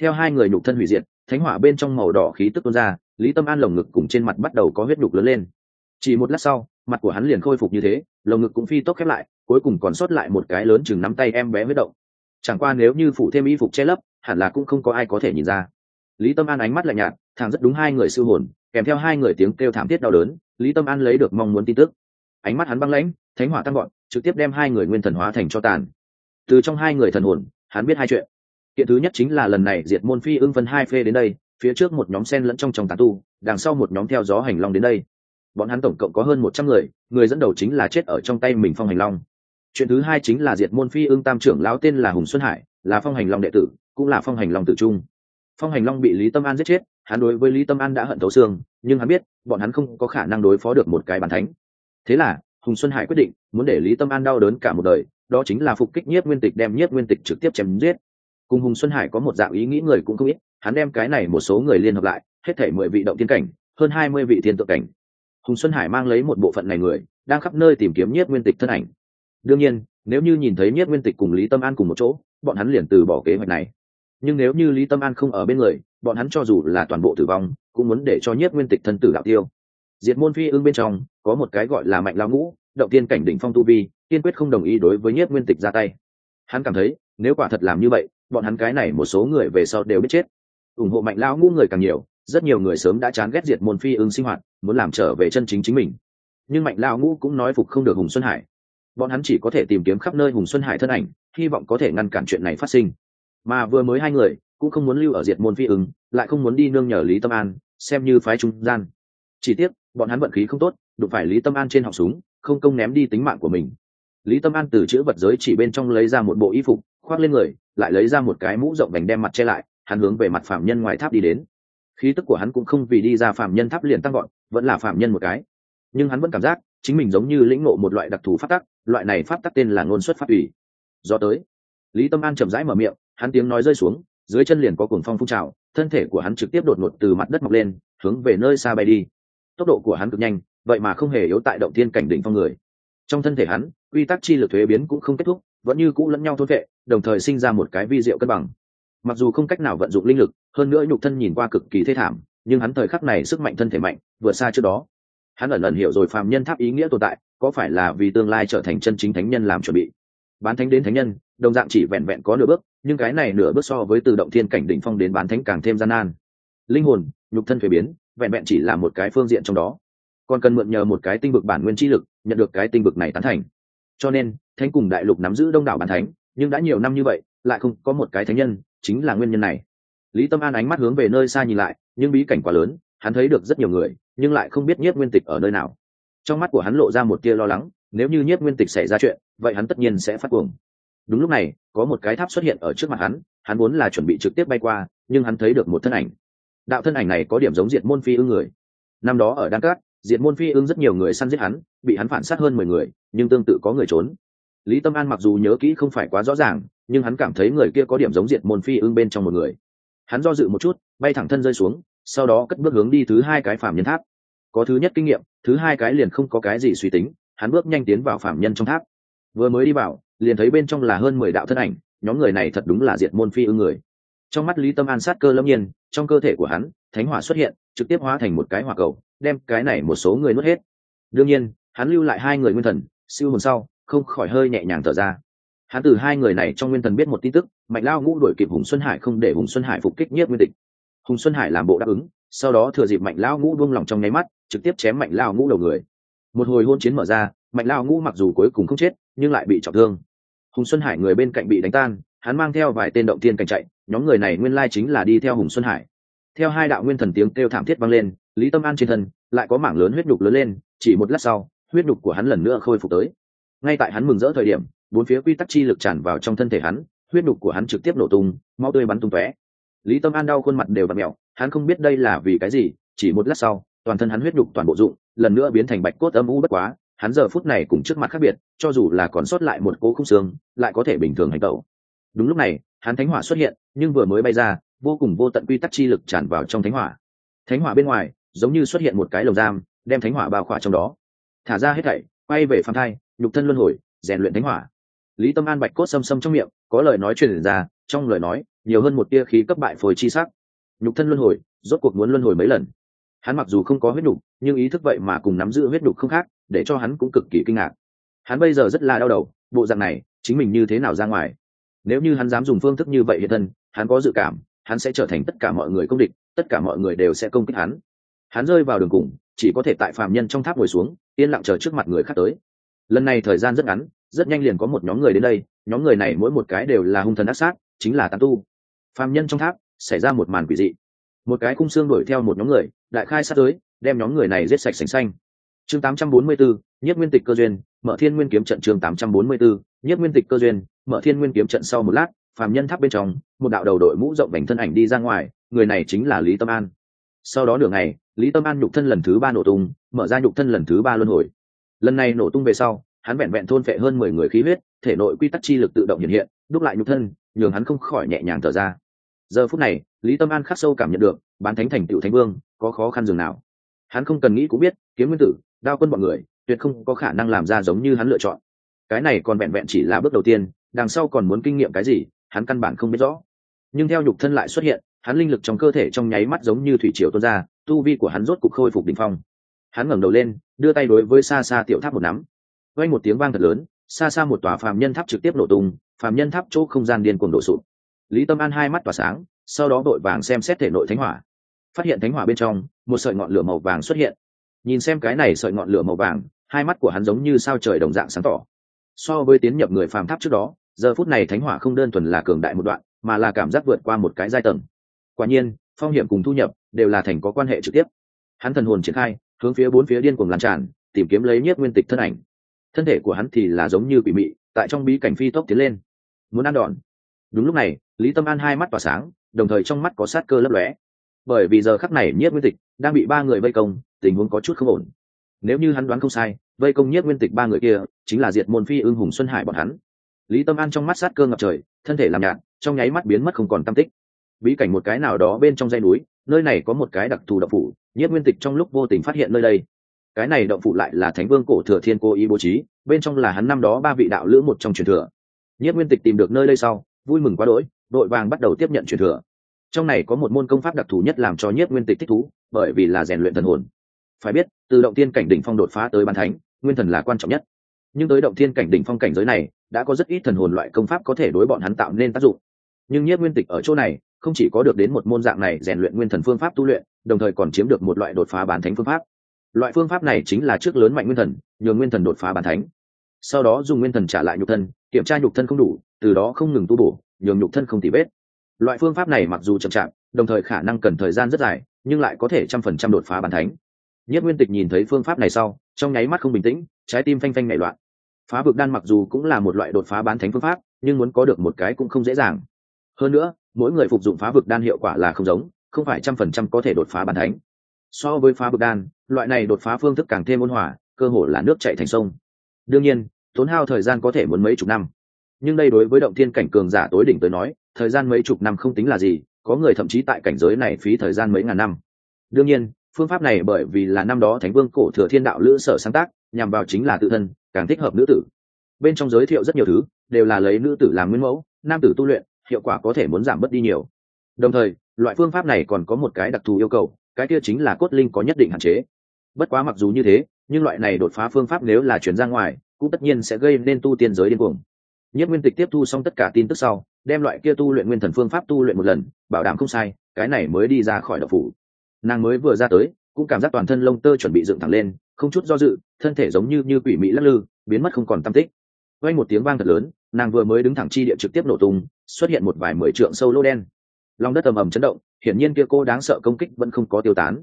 S1: Theo hai người nhục thân hủy diệt, thánh hỏa bên trong màu đỏ khí tức tuôn ra, lý tâm an lồng ngực cùng trên mặt bắt đầu có huyết đục lớn lên. Chỉ một lát sau, mặt của hắn liền khôi phục như thế, lồng ngực cũng phi tốc khép lại cuối cùng còn sót lại một cái lớn chừng nắm tay em bé huyết động. Chẳng qua nếu như phủ thêm y phục che lấp, hẳn là cũng không có ai có thể nhìn ra. Lý tâm an ánh mắt lạnh nhạt, thằng rất đúng hai người siêu hồn, kèm theo hai người tiếng kêu thảm thiết đau đớn, lý tâm an lấy được mong muốn tin tức. Ánh mắt hắn băng lãnh, thánh hỏa tăng gọn, trực tiếp đem hai người nguyên thần hóa thành cho tàn. Từ trong hai người thần hồn, hắn biết hai chuyện. Kiện thứ nhất chính là lần này diệt môn phi ưng phân hai phê đến đây, phía trước một nhóm sen lẫn trong trong tàn tu, đằng sau một nhóm theo gió hành long đến đây. Bọn hắn tổng cộng có hơn một trăm người người dẫn đầu chính là chết ở trong tay mình phong hành long chuyện thứ hai chính là diệt môn phi ưng tam trưởng lão tên là hùng xuân hải, là phong hành long đệ tử, cũng là phong hành long tử trung. Phong hành long bị lý tâm an giết chết, hắn đối với lý tâm an đã hận thấu xương, nhưng hắn biết, bọn hắn không có khả năng đối phó được một cái bàn thánh. Thế là, hùng xuân hải quyết định, muốn để lý tâm an đau đớn cả một đời, đó chính là phục kích nhiếp nguyên tịch, đem nhiếp nguyên tịch trực tiếp chém giết. Cùng hùng xuân hải có một dạng ý nghĩ người cũng không ít, hắn đem cái này một số người liên hợp lại, hết thể mười vị động tiên cảnh, hơn hai mươi vị thiên tượng cảnh. Hùng xuân hải mang lấy một bộ phận này người, đang khắp nơi tìm kiếm nhiếp nguyên tịch thân ảnh đương nhiên, nếu như nhìn thấy nhất nguyên tịch cùng lý tâm an cùng một chỗ, bọn hắn liền từ bỏ kế hoạch này. Nhưng nếu như lý tâm an không ở bên người, bọn hắn cho dù là toàn bộ tử vong, cũng muốn để cho nhất nguyên tịch thân tử đạo tiêu. Diệt môn phi ương bên trong, có một cái gọi là mạnh lao ngũ, động tiên cảnh đỉnh phong tu vi, kiên quyết không đồng ý đối với nhất nguyên tịch ra tay. Hắn cảm thấy, nếu quả thật làm như vậy, bọn hắn cái này một số người về sau đều biết chết. Ủng hộ mạnh lao ngũ người càng nhiều, rất nhiều người sớm đã chán ghét diệt môn phi ương sinh hoạt, muốn làm trở về chân chính chính mình. Nhưng mạnh lao ngũ cũng nói phục không được hùng xuân hải bọn hắn chỉ có thể tìm kiếm khắp nơi hùng xuân hải thân ảnh, hy vọng có thể ngăn cản chuyện này phát sinh. Mà vừa mới hai người, cũng không muốn lưu ở diệt môn phi ứng, lại không muốn đi nương nhờ lý tâm an, xem như phái trung gian. Chỉ tiếc, bọn hắn vận khí không tốt, đụng phải lý tâm an trên họng súng, không công ném đi tính mạng của mình. Lý tâm an từ chữ vật giới chỉ bên trong lấy ra một bộ y phục, khoác lên người, lại lấy ra một cái mũ rộng vành đem mặt che lại, hắn hướng về mặt phạm nhân ngoài tháp đi đến. Khí tức của hắn cũng không vì đi ra phạm nhân tháp liền tăng gọn vẫn là phạm nhân một cái. Nhưng hắn vẫn cảm giác chính mình giống như lĩnh ngộ một loại đặc thù pháp tắc, loại này pháp tắc tên là ngôn xuất pháp ủy do tới, lý tâm an chậm rãi mở miệng, hắn tiếng nói rơi xuống, dưới chân liền có cuồng phong phun trào, thân thể của hắn trực tiếp đột ngột từ mặt đất mọc lên, hướng về nơi xa bay đi. Tốc độ của hắn cực nhanh, vậy mà không hề yếu tại động thiên cảnh đỉnh phong người. Trong thân thể hắn, quy tắc chi lực thuế biến cũng không kết thúc, vẫn như cũ lẫn nhau thôn vệ, đồng thời sinh ra một cái vi diệu cân bằng. Mặc dù không cách nào vận dụng linh lực, hơn nữa nhục thân nhìn qua cực kỳ thê thảm, nhưng hắn thời khắc này sức mạnh thân thể mạnh, vượt xa trước đó hắn ẩn ẩn hiểu rồi phàm nhân tháp ý nghĩa tồn tại, có phải là vì tương lai trở thành chân chính thánh nhân làm chuẩn bị? Bán thánh đến thánh nhân, đồng dạng chỉ vẹn vẹn có nửa bước, nhưng cái này nửa bước so với từ động thiên cảnh đỉnh phong đến bán thánh càng thêm gian nan. Linh hồn, nhục thân thuế biến, vẹn vẹn chỉ là một cái phương diện trong đó. Còn cần mượn nhờ một cái tinh vực bản nguyên chi lực, nhận được cái tinh vực này tán thành. Cho nên, thánh cùng đại lục nắm giữ đông đảo bàn thánh, nhưng đã nhiều năm như vậy, lại không có một cái thánh nhân, chính là nguyên nhân này. Lý tâm an ánh mắt hướng về nơi xa nhìn lại, nhưng bí cảnh quá lớn hắn thấy được rất nhiều người, nhưng lại không biết nhiếp nguyên tịch ở nơi nào. Trong mắt của hắn lộ ra một tia lo lắng, nếu như nhiếp nguyên tịch xảy ra chuyện, vậy hắn tất nhiên sẽ phát cuồng. Đúng lúc này, có một cái tháp xuất hiện ở trước mặt hắn hắn vốn là chuẩn bị trực tiếp bay qua, nhưng hắn thấy được một thân ảnh. Đạo thân ảnh này có điểm giống diệt môn phi ưng người. Năm đó ở đan cát, diệt môn phi ưng rất nhiều người săn giết hắn, bị hắn phản sát hơn mười người, nhưng tương tự có người trốn. Lý tâm an mặc dù nhớ kỹ không phải quá rõ ràng, nhưng hắn cảm thấy người kia có điểm giống diệt môn phi ưng bên trong một người. Hắn do dự một chút, bay thẳng thân rơi xuống sau đó cất bước hướng đi thứ hai cái phạm nhân tháp. Có thứ nhất kinh nghiệm, thứ hai cái liền không có cái gì suy tính, hắn bước nhanh tiến vào phạm nhân trong tháp. Vừa mới đi vào, liền thấy bên trong là hơn mười đạo thân ảnh, nhóm người này thật đúng là diệt môn phi ưng người. Trong mắt lý tâm an sát cơ lâm nhiên, trong cơ thể của hắn, thánh hỏa xuất hiện, trực tiếp hóa thành một cái hỏa cầu, đem cái này một số người nuốt hết. Đương nhiên, hắn lưu lại hai người nguyên thần, siêu hồn sau, không khỏi hơi nhẹ nhàng thở ra. Hắn từ hai người này trong nguyên thần biết một tin tức, mạnh lao ngũ đuổi kịp hùng xuân hải không để hùng xuân hải phục kích nhất nguyên tịch hùng xuân hải làm bộ đáp ứng, sau đó thừa dịp mạnh lao ngũ buông lỏng trong nháy mắt, trực tiếp chém mạnh lao ngũ đầu người. Một hồi hôn chiến mở ra, mạnh lao ngũ mặc dù cuối cùng không chết, nhưng lại bị trọng thương. Hùng xuân hải người bên cạnh bị đánh tan, hắn mang theo vài tên động tiên cảnh chạy, nhóm người này nguyên lai chính là đi theo hùng xuân hải. Theo hai đạo nguyên thần tiếng kêu thảm thiết vang lên, lý tâm an trên thân lại có mảng lớn huyết nhục lớn lên, chỉ một lát sau, huyết nhục của hắn lần nữa khôi phục tới. Ngay tại hắn mừng rỡ thời điểm, bốn phía quy tắc chi lực tràn vào trong thân thể hắn, huyết nhục của hắn trực tiếp nổ tung mau tươi bắn tung tóe lý tâm an đau khuôn mặt đều và mẹo hắn không biết đây là vì cái gì, chỉ một lát sau, toàn thân hắn huyết nhục toàn bộ dụng lần nữa biến thành bạch cốt âm u bất quá, hắn giờ phút này cùng trước mặt khác biệt, cho dù là còn sót lại một cố khung xương, lại có thể bình thường hành tẩu. Đúng lúc này, hắn thánh hỏa xuất hiện, nhưng vừa mới bay ra, vô cùng vô tận quy tắc chi lực tràn vào trong thánh hỏa. Thánh hỏa bên ngoài, giống như xuất hiện một cái lồng giam, đem thánh hỏa bao khỏa trong đó. Thả ra hết thảy, quay về phan thai, nhục thân luân hồi, rèn luyện thánh hỏa. Lý tâm an bạch cốt xâm xâm trong miệng, có lời nói truyền ra, trong lời nói nhiều hơn một tia khí cấp bại phôi chi sắc. Nhục thân luân hồi, rốt cuộc muốn luân hồi mấy lần? Hắn mặc dù không có huyết nhục, nhưng ý thức vậy mà cùng nắm giữ huyết nhục không khác, để cho hắn cũng cực kỳ kinh ngạc. Hắn bây giờ rất là đau đầu, bộ dạng này, chính mình như thế nào ra ngoài? Nếu như hắn dám dùng phương thức như vậy hiện thân, hắn có dự cảm, hắn sẽ trở thành tất cả mọi người công địch, tất cả mọi người đều sẽ công kích hắn. Hắn rơi vào đường cùng, chỉ có thể tại phàm nhân trong tháp ngồi xuống, yên lặng chờ trước mặt người khác tới. Lần này thời gian rất ngắn, rất nhanh liền có một nhóm người đến đây, nhóm người này mỗi một cái đều là hung thần ác sát, chính là tán tu phàm nhân trong tháp xảy ra một màn quỷ dị. Một cái khung xương đuổi theo một nhóm người đại khai sát giới đem nhóm người này giết sạch sành xanh. Chương 844, nhất nguyên tịch cơ duyên mở thiên nguyên kiếm trận chương 844, nhất nguyên tịch cơ duyên mở thiên nguyên kiếm trận sau một lát phàm nhân tháp bên trong một đạo đầu đội mũ rộng mảnh thân ảnh đi ra ngoài người này chính là lý tâm an. Sau đó nửa ngày lý tâm an nhục thân lần thứ ba nổ tung mở ra nhục thân lần thứ ba luân hồi. Lần này nổ tung về sau hắn vẹn vẹn thôn phệ hơn mười người khí huyết thể nội quy tắc chi lực tự động hiện hiện đúc lại nhục thân nhường hắn không khỏi nhẹ nhàng thở ra. Giờ phút này, lý tâm an khắc sâu cảm nhận được, bán thánh thành tựu thánh vương, có khó khăn dường nào. Hắn không cần nghĩ cũng biết, kiếm nguyên tử, đao quân bọn người, tuyệt không có khả năng làm ra giống như hắn lựa chọn. Cái này còn vẹn vẹn chỉ là bước đầu tiên, đằng sau còn muốn kinh nghiệm cái gì, hắn căn bản không biết rõ. Nhưng theo nhục thân lại xuất hiện, hắn linh lực trong cơ thể trong nháy mắt giống như thủy triều tuôn ra, tu vi của hắn rốt cục khôi phục đỉnh phong. Hắn ngẩng đầu lên, đưa tay đối với xa xa tiểu tháp một nắm. Vang một tiếng vang thật lớn xa xa một tòa phàm nhân tháp trực tiếp nổ tung phàm nhân tháp chỗ không gian điên cuồng đổ sụp. Lý tâm an hai mắt tỏa sáng, sau đó đội vàng xem xét thể nội thánh hỏa. Phát hiện thánh hỏa bên trong, một sợi ngọn lửa màu vàng xuất hiện. Nhìn xem cái này sợi ngọn lửa màu vàng, hai mắt của hắn giống như sao trời đồng dạng sáng tỏ. So với tiến nhập người phàm tháp trước đó, giờ phút này thánh hỏa không đơn thuần là cường đại một đoạn, mà là cảm giác vượt qua một cái giai tầng. Quả nhiên, phong hiểm cùng thu nhập đều là thành có quan hệ trực tiếp. Hắn thần hồn triển khai, hướng phía bốn phía điên cuồng lan tràn, tìm kiếm lấy nhất nguyên tịch thân ảnh. Thân thể của hắn thì là giống như quỷ mị, tại trong bí cảnh phi tốc tiến lên muốn ăn đòn. Đúng lúc này, lý tâm an hai mắt tỏa sáng, đồng thời trong mắt có sát cơ lấp lóe. Bởi vì giờ khắc này nhiếp nguyên tịch đang bị ba người vây công, tình huống có chút không ổn. Nếu như hắn đoán không sai, vây công nhiếp nguyên tịch ba người kia chính là diệt môn phi ưng hùng xuân hải bọn hắn. Lý tâm an trong mắt sát cơ ngập trời, thân thể làm nhạt trong nháy mắt biến mất không còn tam tích. Bí cảnh một cái nào đó bên trong dây núi, nơi này có một cái đặc thù động phủ, nhiếp nguyên tịch trong lúc vô tình phát hiện nơi đây. Cái này động phủ lại là thánh vương cổ thừa thiên cô ý bố trí, bên trong là hắn năm đó ba vị đạo lữ một trong truyền thừa nhất nguyên tịch tìm được nơi đây sau, vui mừng quá đỗi, đội vàng bắt đầu tiếp nhận truyền thừa. Trong này có một môn công pháp đặc thù nhất làm cho nhất nguyên tịch thích thú, bởi vì là rèn luyện thần hồn. Phải biết, từ động tiên cảnh đỉnh phong đột phá tới bàn thánh, nguyên thần là quan trọng nhất. Nhưng tới động tiên cảnh đỉnh phong cảnh giới này, đã có rất ít thần hồn loại công pháp có thể đối bọn hắn tạo nên tác dụng. Nhưng nhất nguyên tịch ở chỗ này, không chỉ có được đến một môn dạng này rèn luyện nguyên thần phương pháp tu luyện, đồng thời còn chiếm được một loại đột phá bán thánh phương pháp. Loại phương pháp này chính là trước lớn mạnh nguyên thần nhường nguyên thần đột phá bán thánh sau đó dùng nguyên thần trả lại nhục thân, kiểm tra nhục thân không đủ, từ đó không ngừng tu bổ, nhường nhục thân không tỉ vết. Loại phương pháp này mặc dù chậm chạp, đồng thời khả năng cần thời gian rất dài, nhưng lại có thể trăm phần trăm đột phá bàn thánh. Nhất nguyên tịch nhìn thấy phương pháp này sau, trong nháy mắt không bình tĩnh, trái tim phanh phanh nảy loạn. Phá vực đan mặc dù cũng là một loại đột phá bán thánh phương pháp, nhưng muốn có được một cái cũng không dễ dàng. Hơn nữa, mỗi người phục dụng phá vực đan hiệu quả là không giống, không phải trăm phần trăm có thể đột phá bàn thánh. So với phá vực đan, loại này đột phá phương thức càng thêm ôn hòa, cơ hội là nước chạy thành sông đương nhiên, tốn hao thời gian có thể muốn mấy chục năm. Nhưng đây đối với động thiên cảnh cường giả tối đỉnh tới nói, thời gian mấy chục năm không tính là gì, có người thậm chí tại cảnh giới này phí thời gian mấy ngàn năm. Đương nhiên, phương pháp này bởi vì là năm đó thánh vương cổ thừa thiên đạo lữ sở sáng tác, nhằm vào chính là tự thân, càng thích hợp nữ tử. Bên trong giới thiệu rất nhiều thứ, đều là lấy nữ tử làm nguyên mẫu, nam tử tu luyện, hiệu quả có thể muốn giảm bớt đi nhiều. Đồng thời, loại phương pháp này còn có một cái đặc thù yêu cầu, cái kia chính là cốt linh có nhất định hạn chế. Bất quá mặc dù như thế nhưng loại này đột phá phương pháp nếu là chuyển ra ngoài, cũng tất nhiên sẽ gây nên tu tiên giới điên cuồng. Nhất nguyên tịch tiếp thu xong tất cả tin tức sau, đem loại kia tu luyện nguyên thần phương pháp tu luyện một lần, bảo đảm không sai, cái này mới đi ra khỏi độc phủ. Nàng mới vừa ra tới, cũng cảm giác toàn thân lông tơ chuẩn bị dựng thẳng lên, không chút do dự, thân thể giống như như quỷ mỹ lắc lư, biến mất không còn tam tích. Quay một tiếng vang thật lớn, nàng vừa mới đứng thẳng chi địa trực tiếp nổ tung, xuất hiện một vài mười trượng sâu lô đen. Lòng đất ầm ầm chấn động, hiển nhiên kia cô đáng sợ công kích vẫn không có tiêu tán.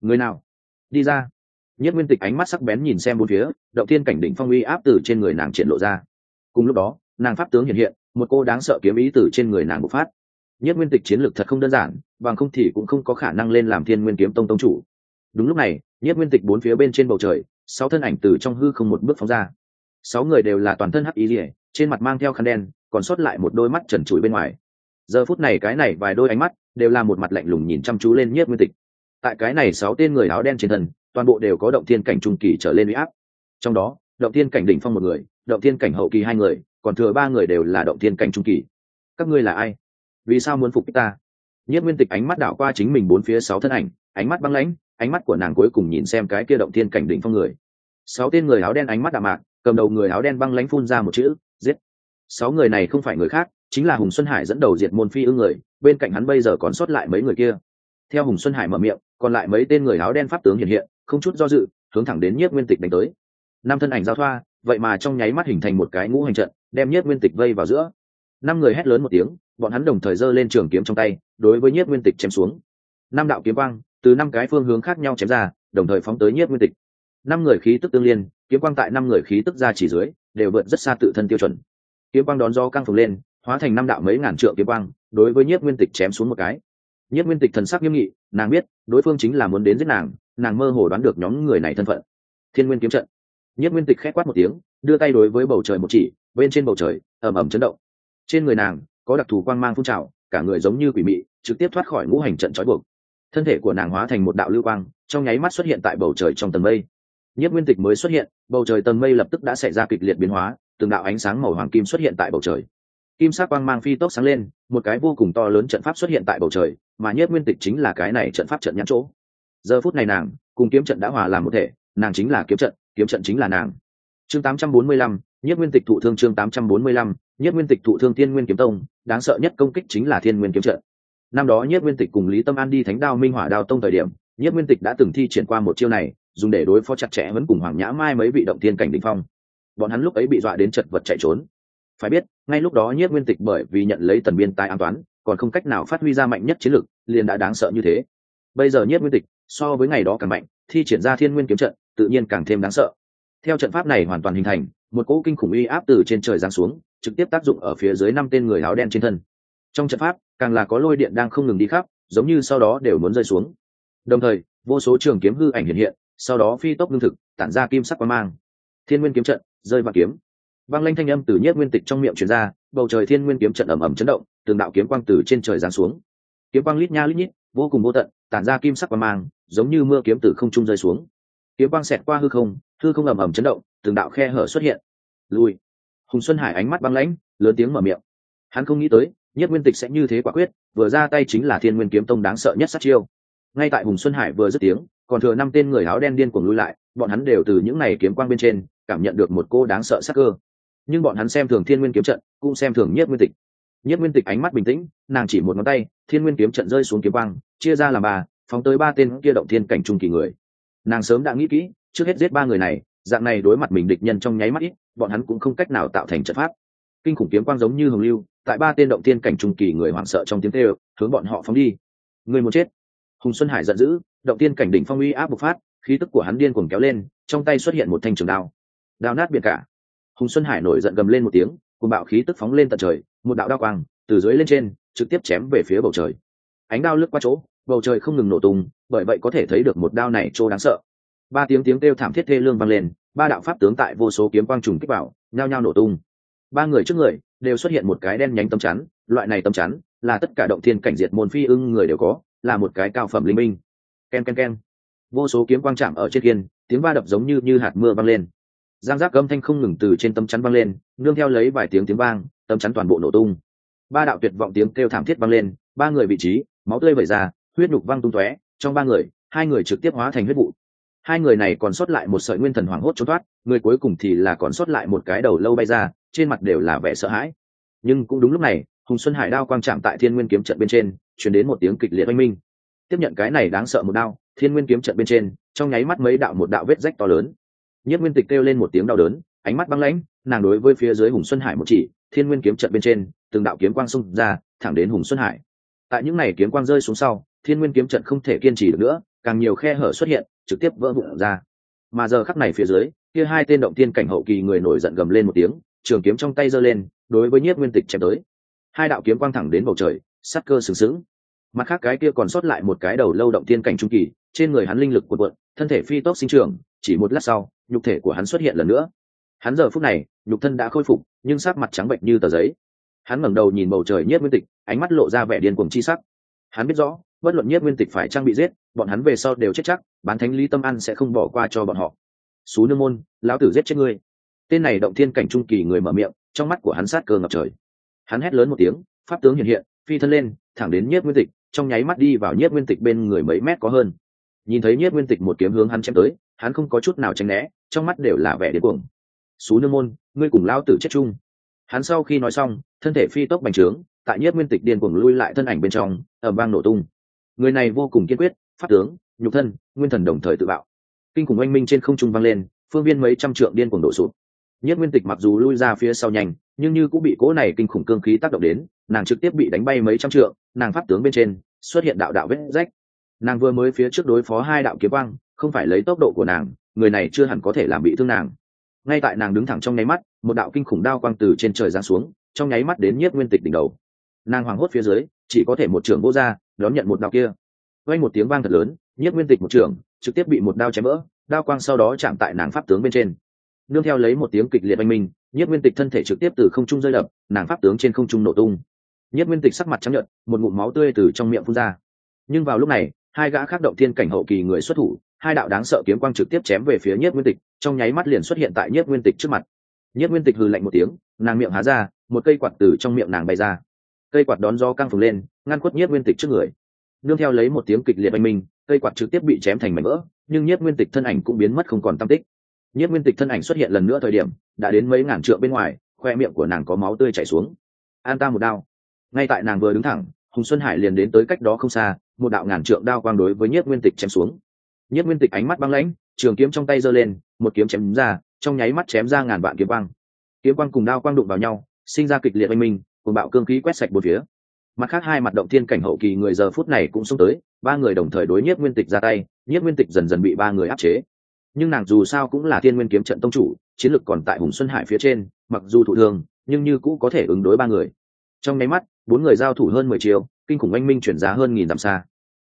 S1: Người nào? Đi ra nhất nguyên tịch ánh mắt sắc bén nhìn xem bốn phía, động thiên cảnh đỉnh phong uy áp từ trên người nàng triển lộ ra. Cùng lúc đó, nàng pháp tướng hiện hiện, một cô đáng sợ kiếm ý từ trên người nàng bộc phát. Nhất nguyên tịch chiến lược thật không đơn giản, bằng không thì cũng không có khả năng lên làm thiên nguyên kiếm tông tông chủ. Đúng lúc này, nhất nguyên tịch bốn phía bên trên bầu trời, sáu thân ảnh từ trong hư không một bước phóng ra. Sáu người đều là toàn thân hắc ý ỉa trên mặt mang theo khăn đen, còn sót lại một đôi mắt trần trụi bên ngoài. Giờ phút này cái này vài đôi ánh mắt đều là một mặt lạnh lùng nhìn chăm chú lên nhất nguyên tịch. Tại cái này sáu tên người áo đen trên thân toàn bộ đều có động thiên cảnh trung kỳ trở lên uy áp. Trong đó, động thiên cảnh đỉnh phong một người, động thiên cảnh hậu kỳ hai người, còn thừa ba người đều là động thiên cảnh trung kỳ. Các ngươi là ai? Vì sao muốn phục kích ta? Nhất nguyên tịch ánh mắt đảo qua chính mình bốn phía sáu thân ảnh, ánh mắt băng lãnh, ánh mắt của nàng cuối cùng nhìn xem cái kia động thiên cảnh đỉnh phong người. Sáu tên người áo đen ánh mắt đạm mạc, cầm đầu người áo đen băng lãnh phun ra một chữ, giết. Sáu người này không phải người khác, chính là hùng xuân hải dẫn đầu diệt môn phi ưng người, bên cạnh hắn bây giờ còn sót lại mấy người kia. Theo hùng xuân hải mở miệng, còn lại mấy tên người áo đen pháp tướng hiện hiện không chút do dự, hướng thẳng đến nhiếp nguyên tịch đánh tới. Năm thân ảnh giao thoa, vậy mà trong nháy mắt hình thành một cái ngũ hành trận, đem nhiếp nguyên tịch vây vào giữa. Năm người hét lớn một tiếng, bọn hắn đồng thời giơ lên trường kiếm trong tay, đối với nhiếp nguyên tịch chém xuống. Năm đạo kiếm quang, từ năm cái phương hướng khác nhau chém ra, đồng thời phóng tới nhiếp nguyên tịch. Năm người khí tức tương liên, kiếm quang tại năm người khí tức ra chỉ dưới, đều vượt rất xa tự thân tiêu chuẩn. Kiếm quang đón do căng phồng lên, hóa thành năm đạo mấy ngàn trượng kiếm quang, đối với nhiếp nguyên tịch chém xuống một cái. Nhiếp nguyên tịch thần sắc nghiêm nghị, nàng biết, đối phương chính là muốn đến giết nàng nàng mơ hồ đoán được nhóm người này thân phận. Thiên nguyên kiếm trận. Nhất nguyên tịch khét quát một tiếng, đưa tay đối với bầu trời một chỉ, bên trên bầu trời ẩm ẩm chấn động. Trên người nàng, có đặc thù quang mang phun trào, cả người giống như quỷ mị, trực tiếp thoát khỏi ngũ hành trận trói buộc. Thân thể của nàng hóa thành một đạo lưu quang, trong nháy mắt xuất hiện tại bầu trời trong tầng mây. Nhất nguyên tịch mới xuất hiện, bầu trời tầng mây lập tức đã xảy ra kịch liệt biến hóa, từng đạo ánh sáng màu hoàng kim xuất hiện tại bầu trời. Kim sắc quang mang phi tốc sáng lên, một cái vô cùng to lớn trận pháp xuất hiện tại bầu trời, mà nhất nguyên tịch chính là cái này trận pháp trận nhãn chỗ giờ phút này nàng cùng kiếm trận đã hòa làm một thể nàng chính là kiếm trận kiếm trận chính là nàng. Chương 845, nhất nguyên tịch thụ thương chương 845, nhất nguyên tịch thụ thương thiên nguyên kiếm tông đáng sợ nhất công kích chính là thiên nguyên kiếm trận. Năm đó nhất nguyên tịch cùng lý tâm an đi thánh đao minh hỏa đao tông thời điểm nhất nguyên tịch đã từng thi triển qua một chiêu này dùng để đối phó chặt chẽ vẫn cùng hoàng nhã mai mấy vị động thiên cảnh đỉnh phong. Bọn hắn lúc ấy bị dọa đến chật vật chạy trốn. Phải biết ngay lúc đó nhất nguyên tịch bởi vì nhận lấy tần biên tai an toán còn không cách nào phát huy ra mạnh nhất chiến lực liền đã đáng sợ như thế. Bây giờ nhất nguyên tịch so với ngày đó càng mạnh, thi triển ra thiên nguyên kiếm trận, tự nhiên càng thêm đáng sợ. Theo trận pháp này hoàn toàn hình thành, một cỗ kinh khủng uy áp từ trên trời giáng xuống, trực tiếp tác dụng ở phía dưới năm tên người áo đen trên thân. Trong trận pháp, càng là có lôi điện đang không ngừng đi khắp, giống như sau đó đều muốn rơi xuống. Đồng thời, vô số trường kiếm hư ảnh hiện hiện, sau đó phi tốc lương thực, tản ra kim sắc quang mang. Thiên nguyên kiếm trận, rơi vào kiếm. Vang lanh thanh âm từ nhất nguyên tịch trong miệng truyền ra, bầu trời thiên nguyên kiếm trận ầm ầm chấn động, từng đạo kiếm quang từ trên trời giáng xuống. Kiếm quang lít nha lít nhít, vô cùng vô tận, tản ra kim sắc quang mang giống như mưa kiếm từ không trung rơi xuống. Kiếm quang xẹt qua hư không hư không ầm ầm chấn động, từng đạo khe hở xuất hiện. Lui. Hùng xuân hải ánh mắt băng lãnh, lớn tiếng mở miệng. Hắn không nghĩ tới, nhất nguyên tịch sẽ như thế quả quyết, vừa ra tay chính là thiên nguyên kiếm tông đáng sợ nhất sát chiêu. Ngay tại hùng xuân hải vừa dứt tiếng, còn thừa năm tên người áo đen điên cuồng lui lại, bọn hắn đều từ những này kiếm quang bên trên, cảm nhận được một cô đáng sợ sắc cơ. Nhưng bọn hắn xem thường thiên nguyên kiếm trận, cũng xem thường nhất nguyên tịch. Nhất nguyên tịch ánh mắt bình tĩnh, nàng chỉ một ngón tay, thiên nguyên kiếm trận rơi xuống kiếm quang, chia ra làm ba phóng tới ba tên kia động thiên cảnh trung kỳ người. Nàng sớm đã nghĩ kỹ, trước hết giết ba người này, dạng này đối mặt mình địch nhân trong nháy mắt ít, bọn hắn cũng không cách nào tạo thành trận pháp. Kinh khủng kiếm quang giống như hồng lưu, tại ba tên động thiên cảnh trung kỳ người hoảng sợ trong tiếng tê hướng bọn họ phóng đi. Người muốn chết. Hùng xuân hải giận dữ, động thiên cảnh đỉnh phong uy áp bộc phát, khí tức của hắn điên cuồng kéo lên, trong tay xuất hiện một thanh trường đao. Đao nát biển cả. Hùng xuân hải nổi giận gầm lên một tiếng cùng bạo khí tức phóng lên tận trời, một đạo đao quang từ dưới lên trên, trực tiếp chém về phía bầu trời. Ánh đao lướt qua chỗ bầu trời không ngừng nổ tung, bởi vậy có thể thấy được một đao này trô đáng sợ. Ba tiếng tiếng kêu thảm thiết thê lương vang lên, ba đạo pháp tướng tại vô số kiếm quang trùng kích vào, nhao nhao nổ tung. Ba người trước người đều xuất hiện một cái đen nhánh tấm chắn, loại này tấm chắn là tất cả động thiên cảnh diệt môn phi ưng người đều có, là một cái cao phẩm linh minh ken ken ken. Vô số kiếm quang chạm ở trên kiên tiếng ba đập giống như như hạt mưa vang lên. Giang giác âm thanh không ngừng từ trên tấm chắn vang lên, nương theo lấy vài tiếng tiếng vang, tấm chắn toàn bộ nổ tung. Ba đạo tuyệt vọng tiếng kêu thảm thiết vang lên, ba người vị trí, máu tươi vẩy ra huyết nhục văng tung tóe, trong ba người, hai người trực tiếp hóa thành huyết vụ. Hai người này còn sót lại một sợi nguyên thần hoảng hốt trốn thoát, người cuối cùng thì là còn sót lại một cái đầu lâu bay ra, trên mặt đều là vẻ sợ hãi. Nhưng cũng đúng lúc này, hùng xuân hải đao quang chạm tại thiên nguyên kiếm trận bên trên chuyển đến một tiếng kịch liệt oanh minh. Tiếp nhận cái này đáng sợ một đao, thiên nguyên kiếm trận bên trên, trong nháy mắt mấy đạo một đạo vết rách to lớn. Nhất nguyên tịch kêu lên một tiếng đau đớn, ánh mắt băng lãnh, nàng đối với phía dưới hùng xuân hải một chỉ, thiên nguyên kiếm trận bên trên, từng đạo kiếm quang xung ra, thẳng đến hùng xuân hải. Tại những n à y kiếm quang rơi xuống sau thiên nguyên kiếm trận không thể kiên trì được nữa, càng nhiều khe hở xuất hiện, trực tiếp vỡ vụn ra. Mà giờ khắc này phía dưới, kia hai tên động tiên cảnh hậu kỳ người nổi giận gầm lên một tiếng, trường kiếm trong tay giơ lên, đối với nhiếp nguyên tịch chém tới. Hai đạo kiếm quang thẳng đến bầu trời sát cơ sừng sững. Mặt khác cái kia còn sót lại một cái đầu lâu động tiên cảnh trung kỳ, trên người hắn linh lực cuộn cuộn, thân thể phi tốc sinh trưởng, chỉ một lát sau, nhục thể của hắn xuất hiện lần nữa. Hắn giờ phút này, nhục thân đã khôi phục, nhưng sát mặt trắng bệnh như tờ giấy. Hắn ngẩng đầu nhìn bầu trời nhiếp nguyên tịch, ánh mắt lộ ra vẻ điên cuồng chi sắc. Hắn biết rõ bất luận nhất nguyên tịch phải trang bị giết, bọn hắn về sau đều chết chắc, bán thánh lý tâm an sẽ không bỏ qua cho bọn họ. Xú nương môn, lão tử giết chết ngươi. Tên này động thiên cảnh trung kỳ người mở miệng, trong mắt của hắn sát cơ ngập trời. Hắn hét lớn một tiếng, pháp tướng hiện hiện, phi thân lên, thẳng đến nhất nguyên tịch, trong nháy mắt đi vào nhất nguyên tịch bên người mấy mét có hơn. Nhìn thấy nhất nguyên tịch một kiếm hướng hắn chém tới, hắn không có chút nào tránh né, trong mắt đều là vẻ điên cuồng. Xú nương môn, ngươi cùng lao tử chết chung. Hắn sau khi nói xong, thân thể phi tốc bành trướng, tại nhất nguyên tịch điên cuồng lui lại thân ảnh bên trong ở bang nổ tung người này vô cùng kiên quyết, pháp tướng, nhục thân, nguyên thần đồng thời tự bạo. Kinh khủng oanh minh trên không trung vang lên, phương viên mấy trăm trượng điên cuồng đổ sụp. Nhất nguyên tịch mặc dù lui ra phía sau nhanh, nhưng như cũng bị cỗ này kinh khủng cương khí tác động đến, nàng trực tiếp bị đánh bay mấy trăm trượng, nàng pháp tướng bên trên xuất hiện đạo đạo vết rách. Nàng vừa mới phía trước đối phó hai đạo kiếm quang, không phải lấy tốc độ của nàng, người này chưa hẳn có thể làm bị thương nàng. Ngay tại nàng đứng thẳng trong nháy mắt, một đạo kinh khủng đao quang từ trên trời giáng xuống, trong nháy mắt đến nhiếp nguyên tịch đỉnh đầu. Nàng hoảng hốt phía dưới chỉ có thể một trưởng vô ra đón nhận một đạo kia. Quanh một tiếng vang thật lớn nhất nguyên tịch một trưởng, trực tiếp bị một đao chém vỡ, đao quang sau đó chạm tại nàng pháp tướng bên trên. Nương theo lấy một tiếng kịch liệt oanh minh nhất nguyên tịch thân thể trực tiếp từ không trung rơi đập, nàng pháp tướng trên không trung nổ tung. Nhất nguyên tịch sắc mặt trắng nhận một ngụm máu tươi từ trong miệng phun ra. Nhưng vào lúc này, hai gã khác động thiên cảnh hậu kỳ người xuất thủ, hai đạo đáng sợ kiếm quang trực tiếp chém về phía nhất nguyên tịch, trong nháy mắt liền xuất hiện tại nhất nguyên tịch trước mặt. Nhất nguyên tịch hừ lạnh một tiếng, nàng miệng há ra, một cây quạt từ trong miệng nàng bay ra cây quạt đón gió căng phồng lên, ngăn khuất nhiếp nguyên tịch trước người. Nương theo lấy một tiếng kịch liệt oanh minh, cây quạt trực tiếp bị chém thành mảnh vỡ, nhưng nhiếp nguyên tịch thân ảnh cũng biến mất không còn tam tích. Nhiếp nguyên tịch thân ảnh xuất hiện lần nữa thời điểm, đã đến mấy ngàn trượng bên ngoài, khoe miệng của nàng có máu tươi chảy xuống. An ta một đao. Ngay tại nàng vừa đứng thẳng, hùng xuân hải liền đến tới cách đó không xa, một đạo ngàn trượng đao quang đối với nhiếp nguyên tịch chém xuống. Nhiếp nguyên tịch ánh mắt băng lãnh, trường kiếm trong tay giơ lên, một kiếm chém ra, trong nháy mắt chém ra ngàn vạn kiếm quang. Kiếm quang cùng đao quang đụng vào nhau, sinh ra kịch liệt oanh minh cùng bạo cương khí quét sạch bốn phía. Mặt khác hai mặt động thiên cảnh hậu kỳ người giờ phút này cũng xông tới, ba người đồng thời đối nhiếp nguyên tịch ra tay, nhiếp nguyên tịch dần dần bị ba người áp chế. Nhưng nàng dù sao cũng là thiên nguyên kiếm trận tông chủ, chiến lực còn tại hùng xuân hải phía trên, mặc dù thụ thương, nhưng như cũ có thể ứng đối ba người. Trong nháy mắt, bốn người giao thủ hơn mười chiều, kinh khủng anh minh chuyển giá hơn nghìn dặm xa.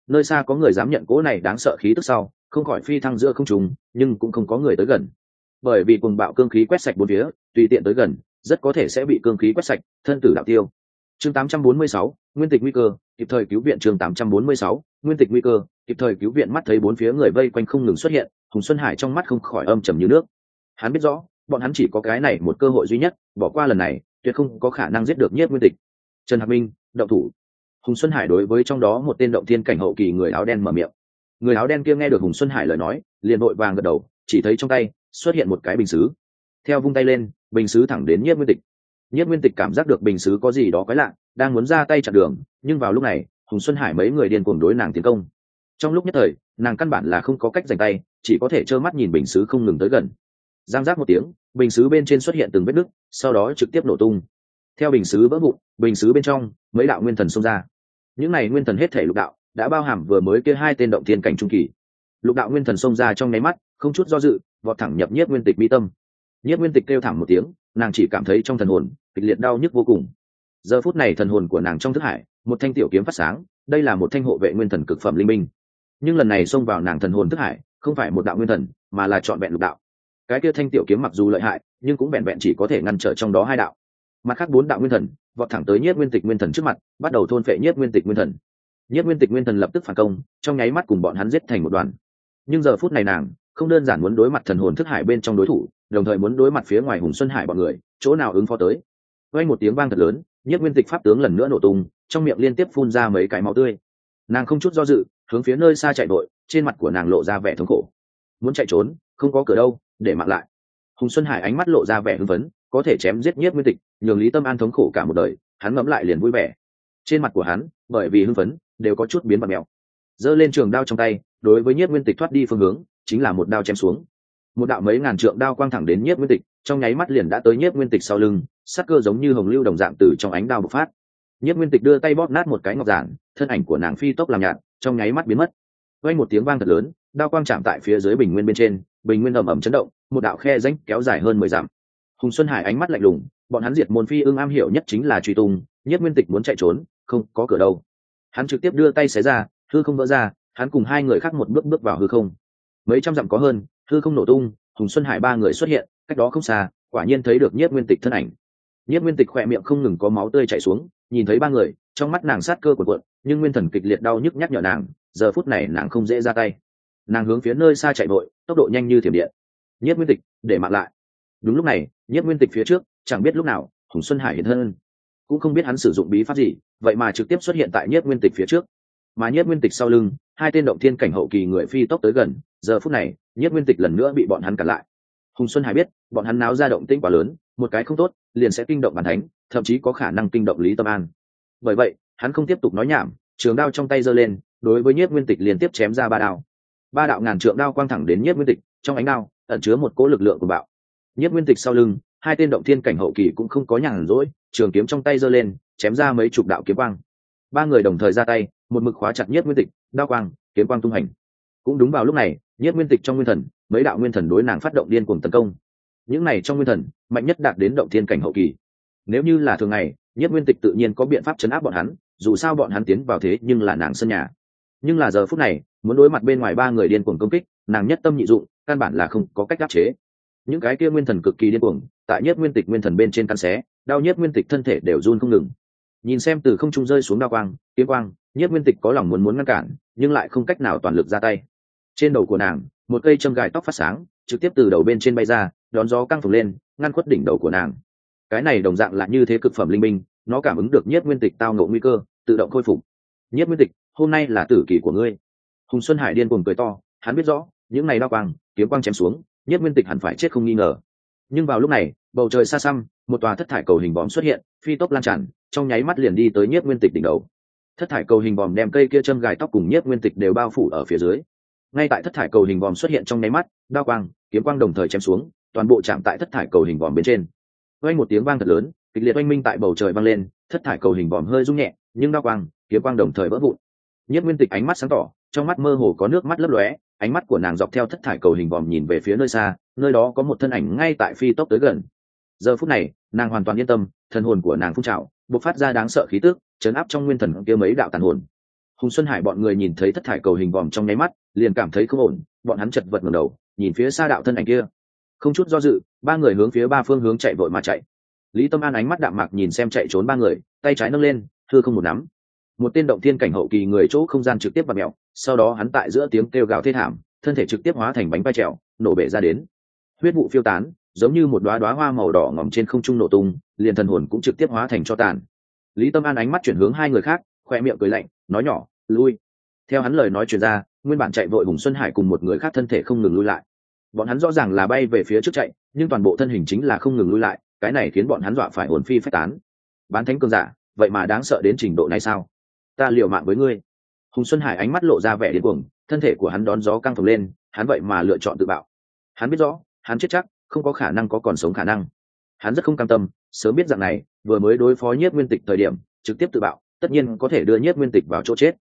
S1: Nơi xa có người dám nhận cỗ này đáng sợ khí tức sau, không khỏi phi thăng giữa không trùng nhưng cũng không có người tới gần. Bởi vì cùng bạo cương khí quét sạch bốn phía, tùy tiện tới gần rất có thể sẽ bị cương khí quét sạch thân tử đạo tiêu. Chương 846, nguyên tịch nguy cơ kịp thời cứu viện chương 846, nguyên tịch nguy cơ kịp thời cứu viện mắt thấy bốn phía người vây quanh không ngừng xuất hiện hùng xuân hải trong mắt không khỏi âm trầm như nước. Hắn biết rõ bọn hắn chỉ có cái này một cơ hội duy nhất bỏ qua lần này tuyệt không có khả năng giết được nhất nguyên tịch. Trần hạc minh động thủ. Hùng xuân hải đối với trong đó một tên động thiên cảnh hậu kỳ người áo đen mở miệng. Người áo đen kia nghe được hùng xuân hải lời nói liền vội vàng gật đầu chỉ thấy trong tay xuất hiện một cái bình xứ. Theo vung tay lên bình sứ thẳng đến nhiếp nguyên tịch. Nhiếp nguyên tịch cảm giác được bình sứ có gì đó quái lạ, đang muốn ra tay chặn đường, nhưng vào lúc này, hùng xuân hải mấy người điên cuồng đối nàng tiến công. Trong lúc nhất thời, nàng căn bản là không có cách giành tay, chỉ có thể trơ mắt nhìn bình xứ không ngừng tới gần. Giang giác một tiếng, bình xứ bên trên xuất hiện từng vết nứt, sau đó trực tiếp nổ tung. Theo bình xứ vỡ vụn, bình xứ bên trong, mấy đạo nguyên thần xông ra. Những này nguyên thần hết thể lục đạo, đã bao hàm vừa mới kia hai tên động thiên cảnh trung kỳ. Lục đạo nguyên thần xông ra trong nháy mắt, không chút do dự, vọt thẳng nhập Nhất nguyên tịch mi tâm nhất nguyên tịch kêu thảm một tiếng, nàng chỉ cảm thấy trong thần hồn, kịch liệt đau nhức vô cùng. Giờ phút này thần hồn của nàng trong thức hải, một thanh tiểu kiếm phát sáng, đây là một thanh hộ vệ nguyên thần cực phẩm linh minh. Nhưng lần này xông vào nàng thần hồn thức hải, không phải một đạo nguyên thần, mà là trọn vẹn lục đạo. Cái kia thanh tiểu kiếm mặc dù lợi hại, nhưng cũng vẹn vẹn chỉ có thể ngăn trở trong đó hai đạo. Mặt khác bốn đạo nguyên thần, vọt thẳng tới nhất nguyên tịch nguyên thần trước mặt, bắt đầu thôn phệ nhất nguyên tịch nguyên thần. Nhất nguyên tịch nguyên thần lập tức phản công, trong nháy mắt cùng bọn hắn giết thành một đoàn. Nhưng giờ phút này nàng, không đơn giản muốn đối mặt thần hồn thức hải bên trong đối thủ đồng thời muốn đối mặt phía ngoài hùng xuân hải bọn người, chỗ nào ứng phó tới? Quay một tiếng vang thật lớn nhất nguyên tịch pháp tướng lần nữa nổ tung, trong miệng liên tiếp phun ra mấy cái máu tươi. Nàng không chút do dự, hướng phía nơi xa chạy vội, trên mặt của nàng lộ ra vẻ thống khổ. Muốn chạy trốn, không có cửa đâu, để mặc lại. Hùng xuân hải ánh mắt lộ ra vẻ hưng phấn, có thể chém giết nhất nguyên tịch, nhường lý tâm an thống khổ cả một đời, hắn ngẫm lại liền vui vẻ. Trên mặt của hắn, bởi vì hưng phấn, đều có chút biến mặt mèo. Giơ lên trường đao trong tay, đối với nhất nguyên tịch thoát đi phương hướng, chính là một đao chém xuống một đạo mấy ngàn trượng đao quang thẳng đến nhiếp nguyên tịch, trong nháy mắt liền đã tới nhiếp nguyên tịch sau lưng, sắc cơ giống như hồng lưu đồng dạng từ trong ánh đao bộc phát. Nhiếp nguyên tịch đưa tay bóp nát một cái ngọc giản, thân ảnh của nàng phi tốc làm nhạt, trong nháy mắt biến mất. Quay một tiếng vang thật lớn, đao quang chạm tại phía dưới bình nguyên bên trên, bình nguyên ầm ầm chấn động, một đạo khe rãnh kéo dài hơn mười dặm. Hùng xuân hải ánh mắt lạnh lùng, bọn hắn diệt môn phi ưng am hiểu nhất chính là truy tung, nhiếp nguyên tịch muốn chạy trốn, không có cửa đâu. Hắn trực tiếp đưa tay xé ra, hư không vỡ ra, hắn cùng hai người khác một bước bước vào hư không. Mấy trăm dặm có hơn hư không nổ tung, hùng xuân hải ba người xuất hiện, cách đó không xa, quả nhiên thấy được nhiếp nguyên tịch thân ảnh. Nhiếp nguyên tịch khỏe miệng không ngừng có máu tươi chảy xuống, nhìn thấy ba người, trong mắt nàng sát cơ của cuộn, nhưng nguyên thần kịch liệt đau nhức nhắc nhở nàng, giờ phút này nàng không dễ ra tay. Nàng hướng phía nơi xa chạy vội, tốc độ nhanh như thiểm điện. Nhiếp nguyên tịch, để mạng lại. Đúng lúc này, nhiếp nguyên tịch phía trước, chẳng biết lúc nào, hùng xuân hải hiện thân. Cũng không biết hắn sử dụng bí pháp gì, vậy mà trực tiếp xuất hiện tại nhiếp nguyên tịch phía trước. Mà nhiếp nguyên tịch sau lưng hai tên động thiên cảnh hậu kỳ người phi tốc tới gần, giờ phút này nhất nguyên tịch lần nữa bị bọn hắn cản lại. Hùng xuân hải biết, bọn hắn náo ra động tĩnh quá lớn, một cái không tốt, liền sẽ kinh động bàn thánh, thậm chí có khả năng kinh động lý tâm an. Bởi vậy, hắn không tiếp tục nói nhảm, trường đao trong tay giơ lên, đối với nhất nguyên tịch liên tiếp chém ra ba đao. Ba đạo ngàn trượng đao quang thẳng đến nhất nguyên tịch, trong ánh đao, ẩn chứa một cỗ lực lượng của bạo. Nhất nguyên tịch sau lưng, hai tên động thiên cảnh hậu kỳ cũng không có nhàn rỗi, trường kiếm trong tay giơ lên, chém ra mấy chục đạo kiếm quang. Ba người đồng thời ra tay, một mực khóa chặt nhất nguyên tịch đao quang, kiếm quang tung hành. Cũng đúng vào lúc này nhất nguyên tịch trong nguyên thần, mấy đạo nguyên thần đối nàng phát động điên cuồng tấn công. Những này trong nguyên thần, mạnh nhất đạt đến động thiên cảnh hậu kỳ. Nếu như là thường ngày nhất nguyên tịch tự nhiên có biện pháp chấn áp bọn hắn, dù sao bọn hắn tiến vào thế nhưng là nàng sân nhà. Nhưng là giờ phút này, muốn đối mặt bên ngoài ba người điên cuồng công kích, nàng nhất tâm nhị dụng, căn bản là không có cách đáp chế. Những cái kia nguyên thần cực kỳ điên cuồng, tại nhất nguyên tịch nguyên thần bên trên căn xé đau nhất nguyên tịch thân thể đều run không ngừng nhìn xem từ không trung rơi xuống đao quang, kiếm quang nhất nguyên tịch có lòng muốn muốn ngăn cản, nhưng lại không cách nào toàn lực ra tay. Trên đầu của nàng, một cây châm gài tóc phát sáng, trực tiếp từ đầu bên trên bay ra, đón gió căng phồng lên, ngăn khuất đỉnh đầu của nàng. Cái này đồng dạng là như thế cực phẩm linh minh, nó cảm ứng được nhất nguyên tịch tao ngộ nguy cơ, tự động khôi phục. Nhất nguyên tịch, hôm nay là tử kỳ của ngươi. Hùng xuân hải điên cuồng cười to, hắn biết rõ, những ngày đao quang, kiếm quang chém xuống nhất nguyên tịch hẳn phải chết không nghi ngờ. Nhưng vào lúc này, bầu trời xa xăm, một tòa thất thải cầu hình bóng xuất hiện, phi tốc lan tràn trong nháy mắt liền đi tới nhất nguyên tịch đỉnh đầu. Thất thải cầu hình bòm đem cây kia châm gài tóc cùng nhất nguyên tịch đều bao phủ ở phía dưới. Ngay tại thất thải cầu hình bòm xuất hiện trong nháy mắt, đao quang, kiếm quang đồng thời chém xuống, toàn bộ chạm tại thất thải cầu hình bòm bên trên. Vang một tiếng vang thật lớn, kịch liệt oanh minh tại bầu trời vang lên, thất thải cầu hình bòm hơi rung nhẹ, nhưng đao quang, kiếm quang đồng thời vỡ vụn. Nhất nguyên tịch ánh mắt sáng tỏ, trong mắt mơ hồ có nước mắt lấp lóe, ánh mắt của nàng dọc theo thất thải cầu hình bòm nhìn về phía nơi xa, nơi đó có một thân ảnh ngay tại phi tốc tới gần. Giờ phút này, nàng hoàn toàn yên tâm thần hồn của nàng phun trào bộc phát ra đáng sợ khí tức, chấn áp trong nguyên thần kia mấy đạo tàn hồn. Hùng xuân hải bọn người nhìn thấy thất thải cầu hình vòm trong nháy mắt, liền cảm thấy không ổn, bọn hắn chật vật ngẩng đầu, nhìn phía xa đạo thân ảnh kia. Không chút do dự, ba người hướng phía ba phương hướng chạy vội mà chạy. Lý tâm an ánh mắt đạm mạc nhìn xem chạy trốn ba người, tay trái nâng lên, thưa không một nắm. Một tên động thiên cảnh hậu kỳ người chỗ không gian trực tiếp và mẹo sau đó hắn tại giữa tiếng kêu gào thê thảm, thân thể trực tiếp hóa thành bánh vai trèo, nổ bể ra đến. Huyết vụ phiêu tán giống như một đoá đoá hoa màu đỏ ngỏm trên không trung nổ tung, liền thần hồn cũng trực tiếp hóa thành cho tàn. Lý tâm an ánh mắt chuyển hướng hai người khác, khoe miệng cười lạnh, nói nhỏ, lui. Theo hắn lời nói truyền ra, nguyên bản chạy vội hùng xuân hải cùng một người khác thân thể không ngừng lui lại. Bọn hắn rõ ràng là bay về phía trước chạy, nhưng toàn bộ thân hình chính là không ngừng lui lại, cái này khiến bọn hắn dọa phải hồn phi phách tán. Bán thánh cường giả, vậy mà đáng sợ đến trình độ này sao? Ta liều mạng với ngươi. Hùng xuân hải ánh mắt lộ ra vẻ điên cuồng, thân thể của hắn đón gió căng phồng lên, hắn vậy mà lựa chọn tự bạo. Hắn biết rõ, hắn chết chắc không có khả năng có còn sống khả năng. Hắn rất không cam tâm, sớm biết rằng này, vừa mới đối phó nhất nguyên tịch thời điểm, trực tiếp tự bạo, tất nhiên có thể đưa nhất nguyên tịch vào chỗ chết.